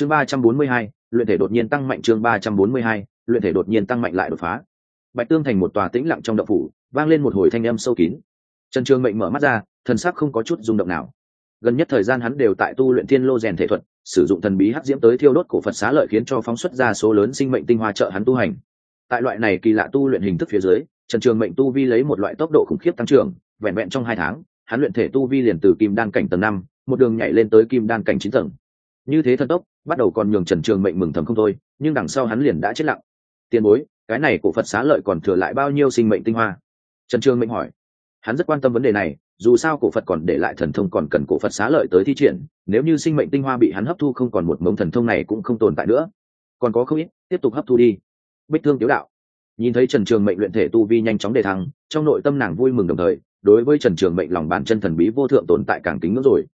chương ba trăm bốn mươi hai, luyện thể đột nhiên tăng mạnh chương ba trăm bốn mươi hai, luyện thể đột nhiên tăng mạnh lại đột phá. Bạch tương thành một tòa tĩnh lặng trong đậu phủ, vang lên một hồi thanh âm sâu kín. Trần trường mệnh mở mắt ra, thần sắc không có chút rung động nào. Gần nhất thời gian hắn đều tại tu luyện thiên lô rèn thể thuật, sử dụng thần bí hắc diễm tới thiêu đốt cổ phật xá lợi khiến cho phóng xuất ra số lớn sinh mệnh tinh hoa trợ hắn tu hành. Tại loại này kỳ lạ tu luyện hình thức phía dưới, trần trường mệnh tu vi lấy một loại tốc độ khủng khiếp tăng trưởng, vẹn vẹn trong hai tháng, hắn luyện thể tu vi liền từ kim đan cảnh tầng năm, một đường nhảy lên tới kim đan cảnh chín tầng. Như thế thần tốc bắt đầu còn nhường trần trường mệnh mừng thầm không thôi, nhưng đằng sau hắn liền đã chết lặng. Tiền bối, cái này cổ phật xá lợi còn thừa lại bao nhiêu sinh mệnh tinh hoa? Trần trường mệnh hỏi. Hắn rất quan tâm vấn đề này, dù sao cổ phật còn để lại thần thông còn cần cổ phật xá lợi tới thi triển, nếu như sinh mệnh tinh hoa bị hắn hấp thu không còn một mống thần thông này cũng không tồn tại nữa. Còn có không ít, tiếp tục hấp thu đi. Bích thương tiếu đạo. Nhìn thấy trần trường mệnh luyện thể tu vi nhanh chóng đề thăng, trong nội tâm nàng vui mừng đồng thời, đối với trần trường mệnh lòng bàn chân thần bí vô thượng tồn tại càng kính ngưỡng rồi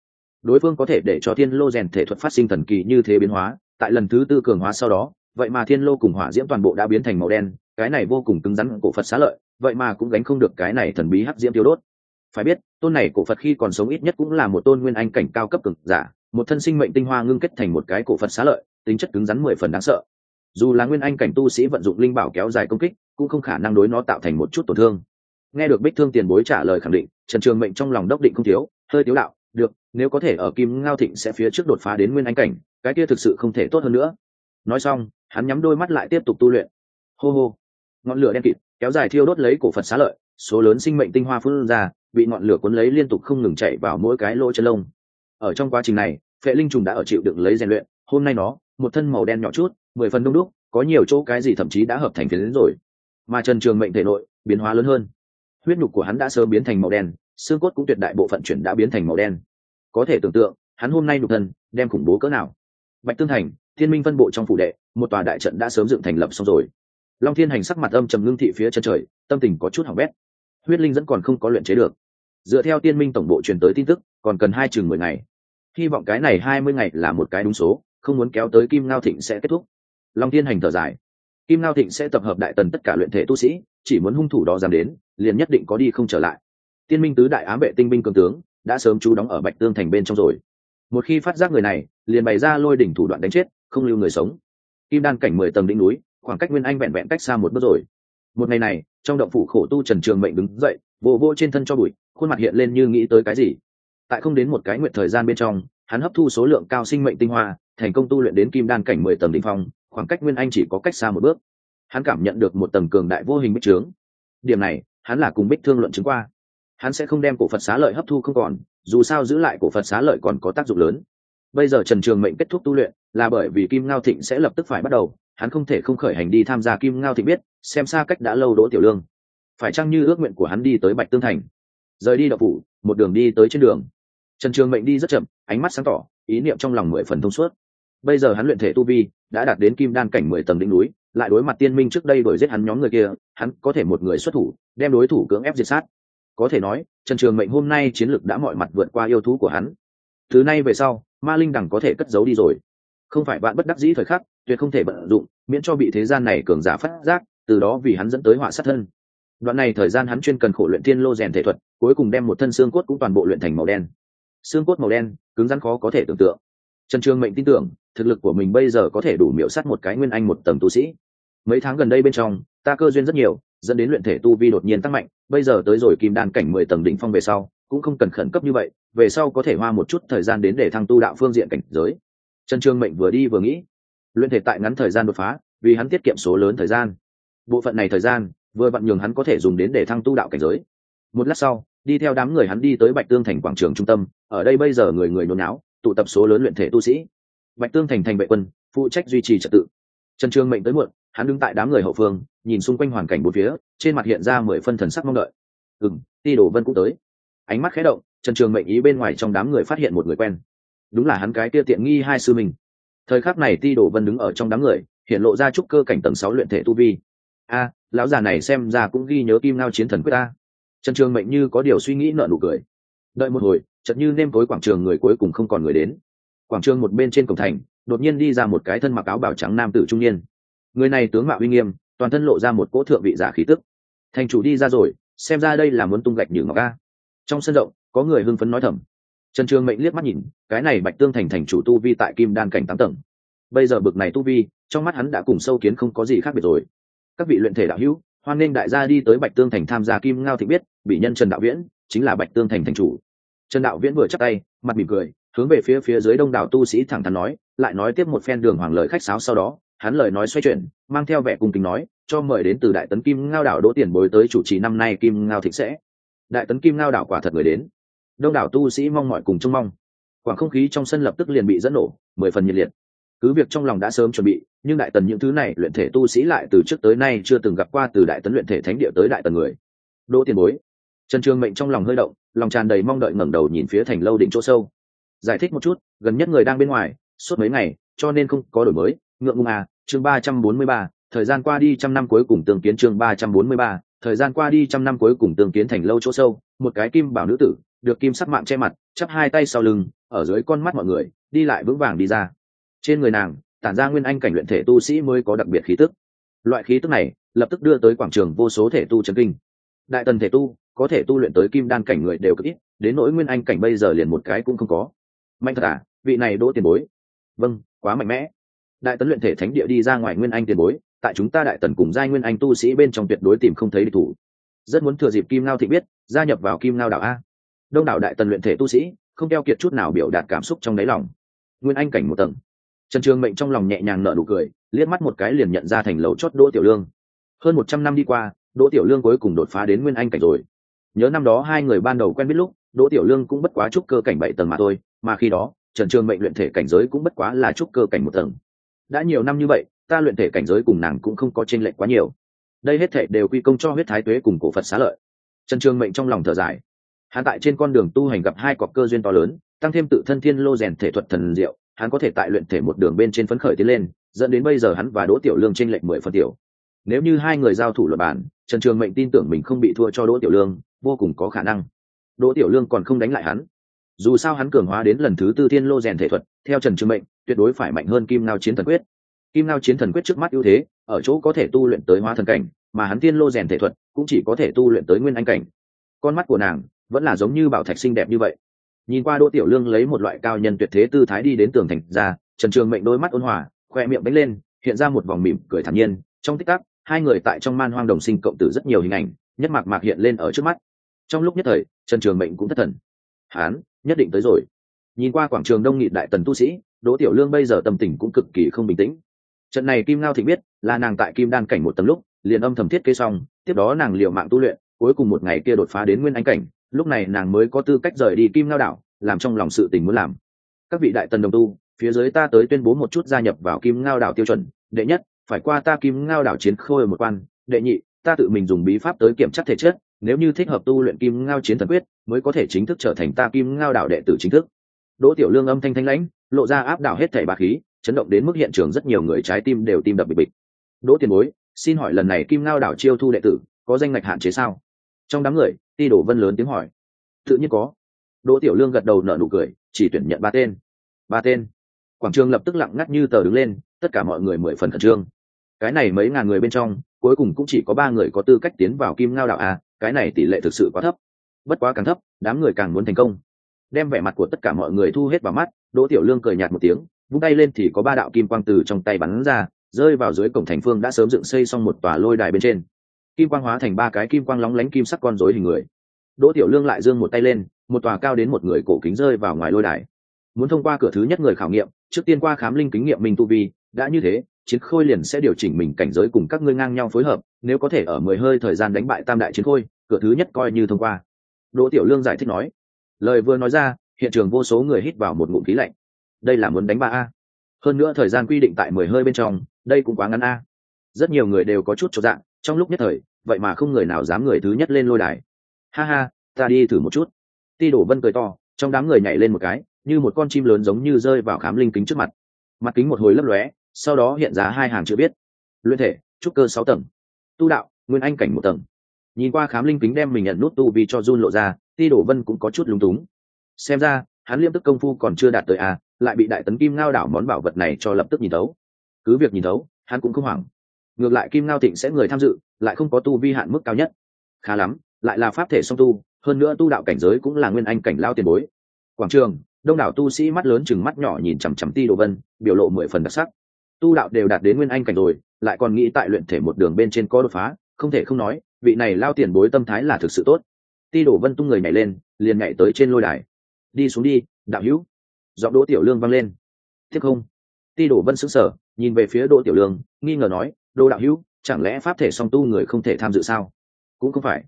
đối phương có thể để cho thiên lô rèn thể thuật phát sinh thần kỳ như thế biến hóa, tại lần thứ tư cường hóa sau đó, vậy mà thiên lô cùng hỏa diễm toàn bộ đã biến thành màu đen, cái này vô cùng cứng rắn cổ phật xá lợi, vậy mà cũng gánh không được cái này thần bí hắc diễm tiêu đốt. Phải biết, tôn này cổ phật khi còn sống ít nhất cũng là một tôn nguyên anh cảnh cao cấp cực giả, một thân sinh mệnh tinh hoa ngưng kết thành một cái cổ phật xá lợi, tính chất cứng rắn mười phần đáng sợ. Dù là nguyên anh cảnh tu sĩ vận dụng linh bảo kéo dài công kích, cũng không khả năng đối nó tạo thành một chút tổn thương. Nghe được bích thương tiền bối trả lời khẳng định, trần trường mệnh trong lòng đốc định không thiếu, hơi tiếu đạo được, nếu có thể ở kim ngao thịnh sẽ phía trước đột phá đến nguyên anh cảnh, cái kia thực sự không thể tốt hơn nữa. Nói xong, hắn nhắm đôi mắt lại tiếp tục tu luyện. Hô hô. Ngọn lửa đen kịt, kéo dài thiêu đốt lấy cổ phật xá lợi, số lớn sinh mệnh tinh hoa phun ra, bị ngọn lửa cuốn lấy liên tục không ngừng chạy vào mỗi cái lỗ chân lông. Ở trong quá trình này, phệ linh trùng đã ở chịu đựng lấy rèn luyện, hôm nay nó, một thân màu đen nhỏ chút, mười phần đông đúc, có nhiều chỗ cái gì thậm chí đã hợp thành phiến rồi. Mà trần trường mệnh thể nội, biến hóa lớn hơn. Huyết nhục của hắn đã sớm biến thành màu đen xương cốt cũng tuyệt đại bộ phận chuyển đã biến thành màu đen. Có thể tưởng tượng, hắn hôm nay nhục thân, đem khủng bố cỡ nào. Bạch tương thành, thiên minh phân bộ trong phủ đệ, một tòa đại trận đã sớm dựng thành lập xong rồi. Long thiên hành sắc mặt âm trầm ngưng thị phía chân trời, tâm tình có chút hỏng bét. Huyết linh vẫn còn không có luyện chế được. Dựa theo tiên minh tổng bộ truyền tới tin tức, còn cần hai chừng mười ngày. Hy vọng cái này hai mươi ngày là một cái đúng số, không muốn kéo tới kim ngao thịnh sẽ kết thúc. Long thiên hành thở dài. Kim ngao thịnh sẽ tập hợp đại tần tất cả luyện thể tu sĩ, chỉ muốn hung thủ đó dám đến, liền nhất định có đi không trở lại tiên minh tứ đại ám vệ tinh binh cường tướng đã sớm trú đóng ở bạch tương thành bên trong rồi. Một khi phát giác người này, liền bày ra lôi đỉnh thủ đoạn đánh chết, không lưu người sống. Kim đan cảnh mười tầng đỉnh núi, khoảng cách nguyên anh vẹn vẹn cách xa một bước rồi. Một ngày này, trong động phủ khổ tu trần trường mệnh đứng dậy, vô vô trên thân cho bụi, khuôn mặt hiện lên như nghĩ tới cái gì. Tại không đến một cái nguyện thời gian bên trong, hắn hấp thu số lượng cao sinh mệnh tinh hoa, thành công tu luyện đến kim đan cảnh mười tầng đỉnh phong, khoảng cách nguyên anh chỉ có cách xa một bước. Hắn cảm nhận được một tầng cường đại vô hình bích trướng. Điểm này, hắn là cùng bích thương luận chứng qua hắn sẽ không đem cổ phật xá lợi hấp thu không còn, dù sao giữ lại cổ phật xá lợi còn có tác dụng lớn. Bây giờ trần trường mệnh kết thúc tu luyện, là bởi vì kim ngao thịnh sẽ lập tức phải bắt đầu, hắn không thể không khởi hành đi tham gia kim ngao thịnh biết, xem xa cách đã lâu đỗ tiểu lương. Phải chăng như ước nguyện của hắn đi tới bạch tương thành? Rời đi đậu phủ, một đường đi tới trên đường. Trần trường mệnh đi rất chậm, ánh mắt sáng tỏ, ý niệm trong lòng mười phần thông suốt. Bây giờ hắn luyện thể tu vi, đã đạt đến kim đan cảnh mười tầng đỉnh núi, lại đối mặt tiên minh trước đây đuổi giết hắn nhóm người kia, hắn có thể một người xuất thủ, đem đối thủ cưỡng ép diệt sát có thể nói, trần trường mệnh hôm nay chiến lược đã mọi mặt vượt qua yêu thú của hắn. Thứ nay về sau, ma linh đằng có thể cất giấu đi rồi. Không phải bạn bất đắc dĩ thời khắc, tuyệt không thể vận dụng, miễn cho bị thế gian này cường giả phát giác, từ đó vì hắn dẫn tới họa sát thân. Đoạn này thời gian hắn chuyên cần khổ luyện tiên lô rèn thể thuật, cuối cùng đem một thân xương cốt cũng toàn bộ luyện thành màu đen. Xương cốt màu đen, cứng rắn khó có thể tưởng tượng. Trần trường mệnh tin tưởng, thực lực của mình bây giờ có thể đủ miễu sát một cái nguyên anh một tầng tu sĩ. Mấy tháng gần đây bên trong, ta cơ duyên rất nhiều dẫn đến luyện thể tu vi đột nhiên tăng mạnh, bây giờ tới rồi kim đan cảnh mười tầng đỉnh phong về sau, cũng không cần khẩn cấp như vậy, về sau có thể hoa một chút thời gian đến để thăng tu đạo phương diện cảnh giới. Trần trương mệnh vừa đi vừa nghĩ, luyện thể tại ngắn thời gian đột phá, vì hắn tiết kiệm số lớn thời gian. Bộ phận này thời gian, vừa vặn nhường hắn có thể dùng đến để thăng tu đạo cảnh giới. Một lát sau, đi theo đám người hắn đi tới bạch tương thành quảng trường trung tâm, ở đây bây giờ người người nôn não tụ tập số lớn luyện thể tu sĩ. Bạch tương thành thành vệ quân, phụ trách duy trì trật tự trần Trường mệnh tới muộn, hắn đứng tại đám người hậu phương, nhìn xung quanh hoàn cảnh bốn phía, trên mặt hiện ra mười phân thần sắc mong đợi. Ừ m ti đồ vân cũng tới. Ánh mắt khé động, trần trường mệnh ý bên ngoài trong đám người phát hiện một người quen. Đúng là hắn cái kia tiện nghi hai sư mình. Thời khắc này ti đồ vân đứng ở trong đám người, hiện lộ ra trúc cơ cảnh tầng sáu luyện thể tu vi. A, lão già này xem ra cũng ghi nhớ kim ngao chiến thần quyết ta. Trần trường mệnh như có điều suy nghĩ nợ nụ cười. Đợi một hồi chật như nêm tối quảng trường người cuối cùng không còn người đến. Quảng trường một bên trên cổng thành đột nhiên đi ra một cái thân mặc áo bảo trắng nam tử trung niên. Người này tướng mạo uy nghiêm, toàn thân lộ ra một cỗ thượng vị giả khí tức. Thành chủ đi ra rồi, xem ra đây là muốn tung gạch nhử ngọc a. Trong sân rộng, có người hưng phấn nói thầm. Trần trường mệnh liếc mắt nhìn, cái này bạch tương thành thành chủ tu vi tại kim đan cảnh tám tầng. Bây giờ bực này tu vi, trong mắt hắn đã cùng sâu kiến không có gì khác biệt rồi. Các vị luyện thể đạo hữu, hoan nghênh đại gia đi tới bạch tương thành tham gia kim ngao thị biết bị nhân trần đạo viễn, chính là bạch tương thành thành chủ. Trần đạo viễn vừa chắc tay, mặt mỉm cười, hướng về phía phía dưới đông đảo tu sĩ thẳng thắn nói lại nói tiếp một phen đường hoàng lời khách sáo sau đó, hắn lời nói xoay chuyển, mang theo vẻ cung kính nói, cho mời đến từ đại tấn kim ngao đảo đỗ tiền bối tới chủ trì năm nay kim ngao thịnh sẽ. Đại tấn kim ngao đảo quả thật người đến. Đông đảo tu sĩ mong mọi cùng trông mong. Quảng không khí trong sân lập tức liền bị dẫn nổ, mười phần nhiệt liệt. Cứ việc trong lòng đã sớm chuẩn bị, nhưng đại tần những thứ này luyện thể tu sĩ lại từ trước tới nay chưa từng gặp qua từ đại tấn luyện thể thánh địa tới đại tần người. Đỗ tiền bối. Trần trường mệnh trong lòng hơi động, lòng tràn đầy mong đợi ngẩng đầu nhìn phía thành lâu đỉnh chỗ sâu. Giải thích một chút, gần nhất người đang bên ngoài suốt mấy ngày, cho nên không có đổi mới. Ngượng ngùng à chương ba trăm bốn mươi ba, thời gian qua đi trăm năm cuối cùng tương kiến chương ba trăm bốn mươi ba, thời gian qua đi trăm năm cuối cùng tương kiến thành lâu chỗ sâu. Một cái kim bảo nữ tử, được kim sắc mạng che mặt, chắp hai tay sau lưng, ở dưới con mắt mọi người, đi lại vững vàng đi ra. Trên người nàng, tản ra nguyên anh cảnh luyện thể tu sĩ mới có đặc biệt khí tức. Loại khí tức này, lập tức đưa tới quảng trường vô số thể tu chấn kinh. Đại tần thể tu, có thể tu luyện tới kim đan cảnh người đều cực ít, đến nỗi nguyên anh cảnh bây giờ liền một cái cũng không có. Mạnh thật à vị này đỗ tiền bối vâng quá mạnh mẽ. Đại tấn luyện thể thánh địa đi ra ngoài nguyên anh tiền bối, tại chúng ta đại tần cùng giai nguyên anh tu sĩ bên trong tuyệt đối tìm không thấy địch thủ. Rất muốn thừa dịp kim ngao thị biết, gia nhập vào kim ngao đảo a. Đông đảo đại tần luyện thể tu sĩ, không keo kiệt chút nào biểu đạt cảm xúc trong đáy lòng. Nguyên anh cảnh một tầng. Trần trường mệnh trong lòng nhẹ nhàng nở nụ cười, liếc mắt một cái liền nhận ra thành lầu chót đỗ tiểu lương. Hơn một trăm năm đi qua, đỗ tiểu lương cuối cùng đột phá đến nguyên anh cảnh rồi. Nhớ năm đó hai người ban đầu quen biết lúc, đỗ tiểu lương cũng bất quá chúc cơ cảnh bảy tầng mà thôi, mà khi đó trần trường mệnh luyện thể cảnh giới cũng bất quá là trúc cơ cảnh một tầng. Đã nhiều năm như vậy, ta luyện thể cảnh giới cùng nàng cũng không có chênh lệch quá nhiều. Đây hết thể đều quy công cho huyết thái tuế cùng cổ phật xá lợi. Trần trường mệnh trong lòng thở dài. Hắn tại trên con đường tu hành gặp hai cọc cơ duyên to lớn, tăng thêm tự thân thiên lô rèn thể thuật thần diệu, hắn có thể tại luyện thể một đường bên trên phấn khởi tiến lên, dẫn đến bây giờ hắn và đỗ tiểu lương tranh lệch mười phân tiểu. Nếu như hai người giao thủ luật bản trần trường mệnh tin tưởng mình không bị thua cho đỗ tiểu lương, vô cùng có khả năng. Đỗ tiểu lương còn không đánh lại hắn dù sao hắn cường hóa đến lần thứ tư thiên lô rèn thể thuật, theo trần trường mệnh, tuyệt đối phải mạnh hơn kim ngao chiến thần quyết. Kim ngao chiến thần quyết trước mắt ưu thế, ở chỗ có thể tu luyện tới hóa thần cảnh, mà hắn thiên lô rèn thể thuật cũng chỉ có thể tu luyện tới nguyên anh cảnh. Con mắt của nàng vẫn là giống như bảo thạch xinh đẹp như vậy. Nhìn qua đỗ tiểu lương lấy một loại cao nhân tuyệt thế tư thái đi đến tường thành ra, trần trường mệnh đôi mắt ôn hòa, khoe miệng bánh lên, hiện ra một vòng mỉm cười thản nhiên. Trong tích tắc, hai người tại trong man hoang đồng sinh cộng tử rất nhiều hình ảnh, nhất mạc mạc hiện lên ở trước mắt. Trong lúc nhất thời, trần trường mệnh cũng thất thần. Hán nhất định tới rồi. Nhìn qua quảng trường đông nghị đại tần tu sĩ, đỗ tiểu lương bây giờ tâm tình cũng cực kỳ không bình tĩnh. Trận này kim ngao thị biết, là nàng tại kim đan cảnh một tầng lúc, liền âm thầm thiết kế xong, tiếp đó nàng liều mạng tu luyện, cuối cùng một ngày kia đột phá đến nguyên anh cảnh, lúc này nàng mới có tư cách rời đi kim ngao đảo, làm trong lòng sự tình muốn làm. Các vị đại tần đồng tu, phía dưới ta tới tuyên bố một chút gia nhập vào kim ngao đảo tiêu chuẩn, đệ nhất, phải qua ta kim ngao đảo chiến khôi một quan, đệ nhị, ta tự mình dùng bí pháp tới kiểm tra thể chất, nếu như thích hợp tu luyện kim ngao chiến thần quyết mới có thể chính thức trở thành ta kim ngao đảo đệ tử chính thức. Đỗ tiểu lương âm thanh thanh lãnh, lộ ra áp đảo hết thẻ bà khí, chấn động đến mức hiện trường rất nhiều người trái tim đều tim đập bịch bịch. Đỗ tiền bối, xin hỏi lần này kim ngao đảo chiêu thu đệ tử, có danh ngạch hạn chế sao? Trong đám người, ti đổ vân lớn tiếng hỏi. Tự nhiên có. Đỗ tiểu lương gật đầu nở nụ cười, chỉ tuyển nhận ba tên. Ba tên. Quảng trường lập tức lặng ngắt như tờ đứng lên, tất cả mọi người mười phần khẩn trương. Cái này mấy ngàn người bên trong, cuối cùng cũng chỉ có ba người có tư cách tiến vào kim ngao đạo a, cái này tỷ lệ thực sự quá thấp bất quá càng thấp, đám người càng muốn thành công. Đem vẻ mặt của tất cả mọi người thu hết vào mắt, đỗ tiểu lương cười nhạt một tiếng, vung tay lên thì có ba đạo kim quang từ trong tay bắn ra, rơi vào dưới cổng thành phương đã sớm dựng xây xong một tòa lôi đài bên trên. Kim quang hóa thành ba cái kim quang lóng lánh kim sắc con rối hình người. Đỗ tiểu lương lại giương một tay lên, một tòa cao đến một người cổ kính rơi vào ngoài lôi đài. Muốn thông qua cửa thứ nhất người khảo nghiệm, trước tiên qua khám linh kính nghiệm minh tu vi, đã như thế, chiến khôi liền sẽ điều chỉnh mình cảnh giới cùng các ngươi ngang nhau phối hợp, nếu có thể ở mười hơi thời gian đánh bại tam đại chiến khôi, cửa thứ nhất coi như thông qua đỗ tiểu lương giải thích nói, lời vừa nói ra, hiện trường vô số người hít vào một ngụm khí lạnh. Đây là muốn đánh ba a. Hơn nữa thời gian quy định tại mười hơi bên trong, đây cũng quá ngắn a. Rất nhiều người đều có chút cho dạng trong lúc nhất thời, vậy mà không người nào dám người thứ nhất lên lôi đài. Ha ha, ta đi thử một chút. Ti đổ vân cười to, trong đám người nhảy lên một cái, như một con chim lớn giống như rơi vào khám linh kính trước mặt. Mặt kính một hồi lấp lóe, sau đó hiện ra hai hàng chữ biết luyện thể, trúc cơ sáu tầng. Tu đạo, nguyên anh cảnh một tầng nhìn qua khám linh kính đem mình nhận nút tu vì cho run lộ ra, ti đổ vân cũng có chút lúng túng. Xem ra, hắn liêm tức công phu còn chưa đạt tới a lại bị đại tấn kim ngao đảo món bảo vật này cho lập tức nhìn thấu. Cứ việc nhìn thấu, hắn cũng không hoảng. Ngược lại kim ngao thịnh sẽ người tham dự, lại không có tu vi hạn mức cao nhất. Khá lắm, lại là pháp thể song tu, hơn nữa tu đạo cảnh giới cũng là nguyên anh cảnh lao tiền bối. Quảng trường, đông đảo tu sĩ mắt lớn chừng mắt nhỏ nhìn chằm chằm ti đồ vân, biểu lộ mười phần đặc sắc. Tu đạo đều đạt đến nguyên anh cảnh rồi, lại còn nghĩ tại luyện thể một đường bên trên có đột phá, không thể không nói vị này lao tiền bối tâm thái là thực sự tốt. Ti đổ vân tung người nhảy lên, liền nhảy tới trên lôi đài. Đi xuống đi, đạo hữu. Giọng đỗ tiểu lương vang lên. Tiếp không? Ti đổ vân sững sờ, nhìn về phía đỗ tiểu lương, nghi ngờ nói, đỗ đạo hữu, chẳng lẽ pháp thể song tu người không thể tham dự sao? Cũng không phải.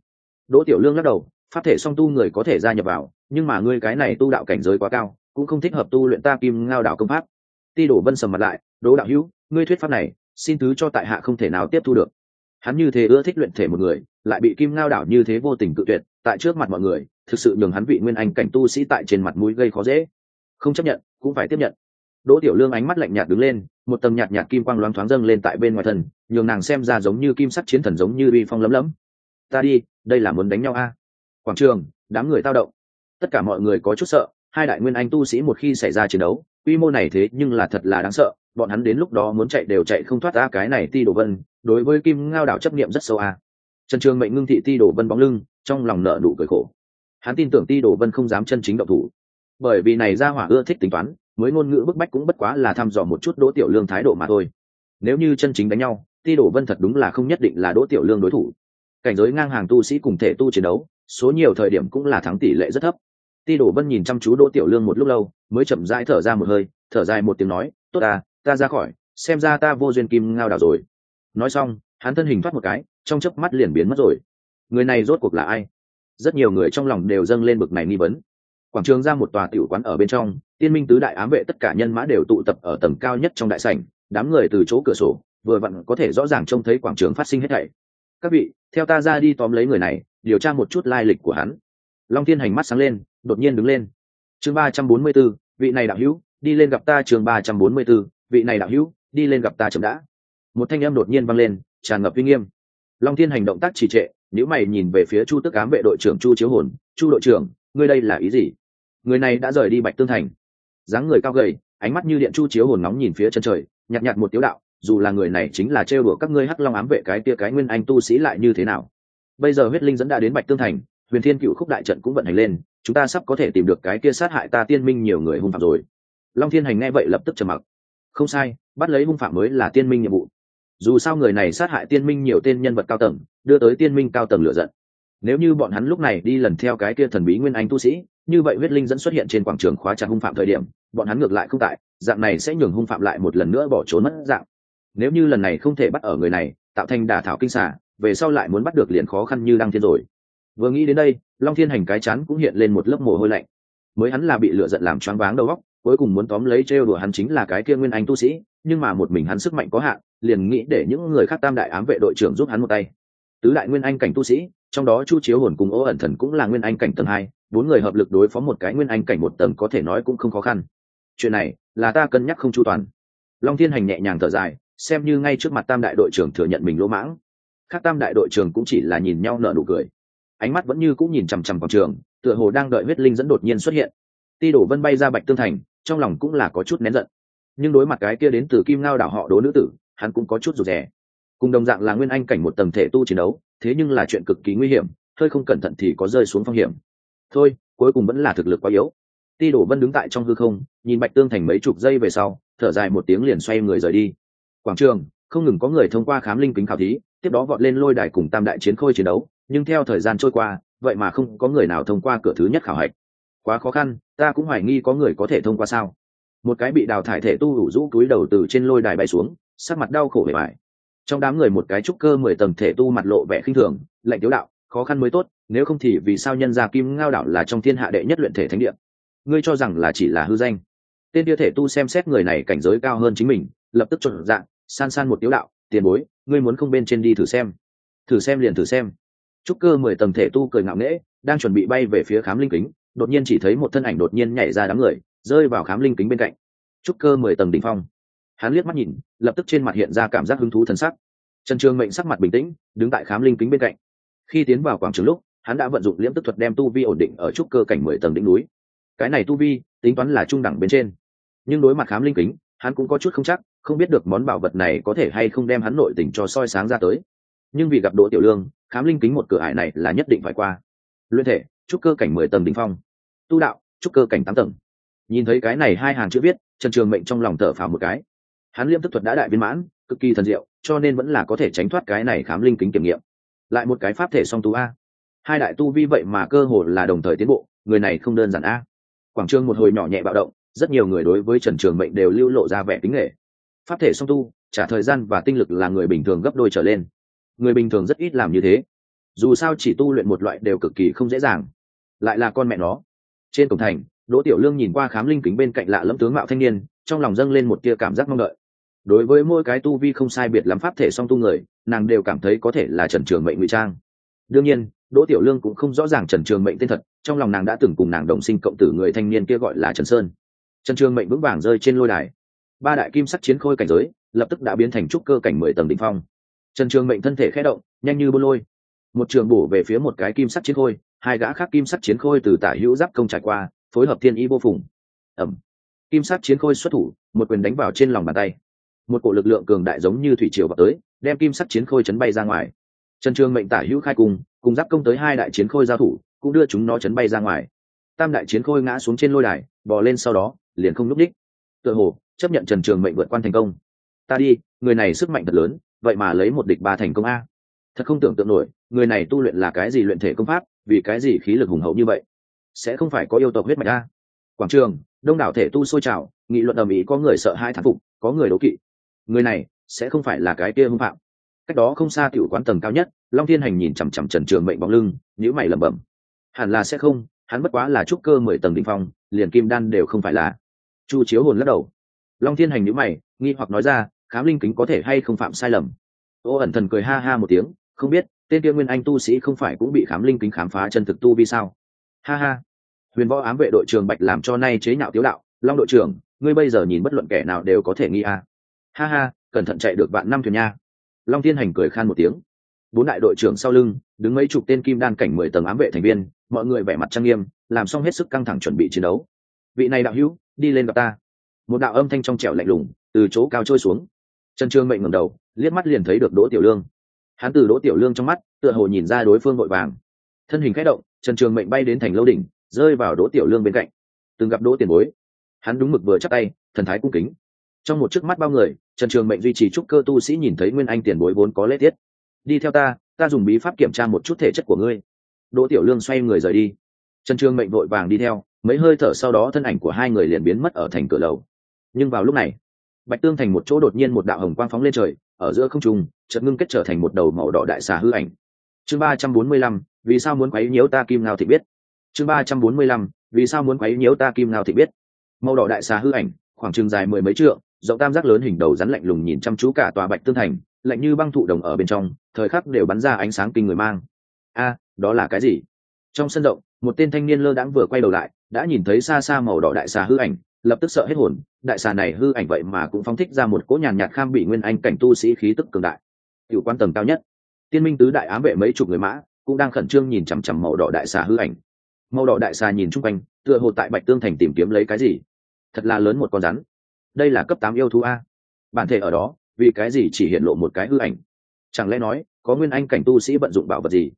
Đỗ tiểu lương lắc đầu, pháp thể song tu người có thể gia nhập vào, nhưng mà ngươi cái này tu đạo cảnh giới quá cao, cũng không thích hợp tu luyện ta kim ngao đạo công pháp. Ti đổ vân sầm mặt lại, đỗ đạo hữu, ngươi thuyết pháp này, xin thứ cho tại hạ không thể nào tiếp thu được hắn như thế ưa thích luyện thể một người, lại bị kim ngao đảo như thế vô tình cự tuyệt, tại trước mặt mọi người, thực sự nhường hắn vị nguyên anh cảnh tu sĩ tại trên mặt mũi gây khó dễ. Không chấp nhận, cũng phải tiếp nhận. Đỗ tiểu lương ánh mắt lạnh nhạt đứng lên, một tầng nhạt nhạt kim quang loáng thoáng dâng lên tại bên ngoài thần, nhường nàng xem ra giống như kim sắc chiến thần giống như uy phong lấm lấm. Ta đi, đây là muốn đánh nhau a. À? quảng trường, đám người tao động. Tất cả mọi người có chút sợ, hai đại nguyên anh tu sĩ một khi xảy ra chiến đấu, quy mô này thế nhưng là thật là đáng sợ, bọn hắn đến lúc đó muốn chạy đều chạy không thoát ra cái này ti đồ vân đối với kim ngao đảo chấp niệm rất sâu à trần trường mệnh ngưng thị ti đổ vân bóng lưng, trong lòng nợ nụ cười khổ. Hắn tin tưởng ti đổ vân không dám chân chính động thủ. Bởi vì này ra hỏa ưa thích tính toán, mới ngôn ngữ bức bách cũng bất quá là thăm dò một chút đỗ tiểu lương thái độ mà thôi. Nếu như chân chính đánh nhau, ti đổ vân thật đúng là không nhất định là đỗ tiểu lương đối thủ. Cảnh giới ngang hàng tu sĩ cùng thể tu chiến đấu, số nhiều thời điểm cũng là thắng tỷ lệ rất thấp. Ti đổ vân nhìn chăm chú đỗ tiểu lương một lúc lâu, mới chậm rãi thở ra một hơi, thở dài một tiếng nói, tốt à ta ra khỏi, xem ra ta vô duyên kim ngao đảo rồi nói xong, hắn thân hình thoát một cái, trong chớp mắt liền biến mất rồi. Người này rốt cuộc là ai? Rất nhiều người trong lòng đều dâng lên bực này nghi vấn. Quảng trường ra một tòa tiểu quán ở bên trong, tiên minh tứ đại ám vệ tất cả nhân mã đều tụ tập ở tầng cao nhất trong đại sảnh, đám người từ chỗ cửa sổ, vừa vặn có thể rõ ràng trông thấy quảng trường phát sinh hết thảy. Các vị, theo ta ra đi tóm lấy người này, điều tra một chút lai lịch của hắn. Long thiên hành mắt sáng lên, đột nhiên đứng lên. Chương ba trăm bốn mươi b ố vị này đạo hữu, đi lên gặp ta, chương ba trăm bốn mươi b ố vị này đạo hữu, đi lên gặp ta chậm đã một thanh em đột nhiên vang lên, tràn ngập uy nghiêm. Long thiên hành động tác trì trệ nếu mày nhìn về phía chu tức ám vệ đội trưởng chu chiếu hồn. Chu đội trưởng, ngươi đây là ý gì? Người này đã rời đi bạch tương thành. Dáng người cao gầy, ánh mắt như điện chu chiếu hồn nóng nhìn phía chân trời nhặt nhặt một tiếu đạo, dù là người này chính là trêu đùa các ngươi hắc long ám vệ cái tia cái nguyên anh tu sĩ lại như thế nào? Bây giờ huyết linh dẫn đã đến bạch tương thành, huyền thiên cựu khúc đại trận cũng vận hành lên, chúng ta sắp có thể tìm được cái kia sát hại ta tiên minh nhiều người hung phạm rồi. Long thiên hành nghe vậy lập tức trầm mặc. Không sai, bắt lấy hung phạm mới là tiên minh nhiệm vụ dù sao người này sát hại tiên minh nhiều tên nhân vật cao tầng, đưa tới tiên minh cao tầng lựa giận. Nếu như bọn hắn lúc này đi lần theo cái kia thần bí nguyên anh tu sĩ, như vậy huyết linh dẫn xuất hiện trên quảng trường khóa chặt hung phạm thời điểm, bọn hắn ngược lại không tại, dạng này sẽ nhường hung phạm lại một lần nữa bỏ trốn mất dạng. Nếu như lần này không thể bắt ở người này, tạo thành đả thảo kinh xả về sau lại muốn bắt được liền khó khăn như đăng thiên rồi. Vừa nghĩ đến đây, long thiên hành cái chán cũng hiện lên một lớp mồ hôi lạnh. Mới hắn là bị lựa giận làm choáng váng đầu óc cuối cùng muốn tóm lấy trêu đùa hắn chính là cái kia nguyên anh tu sĩ, nhưng mà một mình hắn sức mạnh có hạn, liền nghĩ để những người khác tam đại ám vệ đội trưởng giúp hắn một tay. Tứ đại nguyên anh cảnh tu sĩ, trong đó chu chiếu hồn cùng ô ẩn thần cũng là nguyên anh cảnh tầng hai, bốn người hợp lực đối phó một cái nguyên anh cảnh một tầng có thể nói cũng không khó khăn. Chuyện này, là ta cân nhắc không chu toàn. Long thiên hành nhẹ nhàng thở dài, xem như ngay trước mặt tam đại đội trưởng thừa nhận mình lỗ mãng. Khác tam đại đội trưởng cũng chỉ là nhìn nhau nở nụ cười. Ánh mắt vẫn như cũng nhìn chằm chằm quảng trường, tựa hồ đang đợi huyết linh dẫn đột nhiên xuất hiện. Ti đổ vân bay ra bạch tương thành trong lòng cũng là có chút nén giận. Nhưng đối mặt cái kia đến từ kim ngao đảo họ đố nữ tử, hắn cũng có chút rụt rè. Cùng đồng dạng là nguyên anh cảnh một tầng thể tu chiến đấu, thế nhưng là chuyện cực kỳ nguy hiểm, hơi không cẩn thận thì có rơi xuống phong hiểm. Thôi, cuối cùng vẫn là thực lực quá yếu. Ti đổ vân đứng tại trong hư không, nhìn bạch tương thành mấy chục giây về sau, thở dài một tiếng liền xoay người rời đi. Quảng trường, không ngừng có người thông qua khám linh kính khảo thí, tiếp đó vọt lên lôi đài cùng tam đại chiến khôi chiến đấu, nhưng theo thời gian trôi qua, vậy mà không có người nào thông qua cửa thứ nhất khảo hạch quá khó khăn, ta cũng hoài nghi có người có thể thông qua sao. Một cái bị đào thải thể tu đủ rũ túi đầu từ trên lôi đài bay xuống, sắc mặt đau khổ bề bài trong đám người một cái trúc cơ mười tầng thể tu mặt lộ vẻ khinh thường, lạnh tiếu đạo, khó khăn mới tốt, nếu không thì vì sao nhân gia kim ngao đảo là trong thiên hạ đệ nhất luyện thể thánh địa? Ngươi cho rằng là chỉ là hư danh. Tên kia thể tu xem xét người này cảnh giới cao hơn chính mình, lập tức trộn dạng, san san một tiếu đạo, tiền bối, ngươi muốn không bên trên đi thử xem. Thử xem liền thử xem. Trúc cơ mười tầng thể tu cười ngạo nghễ, đang chuẩn bị bay về phía khám linh kính đột nhiên chỉ thấy một thân ảnh đột nhiên nhảy ra đám người, rơi vào khám linh kính bên cạnh. Trúc cơ mười tầng đ ỉ n h phong. Hắn liếc mắt nhìn, lập tức trên mặt hiện ra cảm giác hứng thú thần sắc. Trần trường mệnh sắc mặt bình tĩnh, đứng tại khám linh kính bên cạnh. Khi tiến vào quảng trường lúc, hắn đã vận dụng liễm tức thuật đem tu vi ổn định ở trúc cơ cảnh mười tầng đỉnh núi. Cái này tu vi, tính toán là trung đẳng bên trên. Nhưng đối mặt khám linh kính, hắn cũng có chút không chắc, không biết được món bảo vật này có thể hay không đem hắn nội tình cho soi sáng ra tới. Nhưng vì gặp đỗ tiểu lương, khám linh kính một cửa ải này là nhất định phải qua. Luyện thể, trúc cơ cảnh mười tầng đ ỉ n h phong tu đạo, trúc cơ cảnh tám tầng. Nhìn thấy cái này hai hàng chữ viết, trần trường mệnh trong lòng thở phào một cái. Hắn liêm tức thuật đã đại viên mãn, cực kỳ thần diệu, cho nên vẫn là có thể tránh thoát cái này khám linh kính kiểm nghiệm. Lại một cái pháp thể song tú a. Hai đại tu vi vậy mà cơ hồ là đồng thời tiến bộ, người này không đơn giản a. Quảng trường một hồi nhỏ nhẹ bạo động, rất nhiều người đối với trần trường mệnh đều lưu lộ ra vẻ tính nghệ pháp thể song tu, trả thời gian và tinh lực là người bình thường gấp đôi trở lên. Người bình thường rất ít làm như thế. Dù sao chỉ tu luyện một loại đều cực kỳ không dễ dàng. Lại là con mẹ nó trên cổng thành, đỗ tiểu lương nhìn qua khám linh kính bên cạnh lạ lẫm tướng mạo thanh niên, trong lòng dâng lên một tia cảm giác mong đợi. Đối với mỗi cái tu vi không sai biệt lắm pháp thể song tu người, nàng đều cảm thấy có thể là trần trường mệnh ngụy trang. Đương nhiên, đỗ tiểu lương cũng không rõ ràng trần trường mệnh tên thật, trong lòng nàng đã từng cùng nàng đồng sinh cộng tử người thanh niên kia gọi là trần sơn. Trần trường mệnh vững vàng rơi trên lôi đài. Ba đại kim sắc chiến khôi cảnh giới, lập tức đã biến thành trúc cơ cảnh mười tầng đ ỉ n h phong. Trần trường mệnh thân thể khé động, nhanh như bô lôi. Một trường bổ về phía một cái kim sắc chiến khôi hai gã khác kim sắc chiến khôi từ tả hữu giáp công trải qua, phối hợp thiên ý vô phùng. Ẩm. Kim sắc chiến khôi xuất thủ, một quyền đánh vào trên lòng bàn tay. Một cổ lực lượng cường đại giống như thủy triều vào tới, đem kim sắc chiến khôi chấn bay ra ngoài. Trần trường mệnh tả hữu khai cùng cùng giáp công tới hai đại chiến khôi giao thủ, cũng đưa chúng nó chấn bay ra ngoài. Tam đại chiến khôi ngã xuống trên lôi đài, bò lên sau đó, liền không n ú c đích. Tựa hồ, chấp nhận trần trường mệnh vượt quan thành công. Ta đi, người này sức mạnh thật lớn, vậy mà lấy một địch ba thành công a. Thật không tưởng tượng nổi, người này tu luyện là cái gì luyện thể công pháp? Vì cái gì khí lực hùng hậu như vậy? Sẽ không phải có yêu tộc huyết mạch a? Quảng trường, đông đảo thể tu sôi trào, nghị luận ầm ĩ có người sợ hai thán phục, có người đố kỵ. Người này sẽ không phải là cái kia hưng phạm. Cách đó không xa tiểu quán tầng cao nhất, long thiên hành nhìn chằm chằm trần trường mệnh bóng lưng nhữ mày lẩm bẩm. Hẳn là sẽ không, hắn bất quá là trúc cơ mười tầng đ phong, liền kim đan đều không phải là. Chu chiếu hồn lắc đầu. Long thiên hành nhữ mày, nghi hoặc nói ra, khám linh kính có thể hay không phạm sai lầm? Ô ẩn thần cười ha ha một tiếng, không biết tên kia nguyên anh tu sĩ không phải cũng bị khám linh kính khám phá chân thực tu vi sao? Ha ha. Huyền võ ám vệ đội trường bạch làm cho nay chế nhạo tiếu đạo, long đội trưởng, ngươi bây giờ nhìn bất luận kẻ nào đều có thể nghi a. Ha ha, cẩn thận chạy được vạn năm thuyền nha. Long thiên hành cười khan một tiếng. Bốn đại đội trưởng sau lưng, đứng mấy chục tên kim đan cảnh mười tầng ám vệ thành viên, mọi người vẻ mặt trang nghiêm, làm xong hết sức căng thẳng chuẩn bị chiến đấu. Vị này đạo hữu, đi lên gặp ta. Một đạo âm thanh trong trẻo lạnh lùng, từ chỗ cao trôi xuống. Trần trương mệnh ngẩng đầu, liếc mắt liền thấy được đỗ tiểu lương hắn từ đỗ tiểu lương trong mắt, tựa hồ nhìn ra đối phương vội vàng. Thân hình khẽ động, trần trường mệnh bay đến thành lâu đỉnh, rơi vào đỗ tiểu lương bên cạnh. Từng gặp đỗ tiền bối. Hắn đúng mực vừa chắc tay, thần thái cung kính. Trong một chiếc mắt bao người, trần trường mệnh duy trì trúc cơ tu sĩ nhìn thấy nguyên anh tiền bối vốn có lễ tiết. Đi theo ta ta dùng bí pháp kiểm tra một chút thể chất của ngươi. Đỗ tiểu lương xoay người rời đi. Trần trường mệnh vội vàng đi theo, mấy hơi thở sau đó thân ảnh của hai người liền biến mất ở thành cửa lầu. Nhưng vào lúc này, bạch tương thành một chỗ đột nhiên một đạo hồng quang phóng lên trời ở giữa không trung, chợt ngưng kết trở thành một đầu màu đỏ đại xà hư ảnh. Chương ba trăm bốn mươi lăm, vì sao muốn quấy nhiễu ta kim ngao thị biết? Chương ba trăm bốn mươi lăm, vì sao muốn quấy nhiễu ta kim ngao thị biết? Màu đỏ đại xà hư ảnh, khoảng chừng dài mười mấy trượng, rộng tam giác lớn hình đầu rắn lạnh lùng nhìn chăm chú cả tòa bạch tương thành, lạnh như băng thụ đồng ở bên trong, thời khắc đều bắn ra ánh sáng kinh người mang. A, đó là cái gì? Trong sân động một tên thanh niên lơ đãng vừa quay đầu lại, đã nhìn thấy xa xa màu đỏ đại xà hư ảnh lập tức sợ hết hồn, đại xà này hư ảnh vậy mà cũng phóng thích ra một cỗ nhàn nhạt kham bị nguyên anh cảnh tu sĩ khí tức cường đại. Cựu quan tầm cao nhất. Tiên minh tứ đại ám vệ mấy chục người mã cũng đang khẩn trương nhìn chằm chằm màu đỏ đại xà hư ảnh. Màu đỏ đại xà nhìn chung quanh, tựa hồ tại bạch tương thành tìm kiếm lấy cái gì? Thật là lớn một con rắn. Đây là cấp tám yêu thú a. Bản thể ở đó, vì cái gì chỉ hiện lộ một cái hư ảnh? Chẳng lẽ nói, có nguyên anh cảnh tu sĩ vận dụng bảo vật gì?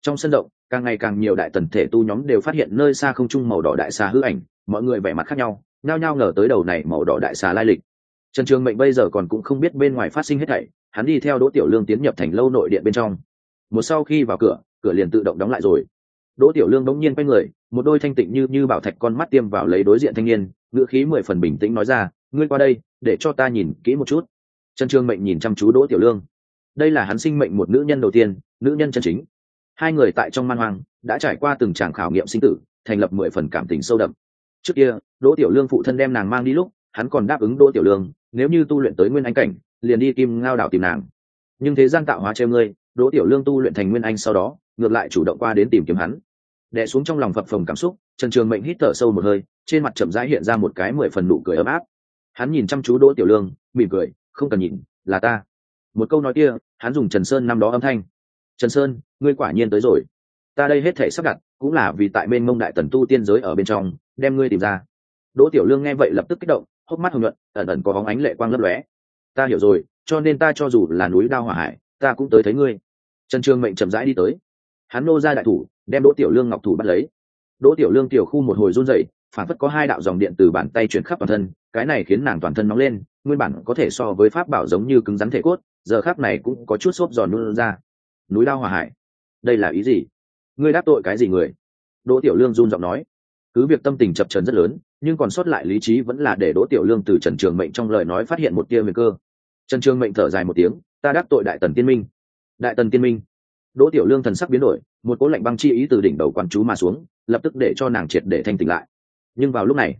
Trong sân động, càng ngày càng nhiều đại tần thể tu nhóm đều phát hiện nơi xa không trung màu đỏ đại xà hư ảnh, mọi người vẻ mặt khác nhau nhao nhao ngờ tới đầu này màu đỏ đại xà lai lịch. Trần trường mệnh bây giờ còn cũng không biết bên ngoài phát sinh hết thảy, hắn đi theo đỗ tiểu lương tiến nhập thành lâu nội điện bên trong. Một sau khi vào cửa cửa liền tự động đóng lại rồi. Đỗ tiểu lương bỗng nhiên quay người, một đôi thanh tịnh như như bảo thạch con mắt tiêm vào lấy đối diện thanh niên, ngữ khí mười phần bình tĩnh nói ra, ngươi qua đây, để cho ta nhìn kỹ một chút. Trần Trường mệnh nhìn chăm chú đỗ tiểu lương. Đây là hắn sinh mệnh một nữ nhân đầu tiên, nữ nhân chân chính. Hai người tại trong man hoang, đã trải qua từng tràng khảo nghiệm sinh tử, thành lập mười phần cảm tình sâu đậm trước kia, đỗ tiểu lương phụ thân đem nàng mang đi lúc, hắn còn đáp ứng đỗ tiểu lương, nếu như tu luyện tới nguyên anh cảnh, liền đi kim ngao đảo tìm nàng. Nhưng thế gian tạo hóa treo ngươi, đỗ tiểu lương tu luyện thành nguyên anh sau đó, ngược lại chủ động qua đến tìm kiếm hắn. Đẻ xuống trong lòng phập phồng cảm xúc, trần trường mệnh hít thở sâu một hơi, trên mặt chậm rãi hiện ra một cái mười phần nụ cười ấm áp. Hắn nhìn chăm chú đỗ tiểu lương, mỉm cười, không cần nhìn, là ta. Một câu nói kia, hắn dùng trần sơn năm đó âm thanh. Trần sơn, ngươi quả nhiên tới rồi. Ta đây hết thể sắp đặt, cũng là vì tại bên mông đại tần tu tiên giới ở bên trong đem ngươi tìm ra. Đỗ tiểu lương nghe vậy lập tức kích động, hốc mắt hồng nhuận, ẩn ẩn có bóng ánh lệ quang lấp lóe. Ta hiểu rồi, cho nên ta cho dù là núi đao hỏa hải, ta cũng tới thấy ngươi. Trần trường mệnh chậm rãi đi tới. Hắn nô ra đại thủ, đem đỗ tiểu lương ngọc thủ bắt lấy. Đỗ tiểu lương tiểu khu một hồi run rẩy, phản phất có hai đạo dòng điện từ bàn tay chuyển khắp toàn thân, cái này khiến nàng toàn thân nóng lên, nguyên bản có thể so với pháp bảo giống như cứng rắn thể cốt, giờ khác này cũng có chút xốp giòn luôn ra. Núi Đao hòa hải, đây là ý gì? Ngươi đáp tội cái gì người? Đỗ tiểu lương run giọng nói cứ việc tâm tình chập trần rất lớn, nhưng còn sót lại lý trí vẫn là để đỗ tiểu lương từ trần trường mệnh trong lời nói phát hiện một tia nguy cơ. Trần trường mệnh thở dài một tiếng, ta đắc tội đại tần tiên minh. Đại tần tiên minh? Đỗ tiểu lương thần sắc biến đổi, một cố lạnh băng chi ý từ đỉnh đầu quan chú mà xuống, lập tức để cho nàng triệt để thanh tỉnh lại. Nhưng vào lúc này,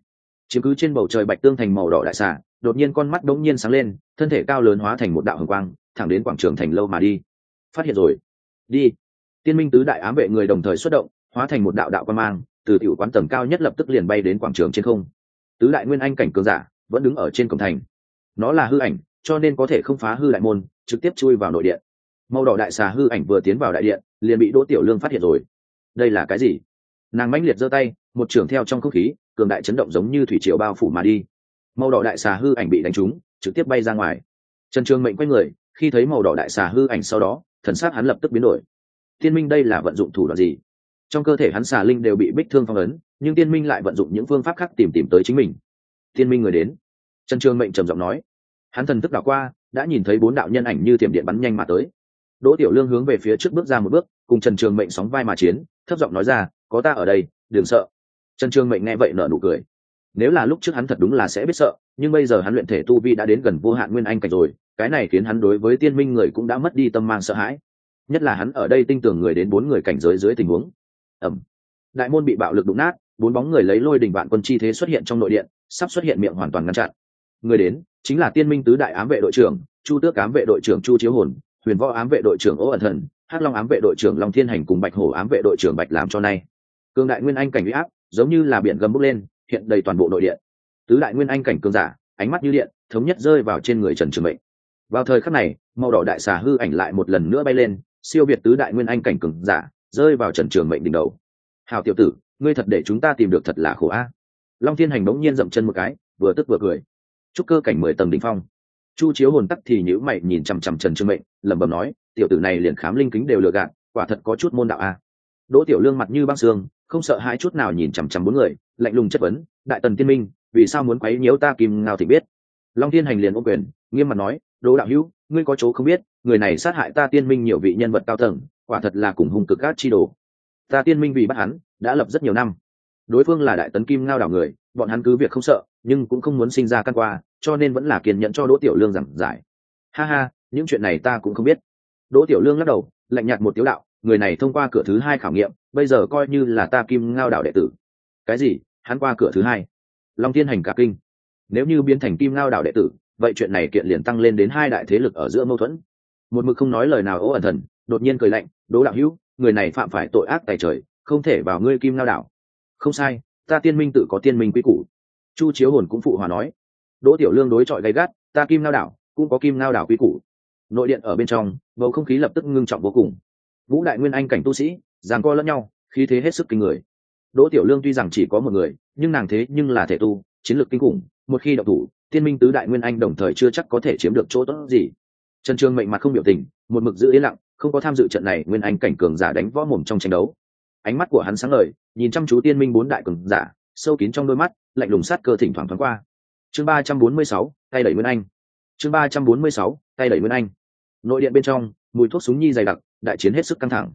chiếm cứ trên bầu trời bạch tương thành màu đỏ đại xà, đột nhiên con mắt đống nhiên sáng lên, thân thể cao lớn hóa thành một đạo hồng quang, thẳng đến quảng trường thành lâu mà đi. Phát hiện rồi. Đi. Tiên minh tứ đại ám vệ người đồng thời xuất động, hóa thành một đạo đạo quan mang từ tiểu quán tầng cao nhất lập tức liền bay đến quảng trường trên không. Tứ đại nguyên anh cảnh cường giả vẫn đứng ở trên cổng thành. Nó là hư ảnh, cho nên có thể không phá hư đại môn, trực tiếp chui vào nội điện. Màu đỏ đại xà hư ảnh vừa tiến vào đại điện, liền bị đỗ tiểu lương phát hiện rồi. Đây là cái gì? Nàng mãnh liệt giơ tay, một trưởng theo trong không khí, cường đại chấn động giống như thủy triều bao phủ mà đi. Màu đỏ đại xà hư ảnh bị đánh trúng, trực tiếp bay ra ngoài. Trần trường mệnh quay người, khi thấy màu đỏ đại xà hư ảnh sau đó, thần sát hắn lập tức biến đổi. Tiên minh đây là vận dụng thủ đoạn gì? Trong cơ thể hắn xà linh đều bị bích thương phong ấn, nhưng tiên minh lại vận dụng những phương pháp khác tìm tìm tới chính mình. Tiên minh người đến. Trần trường mệnh trầm giọng nói. Hắn thần thức đảo qua, đã nhìn thấy bốn đạo nhân ảnh như tiềm điện bắn nhanh mà tới. Đỗ tiểu lương hướng về phía trước bước ra một bước, cùng trần trường mệnh sóng vai mà chiến, thấp giọng nói ra, có ta ở đây, đừng sợ. Trần trường mệnh nghe vậy nở nụ cười. Nếu là lúc trước hắn thật đúng là sẽ biết sợ, nhưng bây giờ hắn luyện thể tu vi đã đến gần vô hạn nguyên anh cảnh rồi, cái này khiến hắn đối với tiên minh người cũng đã mất đi tâm mang sợ hãi. Nhất là hắn ở đây tin tưởng người đến bốn người cảnh giới dưới tình huống ẩm. Đại môn bị bạo lực đụng nát, bốn bóng người lấy lôi đình vạn quân chi thế xuất hiện trong nội điện, sắp xuất hiện miệng hoàn toàn ngăn chặn. Người đến, chính là tiên minh tứ đại ám vệ đội trưởng, chu tước ám vệ đội trưởng chu chiếu hồn, huyền võ ám vệ đội trưởng Ô ẩn thần, hắc long ám vệ đội trưởng long thiên hành cùng bạch hổ ám vệ đội trưởng bạch làm cho nay. Cương đại nguyên anh cảnh huy áp, giống như là biển gầm bốc lên, hiện đầy toàn bộ nội điện. Tứ đại nguyên anh cảnh cường giả, ánh mắt như điện, thống nhất rơi vào trên người trần trường mệnh. Vào thời khắc này, màu đỏ đại xà hư ảnh lại một lần nữa bay lên, siêu việt tứ đại nguyên anh cảnh cường giả rơi vào trần trường mệnh đỉnh đầu. Hào tiểu tử, ngươi thật để chúng ta tìm được thật là khổ a. Long thiên hành bỗng nhiên dậm chân một cái, vừa tức vừa cười. Chúc cơ cảnh mười tầng đ ỉ n h phong. Chu chiếu hồn tắc thì nhữ mày nhìn chằm chằm trần trường mệnh, lẩm bẩm nói, tiểu tử này liền khám linh kính đều lừa gạt, quả thật có chút môn đạo a. Đỗ tiểu lương mặt như băng xương, không sợ hai chút nào nhìn chằm chằm bốn người, lạnh lùng chất vấn, đại tần tiên minh, vì sao muốn quấy nhiễu ta kim ngao thì biết? Long thiên hành liền ô quyền, nghiêm mặt nói, đỗ đạo hữu, ngươi có chỗ không biết, người này sát hại ta tiên minh nhiều vị nhân vật cao tầng quả thật là cùng hung cực các chi đồ. Ta tiên minh vì bắt hắn, đã lập rất nhiều năm. Đối phương là đại tấn kim ngao đảo người, bọn hắn cứ việc không sợ, nhưng cũng không muốn sinh ra căn qua, cho nên vẫn là kiên nhẫn cho đỗ tiểu lương giảng giải. Ha ha, những chuyện này ta cũng không biết. Đỗ tiểu lương lắc đầu, lạnh nhạt một tiếu đạo, người này thông qua cửa thứ hai khảo nghiệm, bây giờ coi như là ta kim ngao đảo đệ tử. Cái gì? Hắn qua cửa thứ hai? Long thiên hành cả kinh. Nếu như biến thành kim ngao đảo đệ tử, vậy chuyện này kiện liền tăng lên đến hai đại thế lực ở giữa mâu thuẫn một mực không nói lời nào, ố ẩn thần, đột nhiên cười lạnh, đỗ đạo hữu, người này phạm phải tội ác tài trời, không thể vào ngươi kim lao đảo. Không sai, ta tiên minh tự có tiên minh quy củ. Chu chiếu hồn cũng phụ hòa nói. Đỗ tiểu lương đối chọi gay gắt, ta kim lao đảo, cũng có kim lao đảo quy củ. Nội điện ở bên trong, bầu không khí lập tức ngưng trọng vô cùng. Vũ đại nguyên anh cảnh tu sĩ, giằng co lẫn nhau, khí thế hết sức kinh người. Đỗ tiểu lương tuy rằng chỉ có một người, nhưng nàng thế nhưng là thể tu, chiến lược kinh khủng, một khi độc thủ, tiên minh tứ đại nguyên anh đồng thời chưa chắc có thể chiếm được chỗ tốt gì trần trương mệnh mặt không biểu tình, một mực giữ yên lặng, không có tham dự trận này nguyên anh cảnh cường giả đánh võ mồm trong tranh đấu. Ánh mắt của hắn sáng ngời, nhìn chăm chú tiên minh bốn đại cường giả, sâu kín trong đôi mắt, lạnh lùng sát cơ thỉnh thoảng thoáng qua. Chương ba trăm bốn mươi sáu, tay đẩy nguyên anh. Chương ba trăm bốn mươi sáu, tay đẩy nguyên anh. Nội điện bên trong, mùi thuốc súng nhi dày đặc, đại chiến hết sức căng thẳng.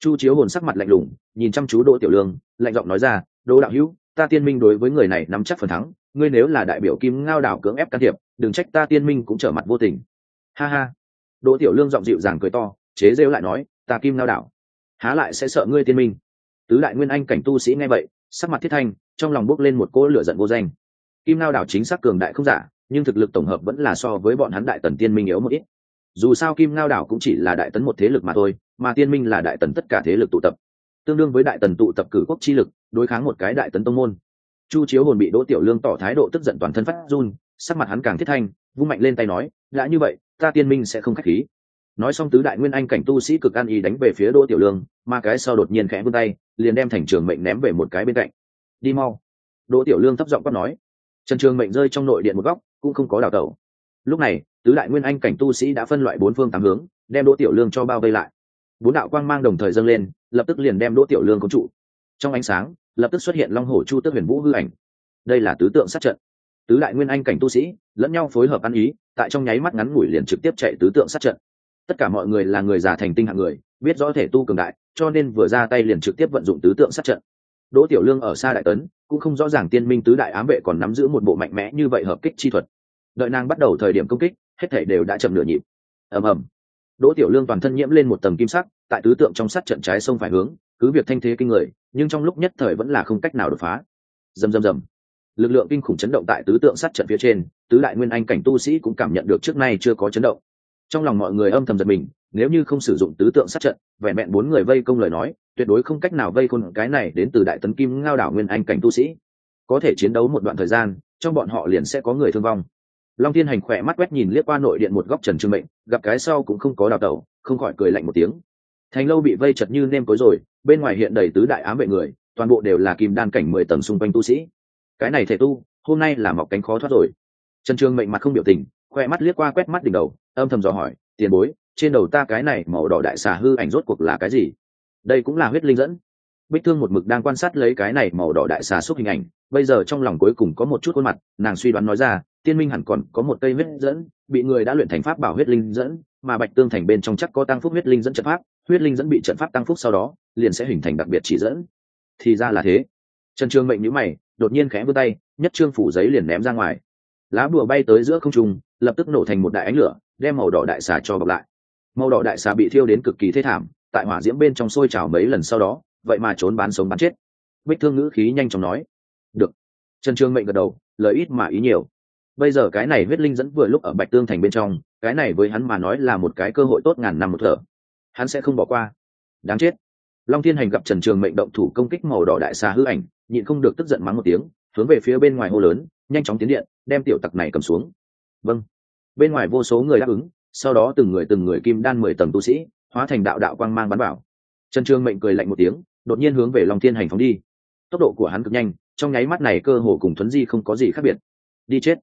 Chu chiếu hồn sắc mặt lạnh lùng, nhìn chăm chú đỗ tiểu lương, lạnh giọng nói ra, đỗ đạo hữu, ta tiên minh đối với người này nắm chắc phần thắng, ngươi nếu là đại biểu kim ngao đảo cưỡng ép can thiệp, đừng trách ta tiên minh cũng trở mặt vô tình ha ha. Đỗ tiểu lương giọng dịu dàng cười to, chế rêu lại nói, ta kim lao đảo, há lại sẽ sợ ngươi tiên minh. Tứ đại nguyên anh cảnh tu sĩ nghe vậy, sắc mặt thiết thanh, trong lòng bốc lên một cỗ lửa giận vô danh. Kim lao đảo chính xác cường đại không giả, nhưng thực lực tổng hợp vẫn là so với bọn hắn đại tần tiên minh yếu một ít. Dù sao kim ngao đảo cũng chỉ là đại tấn một thế lực mà thôi, mà tiên minh là đại tần tất cả thế lực tụ tập. Tương đương với đại tần tụ tập cử quốc chi lực, đối kháng một cái đại tấn tông môn. Chu chiếu hồn bị đỗ tiểu lương tỏ thái độ tức giận toàn thân phát run, sắc mặt hắn càng thiết thanh vung mạnh lên tay nói, đã như vậy, ta tiên minh sẽ không khách khí. Nói xong tứ đại nguyên anh cảnh tu sĩ cực an y đánh về phía đỗ tiểu lương, mà cái sau đột nhiên khẽ vươn tay, liền đem thành trường mệnh ném về một cái bên cạnh. Đi mau. Đỗ tiểu lương thấp giọng quát nói. Trần trường mệnh rơi trong nội điện một góc, cũng không có đào tẩu. Lúc này, tứ đại nguyên anh cảnh tu sĩ đã phân loại bốn phương tám hướng, đem đỗ tiểu lương cho bao vây lại. Bốn đạo quang mang đồng thời dâng lên, lập tức liền đem đỗ tiểu lương cố trụ. Trong ánh sáng, lập tức xuất hiện long hổ chu tước huyền vũ hư ảnh. Đây là tứ tượng sát trận tứ đại nguyên anh cảnh tu sĩ, lẫn nhau phối hợp ăn ý, tại trong nháy mắt ngắn ngủi liền trực tiếp chạy tứ tượng sát trận. Tất cả mọi người là người già thành tinh hạng người, biết rõ thể tu cường đại, cho nên vừa ra tay liền trực tiếp vận dụng tứ tượng sát trận. Đỗ tiểu lương ở xa đại tấn, cũng không rõ ràng tiên minh tứ đại ám vệ còn nắm giữ một bộ mạnh mẽ như vậy hợp kích chi thuật. Đợi nàng bắt đầu thời điểm công kích, hết thể đều đã chậm nửa nhịp. Ầm ầm. Đỗ tiểu lương toàn thân nhiễm lên một tầng kim sắc, tại tứ tượng trong sát trận trái sông phải hướng, cứ việc thanh thế kinh người, nhưng trong lúc nhất thời vẫn là không cách nào đột phá. Rầm rầm rầm lực lượng kinh khủng chấn động tại tứ tượng sát trận phía trên, tứ đại nguyên anh cảnh tu sĩ cũng cảm nhận được trước nay chưa có chấn động. Trong lòng mọi người âm thầm giật mình, nếu như không sử dụng tứ tượng sát trận, vẹn vẹn bốn người vây công lời nói, tuyệt đối không cách nào vây khôn cái này đến từ đại tấn kim ngao đảo nguyên anh cảnh tu sĩ. Có thể chiến đấu một đoạn thời gian, trong bọn họ liền sẽ có người thương vong. Long thiên hành khỏe mắt quét nhìn liếc qua nội điện một góc trần trương mệnh, gặp cái sau cũng không có đào tẩu, không khỏi cười lạnh một tiếng. Thành lâu bị vây chật như nêm cối rồi, bên ngoài hiện đầy tứ đại ám vệ người, toàn bộ đều là kim đan cảnh mười tầng xung quanh tu sĩ cái này thể tu, hôm nay là mọc cánh khó thoát rồi. Trần Trường mệnh mặt không biểu tình, khoe mắt liếc qua quét mắt đỉnh đầu, âm thầm dò hỏi, tiền bối, trên đầu ta cái này màu đỏ đại xà hư ảnh rốt cuộc là cái gì? Đây cũng là huyết linh dẫn. Bích thương một mực đang quan sát lấy cái này màu đỏ đại xà xúc hình ảnh, bây giờ trong lòng cuối cùng có một chút khuôn mặt, nàng suy đoán nói ra, tiên minh hẳn còn có một cây huyết dẫn, bị người đã luyện thành pháp bảo huyết linh dẫn, mà bạch tương thành bên trong chắc có tăng phúc huyết linh dẫn trận pháp, huyết linh dẫn bị trận pháp tăng phúc sau đó, liền sẽ hình thành đặc biệt chỉ dẫn. Thì ra là thế. Trần Trường mệnh nhữ mày đột nhiên khẽ vươn tay, nhất trương phủ giấy liền ném ra ngoài. Lá bùa bay tới giữa không trung, lập tức nổ thành một đại ánh lửa, đem màu đỏ đại xà cho bọc lại. Màu đỏ đại xà bị thiêu đến cực kỳ thê thảm, tại hỏa diễm bên trong sôi trào mấy lần sau đó, vậy mà trốn bán sống bán chết. Bích thương ngữ khí nhanh chóng nói, được. Trần trương mệnh gật đầu, lời ít mà ý nhiều. Bây giờ cái này huyết linh dẫn vừa lúc ở bạch tương thành bên trong, cái này với hắn mà nói là một cái cơ hội tốt ngàn năm một thở. Hắn sẽ không bỏ qua. Đáng chết. Long thiên hành gặp trần trường mệnh động thủ công kích màu đỏ đại xà hư ảnh nhịn không được tức giận mắng một tiếng, hướng về phía bên ngoài hô lớn, nhanh chóng tiến điện, đem tiểu tặc này cầm xuống. Vâng. Bên ngoài vô số người đáp ứng, sau đó từng người từng người kim đan mười tầng tu sĩ, hóa thành đạo đạo quang mang bắn vào. Trần trương mệnh cười lạnh một tiếng, đột nhiên hướng về long thiên hành phóng đi. Tốc độ của hắn cực nhanh, trong nháy mắt này cơ hồ cùng thuấn di không có gì khác biệt. Đi chết.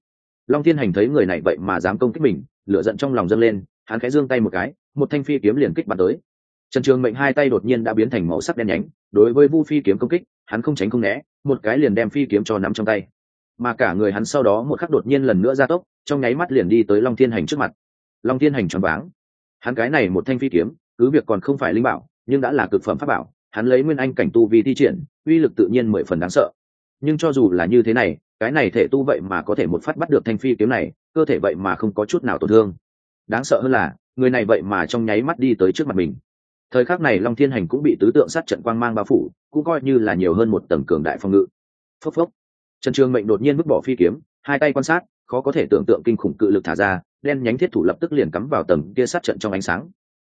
Long thiên hành thấy người này vậy mà dám công kích mình, lửa giận trong lòng dâng lên, hắn khẽ giương tay một cái, một thanh phi kiếm liền kích bắn tới trần trường mệnh hai tay đột nhiên đã biến thành màu sắc đen nhánh, đối với vu phi kiếm công kích, hắn không tránh không né, một cái liền đem phi kiếm cho nắm trong tay. Mà cả người hắn sau đó một khắc đột nhiên lần nữa ra tốc, trong nháy mắt liền đi tới long thiên hành trước mặt. Long thiên hành choáng váng. Hắn cái này một thanh phi kiếm, cứ việc còn không phải linh bảo, nhưng đã là cực phẩm pháp bảo, hắn lấy nguyên anh cảnh tu vi thi triển, uy lực tự nhiên mười phần đáng sợ. Nhưng cho dù là như thế này, cái này thể tu vậy mà có thể một phát bắt được thanh phi kiếm này, cơ thể vậy mà không có chút nào tổn thương. Đáng sợ hơn là, người này vậy mà trong nháy mắt đi tới trước mặt mình thời khắc này long thiên hành cũng bị tứ tượng sát trận quang mang bao phủ, cũng coi như là nhiều hơn một tầng cường đại phòng ngự. Phốc phốc. Trần trường mệnh đột nhiên vứt bỏ phi kiếm, hai tay quan sát, khó có thể tưởng tượng kinh khủng cự lực thả ra, đen nhánh thiết thủ lập tức liền cắm vào tầng kia sát trận trong ánh sáng.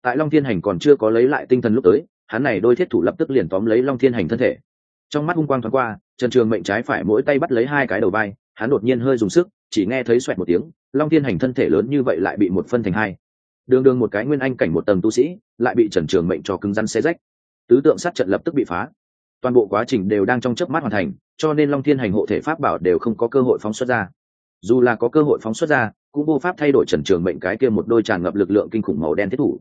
Tại long thiên hành còn chưa có lấy lại tinh thần lúc tới, hắn này đôi thiết thủ lập tức liền tóm lấy long thiên hành thân thể. Trong mắt hung quang thoáng qua, trần trường mệnh trái phải mỗi tay bắt lấy hai cái đầu vai, hắn đột nhiên hơi dùng sức, chỉ nghe thấy xoẹt một tiếng, long thiên hành thân thể lớn như vậy lại bị một phân thành hai đường đường một cái nguyên anh cảnh một tầng tu sĩ, lại bị trần trường mệnh cho cứng rắn xe rách. Tứ tượng sát trận lập tức bị phá. Toàn bộ quá trình đều đang trong chớp mắt hoàn thành, cho nên long thiên hành hộ thể pháp bảo đều không có cơ hội phóng xuất ra. Dù là có cơ hội phóng xuất ra, cũng vô pháp thay đổi trần trường mệnh cái kia một đôi tràn ngập lực lượng kinh khủng màu đen thiết thủ.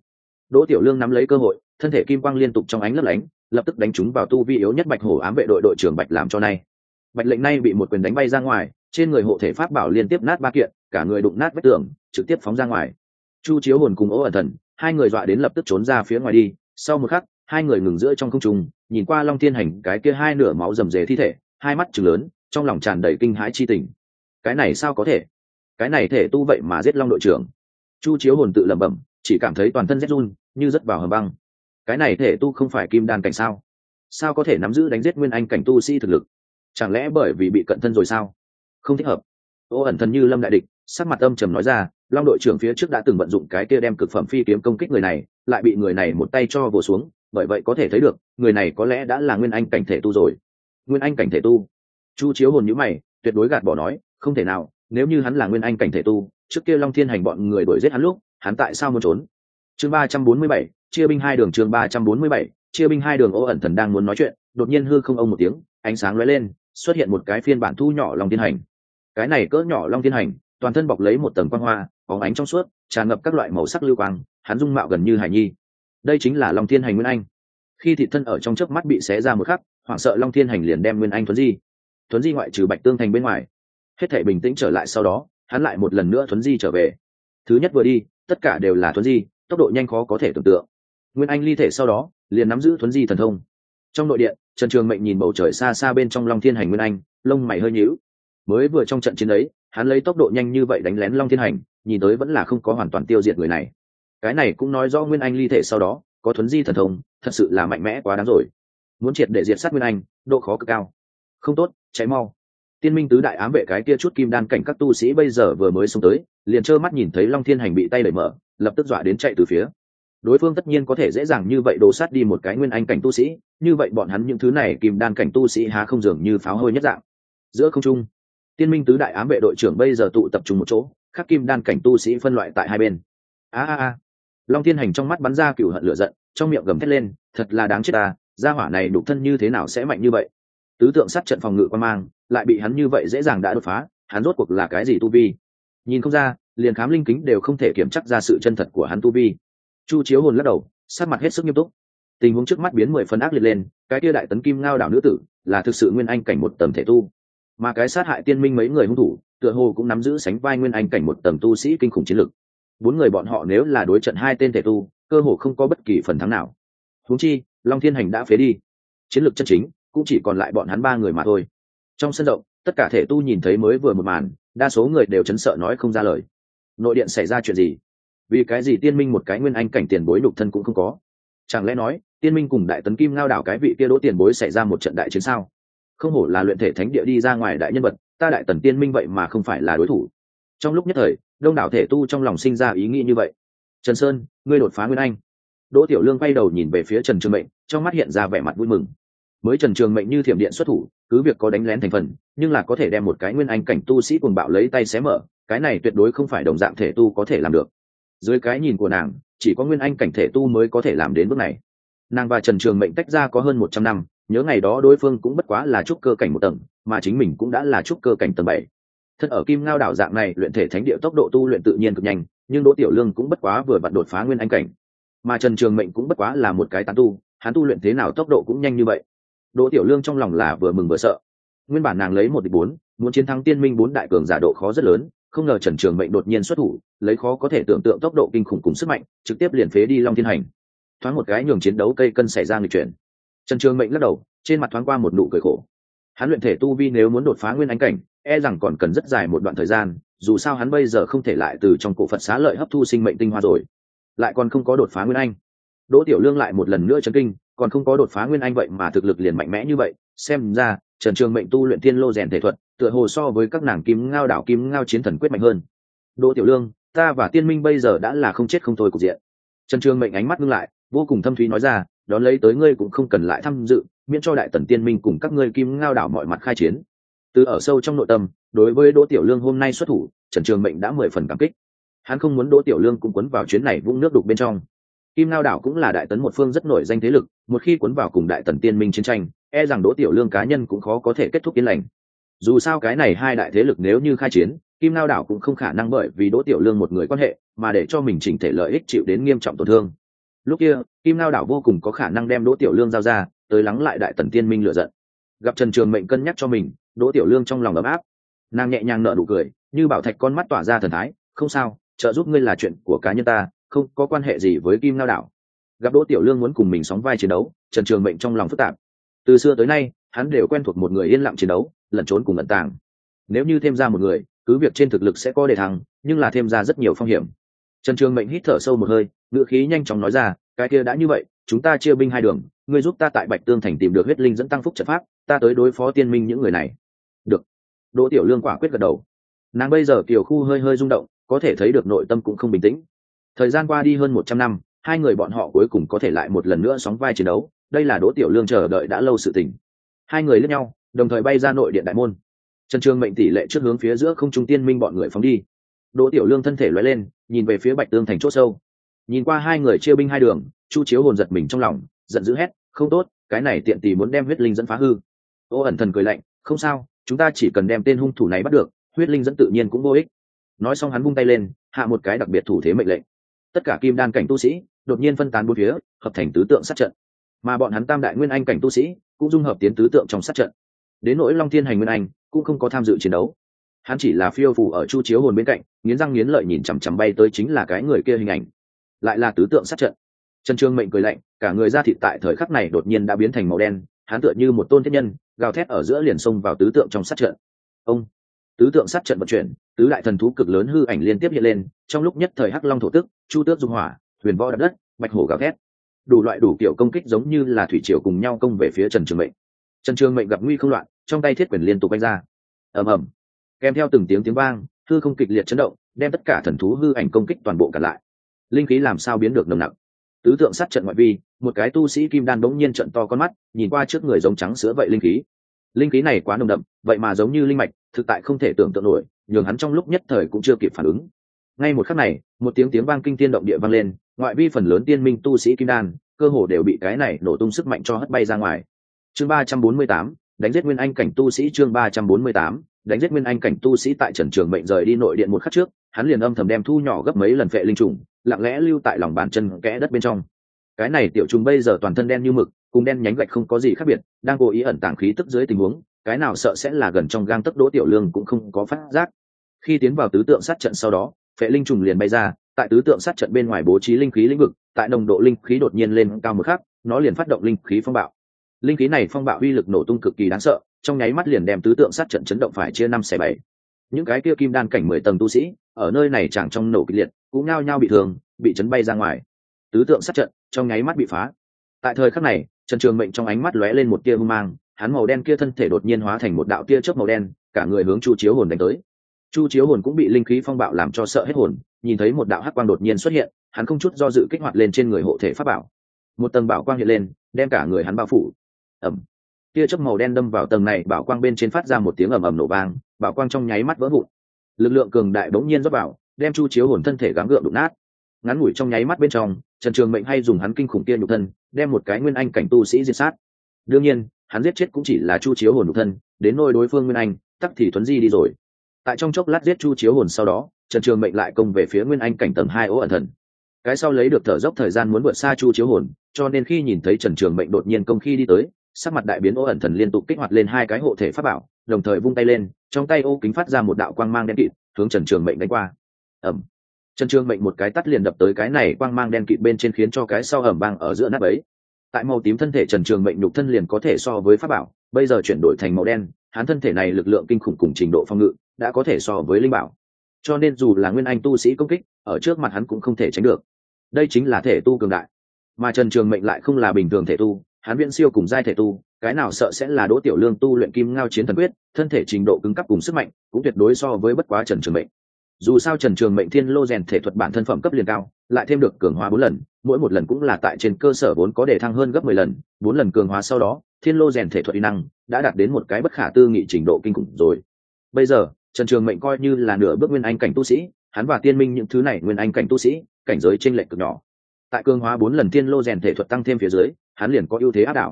Đỗ tiểu lương nắm lấy cơ hội, thân thể kim quang liên tục trong ánh lấp lánh, lập tức đánh chúng vào tu vi yếu nhất bạch hổ ám vệ đội đội trưởng bạch làm cho nay. Bạch lệnh nay bị một quyền đánh bay ra ngoài, trên người hộ thể pháp bảo liên tiếp nát ba kiện, cả người đụng nát vách tường, trực tiếp phóng ra ngoài chu chiếu hồn cùng ố ẩn thần, hai người dọa đến lập tức trốn ra phía ngoài đi. Sau một khắc, hai người ngừng giữa trong không trung, nhìn qua long thiên hành, cái kia hai nửa máu rầm rề thi thể, hai mắt chừng lớn, trong lòng tràn đầy kinh hãi chi tình. Cái này sao có thể? Cái này thể tu vậy mà giết long đội trưởng. Chu chiếu hồn tự lẩm bẩm, chỉ cảm thấy toàn thân rét run, như rất vào hầm băng. Cái này thể tu không phải kim đan cảnh sao? Sao có thể nắm giữ đánh giết nguyên anh cảnh tu sĩ thực lực? Chẳng lẽ bởi vì bị cận thân rồi sao? Không thích hợp. Ô ẩn thần như lâm đại địch, sắc mặt âm trầm nói ra long đội trưởng phía trước đã từng vận dụng cái kia đem cực phẩm phi kiếm công kích người này, lại bị người này một tay cho vồ xuống, bởi vậy có thể thấy được, người này có lẽ đã là nguyên anh cảnh thể tu rồi. Nguyên anh cảnh thể tu. Chu chiếu hồn nhữ mày, tuyệt đối gạt bỏ nói, không thể nào, nếu như hắn là nguyên anh cảnh thể tu, trước kia long thiên hành bọn người đuổi giết hắn lúc, hắn tại sao muốn trốn? Chương ba trăm bốn mươi bảy, chia binh hai đường chương ba trăm bốn mươi bảy, chia binh hai đường ô ẩn thần đang muốn nói chuyện, đột nhiên hư không ông một tiếng, ánh sáng lóe lên, xuất hiện một cái phiên bản thu nhỏ long thiên hành. Cái này cỡ nhỏ long thiên hành toàn thân bọc lấy một tầng quang hoa có ánh trong suốt, tràn ngập các loại màu sắc lưu quang, hắn dung mạo gần như hải nhi. Đây chính là long thiên hành nguyên anh. Khi thị thân ở trong chớp mắt bị xé ra một khắc, hoảng sợ long thiên hành liền đem nguyên anh thuấn di thuấn di ngoại trừ bạch tương thành bên ngoài, hết thể bình tĩnh trở lại sau đó, hắn lại một lần nữa thuấn di trở về. Thứ nhất vừa đi, tất cả đều là thuấn di, tốc độ nhanh khó có thể tưởng tượng. Nguyên anh ly thể sau đó, liền nắm giữ thuấn di thần thông. Trong nội điện, trần trường mệnh nhìn bầu trời xa xa bên trong long thiên hành nguyên anh, lông mày hơi nhíu. Mới vừa trong trận chiến ấy hắn lấy tốc độ nhanh như vậy đánh lén long thiên hành, nhìn tới vẫn là không có hoàn toàn tiêu diệt người này. Cái này cũng nói rõ nguyên anh ly thể sau đó, có thuấn di thần thông, thật sự là mạnh mẽ quá đáng rồi. Muốn triệt để diệt sát nguyên anh, độ khó cực cao. Không tốt, cháy mau. Tiên minh tứ đại ám vệ cái kia chút kim đan cảnh các tu sĩ bây giờ vừa mới xông tới, liền trơ mắt nhìn thấy long thiên hành bị tay đẩy mở, lập tức dọa đến chạy từ phía. Đối phương tất nhiên có thể dễ dàng như vậy đổ sát đi một cái nguyên anh cảnh tu sĩ, như vậy bọn hắn những thứ này kim đan cảnh tu sĩ há không dường như pháo hơi nhất dạng. Giữa không trung tiên minh tứ đại ám vệ đội trưởng bây giờ tụ tập trung một chỗ, khắc kim đan cảnh tu sĩ phân loại tại hai bên. A a a. Long thiên hành trong mắt bắn ra cựu hận lửa giận, trong miệng gầm thét lên, thật là đáng chết ta, gia hỏa này đục thân như thế nào sẽ mạnh như vậy? Tứ tượng sát trận phòng ngự quan mang, lại bị hắn như vậy dễ dàng đã đột phá, hắn rốt cuộc là cái gì tu vi? Nhìn không ra, liền khám linh kính đều không thể kiểm chắc ra sự chân thật của hắn tu vi. Chu chiếu hồn lắc đầu sát mặt hết sức nghiêm túc. Tình huống trước mắt biến mười phần ác liệt lên, cái kia đại tấn kim ngao đảo nữ tử là thực sự nguyên anh cảnh một tầm thể tu mà cái sát hại tiên minh mấy người hung thủ, tựa hồ cũng nắm giữ sánh vai nguyên anh cảnh một tầng tu sĩ kinh khủng chiến lực. Bốn người bọn họ nếu là đối trận hai tên thể tu, cơ hồ không có bất kỳ phần thắng nào. Huống chi, long thiên hành đã phế đi. Chiến lược chân chính, cũng chỉ còn lại bọn hắn ba người mà thôi. Trong sân rộng, tất cả thể tu nhìn thấy mới vừa một màn, đa số người đều chấn sợ nói không ra lời. Nội điện xảy ra chuyện gì? Vì cái gì tiên minh một cái nguyên anh cảnh tiền bối đục thân cũng không có? Chẳng lẽ nói, tiên minh cùng đại tấn kim ngao đảo cái vị kia đỗ tiền bối xảy ra một trận đại chiến sao? Không hổ là luyện thể thánh địa đi ra ngoài đại nhân vật, ta đại tần tiên minh vậy mà không phải là đối thủ. Trong lúc nhất thời, đông đảo thể tu trong lòng sinh ra ý nghĩ như vậy. Trần sơn, ngươi đột phá nguyên anh. Đỗ tiểu lương quay đầu nhìn về phía trần trường mệnh, trong mắt hiện ra vẻ mặt vui mừng. Mới trần trường mệnh như thiểm điện xuất thủ, cứ việc có đánh lén thành phần, nhưng là có thể đem một cái nguyên anh cảnh tu sĩ cuồng bạo lấy tay xé mở, cái này tuyệt đối không phải đồng dạng thể tu có thể làm được. Dưới cái nhìn của nàng, chỉ có nguyên anh cảnh thể tu mới có thể làm đến bước này. Nàng và trần trường mệnh tách ra có hơn một trăm năm nhớ ngày đó đối phương cũng bất quá là trúc cơ cảnh một tầng, mà chính mình cũng đã là trúc cơ cảnh tầng bảy. Thân ở kim ngao đảo dạng này, luyện thể thánh địa tốc độ tu luyện tự nhiên cực nhanh, nhưng đỗ tiểu lương cũng bất quá vừa vặn đột phá nguyên anh cảnh. Mà trần trường mệnh cũng bất quá là một cái tán tu, hắn tu luyện thế nào tốc độ cũng nhanh như vậy. Đỗ tiểu lương trong lòng là vừa mừng vừa sợ. Nguyên bản nàng lấy một địch bốn, muốn chiến thắng tiên minh bốn đại cường giả độ khó rất lớn, không ngờ trần trường mệnh đột nhiên xuất thủ, lấy khó có thể tưởng tượng tốc độ kinh khủng cùng sức mạnh, trực tiếp liền phế đi long thiên hành. Thoáng một cái nhường chiến đấu cây cân xảy ra người chuyển trần trường mệnh lắc đầu, trên mặt thoáng qua một nụ cười khổ. Hắn luyện thể tu vi nếu muốn đột phá nguyên anh cảnh e rằng còn cần rất dài một đoạn thời gian, dù sao hắn bây giờ không thể lại từ trong cổ phật xá lợi hấp thu sinh mệnh tinh hoa rồi. Lại còn không có đột phá nguyên anh. Đỗ tiểu lương lại một lần nữa chấn kinh, còn không có đột phá nguyên anh vậy mà thực lực liền mạnh mẽ như vậy. Xem ra, trần trường mệnh tu luyện thiên lô rèn thể thuật, tựa hồ so với các nàng kim ngao đảo, kim ngao chiến thần quyết mạnh hơn. Đỗ tiểu lương, ta và tiên minh bây giờ đã là không chết không thôi cục diện. Trần trường mệnh ánh mắt ngưng lại, vô cùng thâm thúy nói ra đón lấy tới ngươi cũng không cần lại tham dự, miễn cho đại tần tiên minh cùng các ngươi kim ngao đảo mọi mặt khai chiến. Từ ở sâu trong nội tâm, đối với đỗ tiểu lương hôm nay xuất thủ, trần trường mệnh đã mười phần cảm kích. Hắn không muốn đỗ tiểu lương cũng quấn vào chuyến này vũng nước đục bên trong. Kim ngao đảo cũng là đại tấn một phương rất nổi danh thế lực, một khi quấn vào cùng đại tần tiên minh chiến tranh e rằng đỗ tiểu lương cá nhân cũng khó có thể kết thúc yên lành. Dù sao cái này hai đại thế lực nếu như khai chiến, kim ngao đảo cũng không khả năng bởi vì đỗ tiểu lương một người quan hệ, mà để cho mình chỉnh thể lợi ích chịu đến nghiêm trọng tổn thương lúc kia, kim lao đảo vô cùng có khả năng đem đỗ tiểu lương giao ra, tới lắng lại đại tần tiên minh lựa giận. Gặp trần trường mệnh cân nhắc cho mình, đỗ tiểu lương trong lòng ấm áp. Nàng nhẹ nhàng nợ nụ cười, như bảo thạch con mắt tỏa ra thần thái, không sao, trợ giúp ngươi là chuyện của cá nhân ta, không có quan hệ gì với kim lao đảo. Gặp đỗ tiểu lương muốn cùng mình sóng vai chiến đấu, trần trường mệnh trong lòng phức tạp. Từ xưa tới nay, hắn đều quen thuộc một người yên lặng chiến đấu, lẩn trốn cùng ẩn tàng. Nếu như thêm ra một người, cứ việc trên thực lực sẽ có đề thăng, nhưng là thêm ra rất nhiều phong hiểm. Trần trường mệnh hít thở sâu một hơi ngự khí nhanh chóng nói ra, cái kia đã như vậy, chúng ta chia binh hai đường, ngươi giúp ta tại bạch tương thành tìm được huyết linh dẫn tăng phúc trận pháp, ta tới đối phó tiên minh những người này. Được. Đỗ tiểu lương quả quyết gật đầu. Nàng bây giờ tiểu khu hơi hơi rung động, có thể thấy được nội tâm cũng không bình tĩnh. Thời gian qua đi hơn một trăm năm, hai người bọn họ cuối cùng có thể lại một lần nữa sóng vai chiến đấu, đây là đỗ tiểu lương chờ đợi đã lâu sự tình. Hai người lẫn nhau, đồng thời bay ra nội điện đại môn. Trần trường mệnh tỷ lệ trước hướng phía giữa không trung tiên minh bọn người phóng đi. Đỗ tiểu lương thân thể loay lên, nhìn về phía bạch tương thành c h ỗ sâu nhìn qua hai người chia binh hai đường, chu chiếu hồn giật mình trong lòng, giận dữ hét, không tốt, cái này tiện tì muốn đem huyết linh dẫn phá hư. Ô ẩn thần cười lạnh, không sao, chúng ta chỉ cần đem tên hung thủ này bắt được, huyết linh dẫn tự nhiên cũng vô ích. Nói xong hắn vung tay lên, hạ một cái đặc biệt thủ thế mệnh lệnh. Tất cả kim đan cảnh tu sĩ, đột nhiên phân tán bốn phía, hợp thành tứ tượng sát trận. Mà bọn hắn tam đại nguyên anh cảnh tu sĩ, cũng dung hợp tiến tứ tượng trong sát trận. Đến nỗi long thiên hành nguyên anh, cũng không có tham dự chiến đấu. Hắn chỉ là phiêu phù ở chu chiếu hồn bên cạnh, nghiến răng nghiến lợi nhìn chằm chằm bay tới chính là cái người kia hình ảnh lại là tứ tượng sát trận. Trần trương mệnh cười lạnh, cả người ra thịt tại thời khắc này đột nhiên đã biến thành màu đen, hắn tựa như một tôn thiết nhân, gào thét ở giữa liền xông vào tứ tượng trong sát trận. Ông! Tứ tượng sát trận vận chuyển, tứ đại thần thú cực lớn hư ảnh liên tiếp hiện lên, trong lúc nhất thời hắc long thổ tức, chu tước dung hỏa, huyền võ đập đất, bạch hổ gào thét. Đủ loại đủ kiểu công kích giống như là thủy triều cùng nhau công về phía trần trường mệnh. Trần trường mệnh gặp nguy không loạn, trong tay thiết quyền liên tục đánh ra. Ầm ầm. Kèm theo từng tiếng tiếng vang, hư không kịch liệt chấn động, đem tất cả thần thú hư ảnh công kích toàn bộ cả lại linh khí làm sao biến được nồng nặc? Tứ tượng sát trận ngoại vi, một cái tu sĩ kim đan bỗng nhiên trận to con mắt, nhìn qua trước người giống trắng sữa vậy linh khí. Linh khí này quá nồng đậm, vậy mà giống như linh mạch, thực tại không thể tưởng tượng nổi, nhường hắn trong lúc nhất thời cũng chưa kịp phản ứng. Ngay một khắc này, một tiếng tiếng vang kinh tiên động địa vang lên, ngoại vi phần lớn tiên minh tu sĩ kim đan, cơ hồ đều bị cái này nổ tung sức mạnh cho hất bay ra ngoài. Chương ba trăm bốn mươi tám, đánh giết nguyên anh cảnh tu sĩ chương ba trăm bốn mươi tám, đánh giết nguyên anh cảnh tu sĩ tại trần trường mệnh rời đi nội điện một khắc trước, hắn liền âm thầm đem thu nhỏ gấp mấy lần phệ linh trùng lặng lẽ lưu tại lòng bàn chân kẽ đất bên trong. Cái này tiểu trùng bây giờ toàn thân đen như mực, cùng đen nhánh gạch không có gì khác biệt, đang cố ý ẩn tàng khí tức dưới tình huống, cái nào sợ sẽ là gần trong gang tấc đỗ tiểu lương cũng không có phát giác. Khi tiến vào tứ tượng sát trận sau đó, phệ linh trùng liền bay ra, tại tứ tượng sát trận bên ngoài bố trí linh khí lĩnh vực, tại nồng độ linh khí đột nhiên lên cao một khắc, nó liền phát động linh khí phong bạo. Linh khí này phong bạo uy lực nổ tung cực kỳ đáng sợ, trong nháy mắt liền đem tứ tượng sát trận chấn động phải chia năm xẻ bảy. Những cái kia kim đan cảnh mười tầng tu sĩ, ở nơi này chẳng trong nổ kịch liệt cũng nao nhao bị thương, bị chấn bay ra ngoài. Tứ tượng sát trận, trong nháy mắt bị phá. Tại thời khắc này, trần trường mệnh trong ánh mắt lóe lên một tia hung mang, hắn màu đen kia thân thể đột nhiên hóa thành một đạo tia chớp màu đen, cả người hướng chu chiếu hồn đánh tới. Chu chiếu hồn cũng bị linh khí phong bạo làm cho sợ hết hồn, nhìn thấy một đạo hắc quang đột nhiên xuất hiện, hắn không chút do dự kích hoạt lên trên người hộ thể pháp bảo. Một tầng bảo quang hiện lên, đem cả người hắn bao phủ. Ẩm tia chớp màu đen đâm vào tầng này bảo quang bên trên phát ra một tiếng ầm ầm nổ vang, bảo quang trong nháy mắt vỡ vụn. Lực lượng cường đại bỗng nhiên rót vào đem chu chiếu hồn thân thể gắng gượng đụng nát. Ngắn ngủi trong nháy mắt bên trong, trần trường mệnh hay dùng hắn kinh khủng kia nhục thân, đem một cái nguyên anh cảnh tu sĩ diệt sát. Đương nhiên, hắn giết chết cũng chỉ là chu chiếu hồn nhục thân, đến nôi đối phương nguyên anh, tắc thì thuấn di đi rồi. Tại trong chốc lát giết chu chiếu hồn sau đó, trần trường mệnh lại công về phía nguyên anh cảnh tầng hai ố ẩn thần. Cái sau lấy được thở dốc thời gian muốn vượt xa chu chiếu hồn, cho nên khi nhìn thấy trần trường mệnh đột nhiên công khi đi tới, sắc mặt đại biến ô ẩn thần liên tục kích hoạt lên hai cái hộ thể pháp bảo, đồng thời vung tay lên, trong tay ô kính phát ra một đạo quang mang đen kịt, hướng trần trường mệnh đánh qua ẩm. Trần trường mệnh một cái tắt liền đập tới cái này quang mang đen kịt bên trên khiến cho cái sau ẩm bang ở giữa nắp ấy. Tại màu tím thân thể trần trường mệnh nhục thân liền có thể so với pháp bảo, bây giờ chuyển đổi thành màu đen, hắn thân thể này lực lượng kinh khủng cùng trình độ phòng ngự đã có thể so với linh bảo. Cho nên dù là nguyên anh tu sĩ công kích, ở trước mặt hắn cũng không thể tránh được. Đây chính là thể tu cường đại. Mà trần trường mệnh lại không là bình thường thể tu, hắn viễn siêu cùng giai thể tu, cái nào sợ sẽ là đỗ tiểu lương tu luyện kim ngao chiến thần quyết, thân thể trình độ cứng cấp cùng sức mạnh cũng tuyệt đối so với bất quá trần trường mệnh dù sao trần trường mệnh thiên lô rèn thể thuật bản thân phẩm cấp liền cao, lại thêm được cường hóa bốn lần, mỗi một lần cũng là tại trên cơ sở vốn có đề thăng hơn gấp mười lần, bốn lần cường hóa sau đó, thiên lô rèn thể thuật y năng đã đạt đến một cái bất khả tư nghị trình độ kinh khủng rồi. Bây giờ, trần trường mệnh coi như là nửa bước nguyên anh cảnh tu sĩ, hắn và tiên minh những thứ này nguyên anh cảnh tu sĩ, cảnh giới t r ê n lệch cực nhỏ. Tại cường hóa bốn lần thiên lô rèn thể thuật tăng thêm phía dưới, hắn liền có ưu thế áp đảo.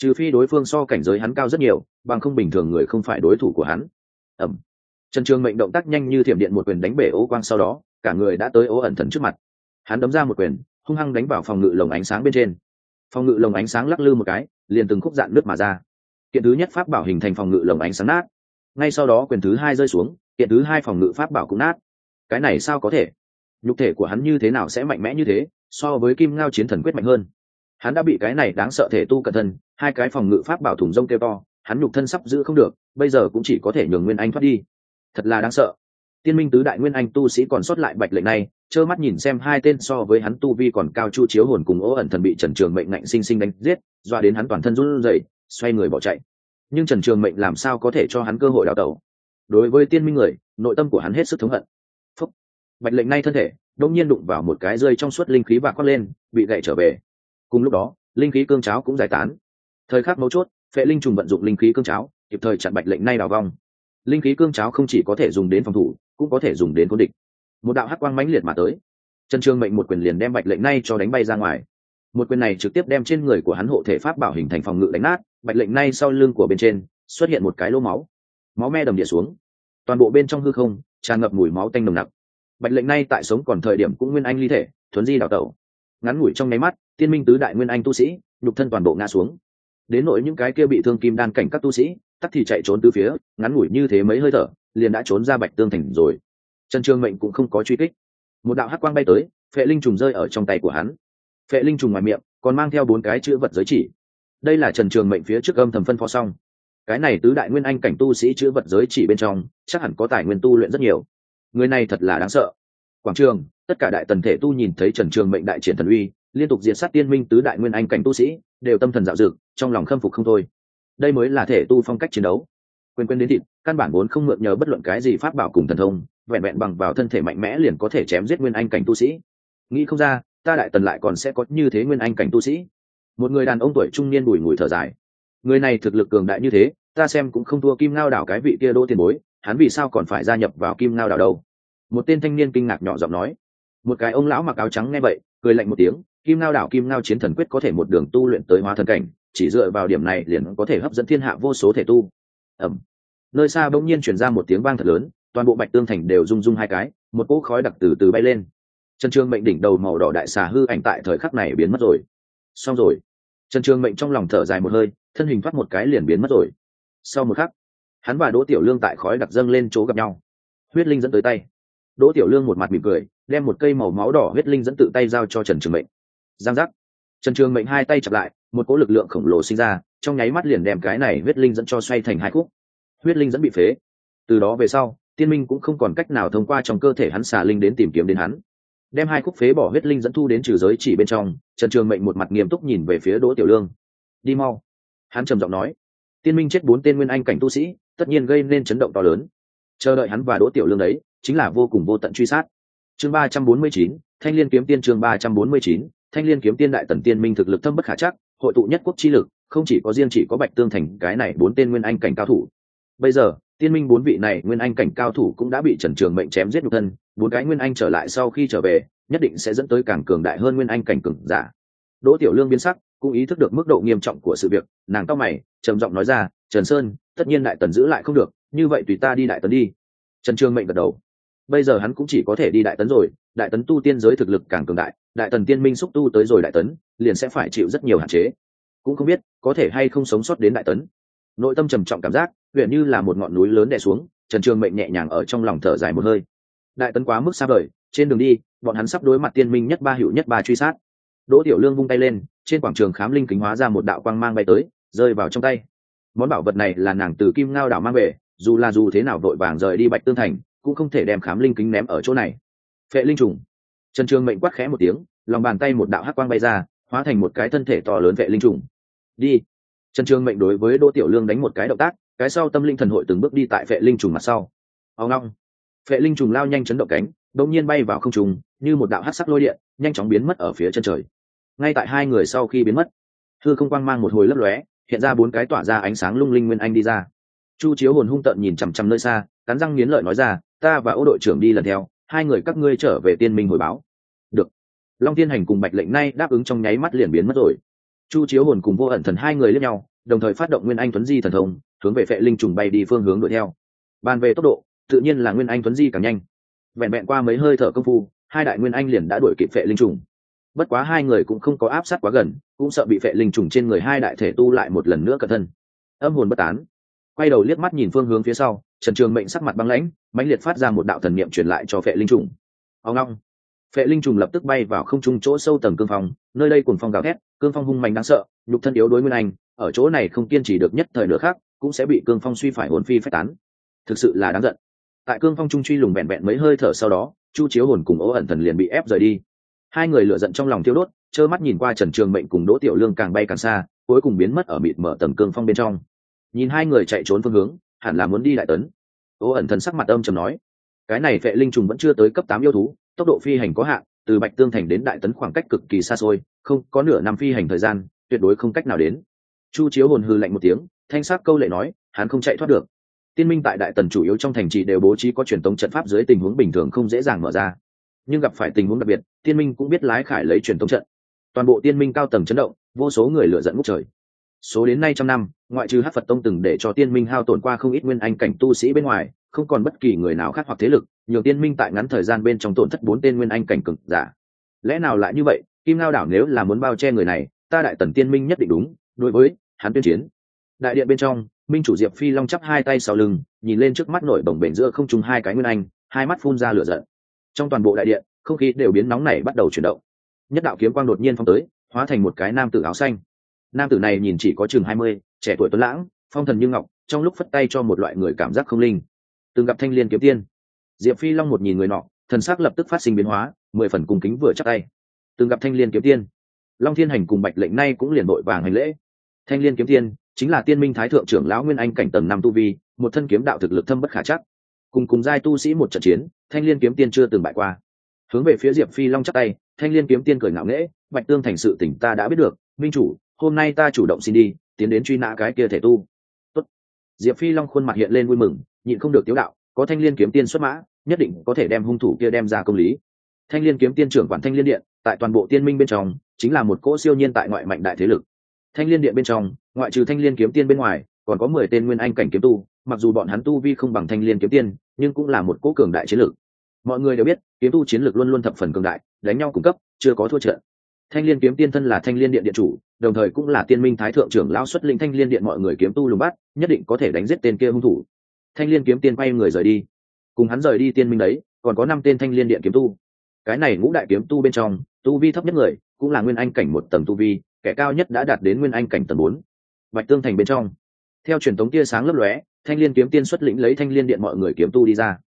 Trừ phi đối phương so cảnh giới hắn cao rất nhiều, bằng không bình thường người không phải đối thủ của hắn. Ẩm trần trường mệnh động tác nhanh như thiểm điện một quyền đánh bể ố quang sau đó, cả người đã tới ố ẩn thần trước mặt. Hắn đấm ra một quyền, hung hăng đánh vào phòng ngự lồng ánh sáng bên trên. Phòng ngự lồng ánh sáng lắc lư một cái, liền từng khúc dạn nước mà ra. Kiện thứ nhất pháp bảo hình thành phòng ngự lồng ánh sáng nát. Ngay sau đó quyền thứ hai rơi xuống, kiện thứ hai phòng ngự pháp bảo cũng nát. Cái này sao có thể? Nhục thể của hắn như thế nào sẽ mạnh mẽ như thế, so với kim ngao chiến thần quyết mạnh hơn. Hắn đã bị cái này đáng sợ thể tu cẩn thân, hai cái phòng ngự pháp bảo thủng rông kêu to, hắn nhục thân sắp giữ không được, bây giờ cũng chỉ có thể nhường nguyên anh thoát đi thật là đáng sợ. Tiên minh tứ đại nguyên anh tu sĩ còn sót lại bạch lệnh này, trơ mắt nhìn xem hai tên so với hắn tu vi còn cao chu chiếu hồn cùng ố ẩn thần bị trần trường mệnh ngạnh sinh sinh đánh giết, doa đến hắn toàn thân run rẩy, xoay người bỏ chạy. Nhưng trần trường mệnh làm sao có thể cho hắn cơ hội đào tẩu? Đối với tiên minh người, nội tâm của hắn hết sức thống hận. Phúc. bạch lệnh nay thân thể đông nhiên đụng vào một cái rơi trong suốt linh khí và quát lên, bị gậy trở về. Cùng lúc đó, linh khí cương cháo cũng giải tán. Thời khắc mấu chốt, phệ linh trùng vận dụng linh khí cương cháo, kịp thời chặn bạch lệnh nay đào vong linh khí cương cháo không chỉ có thể dùng đến phòng thủ, cũng có thể dùng đến cố địch. Một đạo hắc quang mãnh liệt mà tới. Trần trương mệnh một quyền liền đem bạch lệnh nay cho đánh bay ra ngoài. Một quyền này trực tiếp đem trên người của hắn hộ thể pháp bảo hình thành phòng ngự đánh nát, bạch lệnh nay sau lưng của bên trên xuất hiện một cái lỗ máu. Máu me đầm địa xuống. Toàn bộ bên trong hư không tràn ngập mùi máu tanh nồng nặc. Bạch lệnh nay tại sống còn thời điểm cũng nguyên anh ly thể, thuấn di đào tẩu. Ngắn ngủi trong nháy mắt, tiên minh tứ đại nguyên anh tu sĩ, nhục thân toàn bộ ngã xuống. Đến nỗi những cái kia bị thương kim đan cảnh các tu sĩ tắc thì chạy trốn từ phía, ngắn ngủi như thế mấy hơi thở, liền đã trốn ra bạch tương thành rồi. Trần trường mệnh cũng không có truy kích. Một đạo hắc quang bay tới, phệ linh trùng rơi ở trong tay của hắn. Phệ linh trùng ngoài miệng, còn mang theo bốn cái chữ vật giới chỉ. Đây là trần trường mệnh phía trước âm thầm phân phó xong. Cái này tứ đại nguyên anh cảnh tu sĩ chữ vật giới chỉ bên trong, chắc hẳn có tài nguyên tu luyện rất nhiều. Người này thật là đáng sợ. Quảng trường, tất cả đại tần thể tu nhìn thấy trần trường mệnh đại triển thần uy, liên tục diệt sát tiên minh tứ đại nguyên anh cảnh tu sĩ, đều tâm thần dạo dực, trong lòng khâm phục không thôi đây mới là thể tu phong cách chiến đấu. Quên quên đến thịt, căn bản vốn không mượn nhờ bất luận cái gì pháp bảo cùng thần thông, vẹn vẹn bằng vào thân thể mạnh mẽ liền có thể chém giết nguyên anh cảnh tu sĩ. Nghĩ không ra, ta đại tần lại còn sẽ có như thế nguyên anh cảnh tu sĩ. Một người đàn ông tuổi trung niên bùi ngùi thở dài. Người này thực lực cường đại như thế, ta xem cũng không thua kim ngao đảo cái vị kia đỗ tiền bối, hắn vì sao còn phải gia nhập vào kim ngao đảo đâu? Một tên thanh niên kinh ngạc nhỏ giọng nói. Một cái ông lão mặc áo trắng nghe vậy, cười lạnh một tiếng, kim ngao đảo, kim ngao chiến thần quyết có thể một đường tu luyện tới hóa thần cảnh chỉ dựa vào điểm này liền có thể hấp dẫn thiên hạ vô số thể tu. Ẩm nơi xa bỗng nhiên chuyển ra một tiếng vang thật lớn, toàn bộ bạch tương thành đều rung rung hai cái, một cỗ khói đặc từ từ bay lên. Trần trương mệnh đỉnh đầu màu đỏ đại xà hư ảnh tại thời khắc này biến mất rồi. Xong rồi. Trần trương mệnh trong lòng thở dài một hơi, thân hình thoát một cái liền biến mất rồi. Sau một khắc, hắn và đỗ tiểu lương tại khói đặc dâng lên chỗ gặp nhau. Huyết linh dẫn tới tay. Đỗ tiểu lương một mặt mỉm cười, đem một cây màu máu đỏ huyết linh dẫn tự tay giao cho trần trường mệnh. Giang giác trần trường mệnh hai tay chặp lại, một cỗ lực lượng khổng lồ sinh ra, trong nháy mắt liền đem cái này huyết linh dẫn cho xoay thành hai khúc. Huyết linh dẫn bị phế. Từ đó về sau, tiên minh cũng không còn cách nào thông qua trong cơ thể hắn xà linh đến tìm kiếm đến hắn. Đem hai khúc phế bỏ huyết linh dẫn thu đến trừ giới chỉ bên trong, trần trường mệnh một mặt nghiêm túc nhìn về phía đỗ tiểu lương. Đi mau. Hắn trầm giọng nói. Tiên minh chết bốn tên nguyên anh cảnh tu sĩ, tất nhiên gây nên chấn động to lớn. Chờ đợi hắn và đỗ tiểu lương đấy, chính là vô cùng vô tận truy sát. Chương ba trăm bốn mươi chín, thanh liên kiếm tiên chương ba trăm bốn mươi chín thanh liên kiếm tiên đại tần tiên minh thực lực thâm bất khả chắc, hội tụ nhất quốc chi lực, không chỉ có riêng chỉ có bạch tương thành, cái này bốn tên nguyên anh cảnh cao thủ. Bây giờ, tiên minh bốn vị này nguyên anh cảnh cao thủ cũng đã bị trần trường mệnh chém giết nhục thân, bốn cái nguyên anh trở lại sau khi trở về, nhất định sẽ dẫn tới càng cường đại hơn nguyên anh cảnh cường giả. Đỗ tiểu lương biến sắc, cũng ý thức được mức độ nghiêm trọng của sự việc, nàng cao mày, trầm giọng nói ra, trần sơn, tất nhiên đại tần giữ lại không được, như vậy tùy ta đi đại tần đi. Trần trường mệnh gật đầu. Bây giờ hắn cũng chỉ có thể đi đại tấn rồi, đại tấn tu tiên giới thực lực càng cường đại đại tần tiên minh xúc tu tới rồi đại tấn, liền sẽ phải chịu rất nhiều hạn chế. Cũng không biết, có thể hay không sống sót đến đại tấn. Nội tâm trầm trọng cảm giác, huyện như là một ngọn núi lớn đè xuống, trần trường mệnh nhẹ nhàng ở trong lòng thở dài một hơi. Đại tấn quá mức xa vời, trên đường đi, bọn hắn sắp đối mặt tiên minh nhất ba hiệu nhất ba truy sát. Đỗ tiểu lương vung tay lên, trên quảng trường khám linh kính hóa ra một đạo quang mang bay tới, rơi vào trong tay. Món bảo vật này là nàng từ kim ngao đảo mang về, dù là dù thế nào vội vàng rời đi bạch tương thành, cũng không thể đem khám linh kính ném ở chỗ này. Phệ linh trùng trần trường mệnh quát khẽ một tiếng, lòng bàn tay một đạo hắc quang bay ra, hóa thành một cái thân thể to lớn vệ linh trùng. Đi. Trần trường mệnh đối với đỗ tiểu lương đánh một cái động tác, cái sau tâm linh thần hội từng bước đi tại vệ linh trùng mặt sau. Ao ngong vệ linh trùng lao nhanh chấn động cánh, đột nhiên bay vào không trùng như một đạo hắc sắc lôi điện, nhanh chóng biến mất ở phía chân trời. Ngay tại hai người sau khi biến mất thư không quang mang một hồi lấp lóe, hiện ra bốn cái tỏa ra ánh sáng lung linh nguyên anh đi ra. Chu chiếu hồn hung tợn nhìn chằm chằm nơi xa, cắn răng nghiến lợi nói ra, ta và ô đội trưởng đi lần theo, hai người các ngươi trở về tiên minh hồi báo long tiên hành cùng bạch lệnh nay đáp ứng trong nháy mắt liền biến mất rồi. Chu chiếu hồn cùng vô ẩn thần hai người lẫn nhau, đồng thời phát động nguyên anh tuấn di thần thông, hướng về phệ linh trùng bay đi phương hướng đuổi theo. Bàn về tốc độ, tự nhiên là nguyên anh tuấn di càng nhanh. Vẹn vẹn qua mấy hơi thở công phu, hai đại nguyên anh liền đã đuổi kịp phệ linh trùng. Bất quá hai người cũng không có áp sát quá gần, cũng sợ bị phệ linh trùng trên người hai đại thể tu lại một lần nữa cẩn thân. Âm hồn bất tán. Quay đầu liếc mắt nhìn phương hướng phía sau, trần trường mệnh sắc mặt băng lãnh, mãnh liệt phát ra một đạo thần niệm truyền lại cho phệ linh trùng. Ông long phệ linh trùng lập tức bay vào không trung chỗ sâu tầng cương phong, nơi đây cùng phong gào thét, cương phong hung mạnh đáng sợ, nhục thân yếu đối nguyên anh, ở chỗ này không kiên trì được nhất thời nữa khác cũng sẽ bị cương phong suy phải hồn phi phách tán. Thực sự là đáng giận. Tại cương phong trung truy lùng vẹn vẹn mấy hơi thở sau đó, chu chiếu hồn cùng ố ẩn thần liền bị ép rời đi. Hai người lựa giận trong lòng tiêu đốt, trơ mắt nhìn qua trần trường mệnh cùng đỗ tiểu lương càng bay càng xa, cuối cùng biến mất ở mịt mở tầng cương phong bên trong. Nhìn hai người chạy trốn phương hướng, hẳn là muốn đi lại tấn. Ố ẩn thần sắc mặt âm trầm nói cái này vệ linh trùng vẫn chưa tới cấp tám yêu thú, tốc độ phi hành có hạn, từ bạch tương thành đến đại tấn khoảng cách cực kỳ xa xôi, không, có nửa năm phi hành thời gian, tuyệt đối không cách nào đến. Chu chiếu hồn hư lạnh một tiếng, thanh sắc câu lệ nói, hắn không chạy thoát được. Tiên minh tại đại tần chủ yếu trong thành trì đều bố trí có truyền thống trận pháp dưới tình huống bình thường không dễ dàng mở ra. Nhưng gặp phải tình huống đặc biệt, tiên minh cũng biết lái khải lấy truyền thống trận. Toàn bộ tiên minh cao tầng chấn động, vô số người lựa dẫn ngút trời. Số đến nay trăm năm ngoại trừ hát phật tông từng để cho tiên minh hao tổn qua không ít nguyên anh cảnh tu sĩ bên ngoài, không còn bất kỳ người nào khác hoặc thế lực nhiều tiên minh tại ngắn thời gian bên trong tổn thất bốn tên nguyên anh cảnh cực giả. Lẽ nào lại như vậy? Kim ngao đảo nếu là muốn bao che người này, ta đại tần tiên minh nhất định đúng, đối với hắn tuyên chiến. Đại điện bên trong, minh chủ diệp phi long chắp hai tay sau lưng, nhìn lên trước mắt nổi bồng bềnh giữa không trung hai cái nguyên anh, hai mắt phun ra lửa giận. Trong toàn bộ đại điện, không khí đều biến nóng này bắt đầu chuyển động. Nhất đạo kiếm quang đột nhiên phong tới, hóa thành một cái nam tử áo xanh nam tử này nhìn chỉ có chừng hai mươi, trẻ tuổi tuấn lãng, phong thần như ngọc, trong lúc phất tay cho một loại người cảm giác không linh. Từng gặp thanh liên kiếm tiên. Diệp phi long một nhìn người nọ, thần sắc lập tức phát sinh biến hóa, mười phần cùng kính vừa chắc tay. Từng gặp thanh liên kiếm tiên. Long thiên hành cùng bạch lệnh nay cũng liền đội vàng hành lễ. Thanh liên kiếm tiên chính là tiên minh thái thượng trưởng lão nguyên anh cảnh tầng năm tu vi, một thân kiếm đạo thực lực thâm bất khả chắc. Cùng cùng giai tu sĩ một trận chiến, thanh liên kiếm tiên chưa từng bại qua. Hướng về phía diệp phi long chắc tay, thanh liên kiếm tiên cười ngạo nghễ, bạch tương thành sự tỉnh ta đã biết được, minh chủ hôm nay ta chủ động xin đi, tiến đến truy nã cái kia thể tu. Tốt. diệp phi long khuôn mặt hiện lên vui mừng, nhịn không được tiếu đạo, có thanh liên kiếm tiên xuất mã, nhất định có thể đem hung thủ kia đem ra công lý. Thanh liên kiếm tiên trưởng quản thanh liên điện, tại toàn bộ tiên minh bên trong, chính là một cỗ siêu nhiên tại ngoại mạnh đại thế lực. Thanh liên điện bên trong, ngoại trừ thanh liên kiếm tiên bên ngoài, còn có mười tên nguyên anh cảnh kiếm tu, mặc dù bọn hắn tu vi không bằng thanh liên kiếm tiên, nhưng cũng là một cỗ cường đại chiến lược mọi người đều biết, kiếm tu chiến lược luôn luôn thập phần cường đại, đánh nhau cung cấp, chưa có thua trận. Thanh liên kiếm tiên thân là thanh liên điện điện chủ đồng thời cũng là tiên minh thái thượng trưởng lao xuất linh thanh liên điện mọi người kiếm tu lùng bắt, nhất định có thể đánh giết tên kia hung thủ. Thanh liên kiếm tiên quay người rời đi. Cùng hắn rời đi tiên minh đấy, còn có năm tên thanh liên điện kiếm tu. Cái này ngũ đại kiếm tu bên trong, tu vi thấp nhất người, cũng là nguyên anh cảnh một tầng tu vi, kẻ cao nhất đã đạt đến nguyên anh cảnh tầng bốn. Bạch tương thành bên trong. Theo truyền thống tia sáng lấp lóe, thanh liên kiếm tiên xuất lĩnh lấy thanh liên điện mọi người kiếm tu đi ra.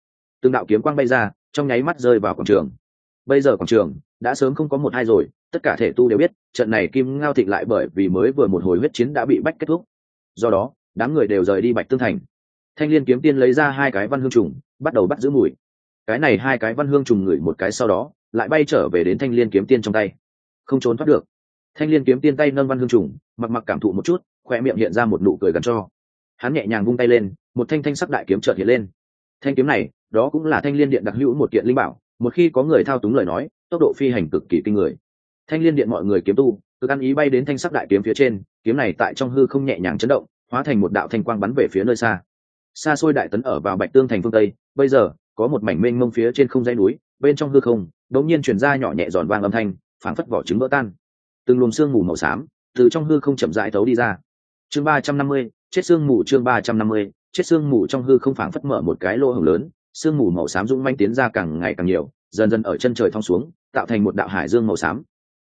Từng đạo kiếm quang bay ra, trong nháy mắt rơi vào quảng trường. Bây giờ quảng trường đã sớm không có một hai rồi, tất cả thể tu đều biết, trận này kim ngao thịnh lại bởi vì mới vừa một hồi huyết chiến đã bị bách kết thúc. Do đó, đám người đều rời đi bạch tương thành. Thanh liên kiếm tiên lấy ra hai cái văn hương trùng, bắt đầu bắt giữ mùi. Cái này hai cái văn hương trùng ngửi một cái sau đó, lại bay trở về đến thanh liên kiếm tiên trong tay. Không trốn thoát được. Thanh liên kiếm tiên tay nâng văn hương trùng, mặc mặc cảm thụ một chút khoe miệng hiện ra một nụ cười gần cho. Hắn nhẹ nhàng vung tay lên, một thanh thanh sắc đại kiếm trợt hiện lên. Thanh kiếm này, đó cũng là thanh liên điện đặc hữu một kiện linh bảo, một khi có người thao túng lời nói tốc độ phi hành cực kỳ kinh người. Thanh liên điện mọi người kiếm tu, cực ăn ý bay đến thanh sắc đại kiếm phía trên, kiếm này tại trong hư không nhẹ nhàng chấn động, hóa thành một đạo thanh quang bắn về phía nơi xa. Xa xôi đại tấn ở vào bạch tương thành phương tây, bây giờ, có một mảnh mênh mông phía trên không dãy núi, bên trong hư không, đột nhiên truyền ra nhỏ nhẹ giòn vang âm thanh, phảng phất vỏ trứng vỡ tan. Từng luồng xương mù màu xám, từ trong hư không chậm rãi thấu đi ra. Chương ba trăm năm mươi, chết xương mù chương ba trăm năm mươi, chết xương mù trong hư không phảng phất mở một cái lỗ hổng lớn xương mù màu xám dũng manh tiến ra càng ngày càng nhiều, dần dần ở chân trời thong xuống tạo thành một đạo hải dương màu xám.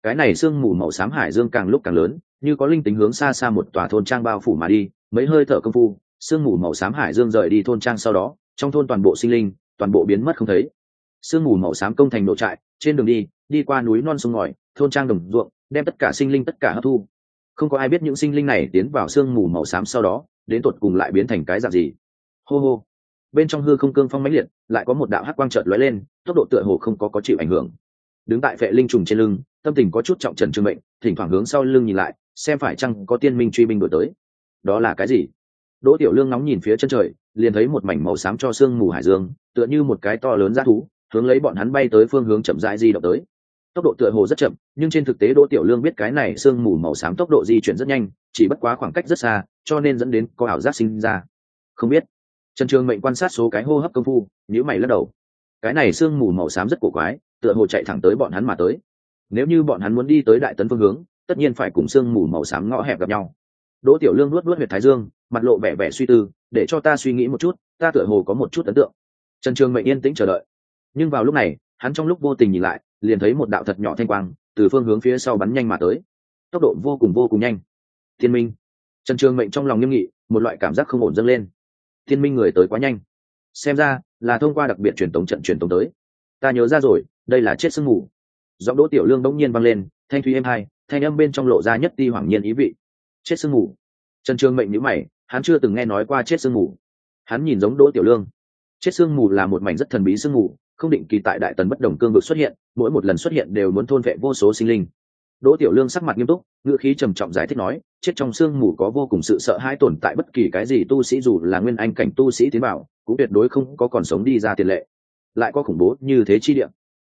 Cái này xương mù màu xám hải dương càng lúc càng lớn, như có linh tính hướng xa xa một tòa thôn trang bao phủ mà đi, mấy hơi thở công phu, sương mù màu xám hải dương rời đi thôn trang sau đó, trong thôn toàn bộ sinh linh, toàn bộ biến mất không thấy. Sương mù màu xám công thành nội trại, trên đường đi đi qua núi non sông ngòi, thôn trang đồng ruộng, đem tất cả sinh linh tất cả hấp thu. Không có ai biết những sinh linh này tiến vào sương mù màu xám sau đó, đến tột cùng lại biến thành cái dạng gì. Hô hô. Bên trong hư không cương phong mãnh liệt, lại có một đạo hắc quang trợt lóe lên, tốc độ tựa hồ không có có chịu ảnh hưởng đứng tại vệ linh trùng trên lưng, tâm tình có chút trọng trần trương mệnh thỉnh thoảng hướng sau lưng nhìn lại, xem phải chăng có tiên minh truy binh đổi tới. Đó là cái gì? Đỗ tiểu lương nóng nhìn phía chân trời, liền thấy một mảnh màu xám cho sương mù hải dương, tựa như một cái to lớn g thú, hướng lấy bọn hắn bay tới phương hướng chậm rãi di động tới. Tốc độ tựa hồ rất chậm, nhưng trên thực tế đỗ tiểu lương biết cái này sương mù màu xám tốc độ di chuyển rất nhanh, chỉ bất quá khoảng cách rất xa, cho nên dẫn đến có ảo giác sinh ra. Không biết. Trần trường mệnh quan sát số cái hô hấp công phu nhữ mày lắc đầu. Cái này sương mù màu xám rất cổ quái tựa hồ chạy thẳng tới bọn hắn mà tới. Nếu như bọn hắn muốn đi tới đại tấn phương hướng, tất nhiên phải cùng sương mù màu xám ngõ hẹp gặp nhau. Đỗ tiểu lương luốt luốt huyệt thái dương, mặt lộ vẻ vẻ suy tư, để cho ta suy nghĩ một chút, ta tựa hồ có một chút ấn tượng. Trần trường mệnh yên tĩnh chờ đợi. Nhưng vào lúc này, hắn trong lúc vô tình nhìn lại, liền thấy một đạo thật nhỏ thanh quang, từ phương hướng phía sau bắn nhanh mà tới. Tốc độ vô cùng vô cùng nhanh. Thiên minh. Trần trường mệnh trong lòng nghiêm nghị, một loại cảm giác không ổn dâng lên. Thiên minh người tới quá nhanh. Xem ra, là thông qua đặc biệt truyền tống trận truyền tống tới. Ta nhớ ra rồi đây là chết sương mù. Giọng đỗ tiểu lương bỗng nhiên vang lên, thanh thúy êm hai, thanh âm bên trong lộ ra nhất ti hoảng nhiên ý vị. Chết sương mù. Trần trường mệnh nhữ mày, hắn chưa từng nghe nói qua chết sương mù. Hắn nhìn giống đỗ tiểu lương. Chết sương mù là một mảnh rất thần bí sương mù, không định kỳ tại đại tần bất đồng cương vực xuất hiện, mỗi một lần xuất hiện đều muốn thôn vệ vô số sinh linh. Đỗ tiểu lương sắc mặt nghiêm túc, ngữ khí trầm trọng giải thích nói, chết trong sương mù có vô cùng sự sợ hãi tồn tại bất kỳ cái gì tu sĩ dù là nguyên anh cảnh tu sĩ tiến bảo cũng tuyệt đối không có còn sống đi ra tiền lệ. Lại có khủng bố như thế chi điểm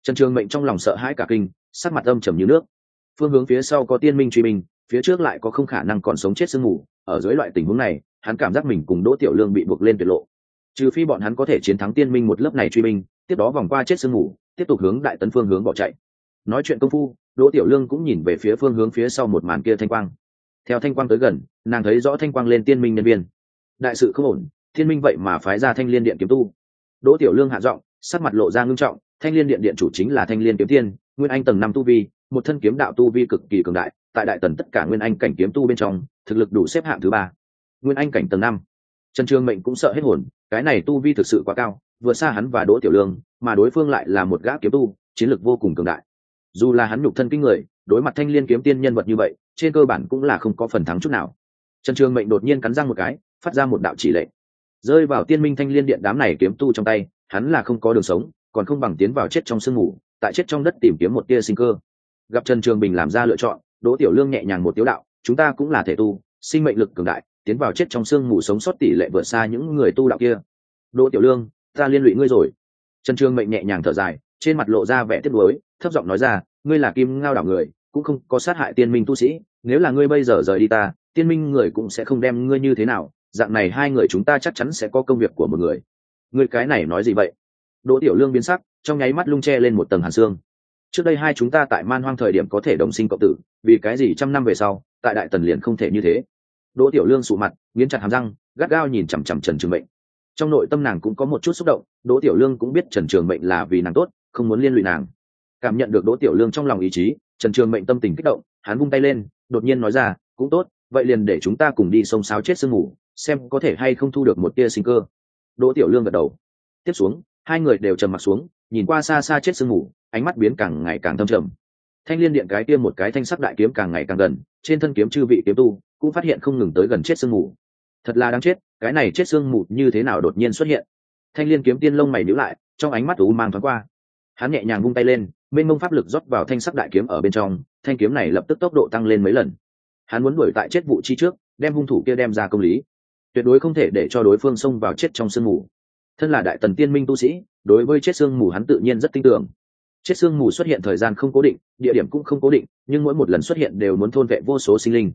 trần trường mệnh trong lòng sợ hãi cả kinh sắc mặt âm trầm như nước. Phương hướng phía sau có tiên minh truy minh phía trước lại có không khả năng còn sống chết sương mù. Ở dưới loại tình huống này hắn cảm giác mình cùng đỗ tiểu lương bị buộc lên tuyệt lộ. Trừ phi bọn hắn có thể chiến thắng tiên minh một lớp này truy mình, tiếp đó vòng qua chết sương mù tiếp tục hướng đại tấn phương hướng bỏ chạy. Nói chuyện công phu đỗ tiểu lương cũng nhìn về phía phương hướng phía sau một màn kia thanh quang. Theo thanh quang tới gần nàng thấy rõ thanh quang lên tiên minh nhân viên. Đại sự không ổn thiên minh vậy mà phái ra thanh liên điện kiếm tu. Đỗ tiểu lương hạ giọng sắc mặt lộ ra ngưng trọng thanh liên điện điện chủ chính là thanh liên kiếm tiên, nguyên anh tầng năm tu vi, một thân kiếm đạo tu vi cực kỳ cường đại, tại đại tần tất cả nguyên anh cảnh kiếm tu bên trong, thực lực đủ xếp hạng thứ ba. Nguyên anh cảnh tầng năm. Trần trường mệnh cũng sợ hết hồn, cái này tu vi thực sự quá cao vừa xa hắn và đỗ tiểu lương, mà đối phương lại là một gã kiếm tu, chiến lược vô cùng cường đại. Dù là hắn nhục thân kinh người, đối mặt thanh liên kiếm tiên nhân vật như vậy, trên cơ bản cũng là không có phần thắng chút nào. Trần trường mệnh đột nhiên cắn răng một cái, phát ra một đạo chỉ lệnh. Rơi vào tiên minh thanh liên điện đám này kiếm tu trong tay, hắn là không có đường sống còn không bằng tiến vào chết trong sương ngủ, tại chết trong đất tìm kiếm một tia sinh cơ. Gặp trần trường bình làm ra lựa chọn đỗ tiểu lương nhẹ nhàng một tiếu đạo chúng ta cũng là thể tu sinh mệnh lực cường đại tiến vào chết trong sương mù sống sót tỷ lệ vượt xa những người tu đạo kia. Đỗ tiểu lương ta liên lụy ngươi rồi. Trần trường mệnh nhẹ nhàng thở dài trên mặt lộ ra vẻ tiếc nuối thấp giọng nói ra ngươi là kim ngao đảo người cũng không có sát hại tiên minh tu sĩ nếu là ngươi bây giờ rời đi ta tiên minh người cũng sẽ không đem ngươi như thế nào dạng này hai người chúng ta chắc chắn sẽ có công việc của một người. Ngươi cái này nói gì vậy? Đỗ tiểu lương biến sắc, trong nháy mắt lung che lên một tầng hàn xương. Trước đây hai chúng ta tại man hoang thời điểm có thể đồng sinh cộng tử, vì cái gì trăm năm về sau, tại đại tần liền không thể như thế? Đỗ tiểu lương sụ mặt, nghiến chặt hàm răng, gắt gao nhìn chằm chằm trần trường mệnh. Trong nội tâm nàng cũng có một chút xúc động, đỗ tiểu lương cũng biết trần trường mệnh là vì nàng tốt, không muốn liên lụy nàng. Cảm nhận được đỗ tiểu lương trong lòng ý chí, trần trường mệnh tâm tình kích động, hắn vung tay lên, đột nhiên nói ra, cũng tốt, vậy liền để chúng ta cùng đi sông sáo chết sương ngủ xem có thể hay không thu được một tia sinh cơ. Đỗ tiểu lương gật đầu. Tiếp xuống hai người đều trầm mặt xuống, nhìn qua xa xa chết sương ngủ ánh mắt biến càng ngày càng thâm trầm. Thanh liên điện cái kia một cái thanh sắc đại kiếm càng ngày càng gần, trên thân kiếm chư vị kiếm tu cũng phát hiện không ngừng tới gần chết sương mù. Thật là đáng chết, cái này chết sương mù như thế nào đột nhiên xuất hiện? Thanh liên kiếm tiên lông mày nhíu lại, trong ánh mắt ú mang thoáng qua. Hắn nhẹ nhàng vung tay lên, mênh mông pháp lực rót vào thanh sắc đại kiếm ở bên trong, thanh kiếm này lập tức tốc độ tăng lên mấy lần. Hắn muốn đuổi tại chết vụ chi trước, đem hung thủ kia đem ra công lý. Tuyệt đối không thể để cho đối phương xông vào chết trong sương mù thân là đại tần tiên minh tu sĩ, đối với chết sương mù hắn tự nhiên rất tin tưởng. Chết sương mù xuất hiện thời gian không cố định, địa điểm cũng không cố định, nhưng mỗi một lần xuất hiện đều muốn thôn vệ vô số sinh linh.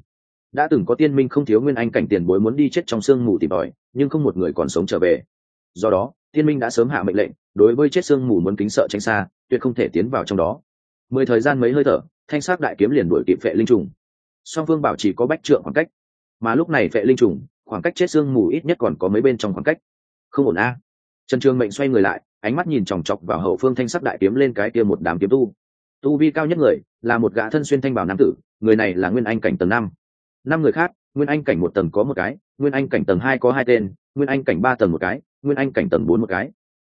Đã từng có tiên minh không thiếu nguyên anh cảnh tiền bối muốn đi chết trong sương mù tìm tòi, nhưng không một người còn sống trở về. Do đó, tiên minh đã sớm hạ mệnh lệnh, đối với chết sương mù muốn kính sợ tránh xa, tuyệt không thể tiến vào trong đó. Mười thời gian mấy hơi thở, thanh sắc đại kiếm liền đuổi kịp vệ linh trùng. Song phương bảo chỉ có bách trượng khoảng cách. Mà lúc này vệ linh trùng, khoảng cách chết sương mù ít nhất còn có mấy bên trong khoảng cách. Không ổn a trần trường mệnh xoay người lại, ánh mắt nhìn chòng chọc vào hậu phương thanh sắc đại kiếm lên cái kia một đám kiếm tu. Tu vi cao nhất người là một gã thân xuyên thanh bảo nam tử, người này là nguyên anh cảnh tầng năm. Năm người khác, nguyên anh cảnh một tầng có một cái, nguyên anh cảnh tầng hai có hai tên, nguyên anh cảnh ba tầng một cái, nguyên anh cảnh tầng bốn một cái.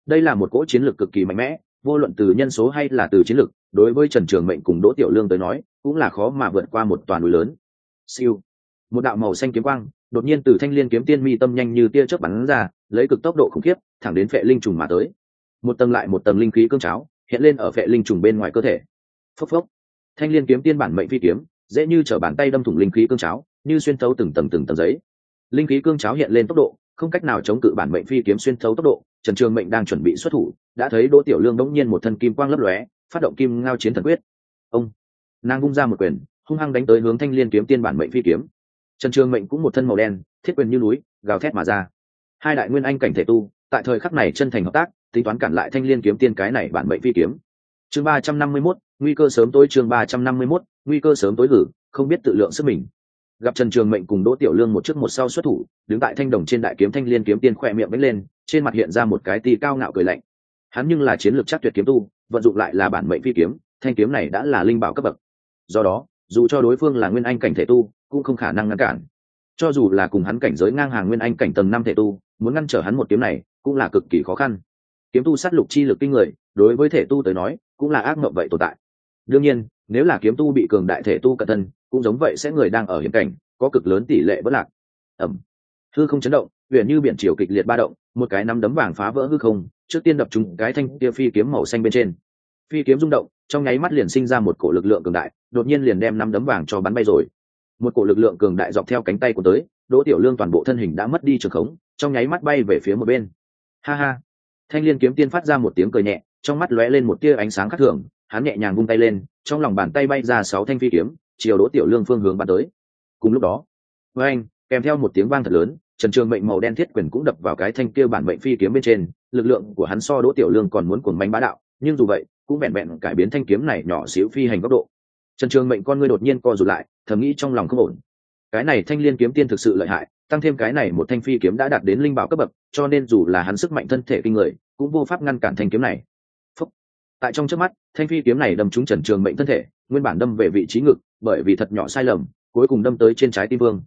Đây là một cỗ chiến lược cực kỳ mạnh mẽ, vô luận từ nhân số hay là từ chiến lược, đối với trần trường mệnh cùng đỗ tiểu lương tới nói, cũng là khó mà vượt qua một toàn núi lớn. Siêu. Một đạo màu xanh kiếm quang, đột nhiên từ thanh liên kiếm tiên mi tâm nhanh như tia chớp bắn ra, lấy cực tốc độ khủng khiếp thẳng đến phệ linh trùng mà tới. Một tầng lại một tầng linh khí cương cháo hiện lên ở phệ linh trùng bên ngoài cơ thể. Phốc phốc. Thanh liên kiếm tiên bản mệnh phi kiếm, dễ như t bàn tay đâm thủng linh khí cương cháo, như xuyên thấu từng tầng từng tầng giấy. Linh khí cương cháo hiện lên tốc độ, không cách nào chống cự bản mệnh phi kiếm xuyên thấu tốc độ, trần trường mệnh đang chuẩn bị xuất thủ, đã thấy đỗ tiểu lương đống nhiên một thân kim quang lấp lóe, phát động kim ngao chiến thần quyết. Ông, nàng vung ra một quyền, hung hăng đánh tới hướng thanh liên kiếm tiên bản mệnh phi kiếm. Trần trường mệnh cũng một thân màu đen, thiết quyền như núi, gào thét mà ra. Hai đại nguyên anh cảnh thể tu tại thời khắc này chân thành hợp tác, tính toán cản lại thanh liên kiếm tiên cái này bản mệnh phi kiếm. Chương ba trăm năm mươi mốt, nguy cơ sớm tối chương ba trăm năm mươi mốt, nguy cơ sớm tối gử không biết tự lượng sức mình. Gặp trần trường mệnh cùng đỗ tiểu lương một trước một sau xuất thủ, đứng tại thanh đồng trên đại kiếm thanh liên kiếm tiên khỏe miệng vẫy lên, trên mặt hiện ra một cái tia cao ngạo cười lạnh. Hắn nhưng là chiến lược chắc tuyệt kiếm tu, vận dụng lại là bản mệnh phi kiếm, thanh kiếm này đã là linh bảo cấp bậc. Do đó, dù cho đối phương là nguyên anh cảnh thể tu, cũng không khả năng ngăn cản. Cho dù là cùng hắn cảnh giới ngang hàng nguyên anh cảnh tầng năm thể tu, muốn ngăn trở hắn một kiếm này cũng là cực kỳ khó khăn. Kiếm tu sát lục chi lực kinh người, đối với thể tu tới nói, cũng là ác mộng vậy tồn tại. Đương nhiên, nếu là kiếm tu bị cường đại thể tu cận thân, cũng giống vậy sẽ người đang ở hiểm cảnh, có cực lớn tỷ lệ bất lạc. Ẩm. Hư không chấn động huyện như biển chiều kịch liệt ba động, một cái nắm đấm vàng phá vỡ hư không, trước tiên đập trúng cái thanh kia phi kiếm màu xanh bên trên. Phi kiếm rung động, trong nháy mắt liền sinh ra một cổ lực lượng cường đại, đột nhiên liền đem nắm đấm vàng cho bắn bay rồi. Một cổ lực lượng cường đại dọc theo cánh tay của tới, đỗ tiểu lương toàn bộ thân hình đã mất đi trường khống, trong nháy mắt bay về phía một bên ha ha. Thanh liên kiếm tiên phát ra một tiếng cười nhẹ, trong mắt lóe lên một tia ánh sáng khắc thường, hắn nhẹ nhàng vung tay lên, trong lòng bàn tay bay ra sáu thanh phi kiếm, chiều đỗ tiểu lương phương hướng bắn tới. Cùng lúc đó với anh kèm theo một tiếng vang thật lớn, trần trường mệnh màu đen thiết quyền cũng đập vào cái thanh kia bản mệnh phi kiếm bên trên, lực lượng của hắn so đỗ tiểu lương còn muốn cuồng bánh bá đạo, nhưng dù vậy, cũng vẹn vẹn cải biến thanh kiếm này nhỏ xíu phi hành góc độ. Trần trường mệnh con ngươi đột nhiên co rụt lại, thầm nghĩ trong lòng không ổn. Cái này thanh liên kiếm tiên thực sự lợi hại, tăng thêm cái này một thanh phi kiếm đã đạt đến linh bảo cấp bậc cho nên dù là hắn sức mạnh thân thể kinh người, cũng vô pháp ngăn cản thanh kiếm này. Phúc. tại trong trước mắt, thanh phi kiếm này đâm trúng trần trường mệnh thân thể, nguyên bản đâm về vị trí ngực, bởi vì thật nhỏ sai lầm, cuối cùng đâm tới trên trái tim vương.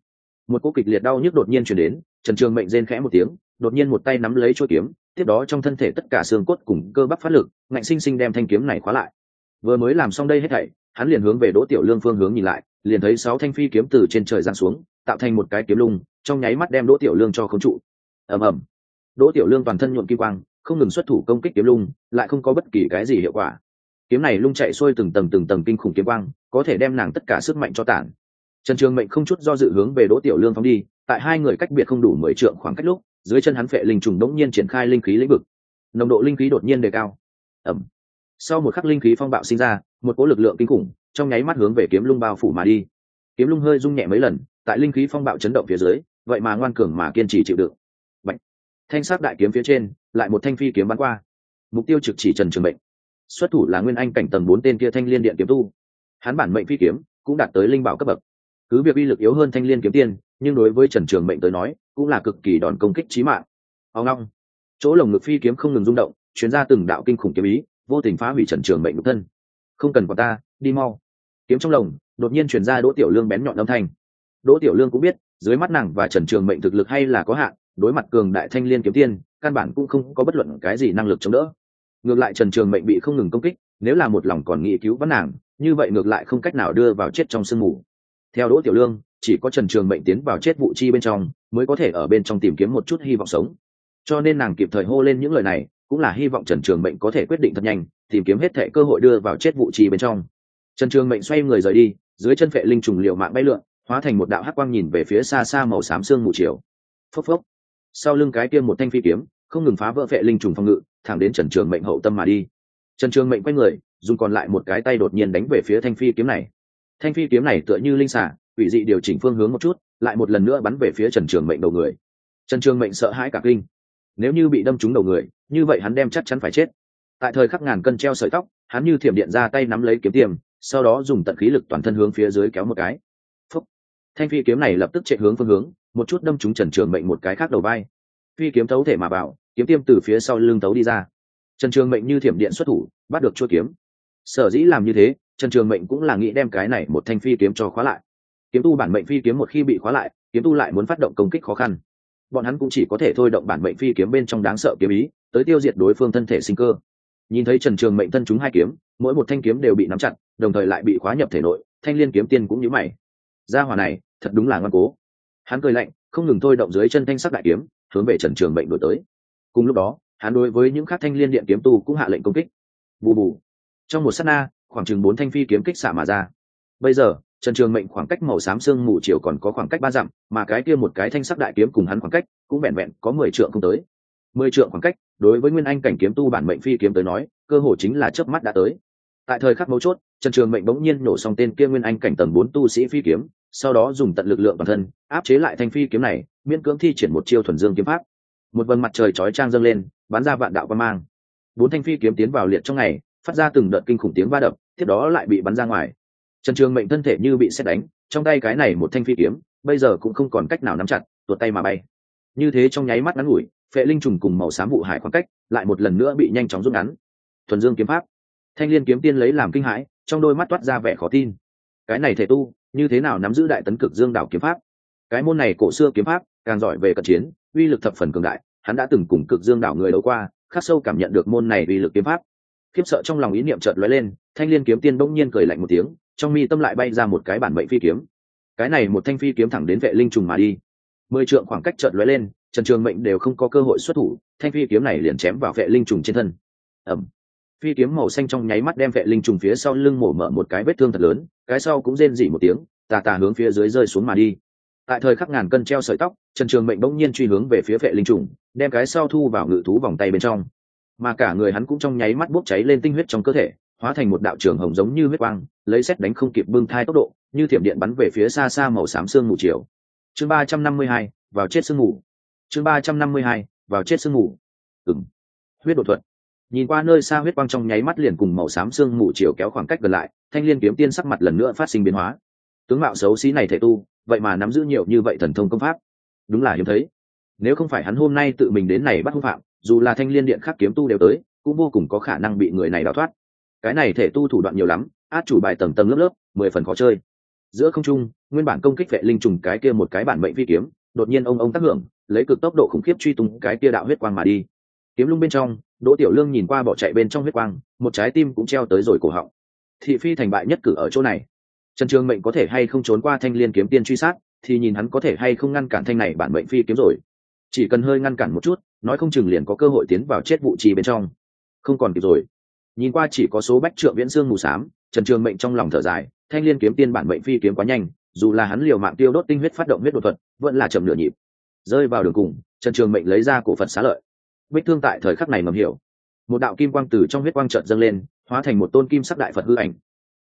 Một cú kịch liệt đau nhức đột nhiên chuyển đến, trần trường mệnh rên khẽ một tiếng, đột nhiên một tay nắm lấy chuôi kiếm, tiếp đó trong thân thể tất cả xương cốt cùng cơ bắp phát lực, ngạnh sinh sinh đem thanh kiếm này khóa lại. Vừa mới làm xong đây hết thảy, hắn liền hướng về đỗ tiểu lương phương hướng nhìn lại, liền thấy sáu thanh phi kiếm từ trên trời giáng xuống, tạo thành một cái kiếm lung, trong nháy mắt đem đỗ tiểu lương cho khống trụ. Ầm ầm đỗ tiểu lương toàn thân nhuộm kim quang, không ngừng xuất thủ công kích kiếm lung, lại không có bất kỳ cái gì hiệu quả. Kiếm này lung chạy xuôi từng tầng từng tầng kinh khủng kiếm quang, có thể đem nàng tất cả sức mạnh cho tản. Trần trường mệnh không chút do dự hướng về đỗ tiểu lương phóng đi, tại hai người cách biệt không đủ mười trượng khoảng cách lúc, dưới chân hắn phệ linh trùng đống nhiên triển khai linh khí lĩnh vực. Nồng độ linh khí đột nhiên đề cao. Ẩm. Sau một khắc linh khí phong bạo sinh ra, một cỗ lực lượng kinh khủng, trong nháy mắt hướng về kiếm lung bao phủ mà đi. Kiếm lung hơi rung nhẹ mấy lần, tại linh khí phong bạo chấn động phía dưới, vậy mà ngoan cường mà kiên trì chịu đựng thanh sắc đại kiếm phía trên, lại một thanh phi kiếm bắn qua. Mục tiêu trực chỉ trần trường mệnh. Xuất thủ là nguyên anh cảnh tầng bốn tên kia thanh liên điện kiếm tu. Hắn bản mệnh phi kiếm cũng đạt tới linh bảo cấp bậc. Cứ việc uy lực yếu hơn thanh liên kiếm tiên, nhưng đối với trần trường mệnh tới nói, cũng là cực kỳ đòn công kích trí mạng. Ao ngong chỗ lồng ngực phi kiếm không ngừng rung động, chuyến ra từng đạo kinh khủng kiếm ý, vô tình phá hủy trần trường mệnh nhục thân. Không cần quả ta, đi mau. Kiếm trong lồng, đột nhiên chuyển ra đỗ tiểu lương bén nhọn âm thanh. Đỗ tiểu lương cũng biết, dưới mắt nàng và trần trường mệnh thực lực hay là có hạn đối mặt cường đại thanh liên kiếm tiên, căn bản cũng không có bất luận cái gì năng lực chống đỡ. Ngược lại trần trường mệnh bị không ngừng công kích, nếu là một lòng còn nghĩ cứu vãn nàng, như vậy ngược lại không cách nào đưa vào chết trong sương mù. Theo đỗ tiểu lương, chỉ có trần trường mệnh tiến vào chết vụ chi bên trong, mới có thể ở bên trong tìm kiếm một chút hy vọng sống. Cho nên nàng kịp thời hô lên những lời này, cũng là hy vọng trần trường mệnh có thể quyết định thật nhanh, tìm kiếm hết thệ cơ hội đưa vào chết vụ chi bên trong. Trần trường mệnh xoay người rời đi, dưới chân vệ linh trùng liệu mạng bay lượn, hóa thành một đạo hắc quang nhìn về phía xa xa màu xám xương mù chiều. Phốc phốc sau lưng cái kia một thanh phi kiếm, không ngừng phá vỡ vệ linh trùng phòng ngự, thẳng đến trần trường mệnh hậu tâm mà đi. Trần trường mệnh quay người, dùng còn lại một cái tay đột nhiên đánh về phía thanh phi kiếm này. Thanh phi kiếm này tựa như linh xả ủy dị điều chỉnh phương hướng một chút, lại một lần nữa bắn về phía trần trường mệnh đầu người. Trần trường mệnh sợ hãi cả kinh. Nếu như bị đâm trúng đầu người, như vậy hắn đem chắc chắn phải chết. Tại thời khắc ngàn cân treo sợi tóc, hắn như thiểm điện ra tay nắm lấy kiếm tiềm, sau đó dùng tận khí lực toàn thân hướng phía dưới kéo một cái. Phúc. thanh phi kiếm này lập tức chạy hướng phương hướng một chút đâm trúng trần trường mệnh một cái khác đầu vai. Phi kiếm thấu thể mà bảo kiếm tiêm từ phía sau lưng tấu đi ra. Trần trường mệnh như thiểm điện xuất thủ, bắt được chua kiếm. Sở dĩ làm như thế, trần trường mệnh cũng là nghĩ đem cái này một thanh phi kiếm cho khóa lại. Kiếm tu bản mệnh phi kiếm một khi bị khóa lại, kiếm tu lại muốn phát động công kích khó khăn. Bọn hắn cũng chỉ có thể thôi động bản mệnh phi kiếm bên trong đáng sợ kiếm ý, tới tiêu diệt đối phương thân thể sinh cơ. Nhìn thấy trần trường mệnh thân chúng hai kiếm, mỗi một thanh kiếm đều bị nắm chặt, đồng thời lại bị khóa nhập thể nội, thanh liên kiếm tiên cũng nhíu mày. Gia hỏa này, thật đúng là ngoan cố hắn cười lạnh, không ngừng thôi động dưới chân thanh sắc đại kiếm, hướng về trần trường mệnh đổi tới. Cùng lúc đó, hắn đối với những khác thanh liên điện kiếm tu cũng hạ lệnh công kích. Bù bù. Trong một s á t na, khoảng chừng bốn thanh phi kiếm kích xạ mà ra. Bây giờ, trần trường mệnh khoảng cách màu xám sương mù chiều còn có khoảng cách ba dặm, mà cái kia một cái thanh sắc đại kiếm cùng hắn khoảng cách cũng vẹn vẹn có mười trượng không tới. Mười trượng khoảng cách, đối với nguyên anh cảnh kiếm tu bản mệnh phi kiếm tới nói, cơ hồ chính là chớp mắt đã tới. Tại thời khắc mấu chốt, trần trường mệnh bỗng nhiên nổ xong tên kia nguyên anh cảnh tầng bốn tu sĩ phi kiếm sau đó dùng tận lực lượng bản thân, áp chế lại thanh phi kiếm này, miễn cưỡng thi triển một chiêu thuần dương kiếm pháp. Một vần mặt trời chói trang dâng lên, bắn ra vạn đạo quan mang. Bốn thanh phi kiếm tiến vào liệt trong ngày phát ra từng đợt kinh khủng tiếng va đập, tiếp đó lại bị bắn ra ngoài. Trần trường mệnh thân thể như bị xét đánh, trong tay cái này một thanh phi kiếm, bây giờ cũng không còn cách nào nắm chặt, tuột tay mà bay. Như thế trong nháy mắt ngắn ngủi, phệ linh trùng cùng màu xám vụ hải khoảng cách, lại một lần nữa bị nhanh chóng rút ngắn. Thuần dương kiếm pháp. Thanh liên kiếm tiên lấy làm kinh hãi, trong đôi mắt toát ra vẻ khó tin cái này thể tu, như thế nào nắm giữ đại tấn cực dương đảo kiếm pháp? Cái môn này cổ xưa kiếm pháp, càng giỏi về cận chiến, uy lực thập phần cường đại, hắn đã từng cùng cực dương đảo người đấu qua, khắc sâu cảm nhận được môn này uy lực kiếm pháp. Khiếp sợ trong lòng ý niệm chợt lóe lên, thanh liên kiếm tiên bỗng nhiên cười lạnh một tiếng, trong mi tâm lại bay ra một cái bản mệnh phi kiếm. Cái này một thanh phi kiếm thẳng đến vệ linh trùng mà đi. Mười trượng khoảng cách chợt lóe lên, trần trường mệnh đều không có cơ hội xuất thủ, thanh phi kiếm này liền chém vào vệ linh trùng trên thân. Ẩm phi kiếm màu xanh trong nháy mắt đem vệ linh trùng phía sau lưng mổ mở một cái vết thương thật lớn cái sau cũng rên dỉ một tiếng, tà tà hướng phía dưới rơi xuống mà đi. Tại thời khắc ngàn cân treo sợi tóc, trần trường mệnh bỗng nhiên truy hướng về phía vệ linh trùng, đem cái sau thu vào ngự thú vòng tay bên trong. Mà cả người hắn cũng trong nháy mắt bốc cháy lên tinh huyết trong cơ thể, hóa thành một đạo trường hồng giống như huyết quang, lấy xét đánh không kịp bưng thai tốc độ, như thiểm điện bắn về phía xa xa màu xám sương mù chiều. Chương ba trăm năm mươi hai, vào chết sương mù. Chương ba trăm năm mươi hai, vào chết sương mù. Ừng huyết đột thuật. Nhìn qua nơi xa huyết quang trong nháy mắt liền cùng màu xám sương mù chiều kéo khoảng cách gần lại thanh liên kiếm tiên sắc mặt lần nữa phát sinh biến hóa. Tướng mạo xấu xí này thể tu, vậy mà nắm giữ nhiều như vậy thần thông công pháp. Đúng là hiếm thấy. Nếu không phải hắn hôm nay tự mình đến này bắt hung phạm, dù là thanh liên điện khắc kiếm tu đều tới, cũng vô cùng có khả năng bị người này đào thoát. Cái này thể tu thủ đoạn nhiều lắm, át chủ bài tầng tầng lớp lớp, mười phần khó chơi. Giữa không trung, nguyên bản công kích vệ linh trùng cái kia một cái bản mệnh phi kiếm, đột nhiên ông ông tác hưởng, lấy cực tốc độ khủng khiếp truy tung cái kia đạo huyết quang mà đi. Kiếm lung bên trong, đỗ tiểu lương nhìn qua bỏ chạy bên trong huyết quang, một trái tim cũng treo tới rồi cổ họng thị phi thành bại nhất cử ở chỗ này. Trần trường mệnh có thể hay không trốn qua thanh liên kiếm tiên truy sát, thì nhìn hắn có thể hay không ngăn cản thanh này bản mệnh phi kiếm rồi. Chỉ cần hơi ngăn cản một chút, nói không chừng liền có cơ hội tiến vào chết vụ trì bên trong. Không còn kịp rồi. Nhìn qua chỉ có số bách trượng viễn xương mù s á m trần trường mệnh trong lòng thở dài, thanh liên kiếm tiên bản mệnh phi kiếm quá nhanh, dù là hắn liều mạng tiêu đốt tinh huyết phát động huyết đột thuật, vẫn là chậm nửa nhịp. Rơi vào đường cùng, trần trường mệnh lấy ra cổ phật xá lợi. Bích thương tại thời khắc này ngầm hiểu. Một đạo kim quang từ trong huyết quang trợt dâng lên hóa thành một tôn kim sắc đại phật hư ảnh.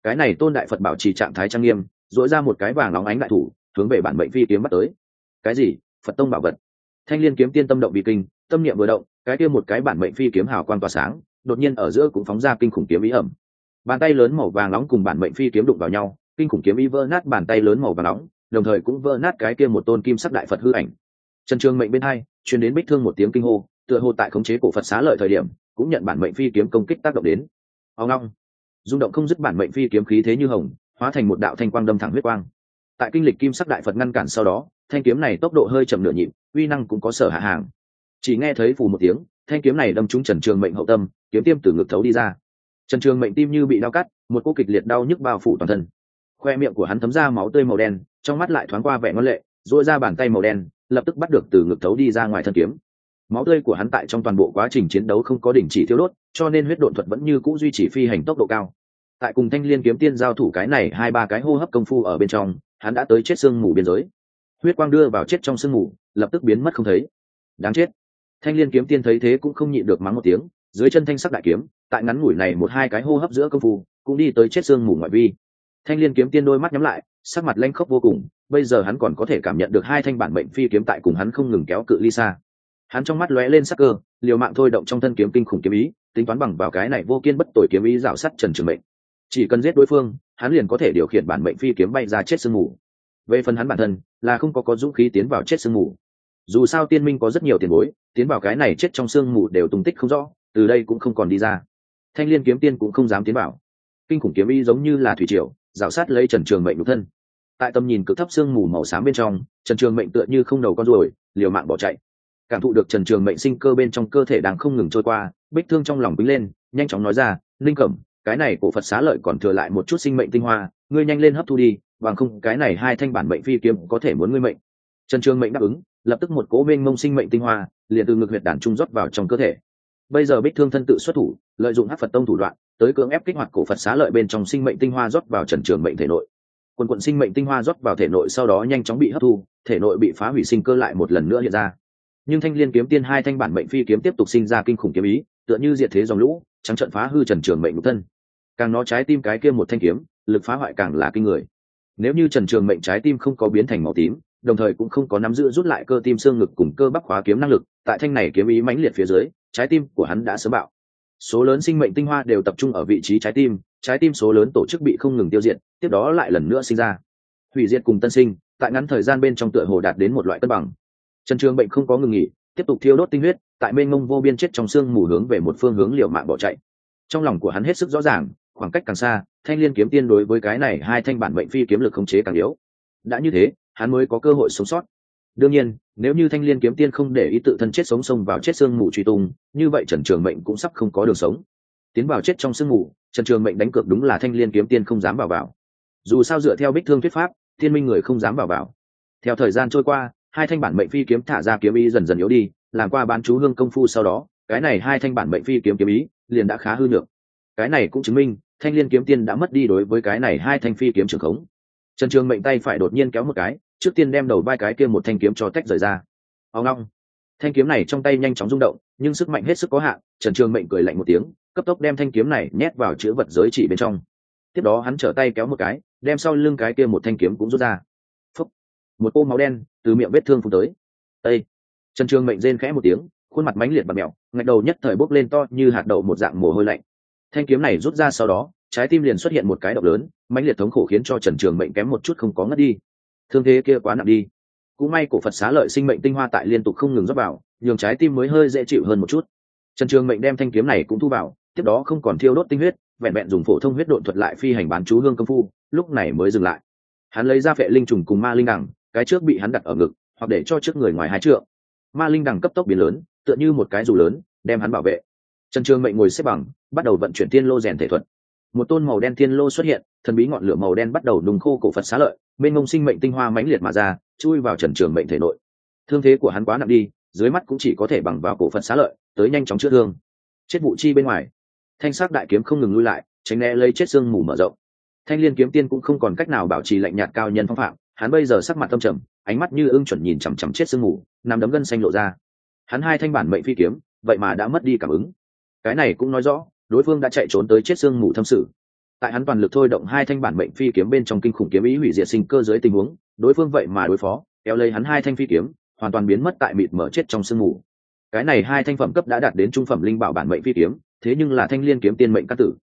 Cái này tôn đại phật bảo trì trạng thái trang nghiêm dỗi ra một cái vàng óng ánh đại thủ, hướng về bản mệnh phi kiếm bắt tới. Cái gì? Phật tông bảo vật. Thanh liên kiếm tiên tâm động bị kinh, tâm niệm vừa động, cái kia một cái bản mệnh phi kiếm hào quang tỏa sáng, đột nhiên ở giữa cũng phóng ra kinh khủng kiếm ý ẩm. Bàn tay lớn màu vàng nóng cùng bản mệnh phi kiếm đụng vào nhau, kinh khủng kiếm ý vỡ nát bàn tay lớn màu vàng nóng, đồng thời cũng vỡ nát cái kia một tôn kim sắc đại phật hư ảnh. Trần trường mệnh bên hai, truyền đến bích thương một tiếng kinh hô, tựa hồ tại khống chế cổ phật xá lợi thời điểm, cũng nhận bản mệnh phi kiếm công kích tác động đến ao ngong. Rung động không dứt bản mệnh phi kiếm khí thế như hồng, hóa thành một đạo thanh quang đâm thẳng huyết quang. Tại kinh lịch kim sắc đại phật ngăn cản sau đó, thanh kiếm này tốc độ hơi chậm nửa nhịp, uy năng cũng có sở hạ hàng. Chỉ nghe thấy phù một tiếng, thanh kiếm này đâm trúng trần trường mệnh hậu tâm, kiếm tiêm từ ngực thấu đi ra. Trần trường mệnh tim như bị đau cắt, một cô kịch liệt đau nhức bao phủ toàn thân. Khoe miệng của hắn thấm ra máu tươi màu đen, trong mắt lại thoáng qua vẻ ngân lệ dội ra bàn tay màu đen, lập tức bắt được từ ngực thấu đi ra ngoài thân kiếm máu tươi của hắn tại trong toàn bộ quá trình chiến đấu không có đình chỉ thiếu đốt, cho nên huyết độn thuật vẫn như c ũ duy trì phi hành tốc độ cao. Tại cùng thanh liên kiếm tiên giao thủ cái này hai ba cái hô hấp công phu ở bên trong, hắn đã tới chết sương mù biên giới. Huyết quang đưa vào chết trong sương mù, lập tức biến mất không thấy. Đáng chết. Thanh liên kiếm tiên thấy thế cũng không nhịn được mắng một tiếng, dưới chân thanh sắc đại kiếm, tại ngắn ngủi này một hai cái hô hấp giữa công phu, cũng đi tới chết sương mù ngoại vi. Thanh liên kiếm tiên đôi mắt nhắm lại, sắc mặt lanh khốc vô cùng, bây giờ hắn còn có thể cảm nhận được hai thanh bản mệnh phi kiếm tại cùng hắn không ngừng kéo cự ly xa hắn trong mắt lóe lên sắc cơ, liều mạng thôi động trong thân kiếm kinh khủng kiếm ý, tính toán bằng vào cái này vô kiên bất tội kiếm ý rào sắt trần trường mệnh. Chỉ cần giết đối phương, hắn liền có thể điều khiển bản mệnh phi kiếm bay ra chết sương mù. Về phần hắn bản thân, là không có có dũng khí tiến vào chết sương mù. Dù sao tiên minh có rất nhiều tiền bối, tiến vào cái này chết trong sương mù đều tung tích không rõ, từ đây cũng không còn đi ra. Thanh liên kiếm tiên cũng không dám tiến vào. Kinh khủng kiếm ý giống như là thủy triều rào sát lấy trần trường mệnh nhục thân. Tại tầm nhìn cực thấp sương mù màu xám bên trong, trần trường mệnh tựa như không đầu con ruồi, liều mạng bỏ chạy cảm thụ được trần trường mệnh sinh cơ bên trong cơ thể đang không ngừng trôi qua, bích thương trong lòng bính lên, nhanh chóng nói ra, linh cẩm, cái này cổ phật xá lợi còn thừa lại một chút sinh mệnh tinh hoa, ngươi nhanh lên hấp thu đi, bằng không cái này hai thanh bản mệnh phi kiếm có thể muốn ngươi mệnh. Trần trường mệnh đáp ứng, lập tức một cố mênh mông sinh mệnh tinh hoa, liền từ ngực huyệt đản trung rót vào trong cơ thể. Bây giờ bích thương thân tự xuất thủ, lợi dụng hát phật tông thủ đoạn, tới cưỡng ép kích hoạt cổ phật xá lợi bên trong sinh mệnh tinh hoa rót vào trần trường mệnh thể nội. Quần quận sinh mệnh tinh hoa rót vào thể nội sau đó nhanh chóng bị hấp thu, thể nội bị phá hủy sinh cơ lại một lần nữa hiện ra nhưng thanh liên kiếm tiên hai thanh bản mệnh phi kiếm tiếp tục sinh ra kinh khủng kiếm ý, tựa như diệt thế dòng lũ, trắng trận phá hư trần trường mệnh nhục thân. Càng nó trái tim cái kia một thanh kiếm, lực phá hoại càng là kinh người. Nếu như trần trường mệnh trái tim không có biến thành màu tím, đồng thời cũng không có nắm giữ rút lại cơ tim xương ngực cùng cơ bắp khóa kiếm năng lực, tại thanh này kiếm ý mãnh liệt phía dưới, trái tim của hắn đã sớm bạo. Số lớn sinh mệnh tinh hoa đều tập trung ở vị trí trái tim trái tim số lớn tổ chức bị không ngừng tiêu diệt, tiếp đó lại lần nữa sinh ra. Hủy diệt cùng tân sinh, tại ngắn thời gian bên trong tựa hồ đạt đến một loại cân bằng trần trường bệnh không có ngừng nghỉ, tiếp tục thiêu đốt tinh huyết, tại mênh mông vô biên chết trong xương mù hướng về một phương hướng liều mạng bỏ chạy. Trong lòng của hắn hết sức rõ ràng, khoảng cách càng xa, thanh liên kiếm tiên đối với cái này hai thanh bản mệnh phi kiếm lực khống chế càng yếu. Đã như thế, hắn mới có cơ hội sống sót. Đương nhiên, nếu như thanh liên kiếm tiên không để ý tự thân chết sống sông vào chết xương mù truy tung, như vậy trần trường mệnh cũng sắp không có đường sống. Tiến vào chết trong sương mù, trần trường mệnh đánh cược đúng là thanh liên kiếm tiên không dám vào vào dù sao dựa theo bích thương thuyết pháp, thiên minh người không dám vào vào theo thời gian trôi qua hai thanh bản mệnh phi kiếm thả ra kiếm ý dần dần yếu đi, làm qua bán chú hương công phu sau đó, cái này hai thanh bản mệnh phi kiếm kiếm ý liền đã khá hư nhược. Cái này cũng chứng minh, thanh liên kiếm tiên đã mất đi đối với cái này hai thanh phi kiếm trường khống. Trần trường mệnh tay phải đột nhiên kéo một cái, trước tiên đem đầu vai cái kia một thanh kiếm cho tách rời ra. Ao ngong. Thanh kiếm này trong tay nhanh chóng rung động, nhưng sức mạnh hết sức có hạn, trần trường mệnh cười lạnh một tiếng, cấp tốc đem thanh kiếm này nhét vào chữ vật giới chỉ bên trong. Tiếp đó hắn trở tay kéo một cái, đem sau lưng cái kia một thanh kiếm cũng rút ra. Phúc. một ô máu đen từ miệng vết thương phun tới. Ê! trần trường mệnh rên khẽ một tiếng, khuôn mặt mánh liệt bật mẹo ngạch đầu nhất thời bốc lên to như hạt đậu một dạng mồ hôi lạnh. Thanh kiếm này rút ra sau đó, trái tim liền xuất hiện một cái động lớn, mãnh liệt thống khổ khiến cho trần trường mệnh kém một chút không có ngất đi. Thương thế kia quá nặng đi. Cũng may cổ phật xá lợi sinh mệnh tinh hoa tại liên tục không ngừng rót vào, nhường trái tim mới hơi dễ chịu hơn một chút. Trần trường mệnh đem thanh kiếm này cũng thu vào, tiếp đó không còn thiêu đốt tinh huyết, vẹn vẹn dùng phổ thông huyết độn thuật lại phi hành bán chú hương công phu, lúc này mới dừng lại. Hắn lấy ra phệ linh trùng cùng ma linh đẳng cái trước bị hắn đặt ở ngực, hoặc để cho trước người ngoài hai trượng. Ma linh đẳng cấp tốc biến lớn, tựa như một cái dù lớn, đem hắn bảo vệ. Trần trường mệnh ngồi xếp bằng, bắt đầu vận chuyển tiên lô rèn thể thuật. Một tôn màu đen tiên lô xuất hiện, thần bí ngọn lửa màu đen bắt đầu nùng khô cổ phật xá lợi bên ngông sinh mệnh tinh hoa mãnh liệt mà ra, chui vào trần trường mệnh thể nội. Thương thế của hắn quá nặng đi, dưới mắt cũng chỉ có thể bằng vào cổ phật xá lợi, tới nhanh chóng chữa thương. Chết vụ chi bên ngoài. Thanh sắc đại kiếm không ngừng lui lại, tránh né lấy chết xương mù mở rộng thanh liên kiếm tiên cũng không còn cách nào bảo trì lạnh nhạt cao nhân phong phạm, hắn bây giờ sắc mặt tâm trầm, ánh mắt như ưng chuẩn nhìn chằm chằm chết xương mù, nằm đấm gân xanh lộ ra. Hắn hai thanh bản mệnh phi kiếm, vậy mà đã mất đi cảm ứng. Cái này cũng nói rõ, đối phương đã chạy trốn tới chết xương mù thâm sự. Tại hắn toàn lực thôi động hai thanh bản mệnh phi kiếm bên trong kinh khủng kiếm ý hủy diệt sinh cơ dưới tình huống, đối phương vậy mà đối phó, kéo lấy hắn hai thanh phi kiếm, hoàn toàn biến mất tại mịt mở chết trong sương mù. Cái này hai thanh phẩm cấp đã đạt đến trung phẩm linh bảo bản mệnh phi kiếm, thế nhưng là thanh liên kiếm tiên mệnh các tử.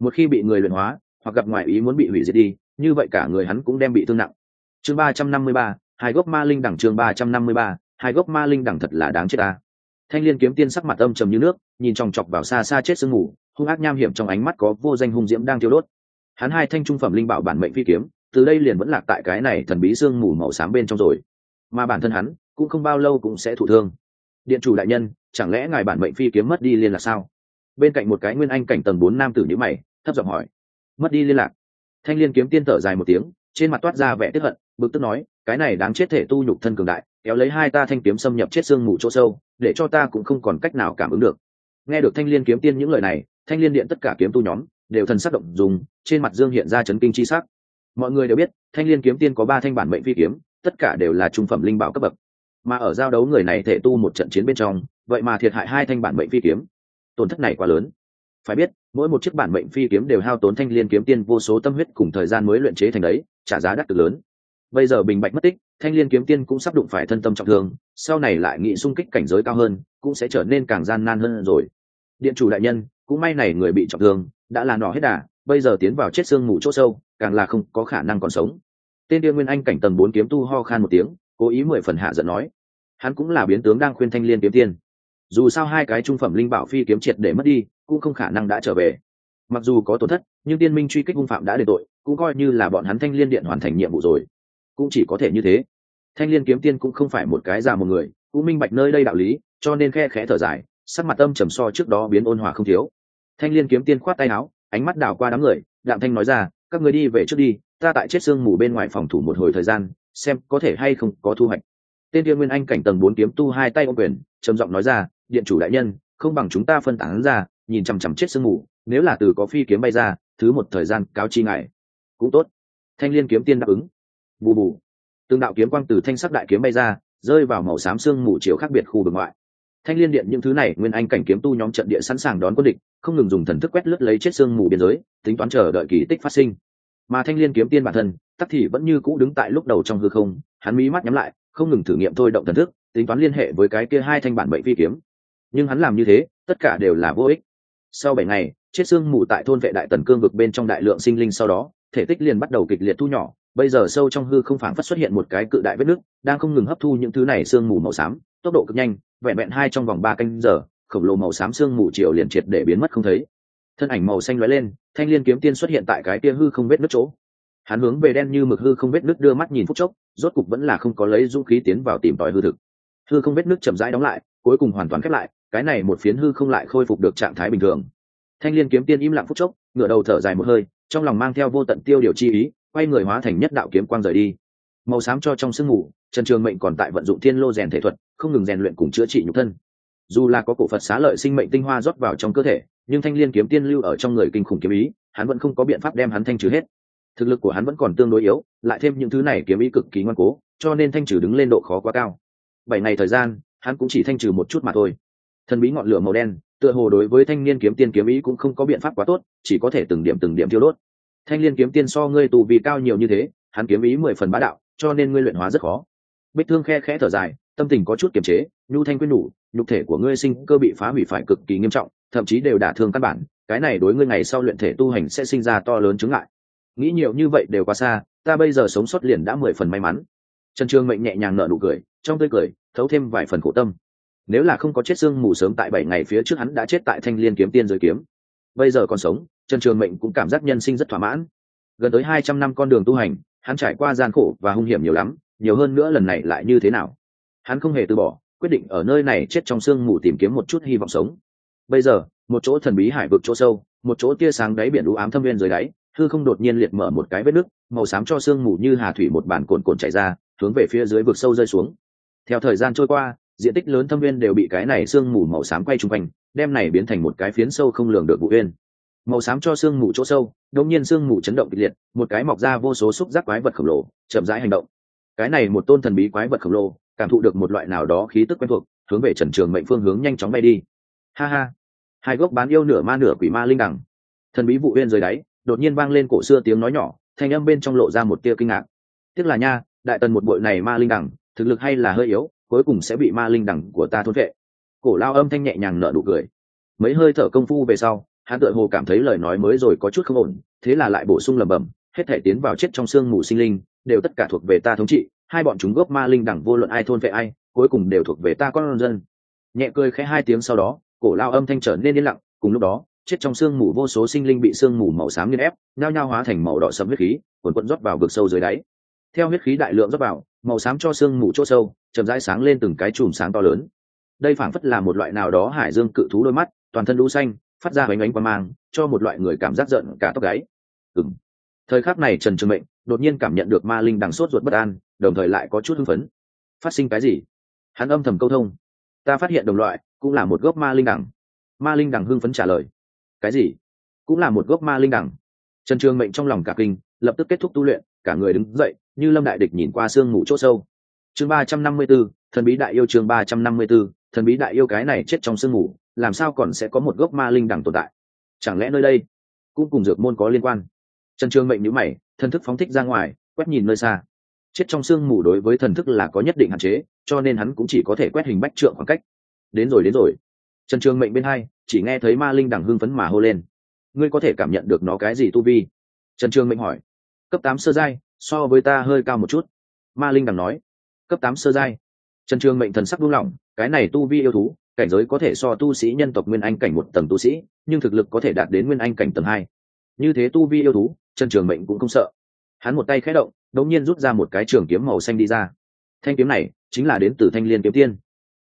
Một khi bị người luyện hóa hoặc gặp ngoại ý muốn bị hủy diệt đi, như vậy cả người hắn cũng đem bị thương nặng. Chương ba trăm năm mươi ba, hai gốc ma linh đẳng chương ba trăm năm mươi ba, hai gốc ma linh đẳng thật là đáng chết ta. Thanh liên kiếm tiên sắc mặt âm trầm như nước, nhìn chòng chọc vào xa xa chết sương mù, hung ác nham hiểm trong ánh mắt có vô danh hung diễm đang thiêu đốt. Hắn hai thanh trung phẩm linh bảo bản mệnh phi kiếm, từ đây liền vẫn lạc tại cái này thần bí sương mù màu xám bên trong rồi. Mà bản thân hắn, cũng không bao lâu cũng sẽ thụ thương. Điện chủ đại nhân, chẳng lẽ ngài bản mệnh phi kiếm mất đi liên là sao? Bên cạnh một cái nguyên anh cảnh tầng bốn nam tử nhữ mày, thấp giọng hỏi mất đi liên lạc. Thanh liên kiếm tiên thở dài một tiếng, trên mặt toát ra vẻ tiếp hận, bực tức nói, cái này đáng chết thể tu nhục thân cường đại, kéo lấy hai ta thanh kiếm xâm nhập chết xương mù chỗ sâu, để cho ta cũng không còn cách nào cảm ứng được. Nghe được thanh liên kiếm tiên những lời này, thanh liên điện tất cả kiếm tu nhóm đều thần sắc động dùng, trên mặt dương hiện ra chấn kinh chi sắc. Mọi người đều biết, thanh liên kiếm tiên có ba thanh bản mệnh phi kiếm, tất cả đều là trung phẩm linh bảo cấp bậc. Mà ở giao đấu người này thể tu một trận chiến bên trong, vậy mà thiệt hại hai thanh bản mệnh phi kiếm. Tổn thất này quá lớn. Phải biết mỗi một chiếc bản mệnh phi kiếm đều hao tốn thanh liên kiếm tiên vô số tâm huyết cùng thời gian mới luyện chế thành đấy, trả giá đắt cực lớn. Bây giờ bình bạch mất tích, thanh liên kiếm tiên cũng sắp đụng phải thân tâm trọng thương, sau này lại nghị xung kích cảnh giới cao hơn, cũng sẽ trở nên càng gian nan hơn rồi. Điện chủ đại nhân, cũng may này người bị trọng thương, đã là nọ hết đà, bây giờ tiến vào chết xương mù chỗ sâu, càng là không có khả năng còn sống. Tên tiên nguyên anh cảnh tầng bốn kiếm tu ho khan một tiếng, cố ý mười phần hạ giận nói. Hắn cũng là biến tướng đang khuyên thanh liên kiếm tiên. Dù sao hai cái trung phẩm linh bảo phi kiếm triệt để mất đi cũng không khả năng đã trở về. Mặc dù có tổn thất, nhưng tiên minh truy kích hung phạm đã đền tội, cũng coi như là bọn hắn thanh liên điện hoàn thành nhiệm vụ rồi. Cũng chỉ có thể như thế. Thanh liên kiếm tiên cũng không phải một cái già một người, cũng minh bạch nơi đây đạo lý, cho nên khe khẽ thở dài, sắc mặt âm trầm so trước đó biến ôn hòa không thiếu. Thanh liên kiếm tiên khoát tay áo, ánh mắt đảo qua đám người, đạm thanh nói ra, các người đi về trước đi, ta tại chết xương mù bên ngoài phòng thủ một hồi thời gian, xem có thể hay không có thu hoạch. Tên tiên nguyên anh cảnh tầng bốn kiếm tu hai tay ô quyền, trầm giọng nói ra, điện chủ đại nhân, không bằng chúng ta phân tán ra nhìn chằm chằm chết sương mù, nếu là từ có phi kiếm bay ra, thứ một thời gian cáo chi ngại cũng tốt. Thanh liên kiếm tiên đáp ứng. Bù bù. Từng đạo kiếm quang từ thanh sắc đại kiếm bay ra, rơi vào màu xám sương mù chiều khác biệt khu vực ngoại. Thanh liên điện những thứ này, nguyên anh cảnh kiếm tu nhóm trận địa sẵn sàng đón quân địch, không ngừng dùng thần thức quét lướt lấy chết sương mù biên giới, tính toán chờ đợi kỳ tích phát sinh. Mà thanh liên kiếm tiên bản thân, tắc thì vẫn như cũ đứng tại lúc đầu trong hư không, hắn mí mắt nhắm lại, không ngừng thử nghiệm thôi động thần thức, tính toán liên hệ với cái kia hai thanh bản mệnh phi kiếm. Nhưng hắn làm như thế, tất cả đều là vô ích sau bảy ngày, chết xương mù tại thôn vệ đại tần cương vực bên trong đại lượng sinh linh sau đó, thể tích liền bắt đầu kịch liệt thu nhỏ. Bây giờ sâu trong hư không phảng phất xuất hiện một cái cự đại vết nước đang không ngừng hấp thu những thứ này sương mù màu xám, tốc độ cực nhanh, vẹn vẹn hai trong vòng ba canh giờ, khổng lồ màu xám sương mù chiều liền triệt để biến mất không thấy. Thân ảnh màu xanh lóe lên, thanh liên kiếm tiên xuất hiện tại cái kia hư không vết nước chỗ. Hắn hướng về đen như mực hư không vết nước đưa mắt nhìn phút chốc, rốt cục vẫn là không có lấy dũng khí tiến vào tìm tòi hư thực. Hư không vết nước chậm rãi đóng lại, cuối cùng hoàn toàn khép lại cái này một phiến hư không lại khôi phục được trạng thái bình thường. Thanh liên kiếm tiên im lặng phút chốc, ngửa đầu thở dài một hơi, trong lòng mang theo vô tận tiêu điều chi ý, quay người hóa thành nhất đạo kiếm quang rời đi. Màu xám cho trong sương mù, trần trường mệnh còn tại vận dụng thiên lô rèn thể thuật, không ngừng rèn luyện cùng chữa trị nhục thân. Dù là có cổ phật xá lợi sinh mệnh tinh hoa rót vào trong cơ thể, nhưng thanh liên kiếm tiên lưu ở trong người kinh khủng kiếm ý, hắn vẫn không có biện pháp đem hắn thanh trừ hết. Thực lực của hắn vẫn còn tương đối yếu, lại thêm những thứ này kiếm ý cực kỳ ngoan cố, cho nên thanh trừ đứng lên độ khó quá cao. Bảy ngày thời gian, hắn cũng chỉ thanh trừ một chút mà thôi thần bí ngọn lửa màu đen, tựa hồ đối với thanh niên kiếm tiên kiếm ý cũng không có biện pháp quá tốt, chỉ có thể từng điểm từng điểm thiêu đốt. Thanh niên kiếm tiên so ngươi tù vì cao nhiều như thế, hắn kiếm ý mười phần bá đạo, cho nên ngươi luyện hóa rất khó. Bích thương khe khẽ thở dài, tâm tình có chút kiềm chế, nhu thanh quyên đủ, nhục thể của ngươi sinh cơ bị phá hủy phải cực kỳ nghiêm trọng, thậm chí đều đả thương căn bản, cái này đối ngươi ngày sau luyện thể tu hành sẽ sinh ra to lớn chứng ngại. Nghĩ nhiều như vậy đều quá xa, ta bây giờ sống sót liền đã mười phần may mắn. Trần trương mệnh nhẹ nhàng nở nụ cười, trong tươi cười, thấu thêm vài phần khổ tâm nếu là không có chết xương mù sớm tại bảy ngày phía trước hắn đã chết tại thanh liên kiếm tiên giới kiếm. Bây giờ còn sống, trần trường mệnh cũng cảm giác nhân sinh rất thỏa mãn. Gần tới hai trăm năm con đường tu hành, hắn trải qua gian khổ và hung hiểm nhiều lắm, nhiều hơn nữa lần này lại như thế nào? Hắn không hề từ bỏ, quyết định ở nơi này chết trong sương mù tìm kiếm một chút hy vọng sống. Bây giờ, một chỗ thần bí hải vực chỗ sâu, một chỗ tia sáng đáy biển u ám thâm viên dưới đáy, hư không đột nhiên liệt mở một cái vết nứt, màu xám cho sương mù như hà thủy một bản cồn cồn chảy ra, hướng về phía dưới vực sâu rơi xuống. Theo thời gian trôi qua diện tích lớn thâm viên đều bị cái này sương mù màu xám quay chung quanh, đem này biến thành một cái phiến sâu không lường được vụ uyên. Màu xám cho sương mù chỗ sâu, đột nhiên sương mù chấn động kịch liệt, một cái mọc ra vô số xúc giác quái vật khổng lồ, chậm rãi hành động. Cái này một tôn thần bí quái vật khổng lồ, cảm thụ được một loại nào đó khí tức quen thuộc, hướng về trần trường mệnh phương hướng nhanh chóng bay đi. Ha ha! Hai gốc bán yêu nửa ma nửa quỷ ma linh đẳng. Thần bí vụ uyên rời đáy, đột nhiên vang lên cổ xưa tiếng nói nhỏ, thanh âm bên trong lộ ra một tia kinh ngạc. Tiếc là nha, đại tần một bội này ma linh đẳng, thực lực hay là hơi yếu cuối cùng sẽ bị ma linh đẳng của ta thôn vệ. Cổ lao âm thanh nhẹ nhàng nở nụ cười. Mấy hơi thở công phu về sau, hắn tựa hồ cảm thấy lời nói mới rồi có chút không ổn, thế là lại bổ sung lẩm bẩm, hết thể tiến vào chết trong xương mù sinh linh, đều tất cả thuộc về ta thống trị, hai bọn chúng gốc ma linh đẳng vô luận ai thôn vệ ai, cuối cùng đều thuộc về ta con dân. Nhẹ cười khẽ hai tiếng sau đó, cổ lao âm thanh trở nên yên lặng, cùng lúc đó, chết trong xương mù vô số sinh linh bị xương mù màu xám nghiên ép, nhao nhao hóa thành màu đỏ sẫm huyết khí quần quận rót vào vực sâu dưới đáy. Theo huyết khí đại lượng rót vào màu xám cho xương mù chỗ sâu, chậm rãi sáng lên từng cái chùm sáng to lớn. Đây phảng phất là một loại nào đó hải dương cự thú đôi mắt, toàn thân lũ xanh, phát ra bánh bánh qua mang, cho một loại người cảm giác giận cả tóc gáy. Ừng thời khắc này trần trường mệnh đột nhiên cảm nhận được ma linh đằng sốt ruột bất an, đồng thời lại có chút hưng phấn. Phát sinh cái gì? Hắn âm thầm câu thông. Ta phát hiện đồng loại cũng là một gốc ma linh đằng. Ma linh đằng hưng phấn trả lời. Cái gì? Cũng là một gốc ma linh đằng. Trần trường mệnh trong lòng cả kinh, lập tức kết thúc tu luyện cả người đứng dậy, như lâm đại địch nhìn qua sương mù chỗ sâu. Chương ba trăm năm mươi b ố thần bí đại yêu chương ba trăm năm mươi b ố thần bí đại yêu cái này chết trong sương mù, làm sao còn sẽ có một gốc ma linh đẳng tồn tại? Chẳng lẽ nơi đây cũng cùng dược môn có liên quan? Trần trường mệnh nhữ mày, thần thức phóng thích ra ngoài, quét nhìn nơi xa. Chết trong sương mù đối với thần thức là có nhất định hạn chế, cho nên hắn cũng chỉ có thể quét hình bách trượng khoảng cách. Đến rồi đến rồi. Trần trường mệnh bên hai, chỉ nghe thấy ma linh đằng hưng phấn mà hô lên. Ngươi có thể cảm nhận được nó cái gì tu vi? Trần trường mệnh hỏi cấp tám sơ giai, so với ta hơi cao một chút. Ma linh đằng nói, cấp tám sơ giai. Trần trường mệnh thần sắc buông lỏng, cái này tu vi yêu thú, cảnh giới có thể so tu sĩ nhân tộc nguyên anh cảnh một tầng tu sĩ, nhưng thực lực có thể đạt đến nguyên anh cảnh tầng hai. Như thế tu vi yêu thú, trần trường mệnh cũng không sợ. Hắn một tay khẽ động, đột nhiên rút ra một cái trường kiếm màu xanh đi ra. Thanh kiếm này chính là đến từ thanh liên kiếm tiên.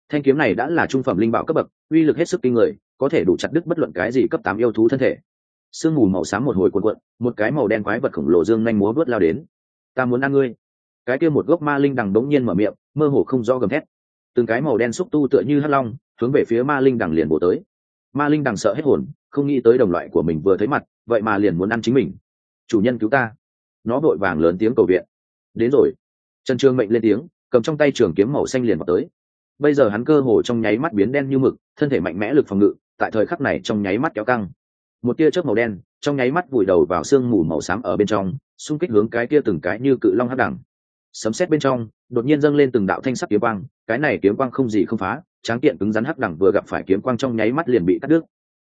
Thanh kiếm này đã là trung phẩm linh bảo cấp bậc, uy lực hết sức kinh người, có thể đủ chặt đứt bất luận cái gì cấp tám yêu thú thân thể sương mù màu xám một hồi cuộn cuộn, một cái màu đen quái vật khổng lồ dương nhanh múa vớt lao đến. Ta muốn ăn ngươi. Cái kia một gốc ma linh đằng đống nhiên mở miệng, mơ hồ không do gầm thét. Từng cái màu đen xúc tu tựa như hắc long, hướng về phía ma linh đằng liền bổ tới. Ma linh đằng sợ hết hồn, không nghĩ tới đồng loại của mình vừa thấy mặt, vậy mà liền muốn ăn chính mình. Chủ nhân cứu ta. Nó vội vàng lớn tiếng cầu viện. Đến rồi. Trần trương mệnh lên tiếng, cầm trong tay trường kiếm màu xanh liền vào tới. Bây giờ hắn cơ hồ trong nháy mắt biến đen như mực, thân thể mạnh mẽ lực phòng ngự, tại thời khắc này trong nháy mắt kéo căng một tia chớp màu đen, trong nháy mắt vùi đầu vào sương mù màu xám ở bên trong, xung kích hướng cái kia từng cái như cự long hắc đẳng. Sấm xét bên trong, đột nhiên dâng lên từng đạo thanh sắc kiếm quang, cái này kiếm quang không gì không phá, tráng kiện cứng rắn hắc đẳng vừa gặp phải kiếm quang trong nháy mắt liền bị cắt đứt.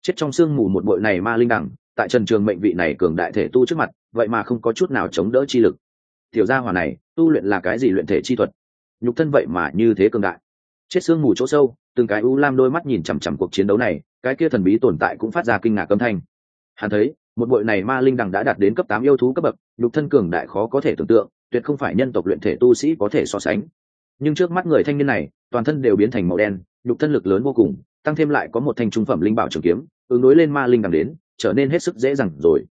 Chết trong sương mù một bội này ma linh đẳng, tại trần trường mệnh vị này cường đại thể tu trước mặt, vậy mà không có chút nào chống đỡ chi lực. Tiểu gia hỏa này, tu luyện là cái gì luyện thể chi thuật? Nhục thân vậy mà như thế cường đại chết sương mù chỗ sâu, từng cái u lam đôi mắt nhìn chằm chằm cuộc chiến đấu này, cái kia thần bí tồn tại cũng phát ra kinh ngạc âm thanh. Hắn thấy, một bội này ma linh đằng đã đạt đến cấp tám yêu thú cấp bậc, nhục thân cường đại khó có thể tưởng tượng, tuyệt không phải nhân tộc luyện thể tu sĩ có thể so sánh. Nhưng trước mắt người thanh niên này, toàn thân đều biến thành màu đen, nhục thân lực lớn vô cùng, tăng thêm lại có một thanh trung phẩm linh bảo trường kiếm, ứng đối lên ma linh đằng đến, trở nên hết sức dễ dàng rồi.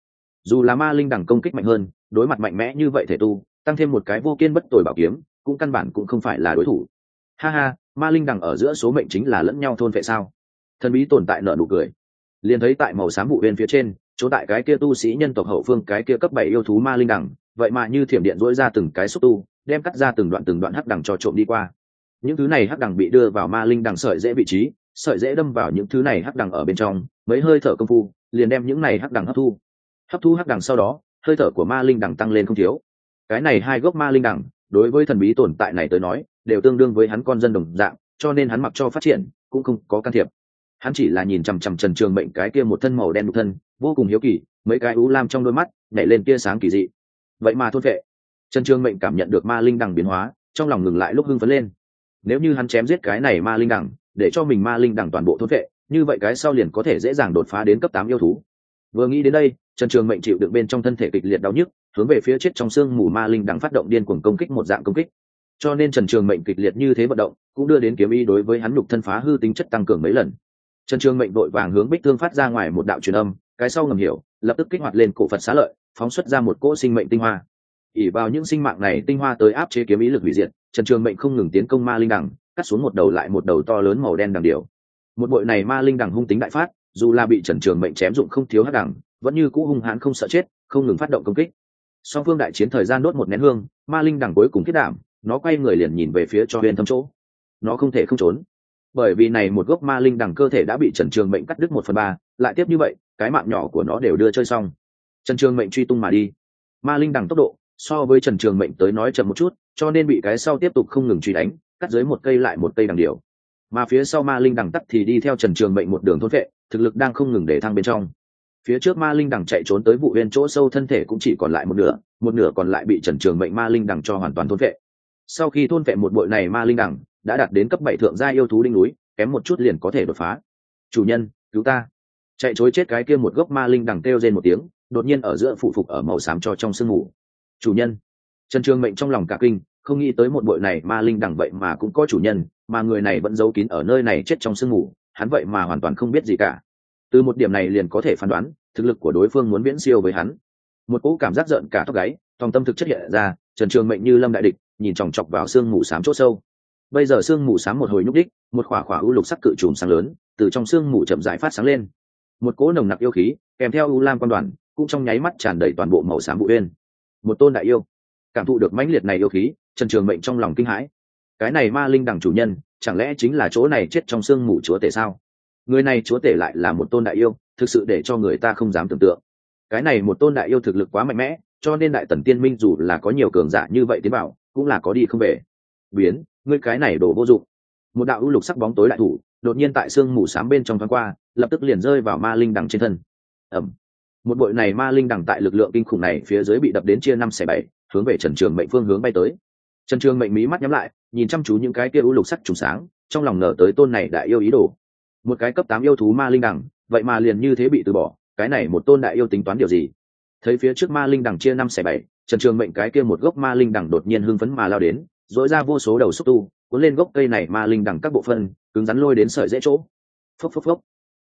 Dù là ma linh đằng công kích mạnh hơn, đối mặt mạnh mẽ như vậy thể tu, tăng thêm một cái vô kiên bất tồi bảo kiếm, cũng căn bản cũng không phải là đối thủ. Ha ha ma linh đằng ở giữa số mệnh chính là lẫn nhau thôn vệ sao? Thần bí tồn tại nợ nụ cười. Liền thấy tại màu xám vụ bên phía trên, chỗ tại cái kia tu sĩ nhân tộc hậu phương cái kia cấp bảy yêu thú ma linh đằng, vậy mà như thiểm điện dỗi ra từng cái xúc tu, đem cắt ra từng đoạn từng đoạn hắc đằng cho trộm đi qua. Những thứ này hắc đằng bị đưa vào ma linh đằng sợi dễ vị trí, sợi dễ đâm vào những thứ này hắc đằng ở bên trong, mấy hơi thở công phu, liền đem những này hắc đằng hấp thu. Hấp thu hắc đằng sau đó, hơi thở của ma linh đằng tăng lên không thiếu. Cái này hai gốc ma linh đằng, đối với thần bí tồn tại này tới nói đều tương đương với hắn con dân đồng dạng, cho nên hắn mặc cho phát triển, cũng không có can thiệp. Hắn chỉ là nhìn chằm chằm trần trường mệnh cái kia một thân màu đen một thân, vô cùng hiếu kỳ, mấy cái ú lam trong đôi mắt nhảy lên tia sáng kỳ dị. Vậy mà thôn vệ, trần trường mệnh cảm nhận được ma linh đằng biến hóa, trong lòng ngừng lại lúc hưng phấn lên. Nếu như hắn chém giết cái này ma linh đẳng để cho mình ma linh đẳng toàn bộ thôn vệ, như vậy cái sau liền có thể dễ dàng đột phá đến cấp tám yêu thú. Vừa nghĩ đến đây, trần trường mệnh chịu đựng bên trong thân thể kịch liệt đau nhức, hướng về phía chết trong xương mù ma linh đẳng phát động điên cuồng công kích một dạng công kích cho nên trần trường mệnh kịch liệt như thế vận động, cũng đưa đến kiếm y đối với hắn nhục thân phá hư tính chất tăng cường mấy lần. Trần trường mệnh đội vàng hướng bích thương phát ra ngoài một đạo truyền âm, cái sau ngầm hiểu, lập tức kích hoạt lên cổ phật xá lợi, phóng xuất ra một cỗ sinh mệnh tinh hoa. Ỉ vào những sinh mạng này tinh hoa tới áp chế kiếm ý lực hủy diệt, trần trường mệnh không ngừng tiến công ma linh đẳng cắt xuống một đầu lại một đầu to lớn màu đen đằng điều một bội này ma linh đẳng hung tính đại phát, dù là bị trần trường mệnh chém dụng không thiếu hát đằng, vẫn như cũ hung hãn không sợ chết, không ngừng phát động công kích. Song phương đại chiến thời gian đốt một nén hương, ma linh đẳng cuối cùng kết đảm nó quay người liền nhìn về phía cho huyền thâm chỗ. Nó không thể không trốn. Bởi vì này một gốc ma linh đẳng cơ thể đã bị trần trường mệnh cắt đứt một phần ba, lại tiếp như vậy, cái mạng nhỏ của nó đều đưa chơi xong. Trần trường mệnh truy tung mà đi. Ma linh đẳng tốc độ, so với trần trường mệnh tới nói chậm một chút, cho nên bị cái sau tiếp tục không ngừng truy đánh, cắt dưới một cây lại một cây đằng điều. Mà phía sau ma linh đằng tắt thì đi theo trần trường mệnh một đường thôn vệ, thực lực đang không ngừng để thăng bên trong. Phía trước ma linh đằng chạy trốn tới vụ huyên chỗ sâu thân thể cũng chỉ còn lại một nửa một nửa còn lại bị trần trường mệnh ma linh đằng cho hoàn toàn thôn vệ sau khi thôn vệ một bội này ma linh đẳng, đã đạt đến cấp bảy thượng gia yêu thú đinh núi, kém một chút liền có thể đột phá. Chủ nhân, cứu ta. Chạy chối chết cái kia một gốc ma linh đằng kêu rên một tiếng, đột nhiên ở giữa phụ phục ở màu xám cho trong sương mù. Chủ nhân. Trần trường mệnh trong lòng cả kinh, không nghĩ tới một bội này ma linh đằng vậy mà cũng có chủ nhân, mà người này vẫn giấu kín ở nơi này chết trong sương mù, hắn vậy mà hoàn toàn không biết gì cả. Từ một điểm này liền có thể phán đoán, thực lực của đối phương muốn viễn siêu với hắn. Một cỗ cảm giác giận cả tóc gáy tòng tâm thực chất hiện ra, trần trường mệnh như lâm đại địch nhìn chòng chọc vào sương mù xám chỗ sâu. Bây giờ sương mù xám một hồi nhúc đích một khỏa khỏa u lục sắc cự trùm sáng lớn, từ trong sương mù chậm rãi phát sáng lên. Một cỗ nồng nặc yêu khí, kèm theo u lam quan đoàn, cũng trong nháy mắt tràn đầy toàn bộ màu xám bụi uyên. Một tôn đại yêu, cảm thụ được mãnh liệt này yêu khí, trần trường mệnh trong lòng kinh hãi. Cái này ma linh đằng chủ nhân, chẳng lẽ chính là chỗ này chết trong sương mù chúa tể sao? Người này chúa tể lại là một tôn đại yêu, thực sự để cho người ta không dám tưởng tượng. Cái này một tôn đại yêu thực lực quá mạnh mẽ, cho nên đại tần tiên minh dù là có nhiều cường giả như vậy tiến bảo cũng là có đi không về. Biến, ngươi cái này đổ vô dụng. Một đạo ưu lục sắc bóng tối đại thủ, đột nhiên tại sương mù s bên trong thoáng qua, lập tức liền rơi vào ma linh đằng trên thân. Ẩm một bội này ma linh đằng tại lực lượng kinh khủng này phía dưới bị đập đến chia năm xẻ bảy, hướng về trần trường mệnh phương hướng bay tới. Trần trường mệnh mí mắt nhắm lại, nhìn chăm chú những cái kia u lục sắc trùng sáng, trong lòng nở tới tôn này đại yêu ý đồ. Một cái cấp tám yêu thú ma linh đằng, vậy mà liền như thế bị từ bỏ, cái này một tôn đại yêu tính toán điều gì? Thấy phía trước ma linh đằng chia năm xẻ bảy trần trường mệnh cái kia một gốc ma linh đằng đột nhiên hưng phấn mà lao đến dỗi ra vô số đầu xúc tu, cuốn lên gốc cây này ma linh đằng các bộ phân, cứng rắn lôi đến sợi dễ chỗ. Phốc phốc phốc.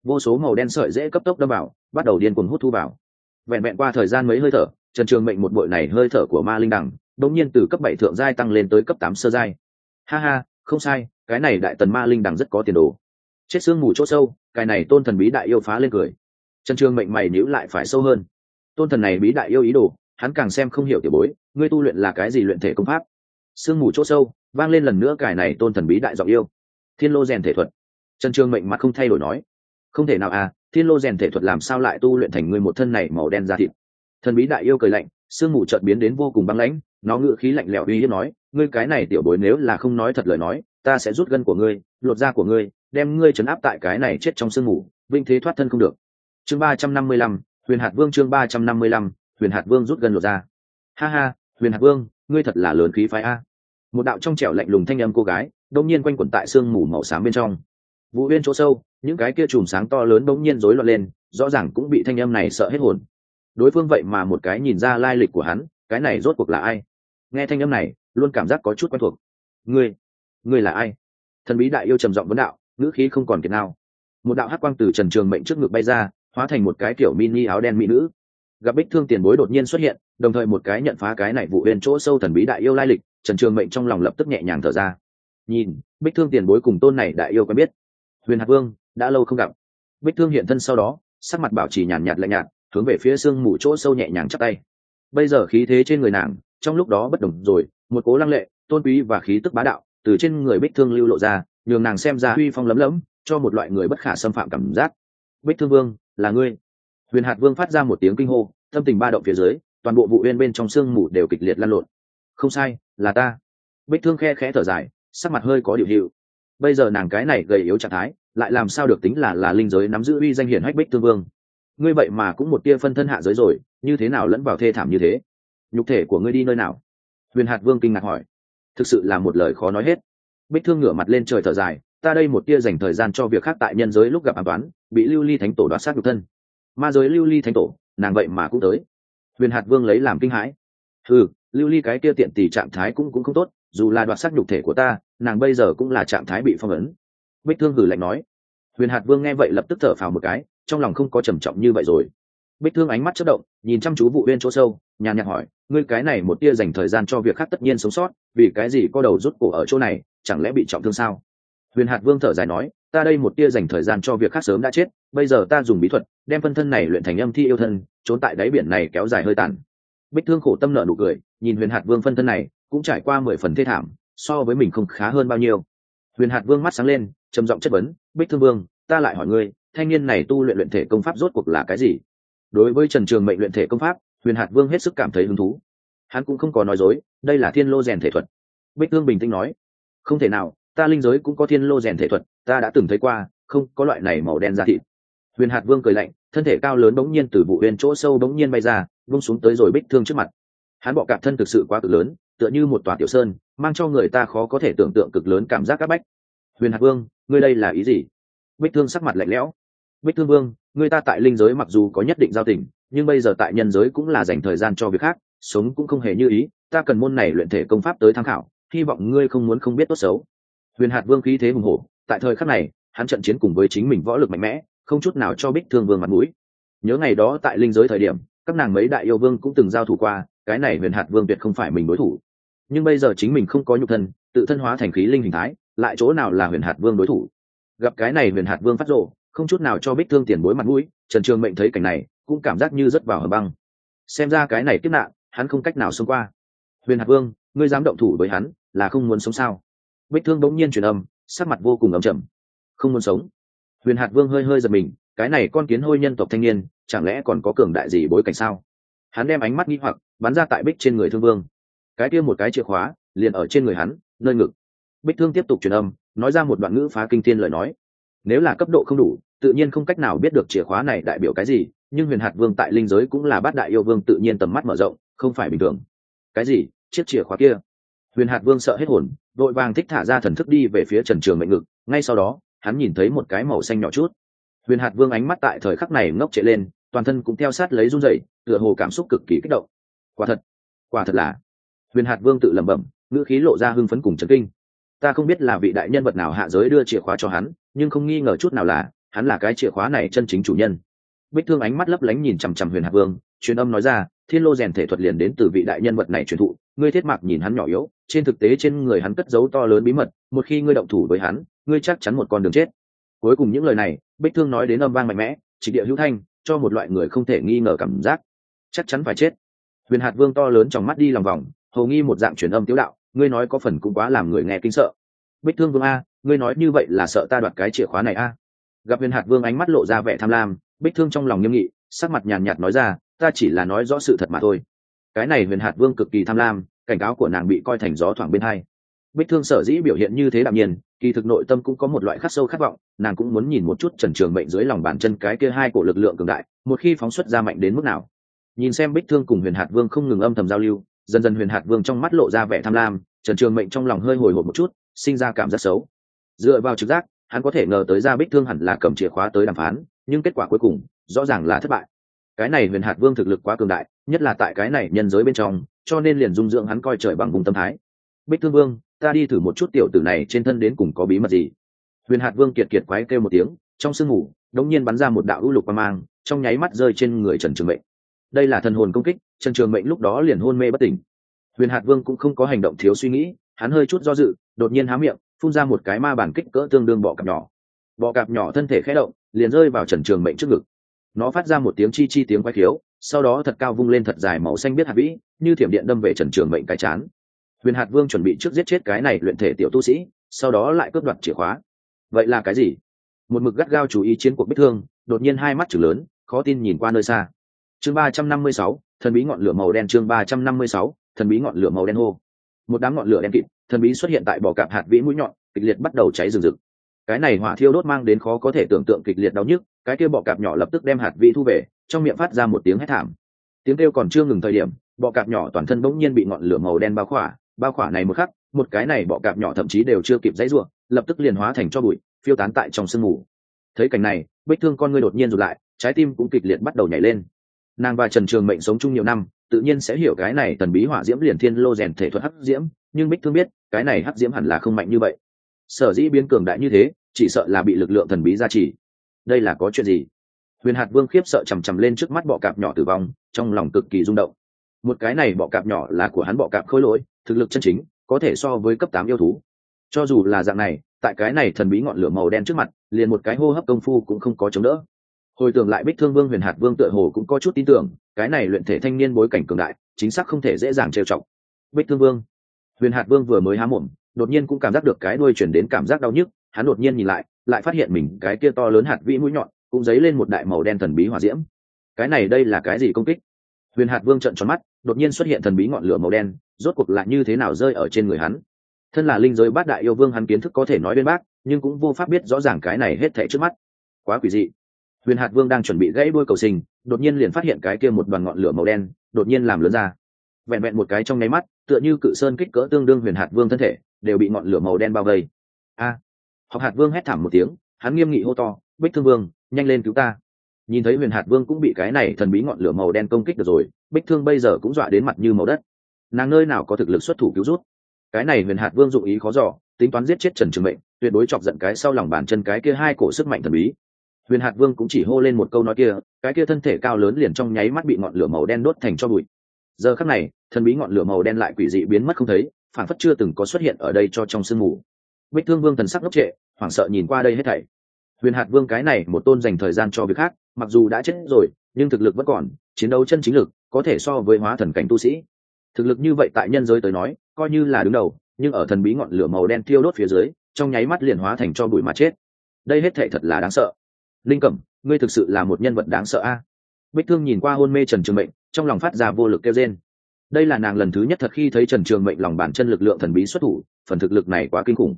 Vô số màu đen sợi dễ cấp tốc đâm vào, bắt đầu điên cuồng hút thu vào. Vẹn vẹn qua thời gian mấy hơi thở, trần trường mệnh một bội này hơi thở của ma linh đằng, đột nhiên từ cấp bảy thượng giai tăng lên tới cấp tám sơ giai. Ha ha, không sai, cái này đại tần ma linh đằng rất có tiền đồ. Chết xương mù chỗ sâu, cái này tôn thần bí đại yêu phá lên cười. Trần trường mệnh mày nhíu lại phải sâu hơn. Tôn thần này bí đại yêu ý đồ hắn càng xem không hiểu tiểu bối, ngươi tu luyện là cái gì luyện thể công pháp? Sương mù chỗ sâu, vang lên lần nữa cải này tôn thần bí đại giọng yêu. Thiên lô rèn thể thuật. Trần trương mệnh mặt không thay đổi nói, không thể nào à thiên lô rèn thể thuật làm sao lại tu luyện thành người một thân này màu đen da thịt? Thần bí đại yêu cười lạnh, sương mù chợt biến đến vô cùng băng lãnh, nó ngự khí lạnh lẽo uy hiếp nói, ngươi cái này tiểu bối nếu là không nói thật lời nói, ta sẽ rút gân của ngươi, lột da của ngươi, đem ngươi trấn áp tại cái này chết trong sương mù vinh thế thoát thân không được. Chương ba trăm năm mươi lăm, huyền hạt vương chương ba trăm năm mươi lăm huyền hạt vương rút gân lột ra. ha ha, huyền hạt vương, ngươi thật là lớn khí phái a. Một đạo trong trẻo lạnh lùng thanh âm cô gái, đông nhiên quanh quẩn tại sương mù màu xám bên trong. Vũ uyên chỗ sâu, những cái kia chùm sáng to lớn đông nhiên rối loạn lên, rõ ràng cũng bị thanh âm này sợ hết hồn. Đối phương vậy mà một cái nhìn ra lai lịch của hắn, cái này rốt cuộc là ai? Nghe thanh âm này, luôn cảm giác có chút quen thuộc. Ngươi ngươi là ai? Thần bí đại yêu trầm giọng vấn đạo, ngữ khí không còn kiệt nào. Một đạo hát quang từ trần trường mệnh trước ngực bay ra, hóa thành một cái kiểu mini áo đen mỹ nữ gặp bích thương tiền bối đột nhiên xuất hiện, đồng thời một cái nhận phá cái này vụ huyền chỗ sâu thần bí đại yêu lai lịch, trần trường mệnh trong lòng lập tức nhẹ nhàng thở ra. Nhìn, bích thương tiền bối cùng tôn này đại yêu quen biết. Huyền hạt vương, đã lâu không gặp. Bích thương hiện thân sau đó, sắc mặt bảo trì nhàn nhạt lạnh nhạt, hướng về phía sương mù chỗ sâu nhẹ nhàng chắc tay. Bây giờ khí thế trên người nàng, trong lúc đó bất đồng rồi, một cố lăng lệ, tôn quý và khí tức bá đạo, từ trên người bích thương lưu lộ ra, nhường nàng xem ra uy phong lấm lấm, cho một loại người bất khả xâm phạm cảm giác. Bích thương vương, là ngươi huyền hạt vương phát ra một tiếng kinh hô, tâm tình ba động phía dưới, toàn bộ vụ uyên bên trong sương mù đều kịch liệt lăn lộn. Không sai, là ta. Bích thương khe khẽ thở dài, sắc mặt hơi có điệu hiệu. Bây giờ nàng cái này gầy yếu trạng thái, lại làm sao được tính là là linh giới nắm giữ uy danh hiển hách bích thương vương. Ngươi vậy mà cũng một tia phân thân hạ giới rồi, như thế nào lẫn vào thê thảm như thế? Nhục thể của ngươi đi nơi nào? Huyền hạt vương kinh ngạc hỏi. Thực sự là một lời khó nói hết. Bích thương ngửa mặt lên trời thở dài, ta đây một tia dành thời gian cho việc khác tại nhân giới lúc gặp an toán, bị lưu ly thánh tổ đoạt sát nhục thân ma giới lưu ly thánh tổ, nàng vậy mà cũng tới. Huyền hạt vương lấy làm kinh hãi. Ừ lưu ly cái kia tiện tỷ trạng thái cũng cũng không tốt, dù là đoạt sắc nhục thể của ta, nàng bây giờ cũng là trạng thái bị phong ấn. Bích thương hử lạnh nói. Huyền hạt vương nghe vậy lập tức thở phào một cái, trong lòng không có trầm trọng như vậy rồi. Bích thương ánh mắt chất động, nhìn chăm chú vụ bên chỗ sâu, nhàn nhạt hỏi, ngươi cái này một tia dành thời gian cho việc khác tất nhiên sống sót, vì cái gì có đầu rút cổ ở chỗ này, chẳng lẽ bị trọng thương sao? Huyền hạt vương thở dài nói, ta đây một tia dành thời gian cho việc khác sớm đã chết, bây giờ ta dùng bí thuật đem phân thân này luyện thành âm thi yêu thân, trốn tại đáy biển này kéo dài hơi tàn. Bích thương khổ tâm nợ nụ cười, nhìn huyền hạt vương phân thân này, cũng trải qua mười phần thê thảm, so với mình không khá hơn bao nhiêu. Huyền hạt vương mắt sáng lên, trầm giọng chất vấn, bích thương vương, ta lại hỏi ngươi, thanh niên này tu luyện luyện thể công pháp rốt cuộc là cái gì? Đối với trần trường mệnh luyện thể công pháp, huyền hạt vương hết sức cảm thấy hứng thú. Hắn cũng không có nói dối, đây là thiên lô rèn thể thuật. Bích thương bình tĩnh nói, không thể nào, ta linh giới cũng có thiên lô rèn thể thuật, ta đã từng thấy qua, không có loại này màu đen ra thịt huyền hạt vương cười lạnh, thân thể cao lớn bỗng nhiên từ vụ huyền chỗ sâu bỗng nhiên bay ra, vung xuống tới rồi bích thương trước mặt. Hắn bọ cạp thân thực sự quá cực lớn, tựa như một tòa tiểu sơn, mang cho người ta khó có thể tưởng tượng cực lớn cảm giác áp bách. Huyền hạt vương, ngươi đây là ý gì? Bích thương sắc mặt lạnh lẽo. Bích thương vương người ta tại linh giới mặc dù có nhất định giao tình, nhưng bây giờ tại nhân giới cũng là dành thời gian cho việc khác, sống cũng không hề như ý, ta cần môn này luyện thể công pháp tới tham khảo, hy vọng ngươi không muốn không biết tốt xấu. Huyền hạt vương khí thế hùng hổ, tại thời khắc này, hắn trận chiến cùng với chính mình võ lực mạnh mẽ không chút nào cho bích thương vương mặt mũi. Nhớ ngày đó tại linh giới thời điểm, các nàng mấy đại yêu vương cũng từng giao thủ qua, cái này huyền hạt vương tuyệt không phải mình đối thủ. Nhưng bây giờ chính mình không có nhục thân, tự thân hóa thành khí linh hình thái, lại chỗ nào là huyền hạt vương đối thủ? Gặp cái này huyền hạt vương phát rộ không chút nào cho bích thương tiền bối mặt mũi, trần trường mệnh thấy cảnh này, cũng cảm giác như rất vào hầm băng. Xem ra cái này tiếp nạn, hắn không cách nào xông qua. Huyền hạt vương, ngươi dám động thủ với hắn, là không muốn sống sao? Bích thương bỗng nhiên truyền âm, sắc mặt vô cùng ấm chầm không muốn sống huyền hạt vương hơi hơi giật mình, cái này con kiến hôi nhân tộc thanh niên, chẳng lẽ còn có cường đại gì bối cảnh sao? Hắn đem ánh mắt nghi hoặc, bắn ra tại bích trên người thương vương. Cái kia một cái chìa khóa, liền ở trên người hắn, nơi ngực. Bích thương tiếp tục truyền âm, nói ra một đoạn ngữ phá kinh thiên lời nói. Nếu là cấp độ không đủ, tự nhiên không cách nào biết được chìa khóa này đại biểu cái gì, nhưng huyền hạt vương tại linh giới cũng là bát đại yêu vương tự nhiên tầm mắt mở rộng, không phải bình thường. Cái gì? Chiếc chìa khóa kia? Huyền hạt vương sợ hết hồn, đội vàng thích thả ra thần thức đi về phía trần trường mệnh ngực, ngay sau đó hắn nhìn thấy một cái màu xanh nhỏ chút. Huyền hạt vương ánh mắt tại thời khắc này ngốc trệ lên toàn thân cũng theo sát lấy run rẩy, tựa hồ cảm xúc cực kỳ kích động. Quả thật quả thật là. Huyền hạt vương tự lẩm bẩm ngữ khí lộ ra hưng phấn cùng trấn kinh. Ta không biết là vị đại nhân vật nào hạ giới đưa chìa khóa cho hắn nhưng không nghi ngờ chút nào là hắn là cái chìa khóa này chân chính chủ nhân. Bích thương ánh mắt lấp lánh nhìn chằm chằm huyền hạt vương truyền âm nói ra thiên lô rèn thể thuật liền đến từ vị đại nhân vật này truyền thụ, ngươi thiết mạc nhìn hắn nhỏ yếu, trên thực tế trên người hắn cất giấu to lớn bí mật, một khi ngươi động thủ với hắn, ngươi chắc chắn một con đường chết. Cuối cùng những lời này, bích thương nói đến âm vang mạnh mẽ trịch địa hữu thanh, cho một loại người không thể nghi ngờ cảm giác. Chắc chắn phải chết. Huyền hạt vương to lớn trong mắt đi lòng vòng, hầu nghi một dạng truyền âm tiếu đạo, ngươi nói có phần cũng quá làm người nghe kinh sợ. Bích thương vương a, ngươi nói như vậy là sợ ta đoạt cái chìa khóa này a. Gặp huyền hạt vương ánh mắt lộ ra vẻ tham lam, bích thương trong lòng nghiêm nghị, sắc mặt nhàn nhạt nói ra ta chỉ là nói rõ sự thật mà thôi. Cái này huyền hạt vương cực kỳ tham lam, cảnh cáo của nàng bị coi thành gió thoảng bên hai. Bích thương sở dĩ biểu hiện như thế đạm nhiên, kỳ thực nội tâm cũng có một loại khắc sâu khát vọng, nàng cũng muốn nhìn một chút trần trường mệnh dưới lòng bàn chân cái kia hai của lực lượng cường đại, một khi phóng xuất ra mạnh đến mức nào. Nhìn xem bích thương cùng huyền hạt vương không ngừng âm thầm giao lưu, dần dần huyền hạt vương trong mắt lộ ra vẻ tham lam, trần trường mệnh trong lòng hơi hồi hộp một chút, sinh ra cảm giác xấu. Dựa vào trực giác, hắn có thể ngờ tới ra bích thương hẳn là cầm chìa khóa tới đàm phán, nhưng kết quả cuối cùng, rõ ràng là thất bại cái này huyền hạt vương thực lực quá cường đại, nhất là tại cái này nhân giới bên trong, cho nên liền dung dưỡng hắn coi trời bằng vùng tâm thái. Bích thương vương, ta đi thử một chút tiểu tử này trên thân đến cùng có bí mật gì. Huyền hạt vương kiệt kiệt quái kêu một tiếng, trong sương ngủ, đống nhiên bắn ra một đạo ưu lục qua mang, trong nháy mắt rơi trên người trần trường mệnh. Đây là thần hồn công kích, trần trường mệnh lúc đó liền hôn mê bất tỉnh. Huyền hạt vương cũng không có hành động thiếu suy nghĩ, hắn hơi chút do dự, đột nhiên há miệng, phun ra một cái ma bản kích cỡ tương đương bọ cạp nhỏ. Bọ cạp nhỏ thân thể khẽ động, liền rơi vào trần trường mệnh trước ngực nó phát ra một tiếng chi chi tiếng quay khiếu, sau đó thật cao vung lên thật dài màu xanh biết hạt vĩ, như thiểm điện đâm về trần trường mệnh cái chán. Huyền hạt vương chuẩn bị trước giết chết cái này luyện thể tiểu tu sĩ, sau đó lại cướp đoạt chìa khóa. Vậy là cái gì? Một mực gắt gao chú ý chiến cuộc bích thương, đột nhiên hai mắt chừng lớn, khó tin nhìn qua nơi xa. Chương ba trăm năm mươi sáu, thần bí ngọn lửa màu đen chương ba trăm năm mươi sáu, thần bí ngọn lửa màu đen hô. Một đám ngọn lửa đen kịt, thần bí xuất hiện tại bò cạp hạt vĩ mũi nhọn, kịch liệt bắt đầu cháy rừng rực cái này hỏa thiêu đốt mang đến khó có thể tưởng tượng kịch liệt đau nhức, cái kia bọ cạp nhỏ lập tức đem hạt vị thu về, trong miệng phát ra một tiếng hét thảm. Tiếng kêu còn chưa ngừng thời điểm, bọ cạp nhỏ toàn thân bỗng nhiên bị ngọn lửa màu đen bao khỏa bao khỏa này một khắc, một cái này bọ cạp nhỏ thậm chí đều chưa kịp dãy ruộng lập tức liền hóa thành cho bụi, phiêu tán tại trong sương mù. Thấy cảnh này bích thương con ngươi đột nhiên rụt lại, trái tim cũng kịch liệt bắt đầu nhảy lên. Nàng và trần trường mệnh sống chung nhiều năm, tự nhiên sẽ hiểu cái này thần bí hỏa diễm liền thiên lô rèn thể thuật hắc diễm, nhưng bích thương biết, cái này hắc diễm hẳn là không mạnh như vậy sở dĩ biến cường đại như thế, chỉ sợ là bị lực lượng thần bí gia trì. Đây là có chuyện gì? Huyền hạt vương khiếp sợ chằm chằm lên trước mắt bọ cạp nhỏ tử vong, trong lòng cực kỳ rung động. Một cái này bọ cạp nhỏ là của hắn bọ cạp khôi lỗi, thực lực chân chính, có thể so với cấp tám yêu thú. Cho dù là dạng này, tại cái này thần bí ngọn lửa màu đen trước mặt, liền một cái hô hấp công phu cũng không có chống đỡ. Hồi tưởng lại bích thương vương huyền hạt vương tựa hồ cũng có chút tin tưởng, cái này luyện thể thanh niên bối cảnh cường đại, chính xác không thể dễ dàng trêu chọc. Bích thương vương. Huyền hạt vương vừa mới há mồm đột nhiên cũng cảm giác được cái đuôi chuyển đến cảm giác đau nhức, hắn đột nhiên nhìn lại lại phát hiện mình cái kia to lớn hạt vĩ mũi nhọn cũng dấy lên một đại màu đen thần bí hỏa diễm. Cái này đây là cái gì công kích? Huyền hạt vương trận tròn mắt, đột nhiên xuất hiện thần bí ngọn lửa màu đen, rốt cuộc lại như thế nào rơi ở trên người hắn? Thân là linh giới bát đại yêu vương hắn kiến thức có thể nói bên bác, nhưng cũng vô pháp biết rõ ràng cái này hết thảy trước mắt. Quá quỷ dị. Huyền hạt vương đang chuẩn bị gãy đuôi cầu sinh, đột nhiên liền phát hiện cái kia một đoàn ngọn lửa màu đen, đột nhiên làm lớn ra. Vẹn vẹn một cái trong nháy mắt, tựa như cự sơn kích cỡ tương đương huyền hạt vương thân thể đều bị ngọn lửa màu đen bao vây. A học hạt vương hét thảm một tiếng, hắn nghiêm nghị hô to, bích thương vương, nhanh lên cứu ta. Nhìn thấy huyền hạt vương cũng bị cái này thần bí ngọn lửa màu đen công kích được rồi, bích thương bây giờ cũng dọa đến mặt như màu đất. Nàng nơi nào có thực lực xuất thủ cứu rút? Cái này huyền hạt vương dụng ý khó dò, tính toán giết chết trần trường mệnh, tuyệt đối chọc giận cái sau lòng bàn chân cái kia hai cổ sức mạnh thần bí. Huyền hạt vương cũng chỉ hô lên một câu nói kia, cái kia thân thể cao lớn liền trong nháy mắt bị ngọn lửa màu đen đốt thành cho bụi. Giờ khắc này, thần bí ngọn lửa màu đen lại quỷ dị biến mất không thấy phản phất chưa từng có xuất hiện ở đây cho trong sương mù. Bích thương vương thần sắc ngốc trệ, hoảng sợ nhìn qua đây hết thảy. Huyền hạt vương cái này một tôn dành thời gian cho việc khác, mặc dù đã chết rồi, nhưng thực lực vẫn còn, chiến đấu chân chính lực, có thể so với hóa thần cảnh tu sĩ. Thực lực như vậy tại nhân giới tới nói, coi như là đứng đầu, nhưng ở thần bí ngọn lửa màu đen thiêu đốt phía dưới, trong nháy mắt liền hóa thành cho bụi mà chết. Đây hết thệ thật là đáng sợ. Linh cẩm, ngươi thực sự là một nhân vật đáng sợ a. Bích thương nhìn qua hôn mê trần trường mệnh, trong lòng phát ra vô lực kêu trên đây là nàng lần thứ nhất thật khi thấy trần trường mệnh lòng bàn chân lực lượng thần bí xuất thủ, phần thực lực này quá kinh khủng.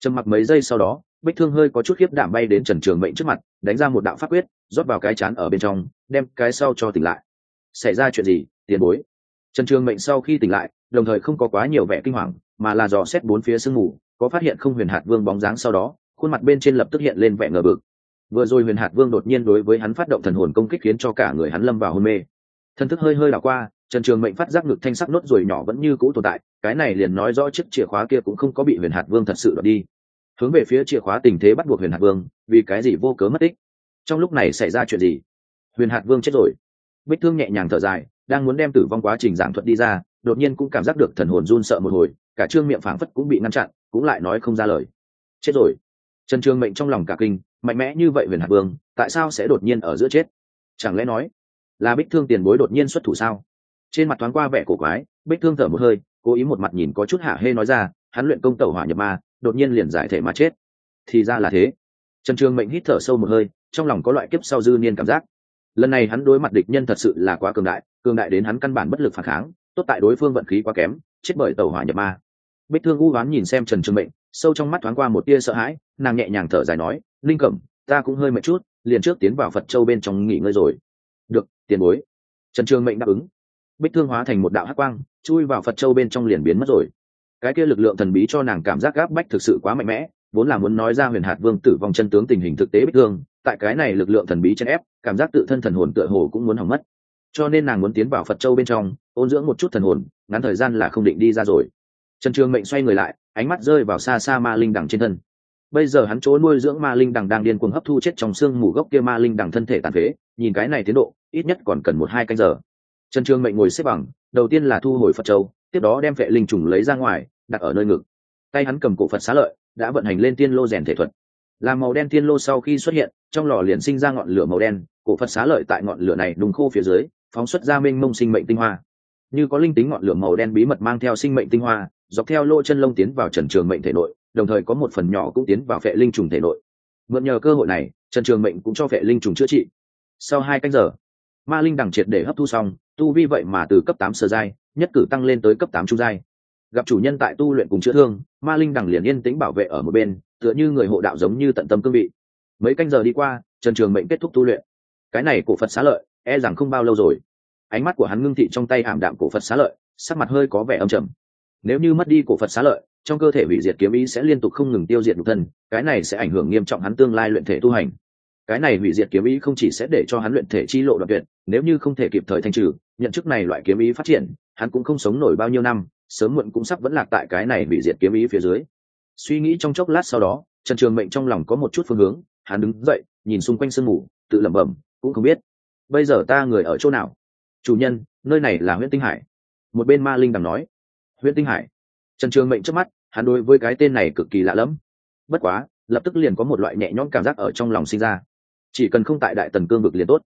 Trầm mặc mấy giây sau đó, bích thương hơi có chút khiếp đảm bay đến trần trường mệnh trước mặt, đánh ra một đạo pháp quyết, rót vào cái chán ở bên trong, đem cái sau cho tỉnh lại. Xảy ra chuyện gì, tiền bối? Trần trường mệnh sau khi tỉnh lại, đồng thời không có quá nhiều vẻ kinh hoàng, mà là dò xét bốn phía sương mù, có phát hiện không huyền hạt vương bóng dáng sau đó, khuôn mặt bên trên lập tức hiện lên vẻ ngờ bực. Vừa rồi huyền hạt vương đột nhiên đối với hắn phát động thần hồn công kích khiến cho cả người hắn lâm vào hôn mê. Thân thức hơi hơi đảo qua trần trường mệnh phát giác ngực thanh sắc nốt ruồi nhỏ vẫn như cũ tồn tại, cái này liền nói rõ chiếc chìa khóa kia cũng không có bị huyền hạt vương thật sự đoạt đi. Hướng về phía chìa khóa tình thế bắt buộc huyền hạt vương, vì cái gì vô cớ mất tích? Trong lúc này xảy ra chuyện gì? Huyền hạt vương chết rồi. Bích thương nhẹ nhàng thở dài, đang muốn đem tử vong quá trình giảng thuật đi ra, đột nhiên cũng cảm giác được thần hồn run sợ một hồi, cả trương miệng phảng phất cũng bị ngăn chặn, cũng lại nói không ra lời. Chết rồi. Trần trương mệnh trong lòng cả kinh, mạnh mẽ như vậy huyền hạt vương, tại sao sẽ đột nhiên ở giữa chết? Chẳng lẽ nói là bích thương tiền bối đột nhiên xuất thủ sao? Trên mặt thoáng qua vẻ cổ quái, bích thương thở một hơi, cố ý một mặt nhìn có chút hạ hê nói ra, hắn luyện công tẩu hỏa nhập ma, đột nhiên liền giải thể mà chết. Thì ra là thế. Trần trường mệnh hít thở sâu một hơi, trong lòng có loại kiếp sau dư niên cảm giác. Lần này hắn đối mặt địch nhân thật sự là quá cường đại cường đại đến hắn căn bản bất lực phản kháng, tốt tại đối phương vận khí quá kém, chết bởi tàu hỏa nhập ma. Bích thương u oán nhìn xem trần trường mệnh, sâu trong mắt thoáng qua một tia sợ hãi, nàng nhẹ nhàng thở dài nói, linh cẩm, ta cũng hơi mệt chút, liền trước tiến vào phật châu bên trong nghỉ ngơi rồi. Được, tiền bối. Trần trường mệnh đáp ứng bích thương hóa thành một đạo hắc quang, chui vào phật châu bên trong liền biến mất rồi. Cái kia lực lượng thần bí cho nàng cảm giác gáp bách thực sự quá mạnh mẽ, vốn là muốn nói ra huyền hạt vương tử vong chân tướng tình hình thực tế bích thương, tại cái này lực lượng thần bí chân ép, cảm giác tự thân thần hồn tựa hồ cũng muốn hỏng mất. Cho nên nàng muốn tiến vào phật châu bên trong, ôn dưỡng một chút thần hồn, ngắn thời gian là không định đi ra rồi. Trần trường mệnh xoay người lại, ánh mắt rơi vào xa xa ma linh đằng trên thân. Bây giờ hắn chỗ nuôi dưỡng ma linh đằng đang điên cuồng hấp thu chết trong xương mù gốc kia ma linh đằng thân thể tàn phế, nhìn cái này tiến độ, ít nhất còn cần một hai canh giờ trần trường mệnh ngồi xếp bằng, đầu tiên là thu hồi phật châu, tiếp đó đem vệ linh trùng lấy ra ngoài, đặt ở nơi ngực. Tay hắn cầm cổ phật xá lợi, đã vận hành lên tiên lô rèn thể thuật. Làm màu đen tiên lô sau khi xuất hiện, trong lò liền sinh ra ngọn lửa màu đen, cổ phật xá lợi tại ngọn lửa này đùng khô phía dưới, phóng xuất ra mênh mông sinh mệnh tinh hoa. Như có linh tính ngọn lửa màu đen bí mật mang theo sinh mệnh tinh hoa, dọc theo lô chân lông tiến vào trần trường mệnh thể nội, đồng thời có một phần nhỏ cũng tiến vào vệ linh trùng thể nội. Mượn nhờ cơ hội này, trần trường mệnh cũng cho vệ linh trùng chữa trị. Sau hai canh giờ, ma linh đằng triệt để hấp thu xong tu vi vậy mà từ cấp tám sơ giai, nhất cử tăng lên tới cấp tám trung giai. Gặp chủ nhân tại tu luyện cùng chữa thương, ma linh đằng liền yên tĩnh bảo vệ ở một bên, tựa như người hộ đạo giống như tận tâm cương vị. Mấy canh giờ đi qua, trần trường mệnh kết thúc tu luyện. Cái này cổ phật xá lợi e rằng không bao lâu rồi. Ánh mắt của hắn ngưng thị trong tay ảm đạm cổ phật xá lợi, sắc mặt hơi có vẻ âm trầm. Nếu như mất đi cổ phật xá lợi, trong cơ thể hủy diệt kiếm ý sẽ liên tục không ngừng tiêu diệt nhục thân, cái này sẽ ảnh hưởng nghiêm trọng hắn tương lai luyện thể tu hành. Cái này hủy diệt kiếm ý không chỉ sẽ để cho hắn luyện thể chi lộ đoạn tuyệt, nếu như không thể kịp thời thanh trừ nhận chức này loại kiếm ý phát triển, hắn cũng không sống nổi bao nhiêu năm, sớm muộn cũng sắp vẫn lạc tại cái này bị diệt kiếm ý phía dưới. Suy nghĩ trong chốc lát sau đó, trần trường mệnh trong lòng có một chút phương hướng, hắn đứng dậy, nhìn xung quanh sương mù, tự lẩm bẩm, cũng không biết, bây giờ ta người ở chỗ nào? Chủ nhân, nơi này là huyện tinh hải. Một bên ma linh đằng nói huyện tinh hải. Trần trường mệnh trước mắt, hắn đối với cái tên này cực kỳ lạ lẫm. Bất quá, lập tức liền có một loại nhẹ nhõm cảm giác ở trong lòng sinh ra. Chỉ cần không tại đại tần cương vực liền tốt.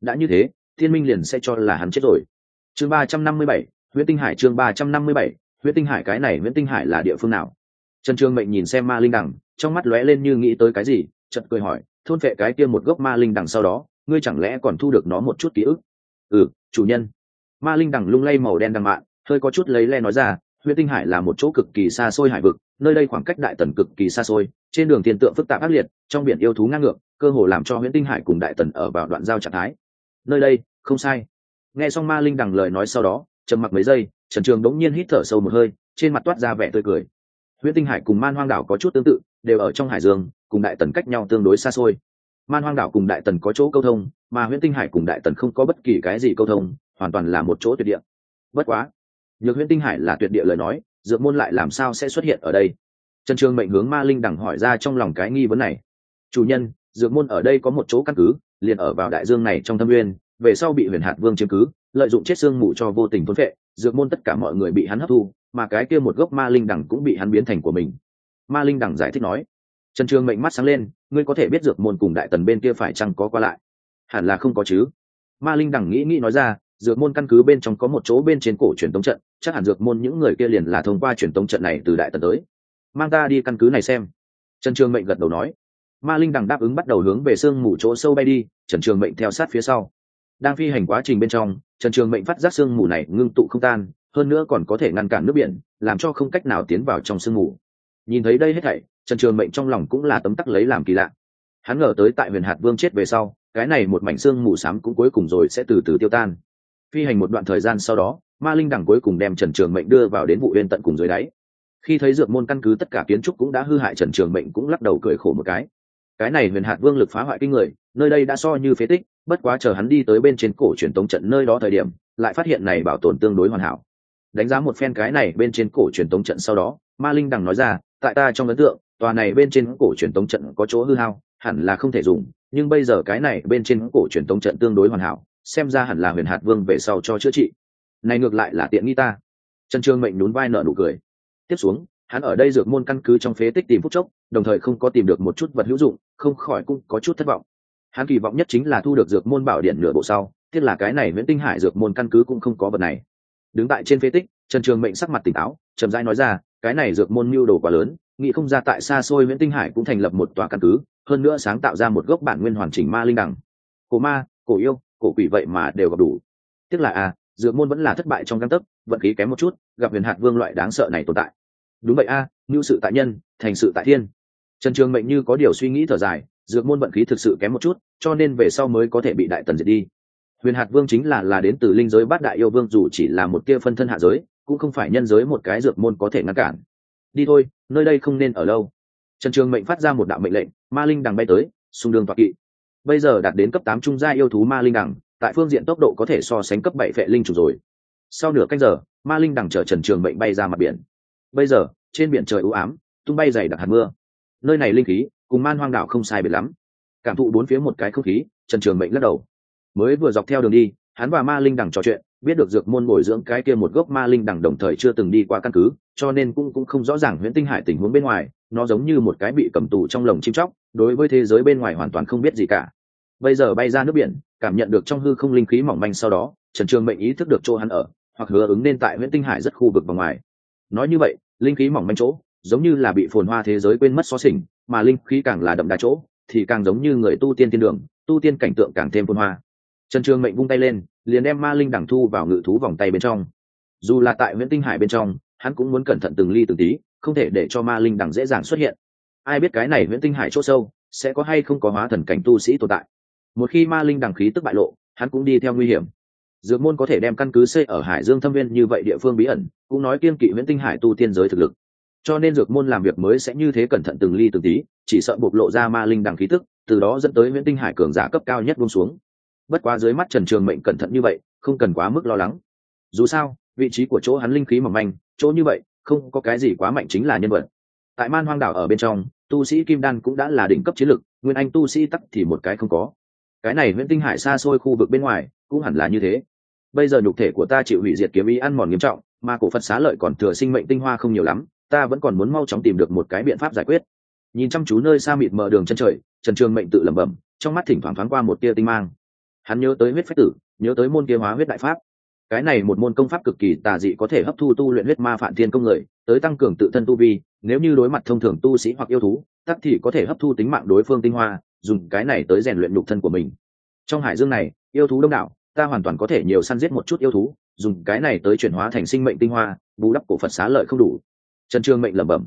Đã như thế thiên minh liền sẽ cho là hắn chết rồi. Chương ba trăm năm mươi bảy nguyễn tinh hải, chương ba trăm năm mươi bảy nguyễn tinh hải, cái này nguyễn tinh hải là địa phương nào? Trần trường mệnh nhìn xem ma linh đằng, trong mắt lóe lên như nghĩ tới cái gì, chợt cười hỏi, thôn phệ cái kia một gốc ma linh đằng sau đó, ngươi chẳng lẽ còn thu được nó một chút ký ức? Ừ chủ nhân. Ma linh đằng lung lay màu đen đằng mạn, hơi có chút lấy le nói ra huyện tinh hải là một chỗ cực kỳ xa xôi hải vực, nơi đây khoảng cách đại tần cực kỳ xa xôi, trên đường thiên tượng phức tạp ác liệt, trong biển yêu thú ngang ngược, cơ hồ làm cho huyện tinh hải cùng đại tần ở vào đoạn giao trạng thái nơi đây, không sai. Nghe xong ma linh đằng lời nói sau đó, trầm mặc mấy giây, trần trường đống nhiên hít thở sâu một hơi, trên mặt toát ra vẻ tươi cười. Huyện tinh hải cùng man hoang đảo có chút tương tự, đều ở trong hải dương, cùng đại tần cách nhau tương đối xa xôi. Man hoang đảo cùng đại tần có chỗ câu thông, mà huyện tinh hải cùng đại tần không có bất kỳ cái gì câu thông, hoàn toàn là một chỗ tuyệt địa. Bất quá, nhược huyện tinh hải là tuyệt địa lời nói, dược môn lại làm sao sẽ xuất hiện ở đây? Trần trường mệnh hướng ma linh đằng hỏi ra trong lòng cái nghi vấn này. Chủ nhân, dược môn ở đây có một chỗ căn cứ liền ở vào đại dương này trong thâm nguyên, về sau bị huyền hạt vương chiếm cứ, lợi dụng chết xương mù cho vô tình thốn vệ dược môn tất cả mọi người bị hắn hấp thu, mà cái kia một gốc ma linh đẳng cũng bị hắn biến thành của mình. Ma linh đẳng giải thích nói, trần trường mệnh mắt sáng lên, ngươi có thể biết dược môn cùng đại tần bên kia phải chăng có qua lại? Hẳn là không có chứ. Ma linh đẳng nghĩ nghĩ nói ra, dược môn căn cứ bên trong có một chỗ bên trên cổ truyền tống trận, chắc hẳn dược môn những người kia liền là thông qua truyền tống trận này từ đại tần tới. Mang ta đi căn cứ này xem. Trần trường mệnh gật đầu nói ma linh đằng đáp ứng bắt đầu hướng về sương mù chỗ sâu bay đi, trần trường mệnh theo sát phía sau. Đang phi hành quá trình bên trong, trần trường mệnh phát giác sương mù này ngưng tụ không tan, hơn nữa còn có thể ngăn cản nước biển, làm cho không cách nào tiến vào trong sương mù. Nhìn thấy đây hết thảy, trần trường mệnh trong lòng cũng là tấm tắc lấy làm kỳ lạ. Hắn ngờ tới tại huyền hạt vương chết về sau, cái này một mảnh xương mù xám cũng cuối cùng rồi sẽ từ từ tiêu tan. Phi hành một đoạn thời gian sau đó, ma linh đẳng cuối cùng đem trần trường mệnh đưa vào đến vụ huyên tận cùng dưới đáy. Khi thấy dược môn căn cứ tất cả kiến trúc cũng đã hư hại, trần trường mệnh cũng lắc đầu cười khổ một cái cái này huyền hạt vương lực phá hoại kinh người, nơi đây đã so như phế tích, bất quá chờ hắn đi tới bên trên cổ truyền tống trận nơi đó thời điểm, lại phát hiện này bảo tồn tương đối hoàn hảo. Đánh giá một phen cái này bên trên cổ truyền tống trận sau đó, ma linh đằng nói ra, tại ta trong ấn tượng, tòa này bên trên cổ truyền tống trận có chỗ hư hao, hẳn là không thể dùng, nhưng bây giờ cái này bên trên cổ truyền tống trận tương đối hoàn hảo, xem ra hẳn là huyền hạt vương về sau cho chữa trị. Này ngược lại là tiện nghi ta. Trần trương mệnh nhún vai nợ nụ cười. Tiếp xuống hắn ở đây dược môn căn cứ trong phế tích tìm phút chốc, đồng thời không có tìm được một chút vật hữu dụng, không khỏi cũng có chút thất vọng. Hắn kỳ vọng nhất chính là thu được dược môn bảo điện nửa bộ sau, tiếc là cái này nguyễn tinh hải dược môn căn cứ cũng không có vật này. Đứng tại trên phế tích, trần trường mệnh sắc mặt tỉnh táo, chậm rãi nói ra, cái này dược môn mưu đồ quá lớn, nghĩ không ra tại xa xôi nguyễn tinh hải cũng thành lập một tòa căn cứ, hơn nữa sáng tạo ra một gốc bản nguyên hoàn chỉnh ma linh đẳng. Cổ ma, cổ yêu, cổ quỷ vậy mà đều gặp đủ. Tiếc là a dược môn vẫn là thất bại trong căn tấc, vận khí kém một chút, gặp huyền hạt vương loại đáng sợ này tồn tại đúng vậy a à, ngưu sự tại nhân thành sự tại thiên. Trần trường mệnh như có điều suy nghĩ thở dài dược môn vận khí thực sự kém một chút cho nên về sau mới có thể bị đại tần diệt đi. Huyền hạt vương chính là là đến từ linh giới bát đại yêu vương dù chỉ là một tia phân thân hạ giới cũng không phải nhân giới một cái dược môn có thể ngăn cản. Đi thôi nơi đây không nên ở lâu. Trần trường mệnh phát ra một đạo mệnh lệnh ma linh đằng bay tới xung đường toạc kỵ. Bây giờ đạt đến cấp tám trung gia yêu thú ma linh đằng tại phương diện tốc độ có thể so sánh cấp bảy vệ linh chủ rồi. Sau nửa canh giờ ma linh đằng chở trần trường mệnh bay ra mặt biển bây giờ, trên biển trời u ám, tung bay dày đặc hạt mưa. Nơi này linh khí, cùng man hoang đảo không sai biệt lắm. Cảm thụ bốn phía một cái không khí, trần trường mệnh lắc đầu. Mới vừa dọc theo đường đi, hắn và ma linh đằng trò chuyện, biết được dược môn bồi dưỡng cái kia một gốc ma linh đằng đồng thời chưa từng đi qua căn cứ, cho nên cũng cũng không rõ ràng huyễn tinh hải tình huống bên ngoài, nó giống như một cái bị cầm tù trong lồng chim chóc, đối với thế giới bên ngoài hoàn toàn không biết gì cả. Bây giờ bay ra nước biển, cảm nhận được trong hư không linh khí mỏng manh sau đó, trần trường mệnh ý thức được chỗ hắn ở, hoặc hứa ứng nên tại nguyễn tinh hải rất khu vực và ngoài. Nói như vậy linh khí mỏng manh chỗ, giống như là bị phồn hoa thế giới quên mất xó xỉnh, mà linh khí càng là đậm đà chỗ, thì càng giống như người tu tiên thiên đường, tu tiên cảnh tượng càng thêm phồn hoa. Trần trường mệnh vung tay lên, liền đem ma linh đẳng thu vào ngự thú vòng tay bên trong. Dù là tại huyện tinh hải bên trong, hắn cũng muốn cẩn thận từng ly từng tí, không thể để cho ma linh đẳng dễ dàng xuất hiện. Ai biết cái này huyện tinh hải chỗ sâu, sẽ có hay không có hóa thần cảnh tu sĩ tồn tại. Một khi ma linh đằng khí tức bại lộ, hắn cũng đi theo nguy hiểm dược môn có thể đem căn cứ xây ở hải dương thâm viên như vậy địa phương bí ẩn, cũng nói kiên kỵ nguyễn tinh hải tu tiên giới thực lực. Cho nên dược môn làm việc mới sẽ như thế cẩn thận từng ly từng tí, chỉ sợ bộc lộ ra ma linh đằng khí tức, từ đó dẫn tới nguyễn tinh hải cường giả cấp cao nhất buông xuống. Bất quá dưới mắt trần trường mệnh cẩn thận như vậy, không cần quá mức lo lắng. Dù sao, vị trí của chỗ hắn linh khí mỏng manh, chỗ như vậy, không có cái gì quá mạnh chính là nhân vật. Tại man hoang đảo ở bên trong, tu sĩ kim đan cũng đã là đỉnh cấp chiến lực, nguyên anh tu sĩ tắc thì một cái không có. Cái này nguyễn tinh hải xa xôi khu vực bên ngoài, cũng hẳn là như thế bây giờ nhục thể của ta chịu hủy diệt kiếm ý ăn mòn nghiêm trọng, mà cổ phật xá lợi còn thừa sinh mệnh tinh hoa không nhiều lắm, ta vẫn còn muốn mau chóng tìm được một cái biện pháp giải quyết. Nhìn chăm chú nơi xa mịt mờ đường chân trời, trần trường mệnh tự lẩm bẩm, trong mắt thỉnh thoảng thoáng qua một tia tinh mang. Hắn nhớ tới huyết phách tử, nhớ tới môn kia hóa huyết đại pháp. Cái này một môn công pháp cực kỳ tà dị có thể hấp thu tu luyện huyết ma phản thiên công người, tới tăng cường tự thân tu vi, nếu như đối mặt thông thường tu sĩ hoặc yêu thú, tắc thì có thể hấp thu tính mạng đối phương tinh hoa, dùng cái này tới rèn luyện nhục thân của mình. Trong hải dương này, yêu thú đông đảo ta hoàn toàn có thể nhiều săn giết một chút yêu thú, dùng cái này tới chuyển hóa thành sinh mệnh tinh hoa, bù đắp cổ phật xá lợi không đủ. Trần trường mệnh lẩm bẩm.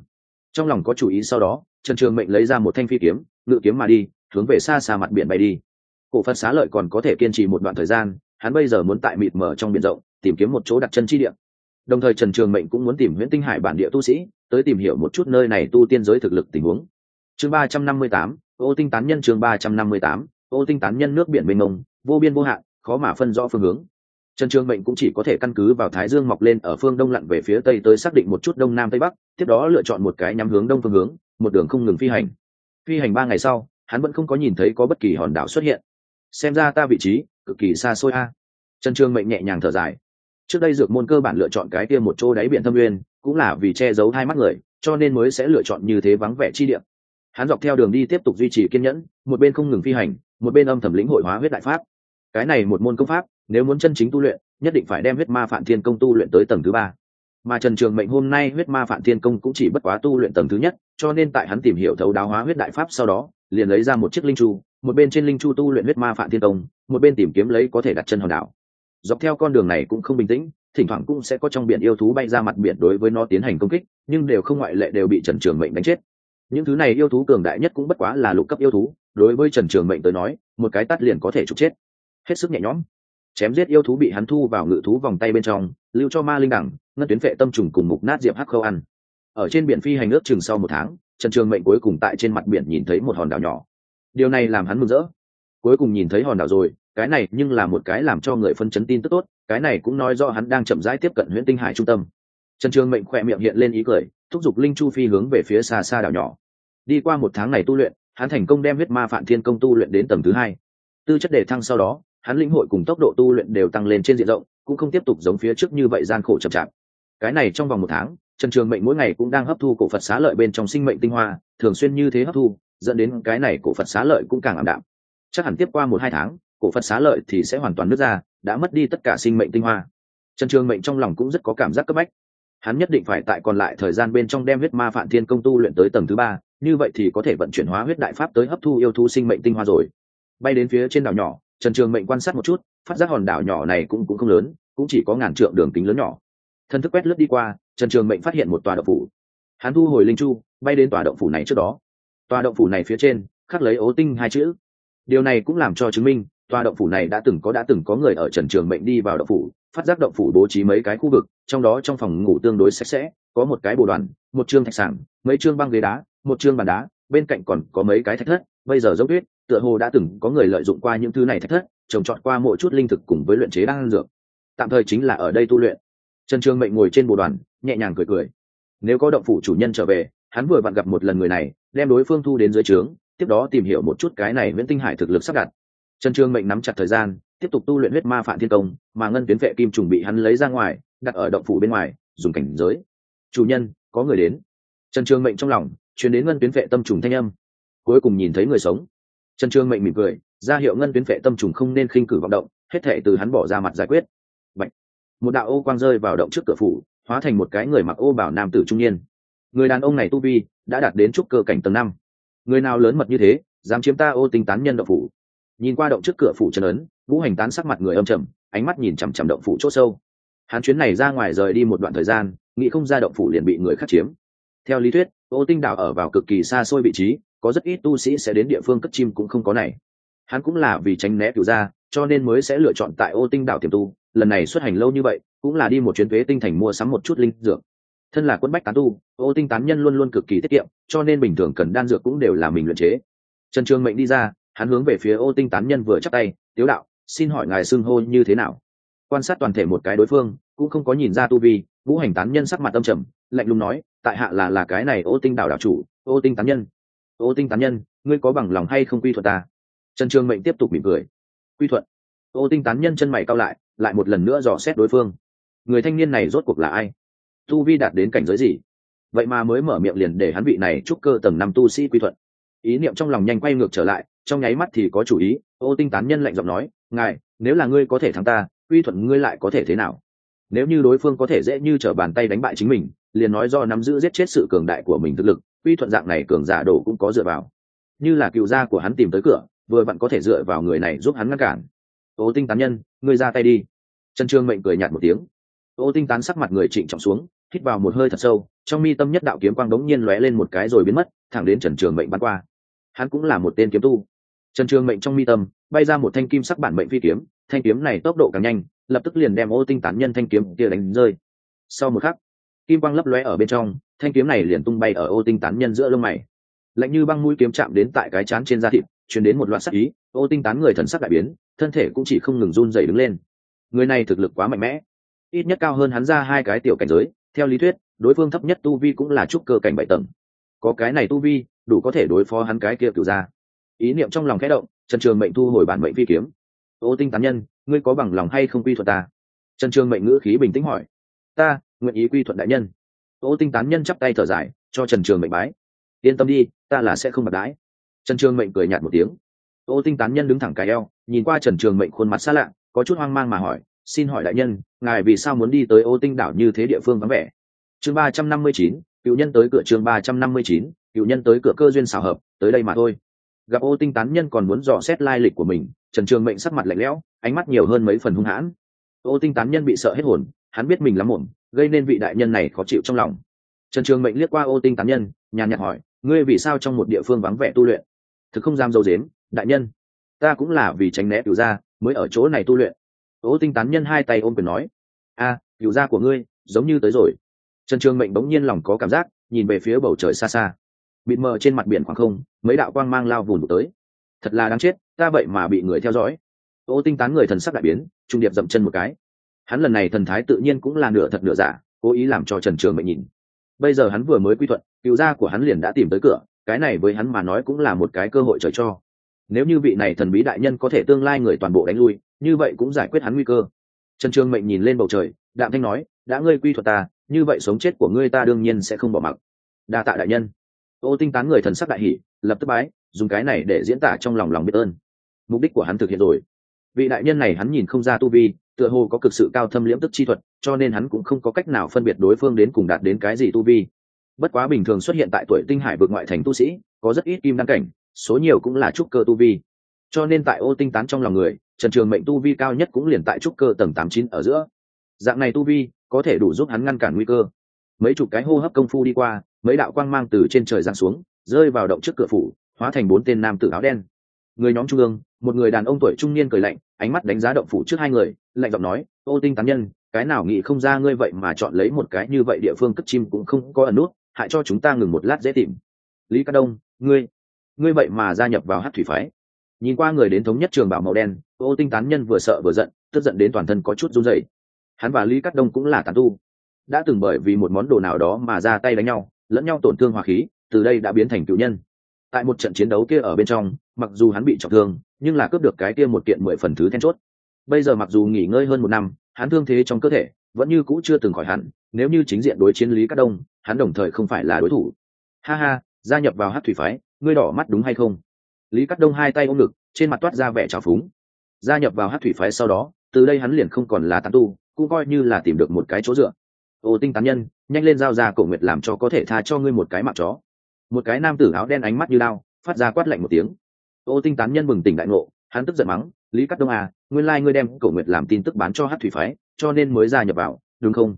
Trong lòng có chủ ý sau đó, trần trường mệnh lấy ra một thanh phi kiếm, ngự kiếm mà đi, hướng về xa xa mặt biển bay đi. Cổ phật xá lợi còn có thể kiên trì một đoạn thời gian, hắn bây giờ muốn tại mịt mở trong biển rộng, tìm kiếm một chỗ đặt chân chi địa. Đồng thời trần trường mệnh cũng muốn tìm nguyễn tinh hải bản địa tu sĩ, tới tìm hiểu một chút nơi này tu tiên giới thực lực tình huống. Chương ba trăm năm mươi tám, ô tinh tán nhân chương ba trăm năm mươi tám, ô tinh tán nhân nước biển mênh mông, vô biên vô hạn khó mà phân rõ phương hướng. Trần trường mệnh cũng chỉ có thể căn cứ vào thái dương mọc lên ở phương đông lặn về phía tây tới xác định một chút đông nam tây bắc, tiếp đó lựa chọn một cái nhắm hướng đông phương hướng, một đường không ngừng phi hành. Phi hành ba ngày sau, hắn vẫn không có nhìn thấy có bất kỳ hòn đảo xuất hiện. Xem ra ta vị trí cực kỳ xa xôi a. Trần trường mệnh nhẹ nhàng thở dài. Trước đây dược môn cơ bản lựa chọn cái kia một chỗ đáy biển thâm nguyên, cũng là vì che giấu hai mắt người, cho nên mới sẽ lựa chọn như thế vắng vẻ chi điểm hắn dọc theo đường đi tiếp tục duy trì kiên nhẫn, một bên không ngừng phi hành, một bên âm thầm lĩnh hội hóa huyết đại pháp cái này một môn công pháp, nếu muốn chân chính tu luyện, nhất định phải đem huyết ma phản thiên công tu luyện tới tầng thứ ba. Mà trần trường mệnh hôm nay huyết ma phản thiên công cũng chỉ bất quá tu luyện tầng thứ nhất, cho nên tại hắn tìm hiểu thấu đáo hóa huyết đại pháp sau đó, liền lấy ra một chiếc linh chu, một bên trên linh chu tu luyện huyết ma phản thiên công, một bên tìm kiếm lấy có thể đặt chân hòn đảo. Dọc theo con đường này cũng không bình tĩnh, thỉnh thoảng cũng sẽ có trong biển yêu thú bay ra mặt biển đối với nó tiến hành công kích, nhưng đều không ngoại lệ đều bị trần trường mệnh đánh chết. Những thứ này yêu thú cường đại nhất cũng bất quá là lục cấp yêu thú, đối với trần trường mệnh tới nói, một cái tắt liền có thể trục chết hết sức nhẹ nhõm. Chém giết yêu thú bị hắn thu vào ngự thú vòng tay bên trong, lưu cho ma linh đẳng, ngân tuyến vệ tâm trùng cùng mục nát diệp hắc khâu ăn. Ở trên biển phi hành ước chừng sau một tháng, trần trường mệnh cuối cùng tại trên mặt biển nhìn thấy một hòn đảo nhỏ. Điều này làm hắn mừng rỡ. Cuối cùng nhìn thấy hòn đảo rồi, cái này nhưng là một cái làm cho người phân chấn tin tức tốt, cái này cũng nói do hắn đang chậm rãi tiếp cận huyện tinh hải trung tâm. Trần trường mệnh khỏe miệng hiện lên ý cười, thúc giục linh chu phi hướng về phía xa xa đảo nhỏ. Đi qua một tháng này tu luyện, hắn thành công đem huyết ma phạm thiên công tu luyện đến tầng thứ hai. Tư chất đề thăng sau đó hắn lĩnh hội cùng tốc độ tu luyện đều tăng lên trên diện rộng, cũng không tiếp tục giống phía trước như vậy gian khổ chậm chạp. Cái này trong vòng một tháng, trần trường mệnh mỗi ngày cũng đang hấp thu cổ phật xá lợi bên trong sinh mệnh tinh hoa, thường xuyên như thế hấp thu, dẫn đến cái này cổ phật xá lợi cũng càng ảm đạm. Chắc hẳn tiếp qua một hai tháng, cổ phật xá lợi thì sẽ hoàn toàn nứt ra, đã mất đi tất cả sinh mệnh tinh hoa. Trần trường mệnh trong lòng cũng rất có cảm giác cấp bách. Hắn nhất định phải tại còn lại thời gian bên trong đem huyết ma phản thiên công tu luyện tới tầng thứ ba, như vậy thì có thể vận chuyển hóa huyết đại pháp tới hấp thu yêu thú sinh mệnh tinh hoa rồi. Bay đến phía trên đảo nhỏ trần trường mệnh quan sát một chút, phát giác hòn đảo nhỏ này cũng cũng không lớn, cũng chỉ có ngàn trượng đường kính lớn nhỏ. Thân thức quét lướt đi qua, trần trường mệnh phát hiện một tòa động phủ. Hắn thu hồi linh chu, bay đến tòa động phủ này trước đó. Tòa động phủ này phía trên, khắc lấy ố tinh hai chữ. Điều này cũng làm cho chứng minh, tòa động phủ này đã từng có đã từng có người ở trần trường mệnh đi vào động phủ, phát giác động phủ bố trí mấy cái khu vực, trong đó trong phòng ngủ tương đối sạch sẽ, có một cái bồ đoàn, một chương thạch sản mấy chương băng ghế đá, một chương bàn đá, bên cạnh còn có mấy cái thạch thất, bây giờ dốc tuyết tựa hồ đã từng có người lợi dụng qua những thứ này thách thất, trồng trọt qua mỗi chút linh thực cùng với luyện chế đan dược. Tạm thời chính là ở đây tu luyện. Trần trường mệnh ngồi trên bồ đoàn, nhẹ nhàng cười cười. Nếu có động phủ chủ nhân trở về, hắn vừa vặn gặp một lần người này, đem đối phương thu đến dưới trướng, tiếp đó tìm hiểu một chút cái này nguyễn tinh hải thực lực sắp đặt. Trần trường mệnh nắm chặt thời gian, tiếp tục tu luyện huyết ma phản thiên công mà ngân tuyến vệ kim trùng bị hắn lấy ra ngoài, đặt ở động phủ bên ngoài, dùng cảnh giới. Chủ nhân, có người đến. Trần trường mệnh trong lòng chuyển đến ngân tuyến vệ tâm trùng thanh âm. Cuối cùng nhìn thấy người sống trần trường mệnh mỉm cười, ra hiệu ngân tuyến vệ tâm trùng không nên khinh cử vọng động, hết thệ từ hắn bỏ ra mặt giải quyết. Bạch. một đạo ô quang rơi vào động trước cửa phủ, hóa thành một cái người mặc ô bảo nam tử trung niên. Người đàn ông này tu vi đã đạt đến trúc cơ cảnh tầng năm. Người nào lớn mật như thế, dám chiếm ta ô tinh tán nhân động phủ. Nhìn qua động trước cửa phủ trần ấn vũ hành tán sắc mặt người âm trầm, ánh mắt nhìn chằm chằm động phủ c h ỗ sâu. Hắn chuyến này ra ngoài rời đi một đoạn thời gian, nghĩ không ra động phủ liền bị người khắc chiếm. Theo lý thuyết, ô tinh đảo ở vào cực kỳ xa xôi vị trí có rất ít tu sĩ sẽ đến địa phương cất chim cũng không có này. Hắn cũng là vì tránh né cựu ra cho nên mới sẽ lựa chọn tại ô tinh đảo tiềm tu. Lần này xuất hành lâu như vậy, cũng là đi một chuyến thuế tinh thành mua sắm một chút linh dược. Thân là quân bách tán tu, ô tinh tán nhân luôn luôn cực kỳ tiết kiệm, cho nên bình thường cần đan dược cũng đều là mình luyện chế. Trần trường mệnh đi ra, hắn hướng về phía ô tinh tán nhân vừa chắc tay, tiếu đạo, xin hỏi ngài xưng hô như thế nào? Quan sát toàn thể một cái đối phương, cũng không có nhìn ra tu vi vũ hành tán nhân sắc mặt tâm trầm, lạnh lùng nói, tại hạ là là cái này ô tinh đảo đảo chủ, ô tinh tán nhân ô tinh tán nhân, ngươi có bằng lòng hay không quy thuật ta? Trần trường mệnh tiếp tục mỉm cười. Quy thuận. Ô tinh tán nhân chân mày cao lại lại một lần nữa dò xét đối phương. Người thanh niên này rốt cuộc là ai? Tu vi đạt đến cảnh giới gì? Vậy mà mới mở miệng liền để hắn vị này chúc cơ tầng năm tu sĩ quy thuận. Ý niệm trong lòng nhanh quay ngược trở lại, trong nháy mắt thì có chủ ý ô tinh tán nhân lạnh giọng nói, ngài, nếu là ngươi có thể thắng ta, quy thuận ngươi lại có thể thế nào? Nếu như đối phương có thể dễ như t r ở bàn tay đánh bại chính mình, liền nói do nắm giữ giết chết sự cường đại của mình thực lực quy thuận dạng này cường giả đổ cũng có dựa vào. Như là cựu gia của hắn tìm tới cửa, vừa vặn có thể dựa vào người này giúp hắn ngăn cản. Ô tinh tán nhân, ngươi ra tay đi. Trần trương mệnh cười nhạt một tiếng. Ô tinh tán sắc mặt người trịnh trọng xuống, hít vào một hơi thật sâu, trong mi tâm nhất đạo kiếm quang đống nhiên lóe lên một cái rồi biến mất, thẳng đến trần trường mệnh bắn qua. Hắn cũng là một tên kiếm tu. Trần trường mệnh trong mi tâm, bay ra một thanh kim sắc bản mệnh phi kiếm, thanh kiếm này tốc độ càng nhanh, lập tức liền đem ô tinh tán nhân thanh kiếm kia đánh rơi. Sau một khắc, kim quang lấp lóe ở bên trong thanh kiếm này liền tung bay ở ô tinh tán nhân giữa lông mày. Lạnh như băng mũi kiếm chạm đến tại cái chán trên da thịt chuyển đến một loạt sắc ý, ô tinh tán người thần sắc đại biến, thân thể cũng chỉ không ngừng run dày đứng lên. Người này thực lực quá mạnh mẽ. Ít nhất cao hơn hắn ra hai cái tiểu cảnh giới, theo lý thuyết, đối phương thấp nhất tu vi cũng là trúc cơ cảnh bảy tầng. Có cái này tu vi, đủ có thể đối phó hắn cái kia cửu ra ý niệm trong lòng khẽ động, trần trường mệnh thu hồi bản mệnh phi kiếm. Ô tinh tán nhân, ngươi có bằng lòng hay không quy thuận ta? Trần trường mệnh ngữ khí bình tĩnh hỏi. Ta, nguyện ý quy thuận đại nhân ô tinh tán nhân chắp tay thở dài, cho trần trường mệnh bái. Yên tâm đi, ta là sẽ không bạc đái trần trường mệnh cười nhạt một tiếng. Ô tinh tán nhân đứng thẳng cái eo, nhìn qua trần trường mệnh khuôn mặt xa lạ, có chút hoang mang mà hỏi, xin hỏi đại nhân, ngài vì sao muốn đi tới ô tinh đảo như thế địa phương vắng vẻ? Chương ba trăm năm mươi chín, cựu nhân tới cửa chương ba trăm năm mươi chín, cựu nhân tới cửa cơ duyên xảo hợp, tới đây mà thôi. Gặp ô tinh tán nhân còn muốn dò xét lai lịch của mình, trần trường mệnh sắc mặt lạnh lẽo, ánh mắt nhiều hơn mấy phần hung hãn. Ô tinh tán nhân bị sợ hết hồn, hắn biết mình lắm muộn gây nên vị đại nhân này khó chịu trong lòng. Trần trường mệnh liếc qua ô tinh tán nhân nhàn nhạt hỏi ngươi vì sao trong một địa phương vắng vẻ tu luyện? Thực không dám dâu dếm đại nhân. Ta cũng là vì tránh né cửu gia mới ở chỗ này tu luyện. Ô tinh tán nhân hai tay ôm quyền nói a à, gia của ngươi giống như tới rồi. Trần trường mệnh bỗng nhiên lòng có cảm giác nhìn về phía bầu trời xa xa. Bịt mờ trên mặt biển khoảng không mấy đạo quang mang lao vùn tới. Thật là đáng chết ta vậy mà bị người theo dõi. Ô tinh tán người thần sắc đại biến trung điệp dậm chân một cái hắn lần này thần thái tự nhiên cũng là nửa thật nửa giả, cố ý làm cho trần trường mệnh nhìn. Bây giờ hắn vừa mới quy thuận, cựu gia của hắn liền đã tìm tới cửa, cái này với hắn mà nói cũng là một cái cơ hội trời cho. Nếu như vị này thần bí đại nhân có thể tương lai người toàn bộ đánh lui, như vậy cũng giải quyết hắn nguy cơ. Trần trường mệnh nhìn lên bầu trời, đạm thanh nói, đã ngươi quy thuật ta, như vậy sống chết của ngươi ta đương nhiên sẽ không bỏ mặc. Đa tạ đại nhân. Ô tinh tán người thần sắc đại hỷ lập tức bái, dùng cái này để diễn tả trong lòng lòng biết ơn. Mục đích của hắn thực hiện rồi. Vị đại nhân này hắn nhìn không ra tu vi tựa hồ có cực sự cao thâm liễm tức chi thuật, cho nên hắn cũng không có cách nào phân biệt đối phương đến cùng đạt đến cái gì tu vi. Bất quá bình thường xuất hiện tại tuổi tinh hải vượt ngoại thành tu sĩ, có rất ít kim đăng cảnh, số nhiều cũng là trúc cơ tu vi. Cho nên tại ô tinh tán trong lòng người, trần trường mệnh tu vi cao nhất cũng liền tại trúc cơ tầng tám chín ở giữa. Dạng này tu vi, có thể đủ giúp hắn ngăn cản nguy cơ. Mấy chục cái hô hấp công phu đi qua, mấy đạo quang mang từ trên trời giáng xuống, rơi vào động trước cửa phủ, hóa thành bốn tên nam tử áo đen người nhóm trung ương, một người đàn ông tuổi trung niên cười lạnh, ánh mắt đánh giá động phủ trước hai người, lạnh giọng nói, ô tinh tán nhân, cái nào nghĩ không ra ngươi vậy mà chọn lấy một cái như vậy địa phương cất chim cũng không có ẩn nút, hại cho chúng ta ngừng một lát dễ tìm. Lý Cát đông, ngươi ngươi vậy mà gia nhập vào hát thủy phái. Nhìn qua người đến thống nhất trường bảo màu đen, ô tinh tán nhân vừa sợ vừa giận, tức giận đến toàn thân có chút run rẩy. Hắn và lý cát đông cũng là tán tu. Đã từng bởi vì một món đồ nào đó mà ra tay đánh nhau, lẫn nhau tổn thương hòa khí, từ đây đã biến thành cựu nhân tại một trận chiến đấu kia ở bên trong, mặc dù hắn bị trọng thương, nhưng là cướp được cái kia một kiện mười phần thứ then chốt. Bây giờ mặc dù nghỉ ngơi hơn một năm, hắn thương thế trong cơ thể vẫn như cũ chưa từng khỏi hẳn, nếu như chính diện đối chiến lý cát đông, hắn đồng thời không phải là đối thủ. Ha ha, gia nhập vào hát thủy phái, ngươi đỏ mắt đúng hay không? Lý cát đông hai tay ôm ngực, trên mặt toát ra vẻ trào phúng. Gia nhập vào hát thủy phái sau đó, từ đây hắn liền không còn là tán tu, cũng coi như là tìm được một cái chỗ dựa. Ô tinh tán nhân, nhanh lên giao ra cổ nguyệt làm cho có thể tha cho ngươi một cái mạng chó một cái nam tử áo đen ánh mắt như lao, phát ra quát lạnh một tiếng. Ô tinh tán nhân bừng tỉnh đại ngộ, hắn tức giận mắng, lý cắt đông à nguyên lai、like、ngươi đem cổ nguyệt làm tin tức bán cho hát thủy phái, cho nên mới gia nhập vào, đúng không?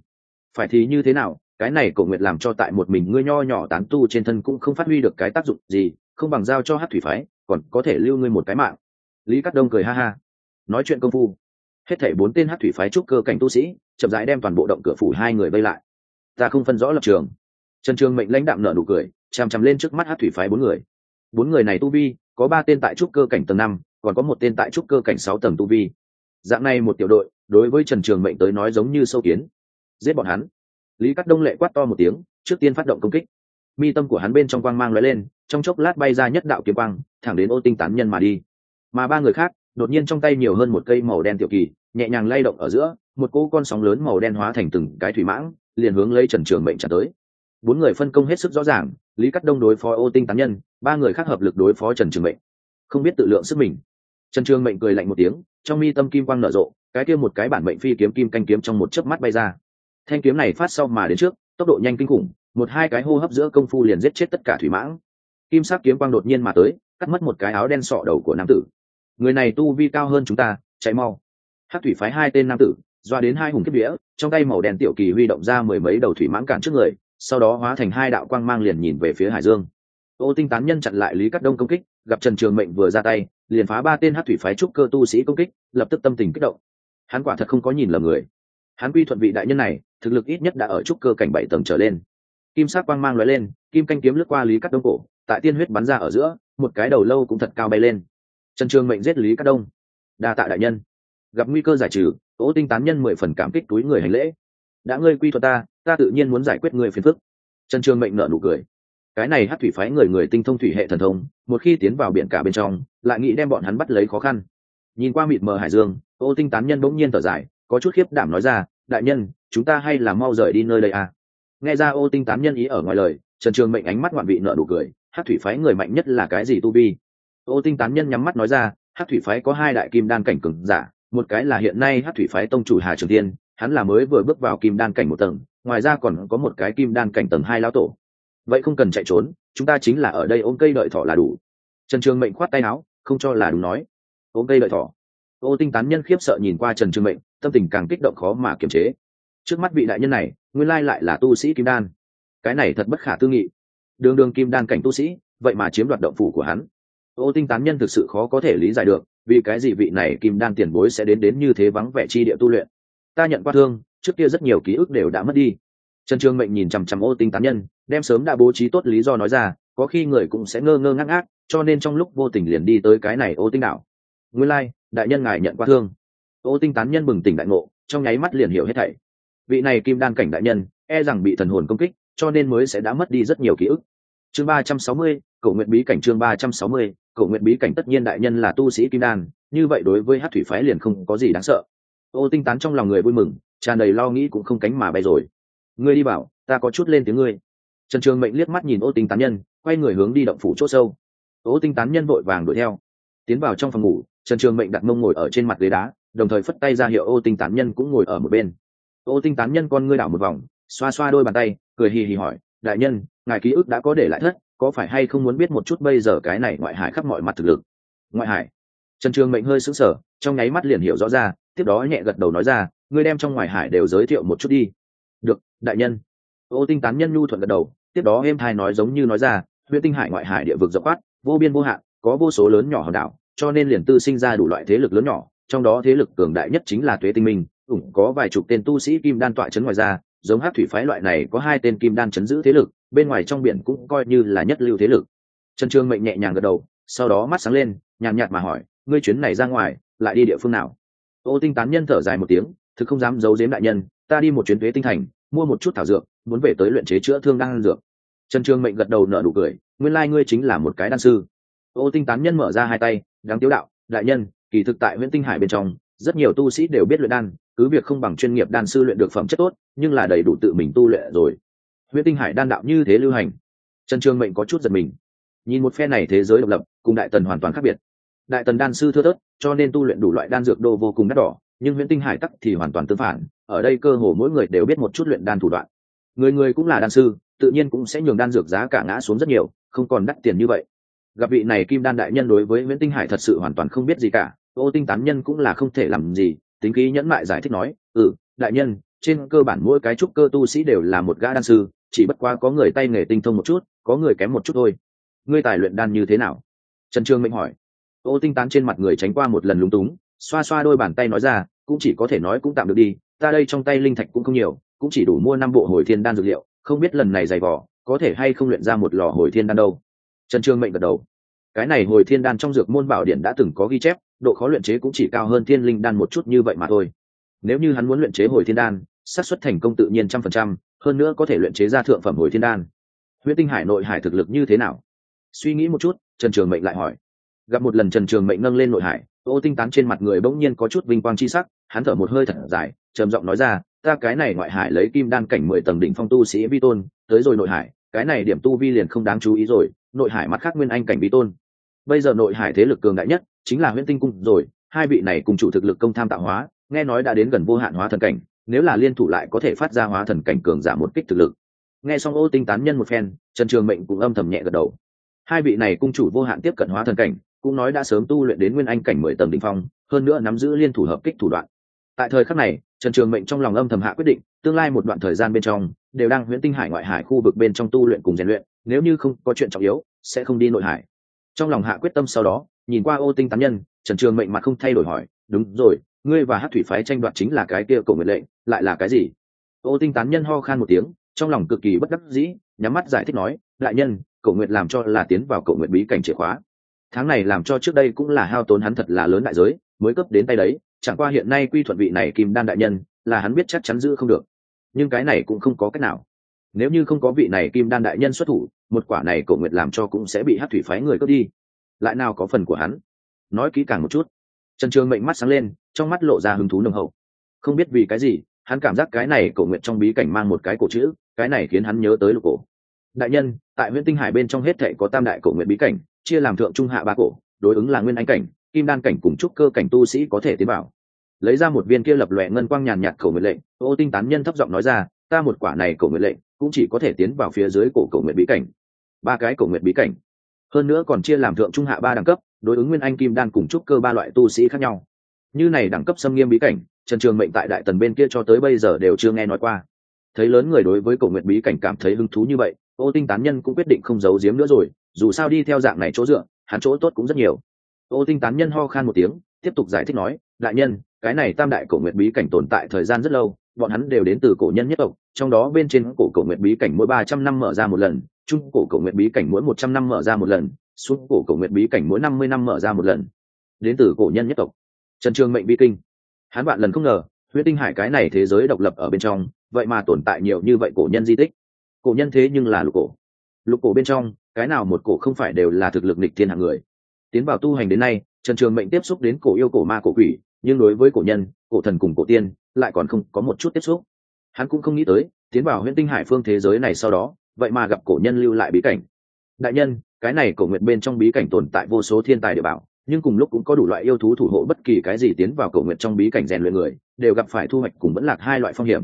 Phải thì như thế nào, cái này cổ nguyệt làm cho tại một mình ngươi nho nhỏ tán tu trên thân cũng không phát huy được cái tác dụng gì, không bằng giao cho hát thủy phái, còn có thể lưu ngươi một cái mạng. Lý cắt đông cười ha ha. Nói chuyện công phu. Hết thảy bốn tên hát thủy phái trúc cơ cảnh tu sĩ, chậm rãi đem toàn bộ động cửa phủ hai người vây lại. Ta không phân rõ lập trường. Trần trường mệnh lãnh đạm nở nụ cười chằm chằm lên trước mắt hát thủy phái bốn người. Bốn người này tu vi, có ba tên tại trúc cơ cảnh tầng năm, còn có một tên tại trúc cơ cảnh sáu tầng tu vi. Dạng này một tiểu đội, đối với trần trường mệnh tới nói giống như sâu kiến. Giết bọn hắn. Lý cắt đông lệ quát to một tiếng, trước tiên phát động công kích. Mi tâm của hắn bên trong quang mang lóe lên, trong chốc lát bay ra nhất đạo kiếm quang, thẳng đến ô tinh tán nhân mà đi. Mà ba người khác, đột nhiên trong tay nhiều hơn một cây màu đen tiểu kỳ, nhẹ nhàng lay động ở giữa, một cỗ con sóng lớn màu đen hóa thành từng cái thủy mãng, liền hướng lấy trần trường mệnh trả tới. Bốn người phân công hết sức rõ ràng lý cắt đông đối phó ô tinh tán nhân, ba người khác hợp lực đối phó trần trường mệnh. Không biết tự lượng sức mình. Trần trường mệnh cười lạnh một tiếng, trong mi tâm kim quang nở rộ, cái kia một cái bản mệnh phi kiếm kim canh kiếm trong một chớp mắt bay ra. Thanh kiếm này phát sau mà đến trước, tốc độ nhanh kinh khủng, một hai cái hô hấp giữa công phu liền giết chết tất cả thủy mãng. Kim sắc kiếm quang đột nhiên mà tới, cắt mất một cái áo đen sọ đầu của nam tử. Người này tu vi cao hơn chúng ta, chạy mau. Hát thủy phái hai tên nam tử, doa đến hai hùng kiếp đĩa trong tay màu đen tiểu kỳ huy động ra mười mấy đầu thủy mãng cản trước người sau đó hóa thành hai đạo quang mang liền nhìn về phía hải dương. Ô tinh tán nhân chặn lại lý cắt đông công kích, gặp trần trường mệnh vừa ra tay, liền phá ba tên hát thủy phái trúc cơ tu sĩ công kích, lập tức tâm tình kích động. Hắn quả thật không có nhìn lầm người. Hắn quy thuận vị đại nhân này, thực lực ít nhất đã ở trúc cơ cảnh bảy tầng trở lên. Kim sắc quang mang lóe lên, kim canh kiếm lướt qua lý cắt đông cổ, tại tiên huyết bắn ra ở giữa, một cái đầu lâu cũng thật cao bay lên. Trần trường mệnh giết lý cắt đông. Đa tạ đại nhân. Gặp nguy cơ giải trừ, ô tinh tán nhân mười phần cảm kích túi người hành lễ đã ngươi quy thuật ta ta tự nhiên muốn giải quyết ngươi phiền phức. Trần trường mệnh nở nụ cười. Cái này hát thủy phái người người tinh thông thủy hệ thần thông, một khi tiến vào biển cả bên trong, lại nghĩ đem bọn hắn bắt lấy khó khăn. Nhìn qua mịt mờ hải dương, ô tinh tán nhân bỗng nhiên thở dài, có chút khiếp đảm nói ra, đại nhân, chúng ta hay là mau rời đi nơi đây à? Nghe ra ô tinh tán nhân ý ở ngoài lời, trần trường mệnh ánh mắt ngoạn vị nợ nụ cười, hát thủy phái người mạnh nhất là cái gì tu vi? Ô tinh tán nhân nhắm mắt nói ra, hát thủy phái có hai đại kim đan cảnh cừng giả, một cái là hiện nay hát thủy phái tông chủ hà trường tiên hắn là mới vừa bước vào kim đan cảnh một tầng, ngoài ra còn có một cái kim đan cảnh tầng hai lão tổ. Vậy không cần chạy trốn, chúng ta chính là ở đây ôm cây đợi thỏ là đủ. Trần trường mệnh khoát tay áo, không cho là đúng nói. Ôm cây đợi thỏ. Ô tinh tán nhân khiếp sợ nhìn qua trần trường mệnh, tâm tình càng kích động khó mà kiềm chế. Trước mắt vị đại nhân này, nguyên lai lại là tu sĩ kim đan. Cái này thật bất khả tư nghị. Đường đường kim đan cảnh tu sĩ, vậy mà chiếm đoạt động phủ của hắn. Ô tinh tán nhân thực sự khó có thể lý giải được, vì cái gì vị này kim đan tiền bối sẽ đến đến như thế vắng vẻ chi địa tu luyện ta nhận qua thương trước kia rất nhiều ký ức đều đã mất đi. Trần trường mệnh nhìn chằm chằm ô tinh tán nhân đem sớm đã bố trí tốt lý do nói ra có khi người cũng sẽ ngơ ngơ ngác ngác cho nên trong lúc vô tình liền đi tới cái này ô tinh đảo. Nguyên lai、like, đại nhân ngài nhận qua thương. Ô tinh tán nhân bừng tỉnh đại ngộ trong nháy mắt liền hiểu hết thảy. Vị này kim đan cảnh đại nhân e rằng bị thần hồn công kích cho nên mới sẽ đã mất đi rất nhiều ký ức. Chương ba trăm sáu mươi cầu nguyện bí cảnh chương ba trăm sáu mươi cầu nguyện bí cảnh tất nhiên đại nhân là tu sĩ kim đan như vậy đối với hát thủy phái liền không có gì đáng sợ ô tinh tán trong lòng người vui mừng, tràn đầy lo nghĩ cũng không cánh mà bay rồi. Ngươi đi bảo, ta có chút lên tiếng ngươi. Trần trường mệnh liếc mắt nhìn ô tinh tán nhân, quay người hướng đi động phủ c h ỗ sâu. Ô tinh tán nhân vội vàng đuổi theo. Tiến vào trong phòng ngủ, trần trường mệnh đặt mông ngồi ở trên mặt ghế đá, đồng thời phất tay ra hiệu ô tinh tán nhân cũng ngồi ở một bên. Ô tinh tán nhân con ngươi đảo một vòng, xoa xoa đôi bàn tay, cười hì hì hỏi, đại nhân, ngài ký ức đã có để lại thất, có phải hay không muốn biết một chút bây giờ cái này ngoại hải khắp mọi mặt thực lực? Ngoại hải? Trần trường mệnh hơi sững sờ, trong nháy mắt liền hiểu rõ ra tiếp đó nhẹ gật đầu nói ra, ngươi đem trong ngoài hải đều giới thiệu một chút đi. Được, đại nhân. Ô tinh tán nhân nhu thuận gật đầu, tiếp đó êm thai nói giống như nói ra huyện tinh hải ngoại hải địa vực rộng quát, vô biên vô hạn, có vô số lớn nhỏ hòn đảo, cho nên liền tư sinh ra đủ loại thế lực lớn nhỏ, trong đó thế lực cường đại nhất chính là tuế tinh minh, ủng có vài chục tên tu sĩ kim đan tọa chấn ngoài ra, giống hát thủy phái loại này có hai tên kim đan chấn giữ thế lực, bên ngoài trong biển cũng coi như là nhất lưu thế lực. Trần trương mệnh nhẹ nhàng gật đầu, sau đó mắt sáng lên, nhàn nhạt mà hỏi, ngươi chuyến này ra ngoài, lại đi địa phương nào? Ô tinh tán nhân thở dài một tiếng, thực không dám giấu giếm đại nhân, ta đi một chuyến thuế tinh thành, mua một chút thảo dược, muốn về tới luyện chế chữa thương đan dược. Trần trương mệnh gật đầu nở nụ cười, nguyên lai ngươi chính là một cái đan sư. Ô tinh tán nhân mở ra hai tay, đáng tiếu đạo, đại nhân, kỳ thực tại nguyễn tinh hải bên trong, rất nhiều tu sĩ đều biết luyện đan, cứ việc không bằng chuyên nghiệp đan sư luyện được phẩm chất tốt, nhưng là đầy đủ tự mình tu luyện rồi. Nguyễn tinh hải đan đạo như thế lưu hành. Trần trương mệnh có chút giật mình. Nhìn một phe này thế giới độc lập, cùng đại tần hoàn toàn khác biệt đại tần đan sư thưa thớt, cho nên tu luyện đủ loại đan dược đô vô cùng đắt đỏ, nhưng nguyễn tinh hải tắc thì hoàn toàn tương phản, ở đây cơ hồ mỗi người đều biết một chút luyện đan thủ đoạn. Người người cũng là đan sư, tự nhiên cũng sẽ nhường đan dược giá cả ngã xuống rất nhiều, không còn đắt tiền như vậy. Gặp vị này kim đan đại nhân đối với nguyễn tinh hải thật sự hoàn toàn không biết gì cả, ô tinh tán nhân cũng là không thể làm gì, tính khí nhẫn mại giải thích nói ừ đại nhân, trên cơ bản mỗi cái trúc cơ tu sĩ đều là một gã đan sư, chỉ bất quá có người tay nghề tinh thông một chút, có người kém một chút thôi. Ngươi tài luyện đan như thế nào? Trần trương mệnh hỏi ô tinh tán trên mặt người tránh qua một lần lúng túng, xoa xoa đôi bàn tay nói ra, cũng chỉ có thể nói cũng tạm được đi, ta đây trong tay linh thạch cũng không nhiều, cũng chỉ đủ mua năm bộ hồi thiên đan dược liệu, không biết lần này dày vỏ có thể hay không luyện ra một lò hồi thiên đan đâu. Trần trương mệnh gật đầu. Cái này hồi thiên đan trong dược môn bảo điện đã từng có ghi chép, độ khó luyện chế cũng chỉ cao hơn thiên linh đan một chút như vậy mà thôi. Nếu như hắn muốn luyện chế hồi thiên đan, xác suất thành công tự nhiên trăm phần trăm, hơn nữa có thể luyện chế ra thượng phẩm hồi thiên đan. Huyễn tinh hải nội hải thực lực như thế nào? Suy nghĩ một chút, trần trường mệnh lại hỏi gặp một lần trần trường mệnh nâng lên nội hải, ô tinh tán trên mặt người bỗng nhiên có chút vinh quang chi sắc, hắn thở một hơi thật dài, trầm giọng nói ra, ta cái này ngoại hải lấy kim đan cảnh mười tầng đỉnh phong tu sĩ vi tôn, tới rồi nội hải, cái này điểm tu vi liền không đáng chú ý rồi, nội hải mặt khác nguyên anh cảnh vi tôn. Bây giờ nội hải thế lực cường đại nhất chính là huyễn tinh cung rồi, hai vị này cùng chủ thực lực công tham tạo hóa, nghe nói đã đến gần vô hạn hóa thần cảnh, nếu là liên thủ lại có thể phát ra hóa thần cảnh cường giả một kích thực lực. Nghe xong ô tinh tán nhân một phen, trần trường mệnh cũng âm thầm nhẹ gật đầu. Hai vị này cung chủ vô hạn tiếp cận hóa thần cảnh cũng nói đã sớm tu luyện đến nguyên anh cảnh mười tầng đ ỉ n h phong, hơn nữa nắm giữ liên thủ hợp kích thủ đoạn. Tại thời khắc này, trần trường mệnh trong lòng âm thầm hạ quyết định, tương lai một đoạn thời gian bên trong, đều đang huyễn tinh hải ngoại hải khu vực bên trong tu luyện cùng rèn luyện, nếu như không có chuyện trọng yếu, sẽ không đi nội hải. Trong lòng hạ quyết tâm sau đó, nhìn qua ô tinh tán nhân, trần trường mệnh mặt không thay đổi hỏi, đúng rồi, ngươi và hát thủy phái tranh đoạt chính là cái kia cổ nguyện lệnh, lại là cái gì? Ô tinh tán nhân ho khan một tiếng, trong lòng cực kỳ bất đắc dĩ, nhắm mắt giải thích nói, đại nhân, cổ nguyện làm cho là tiến vào cổ nguyện bí cảnh chìa khóa tháng này làm cho trước đây cũng là hao tốn hắn thật là lớn đại giới, mới cấp đến tay đấy, chẳng qua hiện nay quy thuận vị này kim đan đại nhân, là hắn biết chắc chắn giữ không được. Nhưng cái này cũng không có cách nào. Nếu như không có vị này kim đan đại nhân xuất thủ, một quả này cổ nguyện làm cho cũng sẽ bị hát thủy phái người cướp đi. Lại nào có phần của hắn? Nói kỹ càng một chút. Trần trường mệnh mắt sáng lên, trong mắt lộ ra hứng thú nồng hậu. Không biết vì cái gì, hắn cảm giác cái này cổ nguyện trong bí cảnh mang một cái cổ chữ, cái này khiến hắn nhớ tới lục cổ. Đại nhân, tại huyện tinh hải bên trong hết thệ có tam đại cổ nguyện bí cảnh chia làm thượng trung hạ ba cổ, đối ứng là nguyên anh cảnh, kim đan cảnh cùng trúc cơ cảnh tu sĩ có thể tiến vào. Lấy ra một viên kia lập lòe ngân quang nhàn nhạt cổ nguyện lệnh, ô tinh tán nhân thấp giọng nói ra, ta một quả này cổ nguyện lệnh cũng chỉ có thể tiến vào phía dưới cổ cổ nguyện bí cảnh. Ba cái cổ nguyện bí cảnh. Hơn nữa còn chia làm thượng trung hạ ba đẳng cấp, đối ứng nguyên anh kim đan cùng trúc cơ ba loại tu sĩ khác nhau. Như này đẳng cấp xâm nghiêm bí cảnh, trần trường mệnh tại đại tần bên kia cho tới bây giờ đều chưa nghe nói qua. Thấy lớn người đối với cổ nguyện bí cảnh cảm thấy hứng thú như vậy, ô tinh tán nhân cũng quyết định không giấu giếm nữa rồi dù sao đi theo dạng này chỗ dựa, hắn chỗ tốt cũng rất nhiều. Ô tinh tán nhân ho khan một tiếng, tiếp tục giải thích nói, đại nhân, cái này tam đại cổ Nguyệt bí cảnh tồn tại thời gian rất lâu, bọn hắn đều đến từ cổ nhân nhất tộc, trong đó bên trên cổ cổ Nguyệt bí cảnh mỗi ba trăm năm mở ra một lần, trung cổ cổ Nguyệt bí cảnh mỗi một trăm năm mở ra một lần, xuống cổ cổ Nguyệt bí cảnh mỗi năm mươi năm mở ra một lần. Đến từ cổ nhân nhất tộc. Trần trường mệnh bi kinh. Hắn bạn lần không ngờ, huyết tinh hải cái này thế giới độc lập ở bên trong, vậy mà tồn tại nhiều như vậy cổ nhân di tích. Cổ nhân thế nhưng là lục cổ. Lục cổ bên trong cái nào một cổ không phải đều là thực lực nịch thiên hạng người. Tiến vào tu hành đến nay, trần trường mệnh tiếp xúc đến cổ yêu, cổ ma, cổ quỷ, nhưng đối với cổ nhân, cổ thần cùng cổ tiên, lại còn không có một chút tiếp xúc. Hắn cũng không nghĩ tới, tiến vào huyện tinh hải phương thế giới này sau đó, vậy mà gặp cổ nhân lưu lại bí cảnh. Đại nhân, cái này cổ nguyện bên trong bí cảnh tồn tại vô số thiên tài địa bảo, nhưng cùng lúc cũng có đủ loại yêu thú thủ hộ bất kỳ cái gì tiến vào cổ nguyện trong bí cảnh rèn luyện người, đều gặp phải thu hoạch cùng vẫn lạc hai loại phong hiểm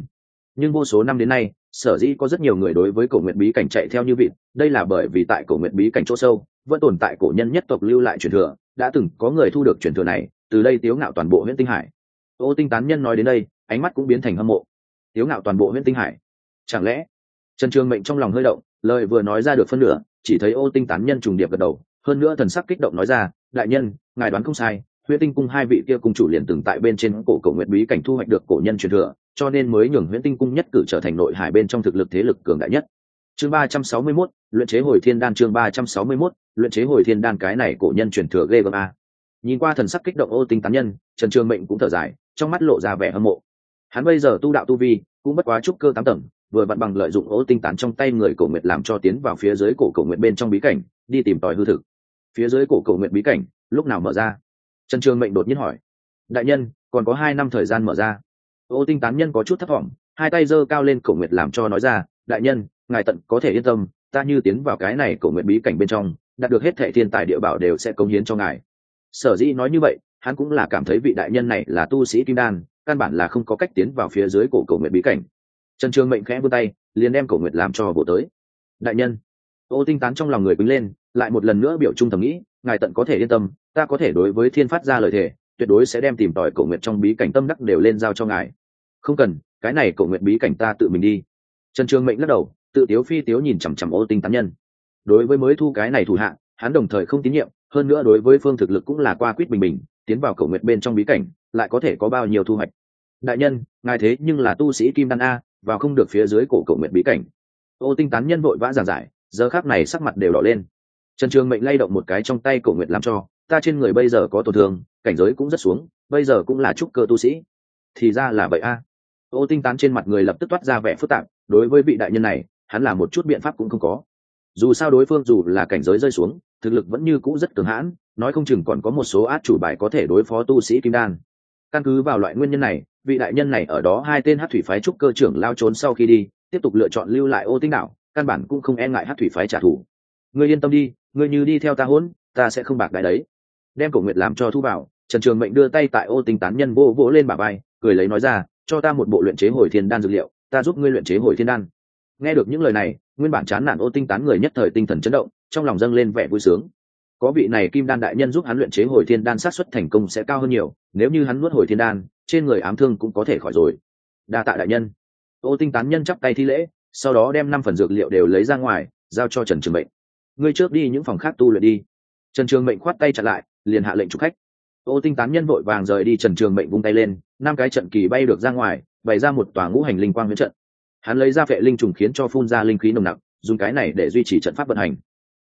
nhưng vô số năm đến nay, sở dĩ có rất nhiều người đối với cổ nguyện bí cảnh chạy theo như vịt, đây là bởi vì tại cổ nguyện bí cảnh chỗ sâu, vẫn tồn tại cổ nhân nhất tộc lưu lại truyền thừa, đã từng có người thu được truyền thừa này, từ đây tiếu ngạo toàn bộ huyện tinh hải. Ô tinh tán nhân nói đến đây, ánh mắt cũng biến thành hâm mộ. Tiếu ngạo toàn bộ huyện tinh hải. Chẳng lẽ, trần trường mệnh trong lòng hơi động, lời vừa nói ra được phân nửa, chỉ thấy ô tinh tán nhân trùng điệp gật đầu, hơn nữa thần sắc kích động nói ra, đại nhân, ngài đoán không sai, huyễn tinh cung hai vị kia cung chủ liền từng tại bên trên cổ cổ nguyện bí cảnh thu hoạch được cổ nhân truyền thừa cho nên mới nhường huyễn tinh cung nhất cử trở thành nội hải bên trong thực lực thế lực cường đại nhất. Chương ba trăm sáu mươi 361, luyện chế hồi thiên đan chương ba trăm sáu mươi 361, luyện chế hồi thiên đan cái này cổ nhân truyền thừa ghê gớm a. Nhìn qua thần sắc kích động ô tinh tán nhân trần trường mệnh cũng thở dài trong mắt lộ ra vẻ hâm mộ. Hắn bây giờ tu đạo tu vi cũng bất quá trúc cơ tám tầng vừa vặn bằng lợi dụng ô tinh tán trong tay người cổ nguyệt làm cho tiến vào phía dưới cổ cổ nguyệt bên trong bí cảnh đi tìm tòi hư thực. Phía dưới cổ cổ nguyệt bí cảnh lúc nào mở ra? Trần trường mệnh đột nhiên hỏi. Đại nhân còn có hai năm thời gian mở ra ô tinh tán nhân có chút thất vọng hai tay giơ cao lên cổ nguyệt làm cho nói ra, đại nhân, ngài tận có thể yên tâm, ta như tiến vào cái này cổ nguyệt bí cảnh bên trong, đạt được hết thệ thiên tài địa bảo đều sẽ công hiến cho ngài. Sở dĩ nói như vậy, hắn cũng là cảm thấy vị đại nhân này là tu sĩ kim đan, căn bản là không có cách tiến vào phía dưới cổ cổ nguyệt bí cảnh. Trần trường mệnh khẽ vươn tay, liền đem cổ nguyệt làm cho bộ tới. Đại nhân. Ô tinh tán trong lòng người bính lên, lại một lần nữa biểu trung thầm nghĩ, ngài tận có thể yên tâm, ta có thể đối với thiên phát ra lời thề tuyệt đối sẽ đem tìm tòi cổ nguyện trong bí cảnh tâm đắc đều lên giao cho ngài. Không cần, cái này cổ nguyện bí cảnh ta tự mình đi. Trần trường mệnh lắc đầu, tự tiếu phi tiếu nhìn chằm chằm ô tinh tán nhân. Đối với mới thu cái này thủ hạ, hắn đồng thời không tín nhiệm, hơn nữa đối với phương thực lực cũng là qua quýt bình bình, tiến vào cổ nguyện bên trong bí cảnh, lại có thể có bao nhiêu thu hoạch. Đại nhân, ngài thế nhưng là tu sĩ kim đan a, vào không được phía dưới cổ cổ nguyện bí cảnh. Ô tinh tán nhân vội vã giảng giải, giờ khác này sắc mặt đều đỏ lên. Trần trường mệnh lay động một cái trong tay cổ nguyện làm cho ta trên người bây giờ có tổn thương, cảnh giới cũng rất xuống, bây giờ cũng là trúc cơ tu sĩ. Thì ra là vậy a. Ô tinh tán trên mặt người lập tức toát ra vẻ phức tạp, đối với vị đại nhân này, hắn là một chút biện pháp cũng không có. Dù sao đối phương dù là cảnh giới rơi xuống, thực lực vẫn như cũ rất cường hãn, nói không chừng còn có một số át chủ bài có thể đối phó tu sĩ kim đan. Căn cứ vào loại nguyên nhân này, vị đại nhân này ở đó hai tên hát thủy phái trúc cơ trưởng lao trốn sau khi đi, tiếp tục lựa chọn lưu lại ô tinh đảo, căn bản cũng không e ngại hát thủy phái trả thù. Ngươi yên tâm đi, ngươi như đi theo ta hỗn ta sẽ không bạc đại đấy đem cổ nguyệt làm cho thu vào trần trường mệnh đưa tay tại ô tinh tán nhân vô vỗ lên bà vai, cười lấy nói ra cho ta một bộ luyện chế hồi thiên đan dược liệu ta giúp ngươi luyện chế hồi thiên đan. Nghe được những lời này nguyên bản chán nản ô tinh tán người nhất thời tinh thần chấn động trong lòng dâng lên vẻ vui sướng. Có vị này kim đan đại nhân giúp hắn luyện chế hồi thiên đan sát xuất thành công sẽ cao hơn nhiều nếu như hắn nuốt hồi thiên đan trên người ám thương cũng có thể khỏi rồi. Đa tạ đại nhân. Ô tinh tán nhân chắp tay thi lễ sau đó đem năm phần dược liệu đều lấy ra ngoài giao cho trần trường mệnh. Ngươi trước đi những phòng khác tu luyện đi. Trần trường mệnh khoát tay chặt lại liền hạ lệnh trục khách. Ô tinh tán nhân vội vàng rời đi trần trường mệnh vung tay lên, năm cái trận kỳ bay được ra ngoài, bày ra một tòa ngũ hành linh quang huyễn trận. Hắn lấy ra phệ linh trùng khiến cho phun ra linh khí nồng nặc, dùng cái này để duy trì trận pháp vận hành.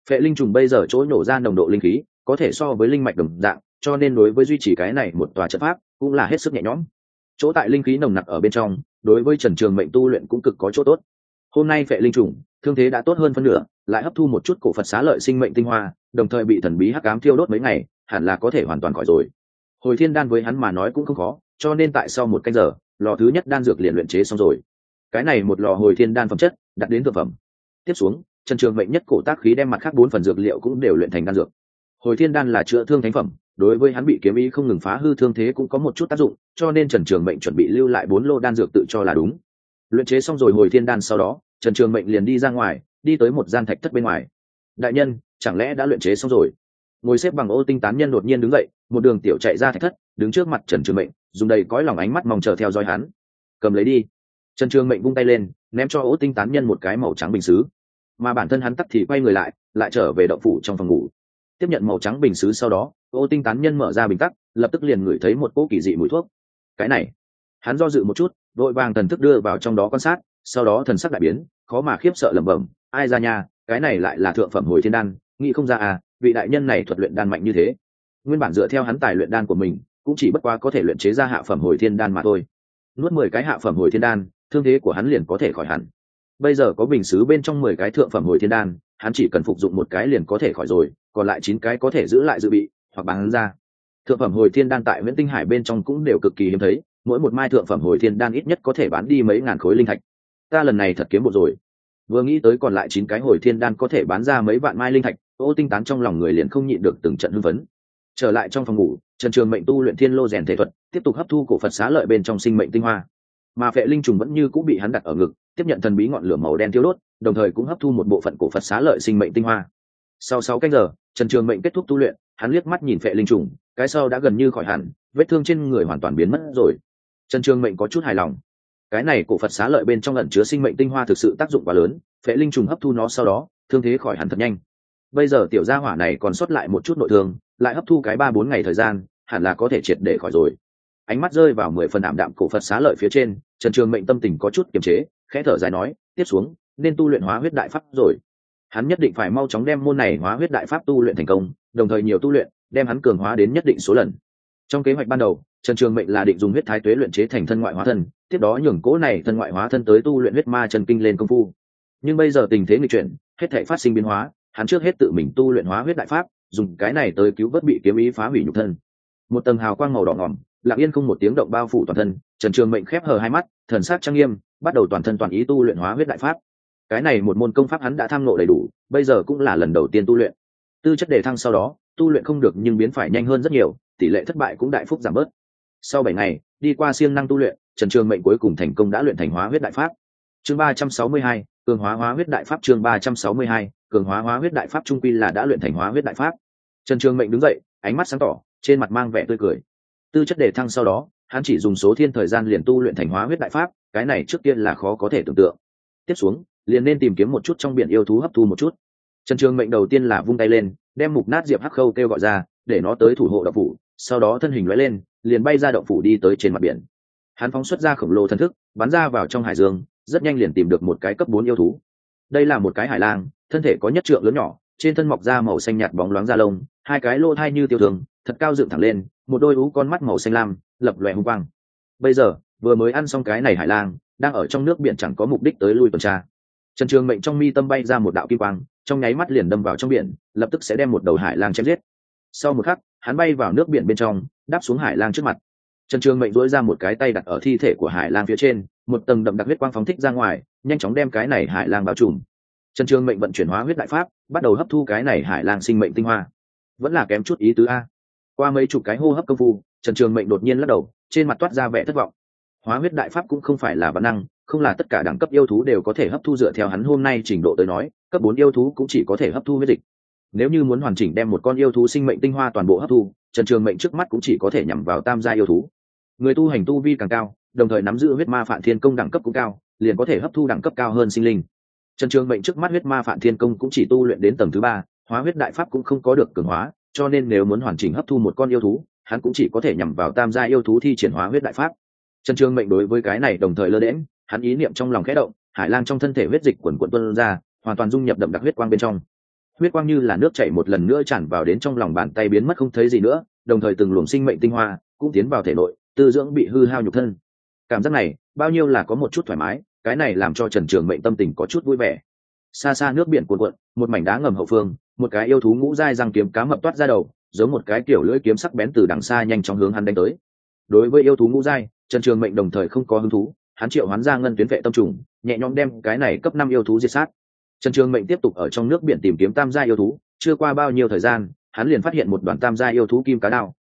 Phệ linh trùng bây giờ chỗ nổ ra nồng độ linh khí, có thể so với linh mạch đồng dạng, cho nên đối với duy trì cái này một tòa trận pháp cũng là hết sức nhẹ nhõm. Chỗ tại linh khí nồng nặc ở bên trong, đối với trần trường mệnh tu luyện cũng cực có chỗ tốt. Hôm nay phệ linh trùng, thương thế đã tốt hơn phân nửa, lại hấp thu một chút cổ phật xá lợi sinh mệnh tinh hoa, đồng thời bị thần bí hắc cám thiêu đốt mấy ngày hẳn là có thể hoàn toàn khỏi rồi. Hồi thiên đan với hắn mà nói cũng không khó, cho nên tại sau một canh giờ, lò thứ nhất đan dược liền luyện chế xong rồi. Cái này một lò hồi thiên đan phẩm chất, đặt đến thực phẩm. Tiếp xuống trần trường mệnh nhất cổ tác khí đem mặt khác bốn phần dược liệu cũng đều luyện thành đan dược. Hồi thiên đan là chữa thương thánh phẩm, đối với hắn bị kiếm ý không ngừng phá hư thương thế cũng có một chút tác dụng, cho nên trần trường mệnh chuẩn bị lưu lại bốn lô đan dược tự cho là đúng. Luyện chế xong rồi hồi thiên đan sau đó trần trường mệnh liền đi ra ngoài, đi tới một gian thạch thất bên ngoài. Đại nhân, chẳng lẽ đã luyện chế xong rồi? Ngồi xếp bằng ô tinh tán nhân đột nhiên đứng dậy, một đường tiểu chạy ra thạch thất, đứng trước mặt trần trường mệnh, dùng đầy cõi lòng ánh mắt mong chờ theo dõi hắn. Cầm lấy đi. Trần trường mệnh vung tay lên, ném cho ô tinh tán nhân một cái màu trắng bình xứ. Mà bản thân hắn tắt thì quay người lại lại trở về đậu phủ trong phòng ngủ. Tiếp nhận màu trắng bình xứ sau đó, ô tinh tán nhân mở ra bình tắc, lập tức liền ngửi thấy một cỗ kỳ dị mùi thuốc. Cái này. Hắn do dự một chút vội vàng thần thức đưa vào trong đó quan sát, sau đó thần sắc đại biến, khó mà khiếp sợ lẩm bẩm, ai ra nha, cái này lại là thượng phẩm hồi thiên đan, nghĩ không ra à vị đại nhân này thuật luyện đan mạnh như thế. Nguyên bản dựa theo hắn tài luyện đan của mình, cũng chỉ bất quá có thể luyện chế ra hạ phẩm hồi thiên đan mà thôi. Nuốt mười cái hạ phẩm hồi thiên đan, thương thế của hắn liền có thể khỏi hẳn. Bây giờ có bình xứ bên trong mười cái thượng phẩm hồi thiên đan, hắn chỉ cần phục dụng một cái liền có thể khỏi rồi, còn lại chín cái có thể giữ lại dự bị, hoặc bán ra. Thượng phẩm hồi thiên đan tại nguyễn tinh hải bên trong cũng đều cực kỳ hiếm thấy, mỗi một mai thượng phẩm hồi thiên đan ít nhất có thể bán đi mấy ngàn khối linh thạch. Ta lần này thật kiếm một rồi. Vừa nghĩ tới còn lại chín cái hồi thiên đan có thể bán ra mấy vạn mai linh thạch ô tinh tán trong lòng người liền không nhịn được từng trận hưng phấn. Trở lại trong phòng ngủ, trần trường mệnh tu luyện thiên lô rèn thể thuật, tiếp tục hấp thu cổ phật xá lợi bên trong sinh mệnh tinh hoa. Mà Phệ linh trùng vẫn như cũng bị hắn đặt ở ngực, tiếp nhận thần bí ngọn lửa màu đen thiếu đốt, đồng thời cũng hấp thu một bộ phận cổ phật xá lợi sinh mệnh tinh hoa. Sau sáu canh giờ, trần trường mệnh kết thúc tu luyện, hắn liếc mắt nhìn Phệ linh trùng, cái sau đã gần như khỏi hẳn, vết thương trên người hoàn toàn biến mất rồi. Trần trường mệnh có chút hài lòng. Cái này cổ phật xá lợi bên trong lẩn chứa sinh mệnh tinh hoa thực sự tác dụng quá lớn, phệ linh trùng hấp thu nó sau đó, thương thế khỏi hẳn thật nhanh bây giờ tiểu gia hỏa này còn sót lại một chút nội thương, lại hấp thu cái ba bốn ngày thời gian, hẳn là có thể triệt để khỏi rồi. Ánh mắt rơi vào mười phần ảm đạm cổ phật xá lợi phía trên, trần trường mệnh tâm tình có chút kiềm chế, khẽ thở dài nói, tiếp xuống, nên tu luyện hóa huyết đại pháp rồi. Hắn nhất định phải mau chóng đem môn này hóa huyết đại pháp tu luyện thành công, đồng thời nhiều tu luyện, đem hắn cường hóa đến nhất định số lần. Trong kế hoạch ban đầu, trần trường mệnh là định dùng huyết thái tuế luyện chế thành thân ngoại hóa thân, tiếp đó nhường cố này thân ngoại hóa thân tới tu luyện huyết ma trần kinh lên công phu. Nhưng bây giờ tình thế nghịch chuyển, hết thể phát sinh biến hóa hắn trước hết tự mình tu luyện hóa huyết đại pháp, dùng cái này tới cứu vớt bị kiếm ý phá hủy nhục thân. Một tầng hào quang màu đỏ ngỏm, lặng yên không một tiếng động bao phủ toàn thân, trần trường mệnh khép hờ hai mắt, thần sắc trang nghiêm, bắt đầu toàn thân toàn ý tu luyện hóa huyết đại pháp. Cái này một môn công pháp hắn đã tham nộ đầy đủ, bây giờ cũng là lần đầu tiên tu luyện. Tư chất đề thăng sau đó, tu luyện không được nhưng biến phải nhanh hơn rất nhiều, tỷ lệ thất bại cũng đại phúc giảm bớt. Sau bảy ngày, đi qua siêng năng tu luyện, trần trường mệnh cuối cùng thành công đã luyện thành hóa huyết đại pháp. Chương ba trăm sáu mươi hai cường hóa hóa huyết đại pháp chương ba trăm sáu mươi hai, cường hóa hóa huyết đại pháp trung quy là đã luyện thành hóa huyết đại pháp. Trần trường mệnh đứng dậy, ánh mắt sáng tỏ, trên mặt mang vẻ tươi cười. Tư chất đề thăng sau đó, hắn chỉ dùng số thiên thời gian liền tu luyện thành hóa huyết đại pháp, cái này trước tiên là khó có thể tưởng tượng. Tiếp xuống, liền nên tìm kiếm một chút trong biển yêu thú hấp thu một chút. Trần trường mệnh đầu tiên là vung tay lên, đem mục nát diệp hắc khâu kêu gọi ra, để nó tới thủ hộ đậu phủ, sau đó thân hình lóe lên, liền bay ra động phủ đi tới trên mặt biển. Hắn phóng xuất ra khổng lồ thân thức, bắn ra vào trong hải dương rất nhanh liền tìm được một cái cấp bốn yêu thú. Đây là một cái hải lang, thân thể có nhất trượng lớn nhỏ, trên thân mọc da màu xanh nhạt bóng loáng da lông, hai cái lỗ thai như tiêu thường, thật cao dựng thẳng lên, một đôi ú con mắt màu xanh lam, lập lòe hung quang. Bây giờ, vừa mới ăn xong cái này hải lang, đang ở trong nước biển chẳng có mục đích tới lui tuần tra. Trần trường mệnh trong mi tâm bay ra một đạo kim quang, trong nháy mắt liền đâm vào trong biển, lập tức sẽ đem một đầu hải lang chém giết. Sau một khắc, hắn bay vào nước biển bên trong, đáp xuống hải lang trước mặt. Trần trường mệnh dỗi ra một cái tay đặt ở thi thể của hải lang phía trên một tầng đậm đặc huyết quang phóng thích ra ngoài, nhanh chóng đem cái này hải lang bao trùm. Trần trường mệnh vận chuyển hóa huyết đại pháp, bắt đầu hấp thu cái này hải lang sinh mệnh tinh hoa. Vẫn là kém chút ý tứ a. Qua mấy chục cái hô hấp công phu trần trường mệnh đột nhiên lắc đầu, trên mặt toát ra vẻ thất vọng. Hóa huyết đại pháp cũng không phải là bản năng, không là tất cả đẳng cấp yêu thú đều có thể hấp thu dựa theo hắn hôm nay trình độ tới nói, cấp bốn yêu thú cũng chỉ có thể hấp thu huyết dịch. Nếu như muốn hoàn chỉnh đem một con yêu thú sinh mệnh tinh hoa toàn bộ hấp thu trần trường mệnh trước mắt cũng chỉ có thể nhằm vào tam gia yêu thú. Người tu hành tu vi càng cao đồng thời nắm giữ huyết ma phản thiên công đẳng cấp cũng cao, liền có thể hấp thu đẳng cấp cao hơn sinh linh. Trần trường mệnh trước mắt huyết ma phản thiên công cũng chỉ tu luyện đến tầng thứ ba, hóa huyết đại pháp cũng không có được cường hóa, cho nên nếu muốn hoàn chỉnh hấp thu một con yêu thú, hắn cũng chỉ có thể nhằm vào tam gia yêu thú thi triển hóa huyết đại pháp. Trần trường mệnh đối với cái này đồng thời lơ đễm hắn ý niệm trong lòng khẽ động, hải lang trong thân thể huyết dịch quần quận tuân ra, hoàn toàn dung nhập đậm đặc huyết quang bên trong. Huyết quang như là nước chảy một lần nữa tràn vào đến trong lòng bàn tay biến mất không thấy gì nữa, đồng thời từng luồng sinh mệnh tinh hoa cũng tiến vào thể nội, tư dưỡng bị hư hao nhục thân cảm giác này, bao nhiêu là có một chút thoải mái, cái này làm cho trần trường mệnh tâm tình có chút vui vẻ. Xa xa nước biển cuộn cuộn, một mảnh đá ngầm hậu phương, một cái yêu thú ngũ dai răng kiếm cá mập toát ra đầu, giống một cái kiểu lưỡi kiếm sắc bén từ đằng xa nhanh chóng hướng hắn đánh tới. Đối với yêu thú ngũ dai trần trường mệnh đồng thời không có hứng thú, hắn triệu hoán ra ngân tuyến vệ tâm trùng, nhẹ nhõm đem cái này cấp năm yêu thú diệt sát. Trần trường mệnh tiếp tục ở trong nước biển tìm kiếm tam gia yêu thú, chưa qua bao nhiêu thời gian, hắn liền phát hiện một đoàn tam gia yêu thú kim cá đao.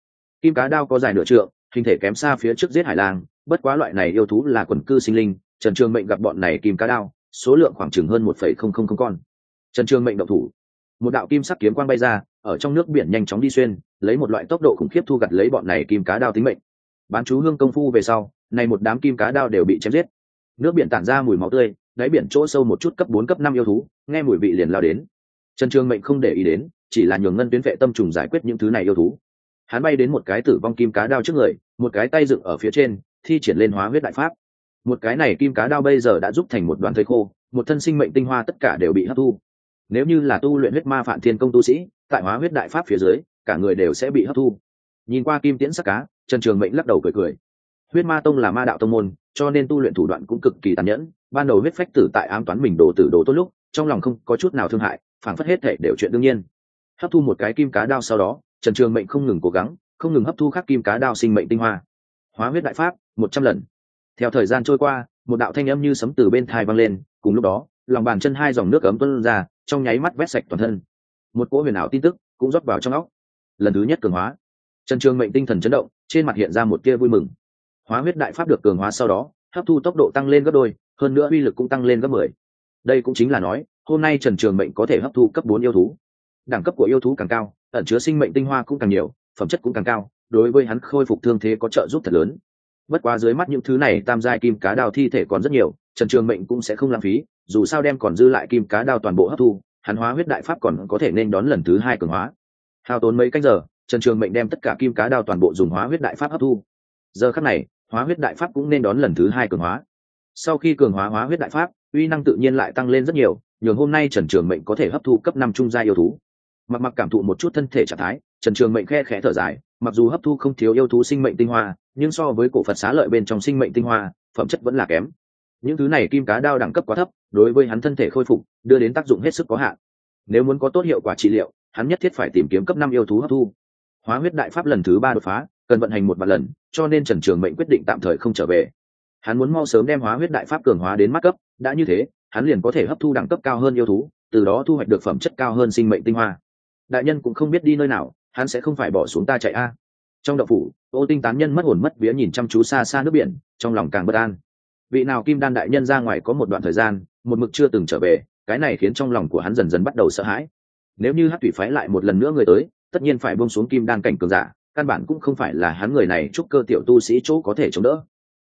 Kim cá đao có dài nửa trượng, hình thể kém xa phía trước giết hải lang bất quá loại này yêu thú là quần cư sinh linh, trần trường mệnh gặp bọn này kim cá đao, số lượng khoảng chừng hơn một phẩy không không không con. Trần trường mệnh động thủ. Một đạo kim sắc kiếm quang bay ra, ở trong nước biển nhanh chóng đi xuyên, lấy một loại tốc độ khủng khiếp thu gặt lấy bọn này kim cá đao tính mệnh. Bán chú hương công phu về sau, này một đám kim cá đao đều bị chém giết. Nước biển tản ra mùi máu tươi, đáy biển chỗ sâu một chút cấp bốn, cấp năm yêu thú, nghe mùi vị liền lao đến. Trần trường mệnh không để ý đến, chỉ là nhường ngân tuyến vệ tâm trùng giải quyết những thứ này yêu thú. Hắn bay đến một cái tử vong kim cá đao trước người, một cái tay dựng ở phía trên thi triển lên hóa huyết đại pháp. Một cái này kim cá đao bây giờ đã giúp thành một đoàn thây khô, một thân sinh mệnh tinh hoa tất cả đều bị hấp thu. Nếu như là tu luyện huyết ma phản thiên công tu sĩ, tại hóa huyết đại pháp phía dưới, cả người đều sẽ bị hấp thu. Nhìn qua kim tiễn sắc cá, trần trường mệnh lắc đầu cười cười. Huyết ma tông là ma đạo tông môn, cho nên tu luyện thủ đoạn cũng cực kỳ tàn nhẫn. Ban đầu huyết phách tử tại ám toán mình đồ tử đồ tốt lúc, trong lòng không có chút nào thương hại phản phất hết thể đều chuyện đương nhiên. Hấp thu một cái kim cá đao sau đó, trần trường mệnh không ngừng cố gắng, không ngừng hấp thu khắc kim cá đao sinh mệnh tinh hoa hóa huyết đại pháp, một trăm lần. Theo thời gian trôi qua, một đạo thanh âm như sấm từ bên thai vang lên, cùng lúc đó, lòng bàn chân hai dòng nước ấm tuân ra, trong nháy mắt vét sạch toàn thân. Một cỗ huyền ảo tin tức cũng rót vào trong óc. Lần thứ nhất cường hóa. Trần trường mệnh tinh thần chấn động, trên mặt hiện ra một tia vui mừng. Hóa huyết đại pháp được cường hóa sau đó, hấp thu tốc độ tăng lên gấp đôi, hơn nữa uy lực cũng tăng lên gấp mười. Đây cũng chính là nói, hôm nay trần trường mệnh có thể hấp thu cấp bốn yêu thú. Đẳng cấp của yêu thú càng cao, ẩn chứa sinh mệnh tinh hoa cũng càng nhiều, phẩm chất cũng càng cao đối với hắn khôi phục thương thế có trợ giúp thật lớn. Bất quá dưới mắt những thứ này tam giai kim cá đào thi thể còn rất nhiều, trần trường mệnh cũng sẽ không lãng phí, dù sao đem còn dư lại kim cá đào toàn bộ hấp thu, hắn hóa huyết đại pháp còn có thể nên đón lần thứ hai cường hóa. Hao tốn mấy canh giờ, trần trường mệnh đem tất cả kim cá đào toàn bộ dùng hóa huyết đại pháp hấp thu. Giờ khắc này, hóa huyết đại pháp cũng nên đón lần thứ hai cường hóa. Sau khi cường hóa hóa huyết đại pháp, uy năng tự nhiên lại tăng lên rất nhiều, nhường hôm nay trần trường mệnh có thể hấp thu cấp năm trung gia yêu thú. Mặc mặc cảm thụ một chút thân thể trạng thái, trần trường mệnh khe khẽ thở dài mặc dù hấp thu không thiếu yêu thú sinh mệnh tinh hoa, nhưng so với cổ phật xá lợi bên trong sinh mệnh tinh hoa, phẩm chất vẫn là kém. Những thứ này kim cá đao đẳng cấp quá thấp, đối với hắn thân thể khôi phục, đưa đến tác dụng hết sức có hạn. Nếu muốn có tốt hiệu quả trị liệu, hắn nhất thiết phải tìm kiếm cấp năm yêu thú hấp thu. Hóa huyết đại pháp lần thứ ba đột phá, cần vận hành một vài lần, cho nên trần trường mệnh quyết định tạm thời không trở về. Hắn muốn mau sớm đem hóa huyết đại pháp cường hóa đến mắt cấp, đã như thế, hắn liền có thể hấp thu đẳng cấp cao hơn yêu thú, từ đó thu hoạch được phẩm chất cao hơn sinh mệnh tinh hoa. Đại nhân cũng không biết đi nơi nào hắn sẽ không phải bỏ xuống ta chạy a. Trong đậu phủ, ô tinh tán nhân mất hồn mất vía nhìn chăm chú xa xa nước biển, trong lòng càng bất an. Vị nào kim đan đại nhân ra ngoài có một đoạn thời gian, một mực chưa từng trở về, cái này khiến trong lòng của hắn dần dần bắt đầu sợ hãi. Nếu như hát thủy phái lại một lần nữa người tới, tất nhiên phải buông xuống kim đan cảnh cường giả, căn bản cũng không phải là hắn người này chúc cơ tiểu tu sĩ chỗ có thể chống đỡ.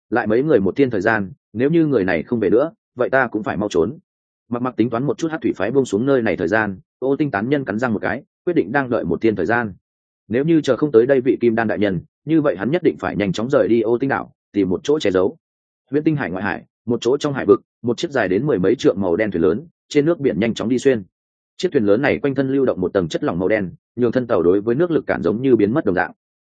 Lại mấy người một thiên thời gian, nếu như người này không về nữa, vậy ta cũng phải mau trốn. Mặc mặc tính toán một chút hát thủy phái buông xuống nơi này thời gian, ô tinh tán nhân cắn răng một cái quyết định đang đợi một tiên thời gian. Nếu như chờ không tới đây vị kim đan đại nhân, như vậy hắn nhất định phải nhanh chóng rời đi ô tinh đảo, tìm một chỗ che giấu. Viễn tinh hải ngoại hải, một chỗ trong hải vực, một chiếc dài đến mười mấy trượng màu đen thuyền lớn, trên nước biển nhanh chóng đi xuyên. Chiếc thuyền lớn này quanh thân lưu động một tầng chất lỏng màu đen, nhường thân tàu đối với nước lực cản giống như biến mất đồng dạng.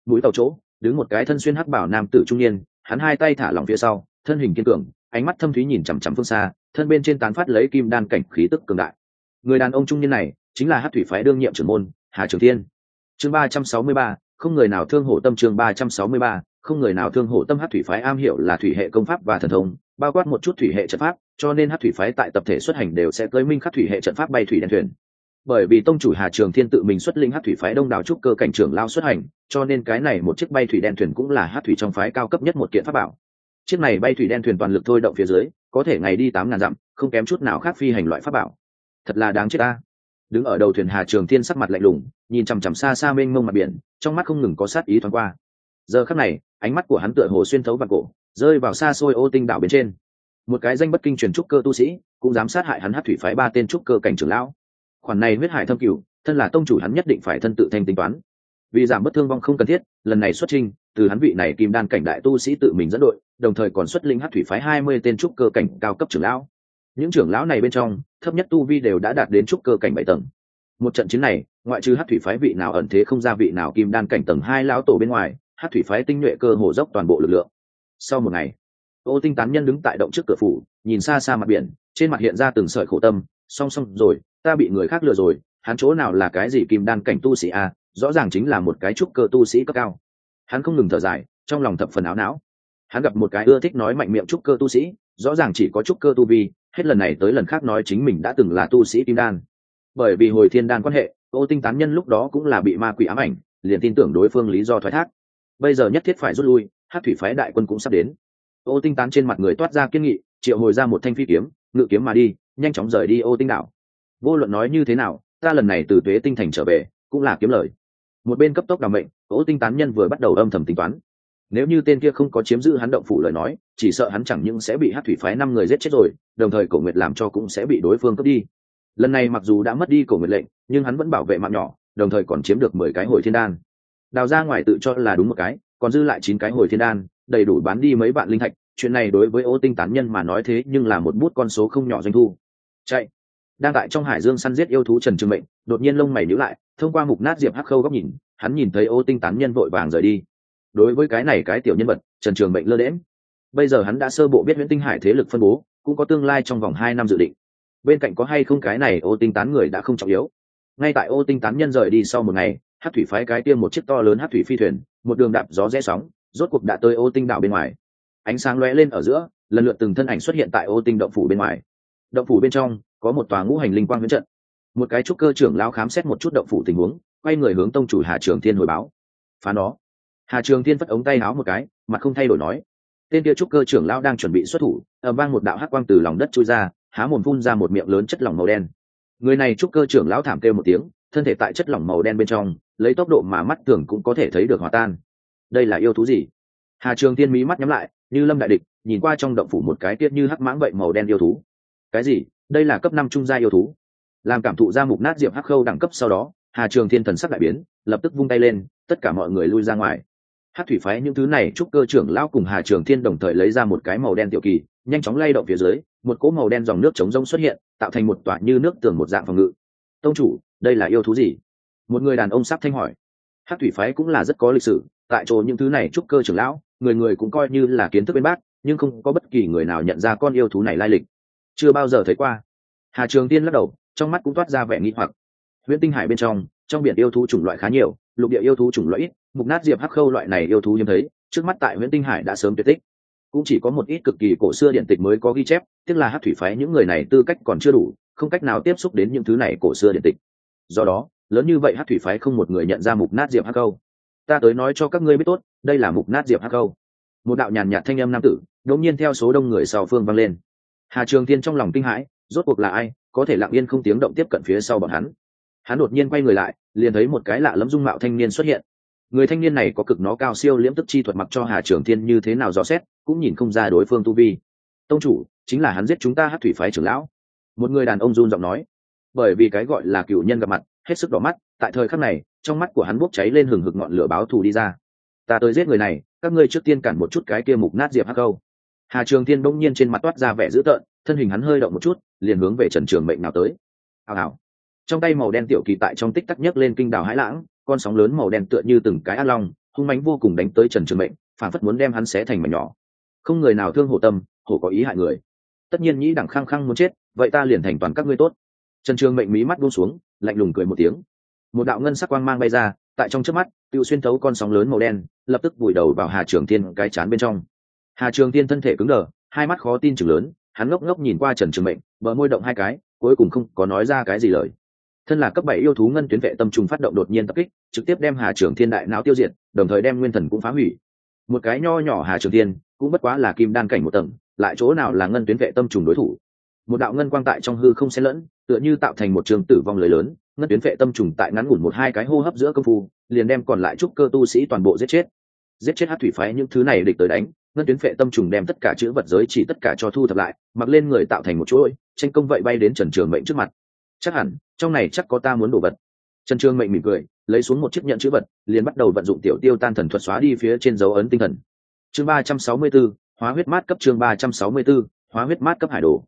Mũi tàu chỗ, đứng một cái thân xuyên hắc bảo nam tử trung niên, hắn hai tay thả lỏng phía sau, thân hình kiên cường, ánh mắt thâm thúy nhìn chằm chằm phương xa, thân bên trên tán phát lấy kim đan cảnh khí tức cường đại. Người đàn ông trung niên này chính là hát thủy phái đương nhiệm trưởng môn, hà trường thiên. Chương ba trăm sáu mươi ba, không người nào thương hổ tâm chương ba trăm sáu mươi ba, không người nào thương hổ tâm hát thủy phái am hiểu là thủy hệ công pháp và thần thông, bao quát một chút thủy hệ trận pháp, cho nên hát thủy phái tại tập thể xuất hành đều sẽ tới minh khắc thủy hệ trận pháp bay thủy đen thuyền. Bởi vì tông chủ hà trường thiên tự mình xuất linh hát thủy phái đông đảo trúc cơ cảnh trưởng lao xuất hành, cho nên cái này một chiếc bay thủy đen thuyền cũng là hát thủy trong phái cao cấp nhất một kiện pháp bảo. Chiếc này bay thủy đen thuyền toàn lực thôi động phía dưới, có thể ngày đi tám ngàn dặm, không kém chút nào khác phi hành loại pháp bảo. Thật là đáng chết ta đứng ở đầu thuyền hà trường thiên sắc mặt lạnh lùng, nhìn chằm chằm xa xa mênh mông mặt biển, trong mắt không ngừng có sát ý thoáng qua. Giờ khắc này, ánh mắt của hắn tựa hồ xuyên thấu vào cổ, rơi vào xa xôi ô tinh đảo bên trên. Một cái danh bất kinh truyền trúc cơ tu sĩ, cũng dám sát hại hắn hát thủy phái ba tên trúc cơ cảnh trưởng lão. Khoản này huyết hải thâm cửu, thân là tông chủ hắn nhất định phải thân tự thanh tính toán. Vì giảm bất thương vong không cần thiết, lần này xuất trình từ hắn vị này kim đan cảnh đại tu sĩ tự mình dẫn đội, đồng thời còn xuất linh hát thủy phái hai mươi tên trúc cơ cảnh cao cấp trưởng lão. Những trưởng lão này bên trong thấp nhất tu vi đều đã đạt đến trúc cơ cảnh bảy tầng. Một trận chiến này, ngoại trừ hát thủy phái vị nào ẩn thế không ra vị nào kim đan cảnh tầng hai lão tổ bên ngoài hát thủy phái tinh nhuệ cơ hồ dốc toàn bộ lực lượng. Sau một ngày, ô tinh tán nhân đứng tại động trước cửa phủ, nhìn xa xa mặt biển, trên mặt hiện ra từng sợi khổ tâm song song rồi, ta bị người khác lừa rồi, hắn chỗ nào là cái gì kim đan cảnh tu sĩ a, rõ ràng chính là một cái trúc cơ tu sĩ cấp cao. Hắn không ngừng thở dài, trong lòng thập phần áo não. Hắn gặp một cái ưa thích nói mạnh miệng trúc cơ tu sĩ, rõ ràng chỉ có trúc cơ tu vi hết lần này tới lần khác nói chính mình đã từng là tu sĩ kim đan. Bởi vì hồi thiên đan quan hệ, ô tinh tán nhân lúc đó cũng là bị ma quỷ ám ảnh, liền tin tưởng đối phương lý do thoái thác. Bây giờ nhất thiết phải rút lui hát thủy phái đại quân cũng sắp đến. Ô tinh tán trên mặt người toát ra kiên nghị, triệu hồi ra một thanh phi kiếm, ngự kiếm mà đi, nhanh chóng rời đi ô tinh đảo. Vô luận nói như thế nào, ta lần này từ tuế tinh thành trở về, cũng là kiếm lời. Một bên cấp tốc đ ả mệnh, ô tinh tán nhân vừa bắt đầu âm thầm tính toán nếu như tên kia không có chiếm giữ hắn động phủ lời nói, chỉ sợ hắn chẳng những sẽ bị hát thủy phái năm người giết chết rồi, đồng thời cổ nguyệt làm cho cũng sẽ bị đối phương cướp đi. Lần này mặc dù đã mất đi cổ nguyệt lệnh, nhưng hắn vẫn bảo vệ mạng nhỏ, đồng thời còn chiếm được mười cái hồi thiên đan. Đào ra ngoài tự cho là đúng một cái, còn dư lại chín cái hồi thiên đan, đầy đủ bán đi mấy vạn linh thạch, chuyện này đối với ô tinh tán nhân mà nói thế nhưng là một bút con số không nhỏ doanh thu. Chạy. Đang tại trong hải dương săn giết yêu thú trần trường mệnh, đột nhiên lông mày nhíu lại, thông qua mục nát diệp hắc khâu góc nhìn, hắn nhìn thấy ô tinh tán nhân vội vàng rời đi đối với cái này cái tiểu nhân vật, trần trường mệnh lơ đễm bây giờ hắn đã sơ bộ biết nguyễn tinh hải thế lực phân bố, cũng có tương lai trong vòng hai năm dự định. Bên cạnh có hay không cái này ô tinh tán người đã không trọng yếu. Ngay tại ô tinh tán nhân rời đi sau một ngày, hát thủy phái cái tiêm một chiếc to lớn hát thủy phi thuyền, một đường đạp gió rẽ sóng, rốt cuộc đã tới ô tinh đảo bên ngoài. Ánh sáng lóe lên ở giữa, lần lượt từng thân ảnh xuất hiện tại ô tinh động phủ bên ngoài. Động phủ bên trong, có một tòa ngũ hành linh quang huyễn trận. Một cái trúc cơ trưởng lao khám xét một chút động phủ tình huống, quay người hướng tông chủ hà trường thiên hồi báo. Phá nó hà trường thiên phất ống tay áo một cái, mặt không thay đổi nói, tên kia trúc cơ trưởng lão đang chuẩn bị xuất thủ, ầm vang một đạo hắc quang từ lòng đất trôi ra, há mồm phun ra một miệng lớn chất lỏng màu đen. Người này trúc cơ trưởng lão thảm kêu một tiếng, thân thể tại chất lỏng màu đen bên trong, lấy tốc độ mà mắt thường cũng có thể thấy được hòa tan. Đây là yêu thú gì? Hà trường tiên mí mắt nhắm lại, như lâm đại địch, nhìn qua trong động phủ một cái tiết như hắc mãng vậy màu đen yêu thú. Cái gì? Đây là cấp năm trung gia yêu thú? Làm cảm thụ ra mục nát diệp hắc khâu đẳng cấp sau đó, hà trường thiên thần sắc đại biến, lập tức vung tay lên, tất cả mọi người lui ra ngoài hát thủy phái những thứ này chúc cơ trưởng lão cùng hà trường thiên đồng thời lấy ra một cái màu đen tiểu kỳ, nhanh chóng lay động phía dưới, một cỗ màu đen dòng nước chống rông xuất hiện, tạo thành một tỏa như nước tường một dạng phòng ngự. Tông chủ, đây là yêu thú gì? Một người đàn ông sắp thanh hỏi. Hát thủy phái cũng là rất có lịch sử, tại chỗ những thứ này chúc cơ trưởng lão, người người cũng coi như là kiến thức bên bác, nhưng không có bất kỳ người nào nhận ra con yêu thú này lai lịch. Chưa bao giờ thấy qua. Hà trường tiên lắc đầu, trong mắt cũng toát ra vẻ nghi hoặc. Huyện tinh hải bên trong trong biển yêu thú chủng loại khá nhiều, lục địa yêu thú chủng loại ít mục nát diệp hắc khâu loại này yêu thú hiếm thấy, trước mắt tại huyện tinh hải đã sớm tuyệt tích. Cũng chỉ có một ít cực kỳ cổ xưa điện tịch mới có ghi chép tức là hát thủy phái những người này tư cách còn chưa đủ, không cách nào tiếp xúc đến những thứ này cổ xưa điện tịch. Do đó, lớn như vậy hát thủy phái không một người nhận ra mục nát diệp hắc khâu. Ta tới nói cho các ngươi biết tốt, đây là mục nát diệp hắc khâu. Một đạo nhàn nhạt thanh âm nam tử, đột nhiên theo số đông người sau phương vang lên. Hà trường tiên trong lòng kinh hãi, rốt cuộc là ai, có thể lặng yên không tiếng động tiếp cận phía sau bọn hắn. Hắn đột nhiên quay người lại, liền thấy một cái lạ lẫm dung mạo thanh niên xuất hiện người thanh niên này có cực nó cao siêu liễm tức chi thuật mặc cho hà trường thiên như thế nào dò xét, cũng nhìn không ra đối phương tu vi. Tông chủ, chính là hắn giết chúng ta hát thủy phái trưởng lão. Một người đàn ông run giọng nói. Bởi vì cái gọi là cựu nhân gặp mặt, hết sức đỏ mắt, tại thời khắc này, trong mắt của hắn bốc cháy lên hừng hực ngọn lửa báo thù đi ra. Ta tới giết người này, các ngươi trước tiên cản một chút cái kia mục nát diệp hắc câu. Hà trường Thiên bỗng nhiên trên mặt toát ra vẻ dữ tợn, thân hình hắn hơi động một chút, liền hướng về trần trường mệnh nào tới. Hào hào. Trong tay màu đen tiểu kỳ tại trong tích tắc nhấc lên kinh đảo hãi lãng con sóng lớn màu đen tựa như từng cái ác long, hung mánh vô cùng đánh tới trần trường mệnh, phản phất muốn đem hắn xé thành mảnh nhỏ. Không người nào thương hổ tâm, hổ có ý hại người. Tất nhiên nhĩ đẳng khăng khăng muốn chết, vậy ta liền thành toàn các ngươi tốt. Trần trường mệnh mí mắt buông xuống, lạnh lùng cười một tiếng. Một đạo ngân sắc quang mang bay ra, tại trong trước mắt, tự xuyên thấu con sóng lớn màu đen, lập tức vùi đầu vào hà trường tiên cái chán bên trong. Hà trường tiên thân thể cứng đờ, hai mắt khó tin chừng lớn, hắn ngốc ngốc nhìn qua trần trường mệnh, bờ môi động hai cái, cuối cùng không có nói ra cái gì lời thân là cấp bảy yêu thú ngân tuyến vệ tâm trùng phát động đột nhiên tập kích, trực tiếp đem hà trường thiên đại não tiêu diệt, đồng thời đem nguyên thần cũng phá hủy. Một cái nho nhỏ hà trường thiên, cũng bất quá là kim đan cảnh một tầng, lại chỗ nào là ngân tuyến vệ tâm trùng đối thủ? Một đạo ngân quang tại trong hư không xen lẫn, tựa như tạo thành một trường tử vong lưới lớn, ngân tuyến vệ tâm trùng tại ngắn ngủn một hai cái hô hấp giữa công phu, liền đem còn lại trúc cơ tu sĩ toàn bộ giết chết. Giết chết hát thủy phái những thứ này địch tới đánh, ngân tuyến vệ tâm trùng đem tất cả chữ vật giới chỉ tất cả cho thu thập lại, mặc lên người tạo thành một chuỗi, tranh công vậy bay đến trần trường mệnh trước mặt. Chắc hẳn trong này chắc có ta muốn đồ vật. Trần trường mệnh mỉm cười lấy xuống một chiếc nhận chữ vật liền bắt đầu vận dụng tiểu tiêu tan thần thuật xóa đi phía trên dấu ấn tinh thần. Chương ba trăm sáu mươi 364, hóa huyết mát cấp chương ba trăm sáu mươi 364, hóa huyết mát cấp hải đồ.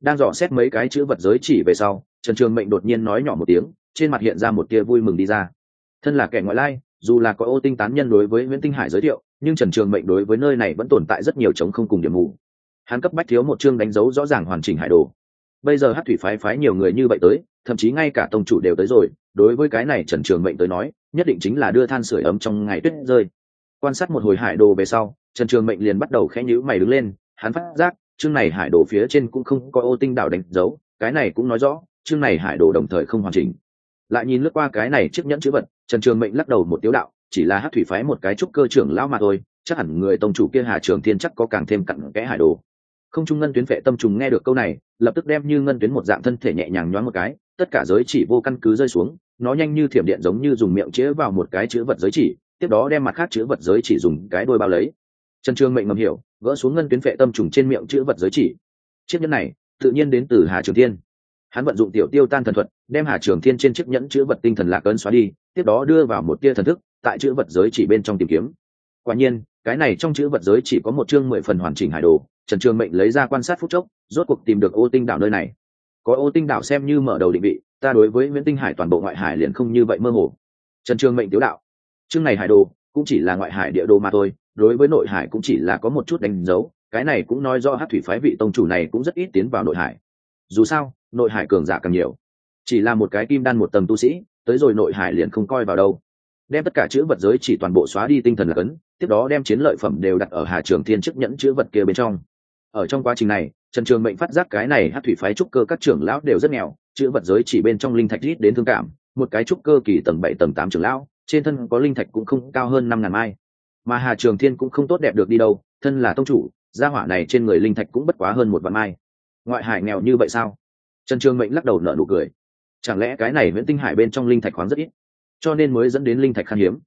Đang dò xét mấy cái chữ vật giới chỉ về sau trần trường mệnh đột nhiên nói nhỏ một tiếng trên mặt hiện ra một tia vui mừng đi ra. Thân là kẻ ngoại lai dù là có ô tinh tán nhân đối với nguyễn tinh hải giới thiệu nhưng trần trường mệnh đối với nơi này vẫn tồn tại rất nhiều chống không cùng điểm mù. Hắn cấp bách thiếu một chương đánh dấu rõ ràng hoàn chỉnh hải đồ. Bây giờ hát thủy phái phái nhiều người như vậy tới thậm chí ngay cả tông chủ đều tới rồi, đối với cái này trần trường mệnh tới nói, nhất định chính là đưa than sửa ấm trong ngày tuyết rơi. Quan sát một hồi hải đồ về sau, trần trường mệnh liền bắt đầu khẽ nhữ mày đứng lên, hắn phát giác, chương này hải đồ phía trên cũng không có ô tinh đảo đánh dấu, cái này cũng nói rõ, chương này hải đồ đồng thời không hoàn chỉnh. Lại nhìn lướt qua cái này chiếc nhẫn chữ vật, trần trường mệnh lắc đầu một tiếu đạo, chỉ là hát thủy phái một cái trúc cơ trưởng lão mà thôi, chắc hẳn người tông chủ kia hà trường thiên chắc có càng thêm cặn kẽ hải đồ. Không trung ngân tuyến vệ tâm trùng nghe được câu này, lập tức đem như ngân tuyến một dạng thân thể nhẹ nhàng nhoáng một cái tất cả giới chỉ vô căn cứ rơi xuống, nó nhanh như thiểm điện giống như dùng miệng chĩa vào một cái chữ vật giới chỉ, tiếp đó đem mặt khác chữ vật giới chỉ dùng cái đôi bao lấy. Trần trương mệnh ngầm hiểu, gỡ xuống ngân tuyến vệ tâm trùng trên miệng chữ vật giới chỉ. Chiếc nhẫn này, tự nhiên đến từ hà trường thiên. Hắn vận dụng tiểu tiêu tan thần thuật, đem hà trường thiên trên chiếc nhẫn chữ vật tinh thần lạc ấn xóa đi, tiếp đó đưa vào một tia thần thức, tại chữ vật giới chỉ bên trong tìm kiếm. Quả nhiên, cái này trong chữ vật giới chỉ có một chương mười phần hoàn chỉnh hải đồ, trần trường mệnh lấy ra quan sát phút chốc, rốt cuộc tìm được ô tinh đảo nơi này có ô tinh đảo xem như mở đầu định vị, ta đối với nguyễn tinh hải toàn bộ ngoại hải liền không như vậy mơ hồ. Trần trường mệnh tiếu đạo, chương này hải đồ cũng chỉ là ngoại hải địa đồ mà thôi, đối với nội hải cũng chỉ là có một chút đánh dấu, cái này cũng nói do hát thủy phái vị tông chủ này cũng rất ít tiến vào nội hải. Dù sao, nội hải cường giả càng nhiều. Chỉ là một cái kim đan một tầng tu sĩ, tới rồi nội hải liền không coi vào đâu. Đem tất cả chữ vật giới chỉ toàn bộ xóa đi tinh thần là cấn, tiếp đó đem chiến lợi phẩm đều đặt ở hà trường thiên chức nhẫn chữ vật kia bên trong. Ở trong quá trình này trần trường mệnh phát giác cái này hát thủy phái trúc cơ các trưởng lão đều rất nghèo, chữ vật giới chỉ bên trong linh thạch rít đến thương cảm, một cái trúc cơ kỳ tầng bảy tầng tám trưởng lão, trên thân có linh thạch cũng không cao hơn năm ngàn mai. Mà hà trường thiên cũng không tốt đẹp được đi đâu, thân là tông chủ, gia hỏa này trên người linh thạch cũng bất quá hơn một vạn mai. Ngoại hải nghèo như vậy sao? Trần trường mệnh lắc đầu nở nụ cười. Chẳng lẽ cái này nguyễn tinh hải bên trong linh thạch khoáng rất ít? Cho nên mới dẫn đến linh thạch khan hiếm.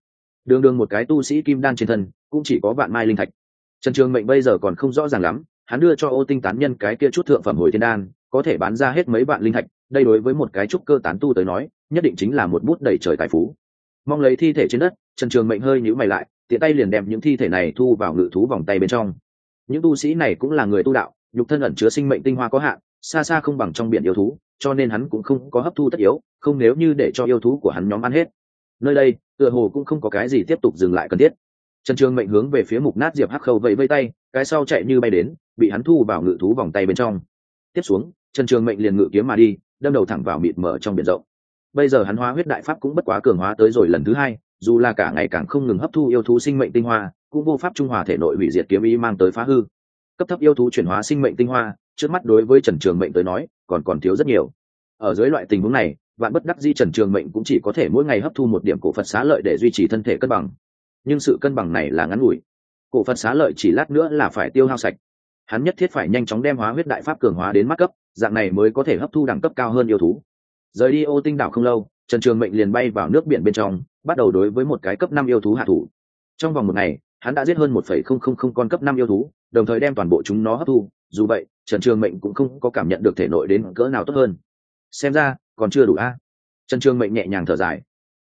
Đường đường một cái tu sĩ kim đan trên thân, cũng chỉ có vạn mai linh thạch. Trần trường mệnh bây giờ còn không rõ ràng lắm hắn đưa cho ô tinh tán nhân cái kia chút thượng phẩm hồi thiên đan, có thể bán ra hết mấy vạn linh thạch, đây đối với một cái trúc cơ tán tu tới nói, nhất định chính là một bút đầy trời tài phú. Mong lấy thi thể trên đất, trần trường mệnh hơi nhữ mày lại, tiện tay liền đem những thi thể này thu vào ngự thú vòng tay bên trong. Những tu sĩ này cũng là người tu đạo, nhục thân ẩn chứa sinh mệnh tinh hoa có hạn, xa xa không bằng trong biển yêu thú, cho nên hắn cũng không có hấp thu tất yếu, không nếu như để cho yêu thú của hắn nhóm ăn hết. Nơi đây, tựa hồ cũng không có cái gì tiếp tục dừng lại cần thiết. Trần trường mệnh hướng về phía mục nát diệp hắc khâu vẫy vây tay, cái sau chạy như bay đến bị hắn thu vào ngự thú vòng tay bên trong. Tiếp xuống, trần trường mệnh liền ngự kiếm mà đi, đâm đầu thẳng vào mịt mở trong biển rộng. Bây giờ hắn hóa huyết đại pháp cũng bất quá cường hóa tới rồi lần thứ hai, dù là cả ngày càng không ngừng hấp thu yêu thú sinh mệnh tinh hoa, cũng vô pháp trung hòa thể nội hủy diệt kiếm ý mang tới phá hư. Cấp thấp yêu thú chuyển hóa sinh mệnh tinh hoa, trước mắt đối với trần trường mệnh tới nói, còn còn thiếu rất nhiều. Ở dưới loại tình huống này, vạn bất đắc di trần trường mệnh cũng chỉ có thể mỗi ngày hấp thu một điểm cổ phật xá lợi để duy trì thân thể cân bằng. Nhưng sự cân bằng này là ngắn ngủi. Cổ phật xá lợi chỉ lát nữa là phải tiêu hao sạch hắn nhất thiết phải nhanh chóng đem hóa huyết đại pháp cường hóa đến mắt cấp, dạng này mới có thể hấp thu đẳng cấp cao hơn yêu thú. Rời đi ô tinh đảo không lâu, trần trường mệnh liền bay vào nước biển bên trong, bắt đầu đối với một cái cấp năm yêu thú hạ thủ. Trong vòng một ngày, hắn đã giết hơn một phẩy không không không con cấp năm yêu thú, đồng thời đem toàn bộ chúng nó hấp thu. Dù vậy, trần trường mệnh cũng không có cảm nhận được thể nội đến cỡ nào tốt hơn. Xem ra, còn chưa đủ a. Trần trường mệnh nhẹ nhàng thở dài.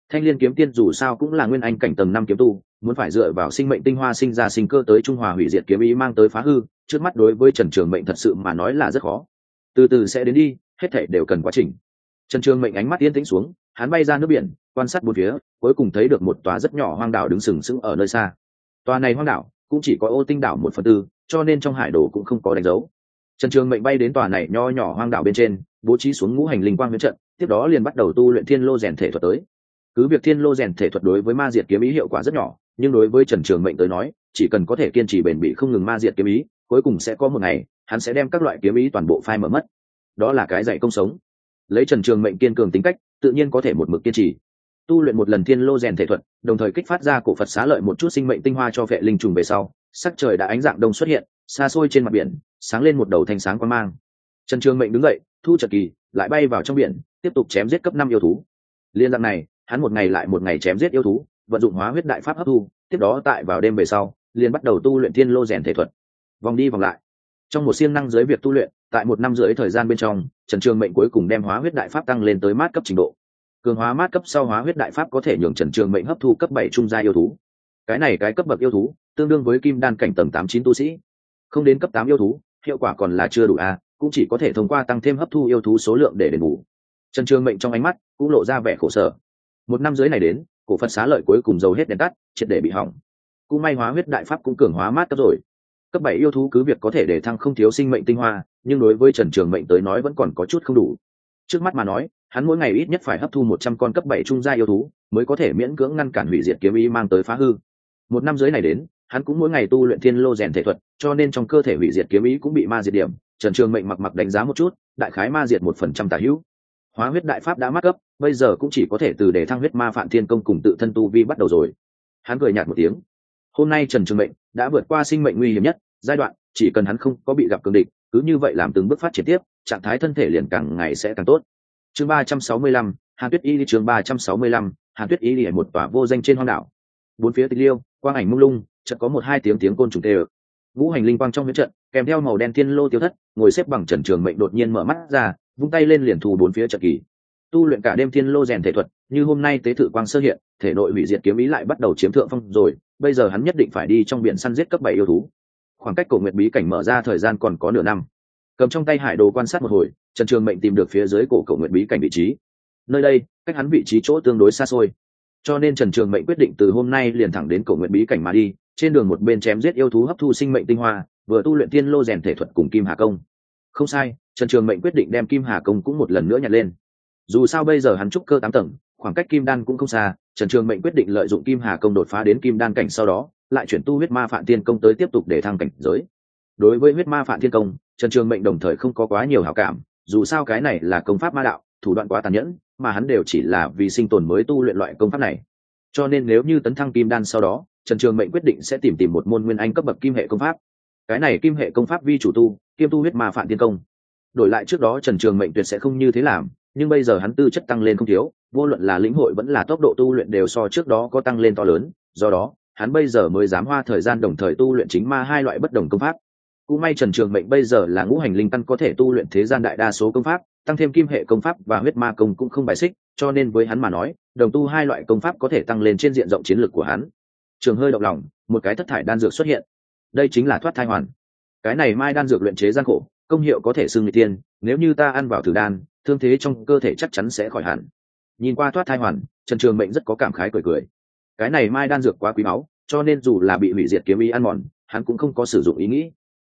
Thanh liên kiếm tiên dù sao cũng là nguyên anh cảnh tầng năm kiếm tu muốn phải dựa vào sinh mệnh tinh hoa sinh ra sinh cơ tới trung hòa hủy diệt kiếm ý mang tới phá hư, trước mắt đối với trần trường mệnh thật sự mà nói là rất khó. Từ từ sẽ đến đi, hết thể đều cần quá trình. Trần trường mệnh ánh mắt yên tĩnh xuống, hắn bay ra nước biển, quan sát bốn phía, cuối cùng thấy được một tòa rất nhỏ hoang đảo đứng sừng sững ở nơi xa. Tòa này hoang đảo cũng chỉ có ô tinh đảo một phần tư, cho nên trong hải đồ cũng không có đánh dấu. Trần trường mệnh bay đến tòa này nho nhỏ hoang đảo bên trên, bố trí xuống ngũ hành linh quang huyễn trận, tiếp đó liền bắt đầu tu luyện thiên lô rèn thể thuật tới. Cứ việc thiên lô rèn thể thuật đối với ma diệt kiếm ý hiệu quả rất nhỏ nhưng đối với trần trường mệnh tới nói, chỉ cần có thể kiên trì bền bỉ không ngừng ma diệt kiếm ý, cuối cùng sẽ có một ngày, hắn sẽ đem các loại kiếm ý toàn bộ phai mở mất. Đó là cái dạy công sống. Lấy trần trường mệnh kiên cường tính cách, tự nhiên có thể một mực kiên trì. Tu luyện một lần thiên lô rèn thể thuật, đồng thời kích phát ra cổ phật xá lợi một chút sinh mệnh tinh hoa cho vệ linh trùng về sau, sắc trời đã ánh dạng đông xuất hiện, xa xôi trên mặt biển, sáng lên một đầu thanh sáng quan mang. Trần trường mệnh đứng dậy, thu trật kỳ, lại bay vào trong biển, tiếp tục chém giết cấp năm yêu thú. Liên dạng này, hắn một ngày lại một ngày chém giết yêu thú vận dụng hóa huyết đại pháp hấp thu, tiếp đó tại vào đêm về sau, liền bắt đầu tu luyện thiên lô rèn thể thuật. Vòng đi vòng lại. Trong một siêng năng dưới việc tu luyện, tại một năm rưỡi thời gian bên trong, trần trường mệnh cuối cùng đem hóa huyết đại pháp tăng lên tới mát cấp trình độ. Cường hóa mát cấp sau hóa huyết đại pháp có thể nhường trần trường mệnh hấp thu cấp bảy trung gia yêu thú. Cái này cái cấp bậc yêu thú, tương đương với kim đan cảnh tầng tám chín tu sĩ. Không đến cấp tám yêu thú, hiệu quả còn là chưa đủ a cũng chỉ có thể thông qua tăng thêm hấp thu yêu thú số lượng để đền bù. Trần trường mệnh trong ánh mắt cũng lộ ra vẻ khổ sở. Một năm dưới này đến cổ phật xá lợi cuối cùng dầu hết đèn tắt, triệt để bị hỏng. Cũng may hóa huyết đại pháp cũng cường hóa mát cấp rồi. Cấp bảy yêu thú cứ việc có thể để thăng không thiếu sinh mệnh tinh hoa, nhưng đối với trần trường mệnh tới nói vẫn còn có chút không đủ. Trước mắt mà nói, hắn mỗi ngày ít nhất phải hấp thu một trăm con cấp bảy trung gia yêu thú, mới có thể miễn cưỡng ngăn cản hủy diệt kiếm ý mang tới phá hư. Một năm dưới này đến, hắn cũng mỗi ngày tu luyện thiên lô rèn thể thuật, cho nên trong cơ thể hủy diệt kiếm ý cũng bị ma diệt điểm. Trần trường mệnh mặc mặc đánh giá một chút, đại khái ma diệt một phần trăm tả hữu. Hóa huyết đại pháp đã mắc cấp bây giờ cũng chỉ có thể từ để thăng huyết ma phạm thiên công cùng tự thân tu vi bắt đầu rồi. Hắn cười nhạt một tiếng. Hôm nay trần trường mệnh đã vượt qua sinh mệnh nguy hiểm nhất, giai đoạn, chỉ cần hắn không có bị gặp cường địch, cứ như vậy làm từng bước phát triển tiếp, trạng thái thân thể liền càng ngày sẽ càng tốt. Chương ba trăm sáu mươi lăm, hàn tuyết y đi chương ba trăm sáu mươi lăm, hàn tuyết y đi một tòa vô danh trên hoang đảo. Bốn phía tịch liêu, quang ảnh mông lung, chợt có một hai tiếng tiếng côn trùng tê ực ngũ hành linh quang trong huyết trận, kèm theo màu đen thiên lô tiêu thất, ngồi xếp bằng trần trường mệnh đột nhiên mở mắt ra, vung tay lên liền thù bốn phía trận kỳ tu luyện cả đêm thiên lô rèn thể thuật, như hôm nay tế thự quang sơ hiện, thể nội hủy diệt kiếm ý lại bắt đầu chiếm thượng phong rồi, bây giờ hắn nhất định phải đi trong biển săn giết cấp bảy yêu thú. Khoảng cách cổ nguyệt bí cảnh mở ra thời gian còn có nửa năm. Cầm trong tay hải đồ quan sát một hồi, trần trường mệnh tìm được phía dưới cổ cổ nguyệt bí cảnh vị trí. Nơi đây, cách hắn vị trí chỗ tương đối xa xôi. Cho nên trần trường mệnh quyết định từ hôm nay liền thẳng đến cổ nguyệt bí cảnh mà đi, trên đường một bên chém giết yêu thú hấp thu sinh mệnh tinh hoa, vừa tu luyện tiên lô rèn thể thuật cùng kim hà công. Không sai, trần trường mệnh quyết định đem kim hà công cũng một lần nữa nhặt lên dù sao bây giờ hắn trúc cơ tám tầng, khoảng cách kim đan cũng không xa, trần trường mệnh quyết định lợi dụng kim hà công đột phá đến kim đan cảnh sau đó, lại chuyển tu huyết ma phạm tiên công tới tiếp tục để thăng cảnh giới. Đối với huyết ma phạm tiên công, trần trường mệnh đồng thời không có quá nhiều hảo cảm, dù sao cái này là công pháp ma đạo, thủ đoạn quá tàn nhẫn, mà hắn đều chỉ là vì sinh tồn mới tu luyện loại công pháp này. Cho nên nếu như tấn thăng kim đan sau đó, trần trường mệnh quyết định sẽ tìm tìm một môn nguyên anh cấp bậc kim hệ công pháp. Cái này kim hệ công pháp vi chủ tu, kiêm tu huyết ma phạm tiên công. Đổi lại trước đó trần trường mệnh tuyệt sẽ không như thế làm nhưng bây giờ hắn tư chất tăng lên không thiếu, vô luận là lĩnh hội vẫn là tốc độ tu luyện đều so trước đó có tăng lên to lớn, do đó, hắn bây giờ mới dám hoa thời gian đồng thời tu luyện chính ma hai loại bất đồng công pháp. Cũng may trần trường mệnh bây giờ là ngũ hành linh căn có thể tu luyện thế gian đại đa số công pháp, tăng thêm kim hệ công pháp và huyết ma công cũng không bài xích, cho nên với hắn mà nói, đồng tu hai loại công pháp có thể tăng lên trên diện rộng chiến lược của hắn. Trường hơi động lòng, một cái thất thải đan dược xuất hiện. Đây chính là thoát thai hoàn. Cái này mai đan dược luyện chế gian khổ, công hiệu có thể xưng người tiên, nếu như ta ăn vào thử đan thương thế trong cơ thể chắc chắn sẽ khỏi hẳn. Nhìn qua thoát thai hoàn, trần trường mệnh rất có cảm khái cười cười. Cái này mai đan dược quá quý báu, cho nên dù là bị hủy diệt kiếm ý ăn mòn, hắn cũng không có sử dụng ý nghĩ.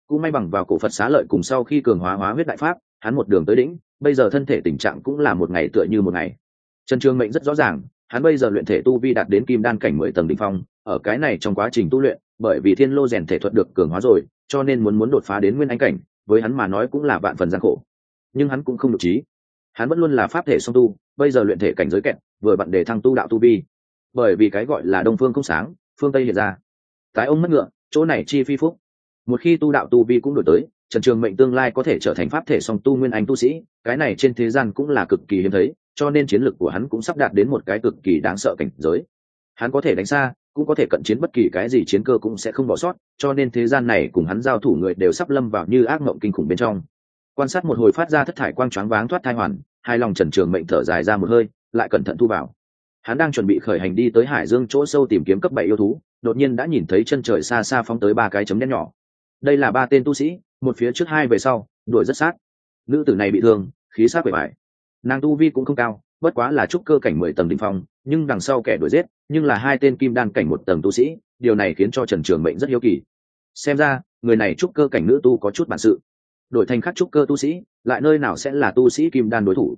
Cũng may bằng vào cổ phật xá lợi cùng sau khi cường hóa hóa huyết đại pháp, hắn một đường tới đỉnh, bây giờ thân thể tình trạng cũng là một ngày tựa như một ngày. Trần trường mệnh rất rõ ràng, hắn bây giờ luyện thể tu vi đạt đến kim đan cảnh mười tầng đ ỉ n h phong, ở cái này trong quá trình tu luyện, bởi vì thiên lô rèn thể thuật được cường hóa rồi, cho nên muốn muốn đột phá đến nguyên anh cảnh, với hắn mà nói cũng là vạn phần gian khổ. Nhưng hắn cũng không được trí hắn vẫn luôn là pháp thể song tu, bây giờ luyện thể cảnh giới kẹt, vừa bận để thăng tu đạo tu vi. Bởi vì cái gọi là đông phương không sáng, phương tây hiện ra. Tái ông mất ngựa, chỗ này chi phi phúc. Một khi tu đạo tu vi cũng đổi tới, trần trường mệnh tương lai có thể trở thành pháp thể song tu nguyên anh tu sĩ, cái này trên thế gian cũng là cực kỳ hiếm thấy, cho nên chiến lược của hắn cũng sắp đạt đến một cái cực kỳ đáng sợ cảnh giới. Hắn có thể đánh xa, cũng có thể cận chiến bất kỳ cái gì chiến cơ cũng sẽ không bỏ sót, cho nên thế gian này cùng hắn giao thủ người đều sắp lâm vào như ác mộng kinh khủng bên trong quan sát một hồi phát ra thất thải quang choáng váng thoát thai hoàn, hai lòng trần trường mệnh thở dài ra một hơi, lại cẩn thận thu vào. Hắn đang chuẩn bị khởi hành đi tới hải dương chỗ sâu tìm kiếm cấp bảy yêu thú, đột nhiên đã nhìn thấy chân trời xa xa phóng tới ba cái chấm đen nhỏ. Đây là ba tên tu sĩ, một phía trước hai về sau, đuổi rất sát. Nữ tử này bị thương, khí sát bề bài nàng tu vi cũng không cao, bất quá là trúc cơ cảnh mười tầng đ ỉ n h phong, nhưng đằng sau kẻ đuổi giết, nhưng là hai tên kim đan cảnh một tầng tu sĩ, điều này khiến cho trần trường mệnh rất hiếu kỳ. Xem ra, người này trúc cơ cảnh nữ tu có chút bản sự đổi thành khắc trúc cơ tu sĩ, lại nơi nào sẽ là tu sĩ kim đan đối thủ?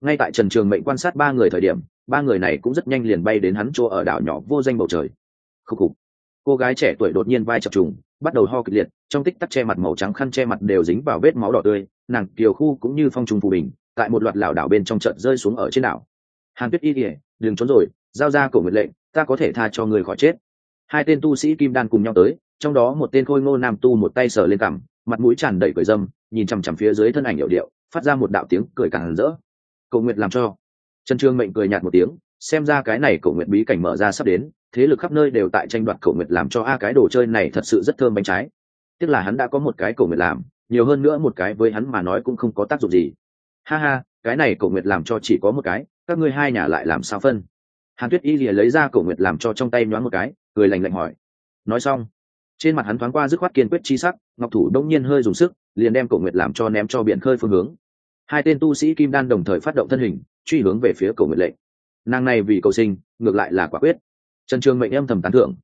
Ngay tại trần trường mệnh quan sát ba người thời điểm, ba người này cũng rất nhanh liền bay đến hắn chỗ ở đảo nhỏ vô danh bầu trời. Khúc khục. Cô gái trẻ tuổi đột nhiên vai chập trùng, bắt đầu ho kịch liệt, trong tích tắc che mặt màu trắng khăn che mặt đều dính vào vết máu đỏ tươi, nàng kiều khu cũng như phong trùng phù bình, tại một loạt lảo đảo bên trong trận rơi xuống ở trên đảo. Hàn tuyết y kỉa đừng trốn rồi, giao ra cổ nguyện lệnh, ta có thể tha cho người khỏi chết. Hai tên tu sĩ kim đan cùng nhau tới, trong đó một tên khôi ngô nam tu một tay sờ lên cằm mặt mũi tràn đầy cười dâm, nhìn chằm chằm phía dưới thân ảnh hiệu điệu, phát ra một đạo tiếng cười càng rỡ. Cầu nguyện làm cho. Trần trương mệnh cười nhạt một tiếng, xem ra cái này cầu nguyện bí cảnh mở ra sắp đến, thế lực khắp nơi đều tại tranh đoạt cầu nguyện làm cho a cái đồ chơi này thật sự rất thơm bánh trái. Tức là hắn đã có một cái cầu nguyện làm, nhiều hơn nữa một cái với hắn mà nói cũng không có tác dụng gì. Ha ha, cái này cầu nguyện làm cho chỉ có một cái, các ngươi hai nhà lại làm sao phân? Hàn tuyết y lìa lấy ra cầu nguyện làm cho trong tay nhoáng một cái, cười lành lạnh hỏi. Nói xong trên mặt hắn thoáng qua dứt khoát kiên quyết chi sắc, ngọc thủ đông nhiên hơi dùng sức, liền đem cổ nguyện làm cho ném cho biển khơi phương hướng. Hai tên tu sĩ kim đan đồng thời phát động thân hình, truy hướng về phía cổ nguyện lệnh. Nàng này vì cầu sinh, ngược lại là quả quyết. Trần trường mệnh âm thầm tán thưởng.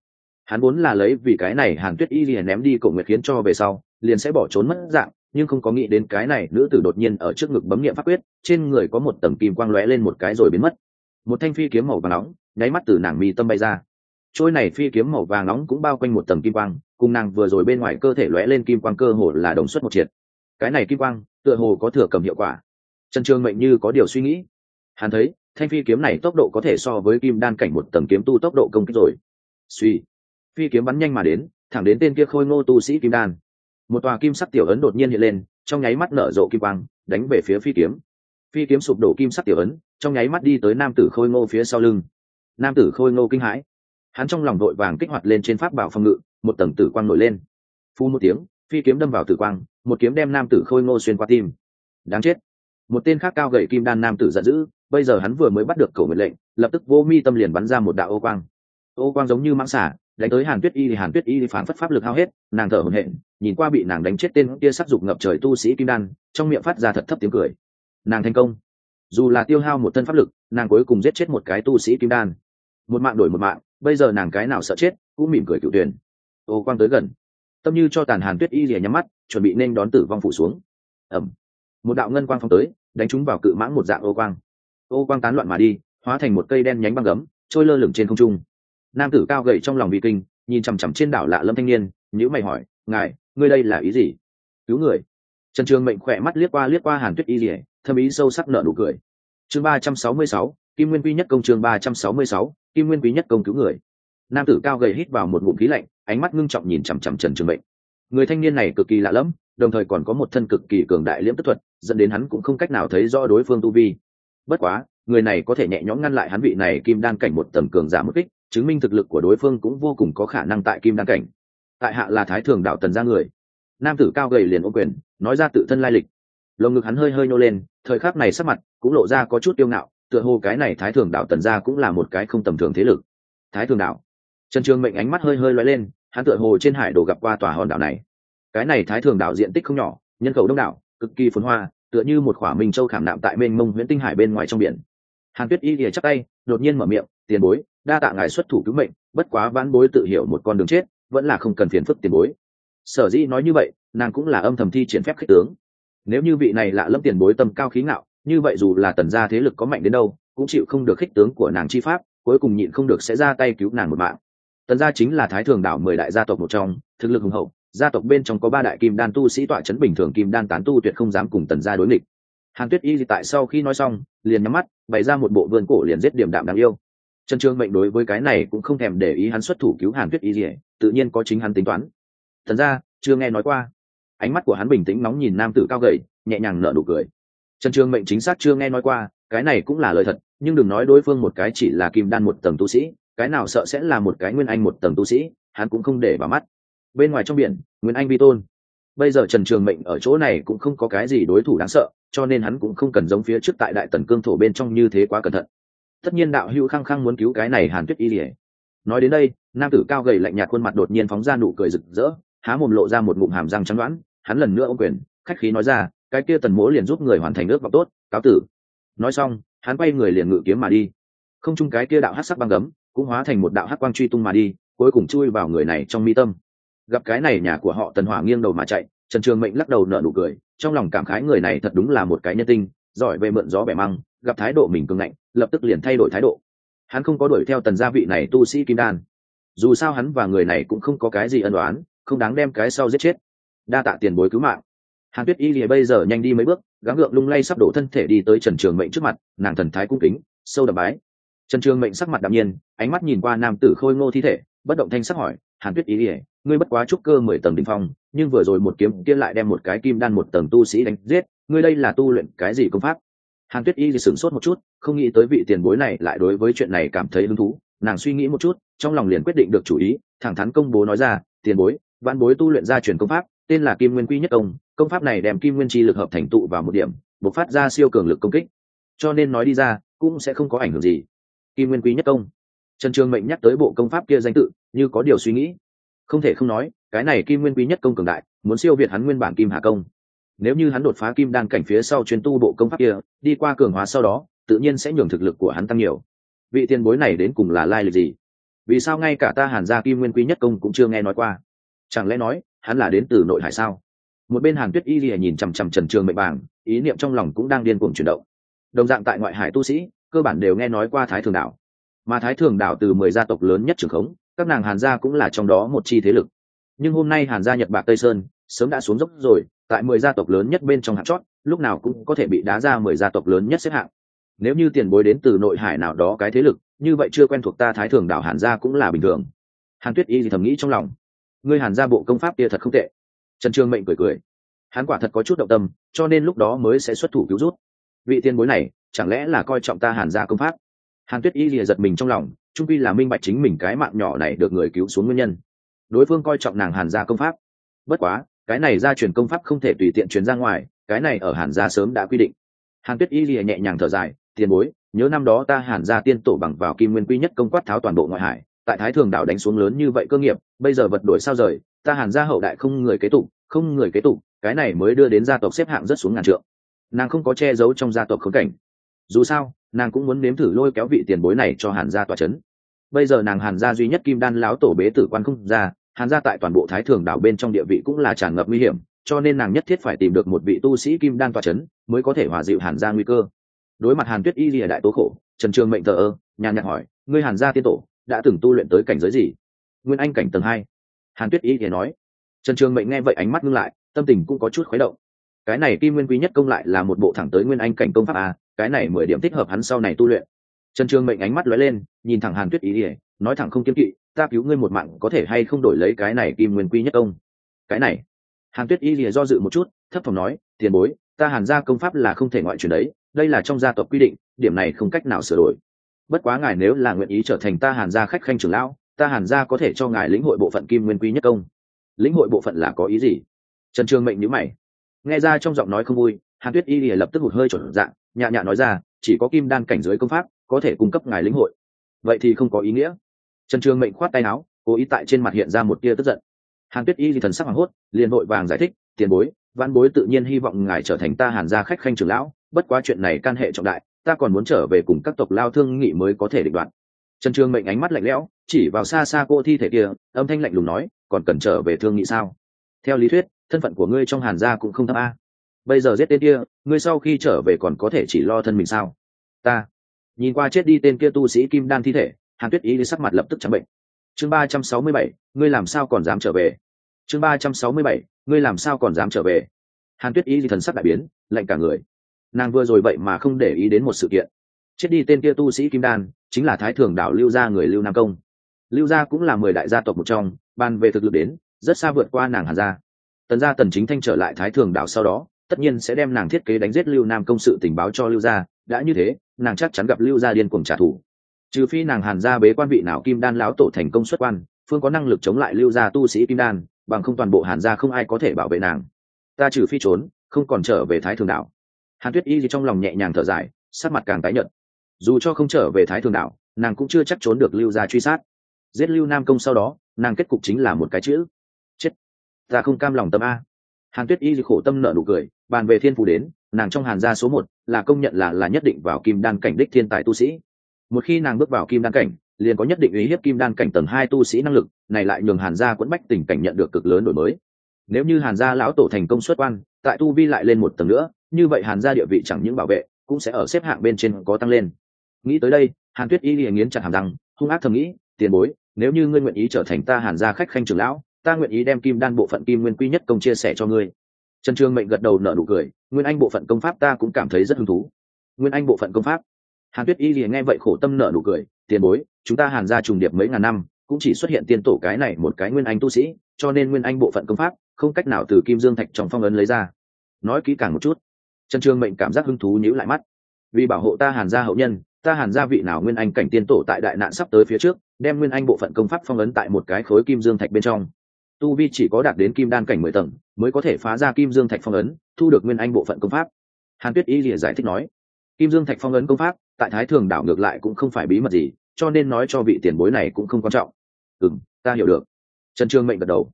Hắn muốn là lấy vì cái này hàn tuyết y liền ném đi cổ nguyện khiến cho về sau, liền sẽ bỏ trốn mất dạng, nhưng không có nghĩ đến cái này nữ tử đột nhiên ở trước ngực bấm nghiệm pháp quyết, trên người có một tầng kim quang lóe lên một cái rồi biến mất. Một thanh phi kiếm màu vàng nóng, nháy mắt từ nàng mi tâm bay ra. Trôi này phi kiếm màu vàng nóng cũng bao quanh một tầng kim quang cùng nàng vừa rồi bên ngoài cơ thể lóe lên kim quang cơ hồ là đồng suất một triệt. Cái này kim quang, tựa hồ có thừa cầm hiệu quả. Trần trường mệnh như có điều suy nghĩ. Hắn thấy, thanh phi kiếm này tốc độ có thể so với kim đan cảnh một tầng kiếm tu tốc độ công kích rồi. Suy. Phi kiếm bắn nhanh mà đến, thẳng đến tên kia khôi ngô tu sĩ kim đan. Một tòa kim sắc tiểu ấn đột nhiên hiện lên, trong nháy mắt nở rộ kim quang, đánh về phía phi kiếm. Phi kiếm sụp đổ kim sắc tiểu ấn, trong nháy mắt đi tới nam tử khôi ngô phía sau lưng. Nam tử khôi ngô kinh hãi. Hắn trong lòng đội vàng kích hoạt lên trên pháp bảo phòng ngự một tầng tử quang nổi lên. Phu một tiếng, phi kiếm đâm vào tử quang, một kiếm đem nam tử khôi ngô xuyên qua tim. Đáng chết. Một tên khác cao gậy kim đan nam tử giận dữ, bây giờ hắn vừa mới bắt được cầu mệnh lệnh, lập tức vô mi tâm liền bắn ra một đạo ô quang. Ô quang giống như mãng xả đánh tới hàn tuyết y thì hàn tuyết y phản phất pháp lực hao hết, nàng thở hổn hển, nhìn qua bị nàng đánh chết tên kia sắc dục ngập trời tu sĩ kim đan, trong miệng phát ra thật thấp tiếng cười. Nàng thành công. Dù là tiêu hao một thân pháp lực, nàng cuối cùng giết chết một cái tu sĩ kim đan. Một mạng đổi một mạng, bây giờ nàng cái nào sợ chết, cũng mỉm cười cựu tuyển ô quang tới gần. Tâm như cho tàn hàn tuyết y rìa nhắm mắt, chuẩn bị nên đón tử vong phủ xuống. Ẩm một đạo ngân quang phong tới, đánh chúng vào cự mãng một dạng ô quang. Ô quang tán loạn mà đi, hóa thành một cây đen nhánh băng gấm, trôi lơ lửng trên không trung. Nam tử cao gậy trong lòng bị kinh, nhìn chằm chằm trên đảo lạ lâm thanh niên nhữ mày hỏi, ngài, ngươi đây là ý gì? Cứu người. Trần trường mệnh khỏe mắt liếc qua liếc qua hàn tuyết y rỉa thâm ý sâu sắc nợ nụ cười. Chương ba trăm sáu mươi sáu, kim nguyên quý nhất công chương ba trăm sáu mươi sáu, kim nguyên quý nhất công cứu người. Nam tử cao gầy hít vào một ngụm khí lạnh ánh mắt ngưng trọng nhìn chằm chằm trần trường mệnh. Người thanh niên này cực kỳ lạ lẫm, đồng thời còn có một thân cực kỳ cường đại liễm tức thuật, dẫn đến hắn cũng không cách nào thấy rõ đối phương tu vi. Bất quá, người này có thể nhẹ nhõm ngăn lại hắn vị này kim đan cảnh một tầm cường giả mất kích, chứng minh thực lực của đối phương cũng vô cùng có khả năng tại kim đan cảnh. Tại hạ là thái thường đạo tần gia người. Nam tử cao gầy liền ô quyền, nói ra tự thân lai lịch. Lồng ngực hắn hơi hơi nhô lên, thời khắc này sắc mặt cũng lộ ra có chút tiêu ngạo, tựa hồ cái này thái thường đạo tần gia cũng là một cái không tầm thường thế lực. Thái thường đạo trần trường mệnh ánh mắt hơi hơi loay lên, hắn tựa hồ trên hải đồ gặp qua tòa hòn đảo này. Cái này thái thường Đảo diện tích không nhỏ, nhân khẩu đông đảo, cực kỳ phồn hoa, tựa như một khỏa minh châu khảm nạm tại mênh mông huyện tinh hải bên ngoài trong biển. Hàn tuyết y lìa chắc tay, đột nhiên mở miệng, tiền bối, đa tạ ngài xuất thủ cứu mệnh, bất quá vãn bối tự hiểu một con đường chết, vẫn là không cần phiền phức tiền bối. Sở dĩ nói như vậy, nàng cũng là âm thầm thi triển phép khích tướng. Nếu như vị này lạ lâm tiền bối tâm cao khí ngạo, như vậy dù là tần gia thế lực có mạnh đến đâu, cũng chịu không được khích tướng của nàng chi pháp, cuối cùng nhịn không được sẽ ra tay cứu nàng một mạng tần gia chính là thái thường đảo mười đại gia tộc một trong, thực lực hùng hậu, gia tộc bên trong có ba đại kim đan tu sĩ tọa chấn bình thường kim đan tán tu tuyệt không dám cùng tần gia đối nghịch. Hàn tuyết y tại sau khi nói xong, liền nhắm mắt, bày ra một bộ vườn cổ liền giết điểm đạm đáng yêu. Trần trương mệnh đối với cái này cũng không thèm để ý hắn xuất thủ cứu hàn tuyết y gì tự nhiên có chính hắn tính toán. Thần ra chưa nghe nói qua. Ánh mắt của hắn bình tĩnh nóng nhìn nam tử cao gầy, nhẹ nhàng nở nụ cười. Trần trương mệnh chính xác chưa nghe nói qua, cái này cũng là lời thật, nhưng đừng nói đối phương một cái chỉ là kim đan một tầng tu sĩ cái nào sợ sẽ là một cái nguyên anh một tầng tu sĩ, hắn cũng không để vào mắt. Bên ngoài trong biển, nguyên anh vi tôn. Bây giờ trần trường mệnh ở chỗ này cũng không có cái gì đối thủ đáng sợ, cho nên hắn cũng không cần giống phía trước tại đại tần cương thổ bên trong như thế quá cẩn thận. Tất nhiên đạo hữu khăng khăng muốn cứu cái này hàn tuyết y lìa nói đến đây, nam tử cao gầy lạnh nhạt khuôn mặt đột nhiên phóng ra nụ cười rực rỡ, há mồm lộ ra một ngụm hàm răng trắng đoán, hắn lần nữa ô quyền, khách khí nói ra, cái kia tần mỗ liền giúp người hoàn thành ước vọng tốt, cáo tử. Nói xong, hắn quay người liền ngự kiếm mà đi. Không chung cái kia đạo hát sắc băng gấm cũng hóa thành một đạo hắc quang truy tung mà đi, cuối cùng chui vào người này trong mi tâm. Gặp cái này nhà của họ tần hỏa nghiêng đầu mà chạy, trần trường mệnh lắc đầu nở nụ cười, trong lòng cảm khái người này thật đúng là một cái nhân tinh, giỏi về mượn gió bẻ măng, gặp thái độ mình cường ngạnh, lập tức liền thay đổi thái độ. Hắn không có đuổi theo tần gia vị này tu sĩ kim đan. Dù sao hắn và người này cũng không có cái gì ân đoán không đáng đem cái sau giết chết. Đa tạ tiền bối cứu mạng. Hàn tuyết y lìa bây giờ nhanh đi mấy bước, gắng gượng lung lay sắp đổ thân thể đi tới trần trường mệnh trước mặt, nàng thần thái cung kính, sâu đậm bái trần trường mệnh sắc mặt đạm nhiên, ánh mắt nhìn qua nam tử khôi ngô thi thể, bất động thanh sắc hỏi, hàn tuyết y lìa ngươi bất quá trúc cơ mười tầng đỉnh phong, nhưng vừa rồi một kiếm kia lại đem một cái kim đan một tầng tu sĩ đánh giết, ngươi đây là tu luyện cái gì công pháp? Hàn tuyết y sửng sốt một chút, không nghĩ tới vị tiền bối này lại đối với chuyện này cảm thấy hứng thú, nàng suy nghĩ một chút, trong lòng liền quyết định được chủ ý, thẳng thắn công bố nói ra, tiền bối văn bối tu luyện ra truyền công pháp, tên là kim nguyên quy nhất công công pháp này đem kim nguyên chi lực hợp thành tụ vào một điểm, bộc phát ra siêu cường lực công kích. Cho nên nói đi ra, cũng sẽ không có ảnh hưởng gì kim nguyên quý nhất công. Trần trường mệnh nhắc tới bộ công pháp kia danh tự, như có điều suy nghĩ. Không thể không nói, cái này kim nguyên quý nhất công cường đại, muốn siêu việt hắn nguyên bản kim hà công. Nếu như hắn đột phá kim đan cảnh phía sau chuyên tu bộ công pháp kia, đi qua cường hóa sau đó, tự nhiên sẽ nhường thực lực của hắn tăng nhiều. Vị tiền bối này đến cùng là lai lịch gì? Vì sao ngay cả ta hàn gia kim nguyên quý nhất công cũng chưa nghe nói qua? Chẳng lẽ nói, hắn là đến từ nội hải sao? Một bên hàn tuyết y lìa nhìn chằm chằm trần trường mệnh bảng, ý niệm trong lòng cũng đang điên cuồng chuyển động. Đồng dạng tại ngoại hải tu sĩ cơ bản đều nghe nói qua thái thường đảo mà thái thường đảo từ mười gia tộc lớn nhất trường khống, các nàng hàn gia cũng là trong đó một chi thế lực. Nhưng hôm nay hàn gia nhật bạc tây sơn sớm đã xuống dốc rồi, tại mười gia tộc lớn nhất bên trong hạt chót, lúc nào cũng có thể bị đá ra mười gia tộc lớn nhất xếp hạng. Nếu như tiền bối đến từ nội hải nào đó cái thế lực, như vậy chưa quen thuộc ta thái thường đảo hàn gia cũng là bình thường. Hàn tuyết y thì thầm nghĩ trong lòng. Ngươi hàn gia bộ công pháp kia thật không tệ. Trần trương mệnh cười cười. Hắn quả thật có chút động tâm, cho nên lúc đó mới sẽ xuất thủ cứu rút. Vị tiền bối này chẳng lẽ là coi trọng ta hàn gia công pháp? Hàn tuyết y lìa giật mình trong lòng, trung quy là minh bạch chính mình cái mạng nhỏ này được người cứu xuống nguyên nhân. Đối phương coi trọng nàng hàn gia công pháp. Bất quá, cái này ra truyền công pháp không thể tùy tiện truyền ra ngoài, cái này ở hàn gia sớm đã quy định. Hàn tuyết y lìa nhẹ nhàng thở dài, tiền bối, nhớ năm đó ta hàn gia tiên tổ bằng vào kim nguyên quy nhất công quát tháo toàn bộ ngoại hải, tại thái thường đảo đánh xuống lớn như vậy cơ nghiệp, bây giờ vật đổi sao rời, ta hàn gia hậu đại không người kế tục, không người kế tục, cái này mới đưa đến gia tộc xếp hạng rất xuống ngàn trượng. Nàng không có che giấu trong gia tộc khống cảnh dù sao nàng cũng muốn nếm thử lôi kéo vị tiền bối này cho hàn gia tòa c h ấ n bây giờ nàng hàn gia duy nhất kim đan láo tổ bế tử quan không ra hàn gia tại toàn bộ thái thường đảo bên trong địa vị cũng là tràn ngập nguy hiểm cho nên nàng nhất thiết phải tìm được một vị tu sĩ kim đan tòa c h ấ n mới có thể hòa dịu hàn gia nguy cơ. Đối mặt hàn tuyết y lìa đại tố khổ trần trường mệnh thờ ơ nhàn nhạt hỏi ngươi hàn gia tiên tổ đã từng tu luyện tới cảnh giới gì? Nguyên anh cảnh tầng hai. Hàn tuyết y lìa nói. Trần trường mệnh nghe vậy ánh mắt ngưng lại tâm tình cũng có chút khuấy động. Cái này kim nguyên quý nhất công lại là một bộ thẳng tới nguyên anh cảnh công pháp à, cái này mười điểm thích hợp hắn sau này tu luyện. Trần trường mệnh ánh mắt lóe lên, nhìn thẳng hàn tuyết y ỉa, nói thẳng không kiếm kỵ, ta cứu ngươi một mạng, có thể hay không đổi lấy cái này kim nguyên quy nhất công cái này? Hàn tuyết y ỉa do dự một chút, thấp phòng nói, tiền bối, ta hàn gia công pháp là không thể ngoại truyền đấy, đây là trong gia tộc quy định, điểm này không cách nào sửa đổi. Bất quá ngài nếu là nguyện ý trở thành ta hàn gia khách khanh trưởng lão, ta hàn gia có thể cho ngài lĩnh hội bộ phận kim nguyên quy nhất công lĩnh hội bộ phận là có ý gì? Trần trường mệnh nhữ mày, nghe ra trong giọng nói không vui hàn tuyết y lìa lập tức hụt hơi chuẩn dạng, nhạ nhạ nói ra, chỉ có kim đan cảnh giới công pháp có thể cung cấp ngài lĩnh hội. Vậy thì không có ý nghĩa. Trần trường mệnh khoát tay áo, cố ý tại trên mặt hiện ra một tia tức giận. Hàn tuyết y thì thần sắc hoảng hốt, liền vội vàng giải thích, tiền bối văn bối tự nhiên hy vọng ngài trở thành ta hàn gia khách khanh trưởng lão, bất quá chuyện này can hệ trọng đại, ta còn muốn trở về cùng các tộc lao thương nghị mới có thể định đoạn. trần trường mệnh ánh mắt lạnh lẽo, chỉ vào xa xa cô thi thể kia, âm thanh lạnh lùng nói, còn cần trở về thương nghị sao? Theo lý thuyết, thân phận của ngươi trong hàn gia cũng không thấp a bây giờ giết tên kia, ngươi sau khi trở về còn có thể chỉ lo thân mình sao? Ta. Nhìn qua chết đi tên kia tu sĩ kim đan thi thể, hàn tuyết ý đi sắc mặt lập tức trắng bệnh. Chương ba trăm sáu mươi bảy, ngươi làm sao còn dám trở về? Chương ba trăm sáu mươi bảy, ngươi làm sao còn dám trở về? Hàn tuyết ý thì thần sắc đại biến, lạnh cả người. Nàng vừa rồi vậy mà không để ý đến một sự kiện. Chết đi tên kia tu sĩ kim đan, chính là thái thường đảo lưu gia người lưu nam công. Lưu gia cũng là mười đại gia tộc một trong, ban về thực lực đến, rất xa vượt qua nàng hàn gia. Tần gia tần chính thanh trở lại thái thường đảo sau đó tất nhiên sẽ đem nàng thiết kế đánh giết lưu nam công sự tình báo cho lưu gia, đã như thế, nàng chắc chắn gặp lưu gia điên cuồng trả thù. Trừ phi nàng hàn gia bế quan vị nào kim đan lão tổ thành công xuất quan, phương có năng lực chống lại lưu gia tu sĩ kim đan, bằng không toàn bộ hàn gia không ai có thể bảo vệ nàng. Ta trừ phi trốn, không còn trở về thái thường đảo. Hàn tuyết y gì trong lòng nhẹ nhàng thở dài sát mặt càng tái nhợt. Dù cho không trở về thái thường đảo, nàng cũng chưa chắc trốn được lưu gia truy sát. Giết lưu nam công sau đó, nàng kết cục chính là một cái chữ. Chết. Ta không cam lòng tâm a hàn tuyết y khổ tâm nợ nụ cười, bàn về thiên phú đến, nàng trong hàn gia số một là công nhận là là nhất định vào kim đan cảnh đích thiên tài tu sĩ. Một khi nàng bước vào kim đan cảnh, liền có nhất định uy hiếp kim đan cảnh tầng hai tu sĩ năng lực, này lại nhường hàn gia quẫn bách tình cảnh nhận được cực lớn đổi mới. Nếu như hàn gia lão tổ thành công xuất quan, tại tu vi lại lên một tầng nữa, như vậy hàn gia địa vị chẳng những bảo vệ, cũng sẽ ở xếp hạng bên trên có tăng lên. Nghĩ tới đây, hàn tuyết y liền nghiến chặt hàm răng, hung ác thầm nghĩ, tiền bối, nếu như ngươi nguyện ý trở thành ta hàn gia khách khanh trưởng lão ta nguyện ý đem kim đan bộ phận kim nguyên quy nhất công chia sẻ cho ngươi. Trần trương mệnh gật đầu nở nụ cười, nguyên anh bộ phận công pháp ta cũng cảm thấy rất hứng thú. Nguyên anh bộ phận công pháp. Hàn tuyết y liền nghe vậy khổ tâm nở nụ cười, tiền bối, chúng ta hàn gia trùng điệp mấy ngàn năm, cũng chỉ xuất hiện tiên tổ cái này một cái nguyên anh tu sĩ, cho nên nguyên anh bộ phận công pháp, không cách nào từ kim dương thạch trong phong ấn lấy ra. Nói kỹ càng một chút, trần trương mệnh cảm giác hứng thú nhíu lại mắt. Vì bảo hộ ta hàn gia hậu nhân, ta hàn gia vị nào nguyên anh cảnh tiên tổ tại đại nạn sắp tới phía trước, đem nguyên anh bộ phận công pháp phong ấn tại một cái khối kim dương thạch bên trong tu vi chỉ có đạt đến kim đan cảnh mười tầng, mới có thể phá ra kim dương thạch phong ấn, thu được nguyên anh bộ phận công pháp. Hàn tuyết y lìa giải thích nói, kim dương thạch phong ấn công pháp, tại thái thường đảo ngược lại cũng không phải bí mật gì, cho nên nói cho vị tiền bối này cũng không quan trọng. Ừ m ta hiểu được. Trần trương mệnh gật đầu.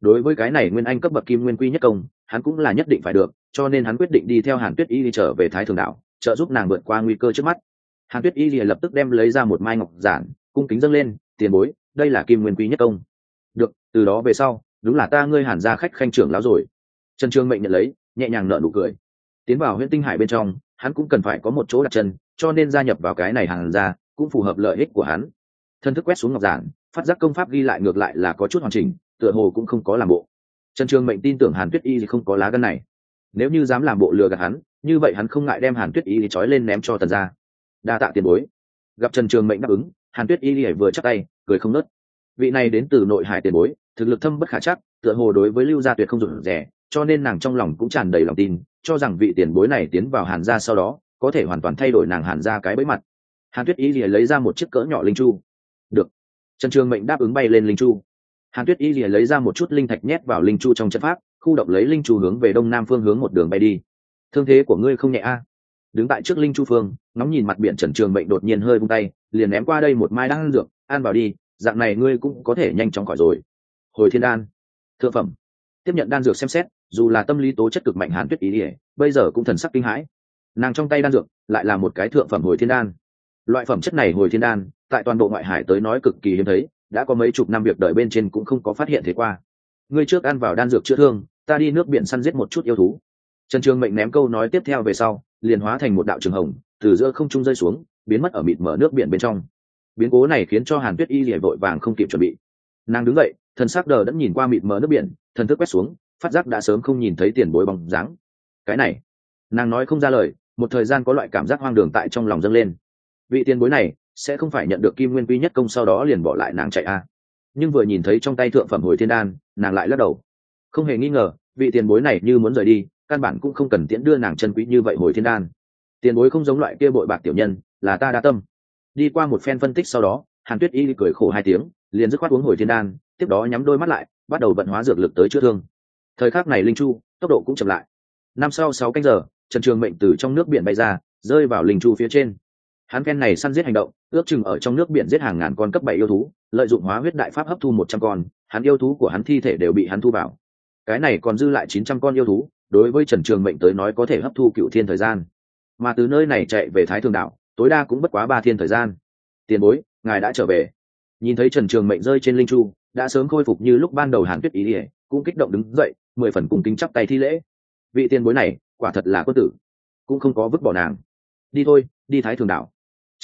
Đối với cái này nguyên anh cấp bậc kim nguyên quy nhất công, hắn cũng là nhất định phải được, cho nên hắn quyết định đi theo hàn tuyết y đi trở về thái thường đảo, trợ giúp nàng vượt qua nguy cơ trước mắt. Hàn tuyết y lìa lập tức đem lấy ra một mai ngọc giản, cung kính dâng lên, tiền bối, đây là kim nguyên quý nhất công từ đó về sau, đúng là ta ngươi hàn ra khách khanh trưởng lão rồi. Trần trương mệnh nhận lấy, nhẹ nhàng nợ nụ cười. Tiến vào huyện tinh hải bên trong, hắn cũng cần phải có một chỗ đặt chân, cho nên gia nhập vào cái này hàn ra cũng phù hợp lợi ích của hắn. Thân thức quét xuống ngọc giản, phát giác công pháp ghi lại ngược lại là có chút hoàn chỉnh, tựa hồ cũng không có làm bộ. Trần trường mệnh tin tưởng hàn tuyết y thì không có lá gân này. Nếu như dám làm bộ lừa gạt hắn, như vậy hắn không ngại đem hàn tuyết y thì trói lên ném cho tần ra đa tạ tiền bối. Gặp trần trường mệnh đáp ứng, hàn tuyết y thì vừa chắc tay, cười không nớt vị này đến từ nội hải tiền bối, thực lực thâm bất khả chắc, tựa hồ đối với lưu gia tuyệt không rụt rẻ cho nên nàng trong lòng cũng tràn đầy lòng tin, cho rằng vị tiền bối này tiến vào hàn gia sau đó, có thể hoàn toàn thay đổi nàng hàn gia cái bẫy mặt. Hàn tuyết y lìa lấy ra một chiếc cỡ nhỏ linh chu. Được. Trần trường mệnh đáp ứng bay lên linh chu. Hàn tuyết y lìa lấy ra một chút linh thạch nhét vào linh chu trong trận pháp, khu động lấy linh chu hướng về đông nam phương hướng một đường bay đi. Thương thế của ngươi không nhẹ a. Đứng tại trước linh chu phương, ngóng nhìn mặt biển trần trường mệnh đột nhiên hơi vung tay, liền ném qua đây một mai đan dược, ăn vào đi dạng này ngươi cũng có thể nhanh chóng khỏi rồi. Hồi thiên đan. Thượng phẩm. Tiếp nhận đan dược xem xét, dù là tâm lý tố chất cực mạnh hàn tuyết ý ỉa bây giờ cũng thần sắc kinh hãi. Nàng trong tay đan dược lại là một cái thượng phẩm hồi thiên đan. Loại phẩm chất này hồi thiên đan, tại toàn bộ ngoại hải tới nói cực kỳ hiếm thấy, đã có mấy chục năm việc đợi bên trên cũng không có phát hiện thế qua. Ngươi trước ăn vào đan dược chữa thương, ta đi nước biển săn giết một chút yêu thú. Trần trường mệnh ném câu nói tiếp theo về sau, liền hóa thành một đạo trường hồng, từ giữa không trung rơi xuống, biến mất ở mịt mở nước biển bên trong biến cố này khiến cho hàn tuyết y lìa vội vàng không kịp chuẩn bị. Nàng đứng dậy, thần sắc đờ đã nhìn qua mịt mở nước biển, thần thức quét xuống, phát giác đã sớm không nhìn thấy tiền bối bóng dáng. Cái này, nàng nói không ra lời, một thời gian có loại cảm giác hoang đường tại trong lòng dâng lên. Vị tiền bối này sẽ không phải nhận được kim nguyên quy nhất công sau đó liền bỏ lại nàng chạy a à. nhưng vừa nhìn thấy trong tay thượng phẩm hồi thiên đan, nàng lại lắc đầu. Không hề nghi ngờ, vị tiền bối này như muốn rời đi, căn bản cũng không cần tiễn đưa nàng chân quý như vậy hồi thiên đan. Tiền bối không giống loại kia bội bạc tiểu nhân, là ta đa tâm đi qua một phen phân tích sau đó, hàn tuyết y cười khổ hai tiếng, liền dứt khoát uống hồi thiên đan, tiếp đó nhắm đôi mắt lại, bắt đầu vận hóa dược lực tới chữa thương. Thời khắc này linh chu, tốc độ cũng chậm lại. Năm sau sáu canh giờ, trần trường mệnh từ trong nước biển bay ra, rơi vào linh chu phía trên. Hắn phen này săn giết hành động, ước chừng ở trong nước biển giết hàng ngàn con cấp bảy yêu thú, lợi dụng hóa huyết đại pháp hấp thu một trăm con, hắn yêu thú của hắn thi thể đều bị hắn thu vào. Cái này còn dư lại chín trăm con yêu thú, đối với trần trường mệnh tới nói có thể hấp thu cựu thiên thời gian. Mà từ nơi này chạy về thái thường đạo tối đa cũng bất quá ba thiên thời gian. Tiền bối, ngài đã trở về. Nhìn thấy trần trường mệnh rơi trên linh chu, đã sớm khôi phục như lúc ban đầu hàn tuyết ý ỉa cũng kích động đứng dậy, mười phần cùng kính chắp tay thi lễ. Vị tiền bối này, quả thật là quân tử, cũng không có vứt bỏ nàng. Đi thôi, đi thái thường đạo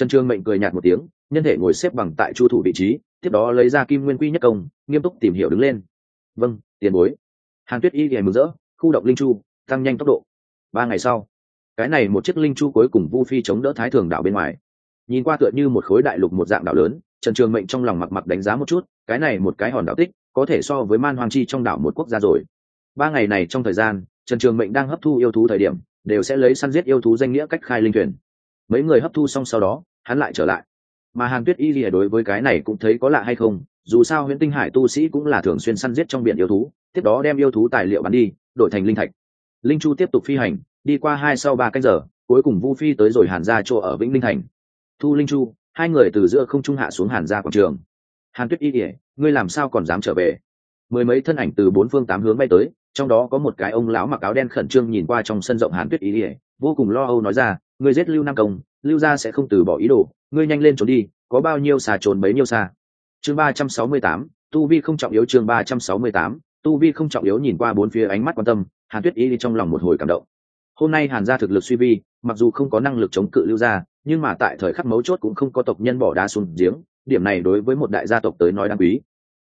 trần trường mệnh cười nhạt một tiếng, nhân thể ngồi xếp bằng tại chu thủ vị trí, tiếp đó lấy ra kim nguyên quy nhất công, nghiêm túc tìm hiểu đứng lên. Vâng tiền bối. Hàn tuyết y ghẻ mừng rỡ, khu động linh chu, tăng nhanh tốc độ. Ba ngày sau cái này một chiếc linh chu cuối cùng vu phi chống đỡ thái thường đảo bên ngoài. Nhìn qua tựa như một khối đại lục một dạng đảo lớn, trần trường mệnh trong lòng mặc mặc đánh giá một chút, cái này một cái hòn đảo tích, có thể so với man hoàng chi trong đảo một quốc gia rồi. Ba ngày này trong thời gian, trần trường mệnh đang hấp thu yêu thú thời điểm, đều sẽ lấy săn giết yêu thú danh nghĩa cách khai linh thuyền. Mấy người hấp thu xong sau đó, hắn lại trở lại. Mà hàn tuyết y lìa đối với cái này cũng thấy có lạ hay không, dù sao huyện tinh hải tu sĩ cũng là thường xuyên săn giết trong biển yêu thú, tiếp đó đem yêu thú tài liệu bắn đi, đổi thành linh thạch. Linh chu tiếp tục phi hành đi qua hai sau ba canh giờ, cuối cùng vu phi tới rồi hàn ra chỗ ở vĩnh linh thành. Thu linh chu, hai người từ giữa không trung hạ xuống hàn ra quảng trường. Hàn tuyết y ỉa ngươi làm sao còn dám trở về? Mười mấy thân ảnh từ bốn phương tám hướng bay tới, trong đó có một cái ông lão mặc áo đen khẩn trương nhìn qua trong sân rộng hàn tuyết y ỉa vô cùng lo âu nói ra, ngươi giết lưu nam công, lưu gia sẽ không từ bỏ ý đồ, ngươi nhanh lên trốn đi, có bao nhiêu xà trốn bấy nhiêu xa. Chương ba trăm sáu mươi tám, tu vi không trọng yếu chương ba trăm sáu mươi tám, tu vi không trọng yếu nhìn qua bốn phía ánh mắt quan tâm, hàn tuyết y trong lòng một hồi cảm động hôm nay hàn gia thực lực suy vi mặc dù không có năng lực chống cự lưu gia nhưng mà tại thời khắc mấu chốt cũng không có tộc nhân bỏ đá xuống giếng điểm này đối với một đại gia tộc tới nói đáng quý.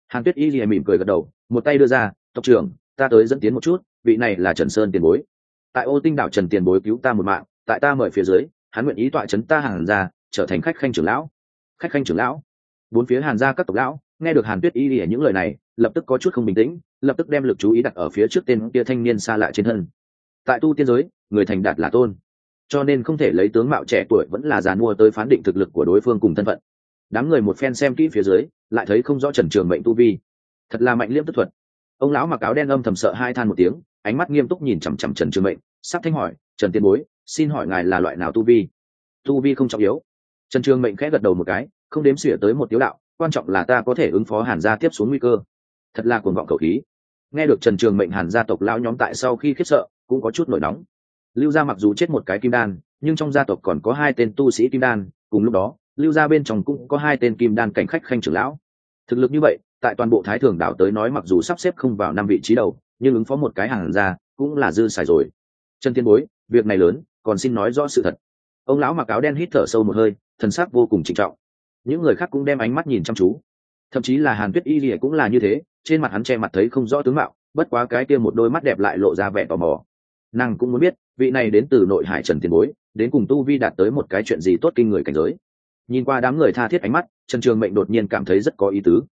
Hàn tuyết y lìa mỉm cười gật đầu một tay đưa ra tộc trưởng ta tới dẫn tiến một chút vị này là trần sơn tiền bối. Tại ô tinh đảo trần tiền bối cứu ta một mạng tại ta mời phía dưới hắn nguyện ý tọa chấn ta hàn gia, trở thành khách khanh trưởng lão. Khách khanh trưởng lão? Bốn phía hàn gia các tộc lão nghe được hàn tuyết y lìa những lời này lập tức có chút không bình tĩnh lập tức đem lực chú ý đặt ở phía trước tên kia thanh niên xa lạ trên thân tại tu tiên giới, người thành đạt là tôn. Cho nên không thể lấy tướng mạo trẻ tuổi vẫn là già mua tới phán định thực lực của đối phương cùng thân phận. Đám người một phen xem kỹ phía dưới, lại thấy không rõ trần trường mệnh tu vi. Thật là mạnh liêm tức thuật. Ông lão mặc áo đen âm thầm sợ hai than một tiếng, ánh mắt nghiêm túc nhìn chằm chằm trần trường mệnh, sắp thanh hỏi, trần tiên bối, xin hỏi ngài là loại nào tu vi? Tu vi không trọng yếu. Trần trường mệnh khẽ gật đầu một cái, không đếm xỉa tới một tiếu đạo, quan trọng là ta có thể ứng phó hàn gia tiếp xuống nguy cơ. Thật là cuồng vọng cầu khí. Nghe được trần trường mệnh hàn gia tộc lão nhóm tại sau khi khiếp sợ cũng có chút nổi nóng. Lưu gia mặc dù chết một cái kim đan, nhưng trong gia tộc còn có hai tên tu sĩ kim đan, cùng lúc đó, lưu gia bên trong cũng có hai tên kim đan cảnh khách khanh trưởng lão. Thực lực như vậy, tại toàn bộ thái thường đảo tới nói mặc dù sắp xếp không vào năm vị trí đầu, nhưng ứng phó một cái hàng ra cũng là dư xài rồi. Trần Thiên bối, việc này lớn, còn xin nói rõ sự thật. Ông lão mặc áo đen hít thở sâu một hơi, thần sắc vô cùng trịnh trọng. Những người khác cũng đem ánh mắt nhìn chăm chú. Thậm chí là hàn tuyết y lìa cũng là như thế, trên mặt hắn che mặt thấy không rõ tướng mạo, bất quá cái kia một đôi mắt đẹp lại lộ ra vẻ tò mò nàng cũng muốn biết, vị này đến từ nội hải trần tiền bối, đến cùng tu vi đạt tới một cái chuyện gì tốt kinh người cảnh giới. Nhìn qua đám người tha thiết ánh mắt, trần trường mệnh đột nhiên cảm thấy rất có ý tứ.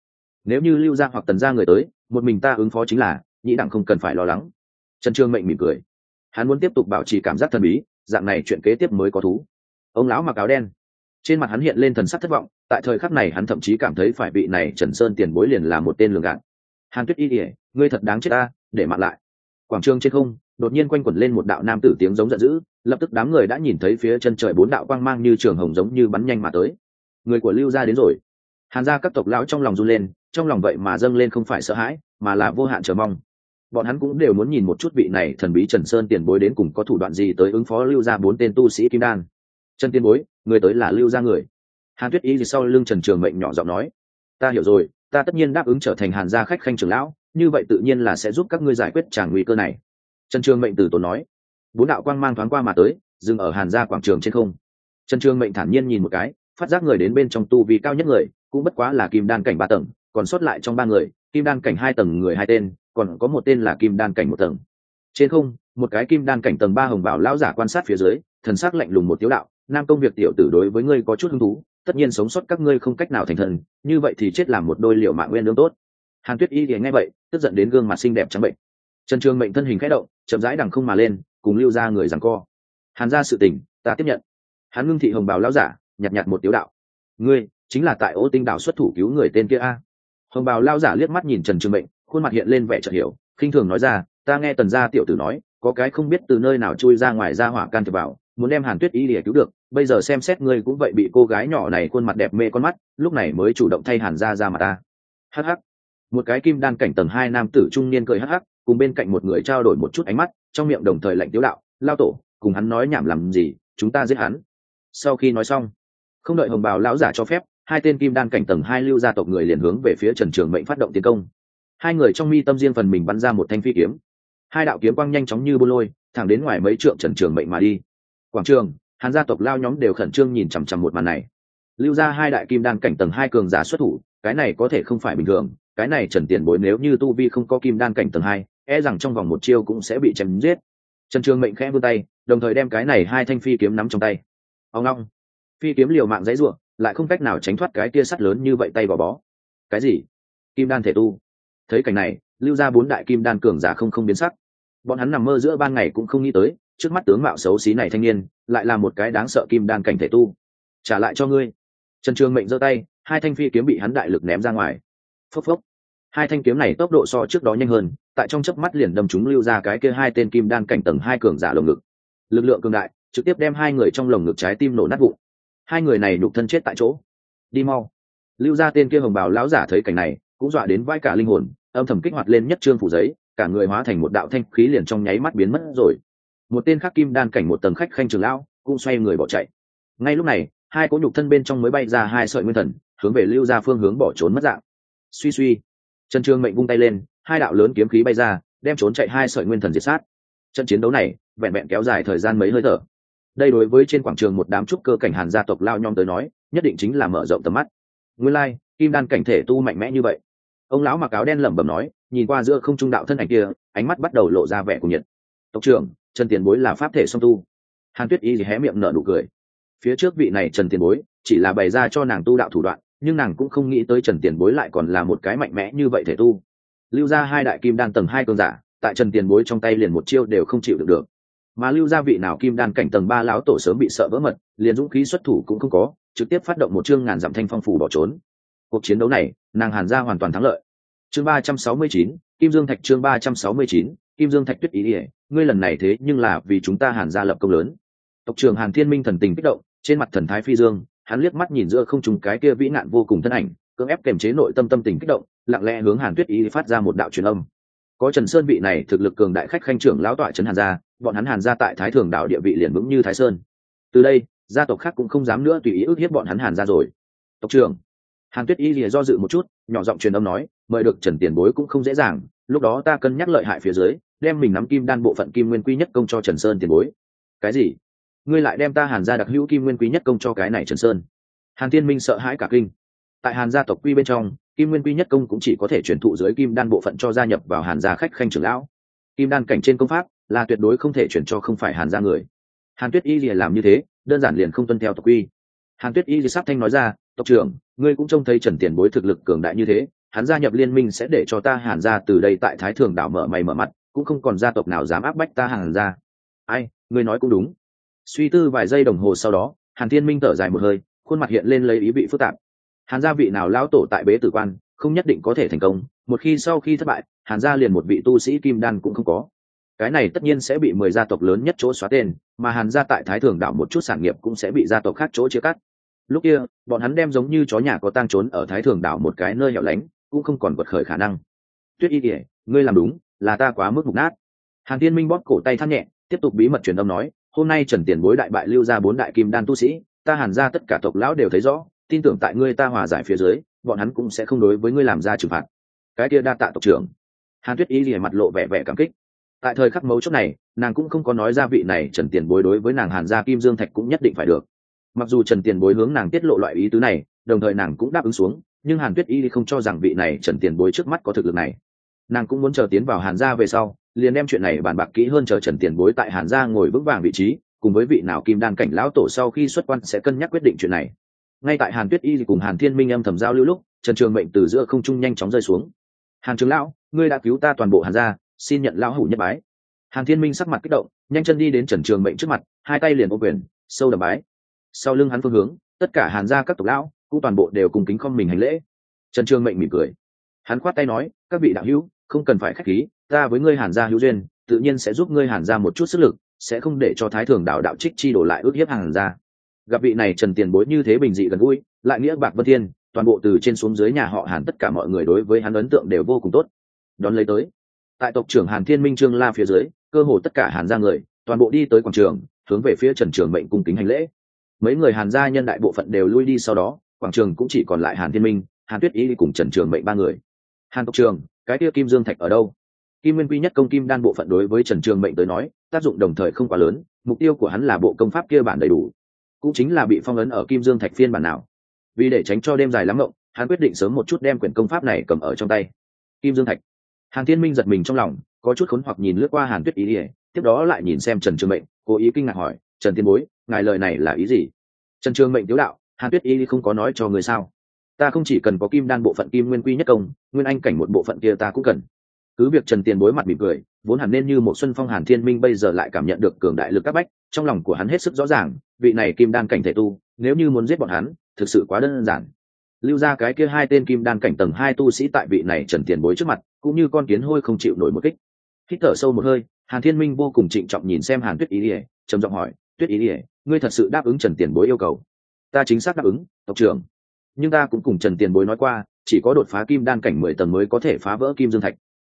Nếu như lưu gia hoặc tần gia người tới, một mình ta ứng phó chính là, nhĩ đẳng không cần phải lo lắng. Trần trường mệnh mỉm cười. Hắn muốn tiếp tục bảo trì cảm giác thần bí, dạng này chuyện kế tiếp mới có thú. Ông lão mặc áo đen. Trên mặt hắn hiện lên thần sắc thất vọng, tại thời khắc này hắn thậm chí cảm thấy phải vị này trần sơn tiền bối liền là một tên lường gạn. hàn tuyết y ỉa ngươi thật đáng chết ta, để mặn lại. Quảng trường trên không đột nhiên quanh quẩn lên một đạo nam tử tiếng giống giận dữ, lập tức đám người đã nhìn thấy phía chân trời bốn đạo quang mang như trường hồng giống như bắn nhanh mà tới. Người của lưu gia đến rồi. Hàn gia các tộc lão trong lòng run lên, trong lòng vậy mà dâng lên không phải sợ hãi, mà là vô hạn chờ mong. Bọn hắn cũng đều muốn nhìn một chút vị này thần bí trần sơn tiền bối đến cùng có thủ đoạn gì tới ứng phó lưu gia bốn tên tu sĩ kim đan. Trần tiền bối, người tới là lưu gia người. Hàn tuyết y thì sau lưng trần trường mệnh nhỏ giọng nói, ta hiểu rồi, ta tất nhiên đáp ứng trở thành hàn gia khách khanh trưởng lão, như vậy tự nhiên là sẽ giúp các ngươi giải quyết tràng nguy cơ này trần trường mệnh từ tốn nói. Bốn đạo quang mang thoáng qua mà tới, dừng ở hàn gia quảng trường trên không. Trần trường mệnh thản nhiên nhìn một cái, phát giác người đến bên trong tu vi cao nhất người, cũng bất quá là kim đan cảnh ba tầng, còn sót lại trong ba người, kim đan cảnh hai tầng người hai tên, còn có một tên là kim đan cảnh một tầng. Trên không, một cái kim đan cảnh tầng ba hồng bảo lão giả quan sát phía dưới, thần sắc lạnh lùng một tiếu đạo, nam công việc tiểu tử đối với ngươi có chút hứng thú, tất nhiên sống sót các ngươi không cách nào thành thần, như vậy thì chết làm một đôi liệu mạng nguyên lương tốt. Hàn tuyết y thì nghe vậy, tức giận đến gương mặt xinh đẹp trắng bệnh trần trường mệnh thân hình khẽ động, chậm rãi đằng không mà lên, cùng lưu ra người rằng co. Hàn ra sự tình, ta tiếp nhận. Hắn ngưng thị hồng bào lão giả, nhặt nhặt một tiếu đạo. Ngươi, chính là tại ô tinh đảo xuất thủ cứu người tên kia a. Hồng bào lao giả liếc mắt nhìn trần trường mệnh, khuôn mặt hiện lên vẻ chợt hiểu, khinh thường nói ra, ta nghe tần gia tiểu tử nói, có cái không biết từ nơi nào chui ra ngoài ra hỏa can thiệp vào, muốn đem hàn tuyết y để cứu được, bây giờ xem xét ngươi cũng vậy bị cô gái nhỏ này khuôn mặt đẹp mê con mắt, lúc này mới chủ động thay hàn ra ra mà ta. Hh một cái kim đan cảnh tầng hai nam tử trung niên cười hh cùng bên cạnh một người trao đổi một chút ánh mắt, trong miệng đồng thời lạnh tiếu đạo, lao tổ, cùng hắn nói nhảm làm gì, chúng ta giết hắn. Sau khi nói xong, không đợi hồng bào lão giả cho phép, hai tên kim đan cảnh tầng hai lưu gia tộc người liền hướng về phía trần trường mệnh phát động tiến công. Hai người trong mi tâm riêng phần mình bắn ra một thanh phi kiếm. Hai đạo kiếm quang nhanh chóng như bô lôi, thẳng đến ngoài mấy trượng trần trường mệnh mà đi. Quảng trường, hàn gia tộc lao nhóm đều khẩn trương nhìn chằm chằm một màn này lưu ra hai đại kim đan cảnh tầng hai cường giả xuất thủ, cái này có thể không phải bình thường, cái này trần tiền bối nếu như tu vi không có kim đan cảnh tầng hai e rằng trong vòng một chiêu cũng sẽ bị chém giết. Trần trường mệnh khẽ vươn tay, đồng thời đem cái này hai thanh phi kiếm nắm trong tay. Ông long phi kiếm liều mạng dãy ruộng, lại không cách nào tránh thoát cái tia sắt lớn như vậy tay vào bó. Cái gì? Kim đan thể tu. Thấy cảnh này, lưu ra bốn đại kim đan cường giả không không biến sắc. Bọn hắn nằm mơ giữa ban ngày cũng không nghĩ tới, trước mắt tướng mạo xấu xí này thanh niên, lại là một cái đáng sợ kim đan cảnh thể tu. Trả lại cho ngươi trần trường mệnh giơ tay, hai thanh phi kiếm bị hắn đại lực ném ra ngoài. Phốc phốc. Hai thanh kiếm này tốc độ so trước đó nhanh hơn, tại trong chớp mắt liền đâm chúng lưu ra cái kia hai tên kim đan cảnh tầng hai cường giả lồng ngực. Lực lượng cường đại, trực tiếp đem hai người trong lồng ngực trái tim nổ nát vụn. Hai người này nhục thân chết tại chỗ. Đi mau. Lưu ra tên kia hồng bào lão giả thấy cảnh này, cũng dọa đến vai cả linh hồn, âm thầm kích hoạt lên nhất trương phủ giấy, cả người hóa thành một đạo thanh khí liền trong nháy mắt biến mất rồi. Một tên khác kim đan cảnh một tầng khách khanh trường lão cũng xoay người bỏ chạy. Ngay lúc này hai cỗ nhục thân bên trong mới bay ra hai sợi nguyên thần hướng về lưu ra phương hướng bỏ trốn mất dạng. Suy suy trần trương mệnh vung tay lên hai đạo lớn kiếm khí bay ra đem trốn chạy hai sợi nguyên thần diệt sát. Trận chiến đấu này vẹn vẹn kéo dài thời gian mấy hơi thở. Đây đối với trên quảng trường một đám trúc cơ cảnh hàn gia tộc lao nhom tới nói nhất định chính là mở rộng tầm mắt. Nguyên lai、like, kim đan cảnh thể tu mạnh mẽ như vậy. Ông lão mặc áo đen lẩm bẩm nói nhìn qua giữa không trung đạo thân ảnh kia ánh mắt bắt đầu lộ ra vẻ của nhiệt. Tộc trưởng trần tiền bối là pháp thể song tu. Hàn tuyết y thì hé miệng nở nụ cười phía trước vị này trần tiền bối, chỉ là bày ra cho nàng tu đạo thủ đoạn, nhưng nàng cũng không nghĩ tới trần tiền bối lại còn là một cái mạnh mẽ như vậy thể tu. Lưu ra hai đại kim đan tầng hai cơn giả, tại trần tiền bối trong tay liền một chiêu đều không chịu được được. Mà lưu gia vị nào kim đan cảnh tầng ba lão tổ sớm bị sợ vỡ mật, liền dũng khí xuất thủ cũng không có, trực tiếp phát động một chương ngàn dặm thanh phong phủ bỏ trốn. Cuộc chiến đấu này, nàng hàn gia hoàn toàn thắng lợi. Chương ba trăm sáu mươi chín, kim dương thạch chương ba trăm sáu mươi chín, kim dương thạch tuyết ý ỉa ngươi lần này thế nhưng là vì chúng ta hàn gia lập công lớn. Tộc trưởng hàn thiên minh thần tình kích động trên mặt thần thái phi dương, hắn liếc mắt nhìn giữa không trùng cái kia vĩ nạn vô cùng thân ảnh, cưỡng ép kềm chế nội tâm tâm tình kích động, lặng lẽ hướng hàn tuyết ý phát ra một đạo truyền âm. Có trần sơn vị này thực lực cường đại khách khanh trưởng lão tọa trấn hàn gia, bọn hắn hàn gia tại thái thường đạo địa vị liền vững như thái sơn. Từ đây, gia tộc khác cũng không dám nữa tùy ý ước hiếp bọn hắn hàn gia rồi. Tộc trưởng, hàn tuyết y lìa do dự một chút, nhỏ giọng truyền âm nói, mời được trần tiền bối cũng không dễ dàng, lúc đó ta cân nhắc lợi hại phía dưới, đem mình nắm kim đan bộ phận kim nguyên quy nhất công cho trần sơn tiền bối. Cái gì? Ngươi lại đem ta hàn gia đặc hữu kim nguyên quý nhất công cho cái này trần sơn. Hàn thiên minh sợ hãi cả kinh. Tại hàn gia tộc quy bên trong, kim nguyên quy nhất công cũng chỉ có thể truyền thụ dưới kim đan bộ phận cho gia nhập vào hàn gia khách khanh trưởng lão. Kim đan cảnh trên công pháp là tuyệt đối không thể chuyển cho không phải hàn gia người. Hàn tuyết y liền làm như thế, đơn giản liền không tuân theo tộc quy. Hàn tuyết y sắp thanh nói ra, tộc trưởng, ngươi cũng trông thấy trần tiền bối thực lực cường đại như thế, hắn gia nhập liên minh sẽ để cho ta hàn gia từ đây tại thái thường đảo mở mày mở mặt, cũng không còn gia tộc nào dám áp bách ta hàn gia. Ai, ngươi nói cũng đúng suy tư vài giây đồng hồ sau đó, hàn thiên minh thở dài một hơi, khuôn mặt hiện lên lấy ý vị phức tạp. Hàn gia vị nào lão tổ tại bế tử quan, không nhất định có thể thành công, một khi sau khi thất bại, hàn gia liền một vị tu sĩ kim đan cũng không có. Cái này tất nhiên sẽ bị mười gia tộc lớn nhất chỗ xóa tên, mà hàn gia tại thái thường đảo một chút sản nghiệp cũng sẽ bị gia tộc khác chỗ chia cắt. Lúc kia, bọn hắn đem giống như chó nhà có tang trốn ở thái thường đảo một cái nơi hẻo lánh, cũng không còn vật khởi khả năng. Tuyết y kỉa ngươi làm đúng, là ta quá mức mục nát. Hàn tiên minh bóp cổ tay thắt nhẹ, tiếp tục bí mật truyền âm nói hôm nay trần tiền bối đại bại lưu ra bốn đại kim đan tu sĩ, ta hàn ra tất cả tộc lão đều thấy rõ, tin tưởng tại ngươi ta hòa giải phía dưới, bọn hắn cũng sẽ không đối với ngươi làm ra trừng phạt. Cái kia đa tạ tộc trưởng. Hàn tuyết y lìa mặt lộ vẻ vẻ cảm kích. Tại thời khắc mấu chốt này, nàng cũng không có nói ra vị này trần tiền bối đối với nàng hàn gia kim dương thạch cũng nhất định phải được. Mặc dù trần tiền bối hướng nàng tiết lộ loại ý tứ này, đồng thời nàng cũng đáp ứng xuống, nhưng hàn tuyết y không cho rằng vị này trần tiền bối trước mắt có thực lực này. Nàng cũng muốn chờ tiến vào hàn gia về sau liền đem chuyện này bàn bạc kỹ hơn chờ trần tiền bối tại hàn gia ngồi vững vàng vị trí, cùng với vị nào kim đan cảnh lão tổ sau khi xuất quan sẽ cân nhắc quyết định chuyện này. Ngay tại hàn tuyết y cùng hàn thiên minh âm thầm giao lưu lúc, trần trường mệnh từ giữa không trung nhanh chóng rơi xuống. Hàn trường lão, ngươi đã cứu ta toàn bộ hàn gia, xin nhận lão hủ nhất bái. Hàn thiên minh sắc mặt kích động, nhanh chân đi đến trần trường mệnh trước mặt, hai tay liền ô quyền, sâu đầm bái. Sau lưng hắn phương hướng, tất cả hàn gia các tộc lão, cũng toàn bộ đều cùng kính không mình hành lễ. Trần trường mệnh mỉm cười. Hắn khoát tay nói, các vị đạo hữu, không cần phải khách khí ta với ngươi hàn gia hữu duyên, tự nhiên sẽ giúp ngươi hàn gia một chút sức lực, sẽ không để cho thái thường đạo đạo trích chi đổ lại ước hiếp hàn gia. Gặp vị này trần tiền bối như thế bình dị gần gũi, lại nghĩa bạc vân thiên, toàn bộ từ trên xuống dưới nhà họ hàn tất cả mọi người đối với hắn ấn tượng đều vô cùng tốt. Đón lấy tới, tại tộc trưởng hàn thiên minh trương la phía dưới, cơ hồ tất cả hàn gia người, toàn bộ đi tới quảng trường, hướng về phía trần trường mệnh cung kính hành lễ. Mấy người hàn gia nhân đại bộ phận đều lui đi sau đó, quảng trường cũng chỉ còn lại hàn thiên minh, hàn tuyết y cùng trần trường mệnh ba người. Hàn tộc trường cái kia kim dương thạch ở đâu? Kim nguyên quy nhất công kim đan bộ phận đối với trần trường mệnh tới nói, tác dụng đồng thời không quá lớn, mục tiêu của hắn là bộ công pháp kia bản đầy đủ. Cũng chính là bị phong ấn ở kim dương thạch phiên bản nào. Vì để tránh cho đêm dài lắm ngộng hắn quyết định sớm một chút đem quyển công pháp này cầm ở trong tay. Kim dương thạch. Hàn thiên minh giật mình trong lòng, có chút khốn hoặc nhìn lướt qua hàn tuyết ý ỉa tiếp đó lại nhìn xem trần trường mệnh, cố ý kinh ngạc hỏi, trần tiên bối, ngài lời này là ý gì? Trần trường mệnh tiếu đạo, hàn tuyết y không có nói cho người sao? Ta không chỉ cần có kim đan bộ phận kim nguyên quy nhất công, nguyên anh cảnh một bộ phận kia ta cũng cần cứ việc trần tiền bối mặt mỉm cười, vốn hẳn nên như một xuân phong hàn thiên minh bây giờ lại cảm nhận được cường đại lực các bách, trong lòng của hắn hết sức rõ ràng, vị này kim đan cảnh thể tu, nếu như muốn giết bọn hắn, thực sự quá đơn giản. Lưu ra cái kia hai tên kim đan cảnh tầng hai tu sĩ tại vị này trần tiền bối trước mặt, cũng như con kiến hôi không chịu nổi một kích. Hít thở sâu một hơi, hàn thiên minh vô cùng trịnh trọng nhìn xem hàn tuyết ý ỉa trầm giọng hỏi, tuyết ý ỉa ngươi thật sự đáp ứng trần tiền bối yêu cầu? Ta chính xác đáp ứng, tộc trưởng. Nhưng ta cũng cùng trần tiền bối nói qua, chỉ có đột phá kim đan cảnh mười tầng mới có thể phá vỡ kim dương thạch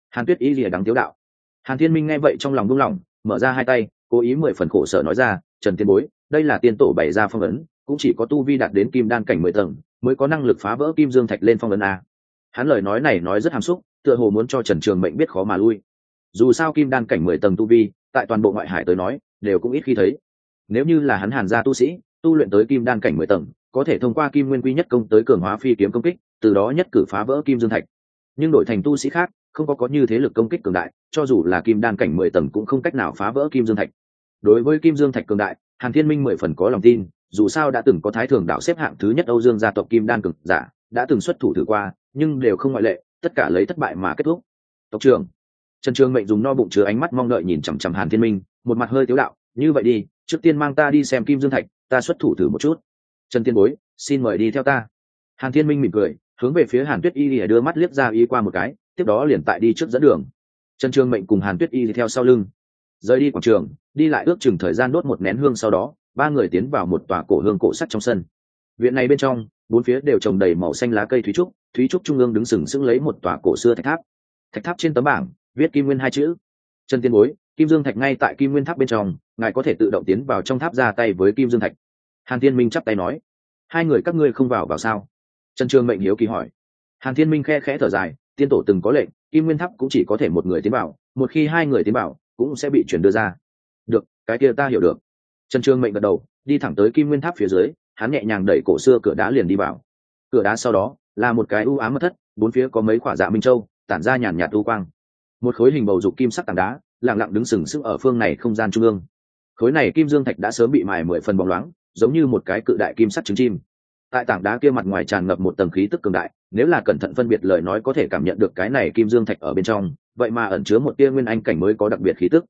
hàn tuyết ý lìa đáng tiếu đạo. Hàn thiên minh nghe vậy trong lòng đung lòng mở ra hai tay, cố ý mười phần khổ sở nói ra, trần tiên bối, đây là tiên tổ bày ra phong ấn, cũng chỉ có tu vi đạt đến kim đan cảnh mười tầng, mới có năng lực phá vỡ kim dương thạch lên phong ấn a. Hắn lời nói này nói rất hàm xúc, tựa hồ muốn cho trần trường mệnh biết khó mà lui. Dù sao kim đan cảnh mười tầng tu vi, tại toàn bộ ngoại hải tới nói, đều cũng ít khi thấy. Nếu như là hắn hàn gia tu sĩ, tu luyện tới kim đan cảnh mười tầng, có thể thông qua kim nguyên quy nhất công tới cường hóa phi kiếm công kích, từ đó nhất cử phá vỡ kim dương thạch. Nhưng đổi thành tu sĩ khác không có có như thế lực công kích cường đại, cho dù là kim đan cảnh mười tầng cũng không cách nào phá vỡ kim dương thạch. Đối với kim dương thạch cường đại, hàn thiên minh mười phần có lòng tin, dù sao đã từng có thái thường đạo xếp hạng thứ nhất âu dương gia tộc kim đan cường giả, đã từng xuất thủ thử qua, nhưng đều không ngoại lệ, tất cả lấy thất bại mà kết thúc. Tộc trưởng, trần trường mệnh dùng no bụng chứa ánh mắt mong đợi nhìn chằm chằm hàn thiên minh, một mặt hơi tiếu đạo, như vậy đi, trước tiên mang ta đi xem kim dương thạch, ta xuất thủ thử một chút. Trần tiên bối, xin mời đi theo ta. Hàn thiên minh mỉm cười, hướng về phía hàn tuyết y lìa đưa mắt liếc ra y qua một cái tiếp đó liền tại đi trước dẫn đường. Trần trường mệnh cùng hàn tuyết y theo sau lưng. Rời đi quảng trường, đi lại ước chừng thời gian đốt một nén hương sau đó, ba người tiến vào một tòa cổ hương cổ sắt trong sân. Viện này bên trong, bốn phía đều trồng đầy màu xanh lá cây thúy trúc thúy trúc trung ương đứng sừng sững lấy một tòa cổ xưa thạch tháp. Thạch tháp trên tấm bảng, viết kim nguyên hai chữ. Trần tiên bối, kim dương thạch ngay tại kim nguyên tháp bên trong, ngài có thể tự động tiến vào trong tháp ra tay với kim dương thạch. Hàn tiên minh chắp tay nói. Hai người các ngươi không vào vào sao? Trần trường mệnh hiếu kỳ hỏi. Hàn thiên minh khe khẽ thở dài tiên tổ từng có lệnh kim nguyên tháp cũng chỉ có thể một người tiến bảo, một khi hai người tiến bảo cũng sẽ bị chuyển đưa ra. Được cái kia ta hiểu được. Trần Trương mệnh gật đầu đi thẳng tới kim nguyên tháp phía dưới hắn nhẹ nhàng đẩy cổ xưa cửa đá liền đi vào. Cửa đá sau đó là một cái u ám mất thất bốn phía có mấy quả dạ minh châu tản ra nhàn nhạt u quang. Một khối hình bầu dục kim sắc tảng đá lặng lặng đứng sừng sững ở phương này không gian trung ương. Khối này kim dương thạch đã sớm bị mài mười phần bóng loáng giống như một cái cự đại kim sắc trứng chim tại tảng đá kia mặt ngoài tràn ngập một tầng khí tức cường đại, nếu là cẩn thận phân biệt lời nói có thể cảm nhận được cái này kim dương thạch ở bên trong, vậy mà ẩn chứa một tia nguyên anh cảnh mới có đặc biệt khí tức.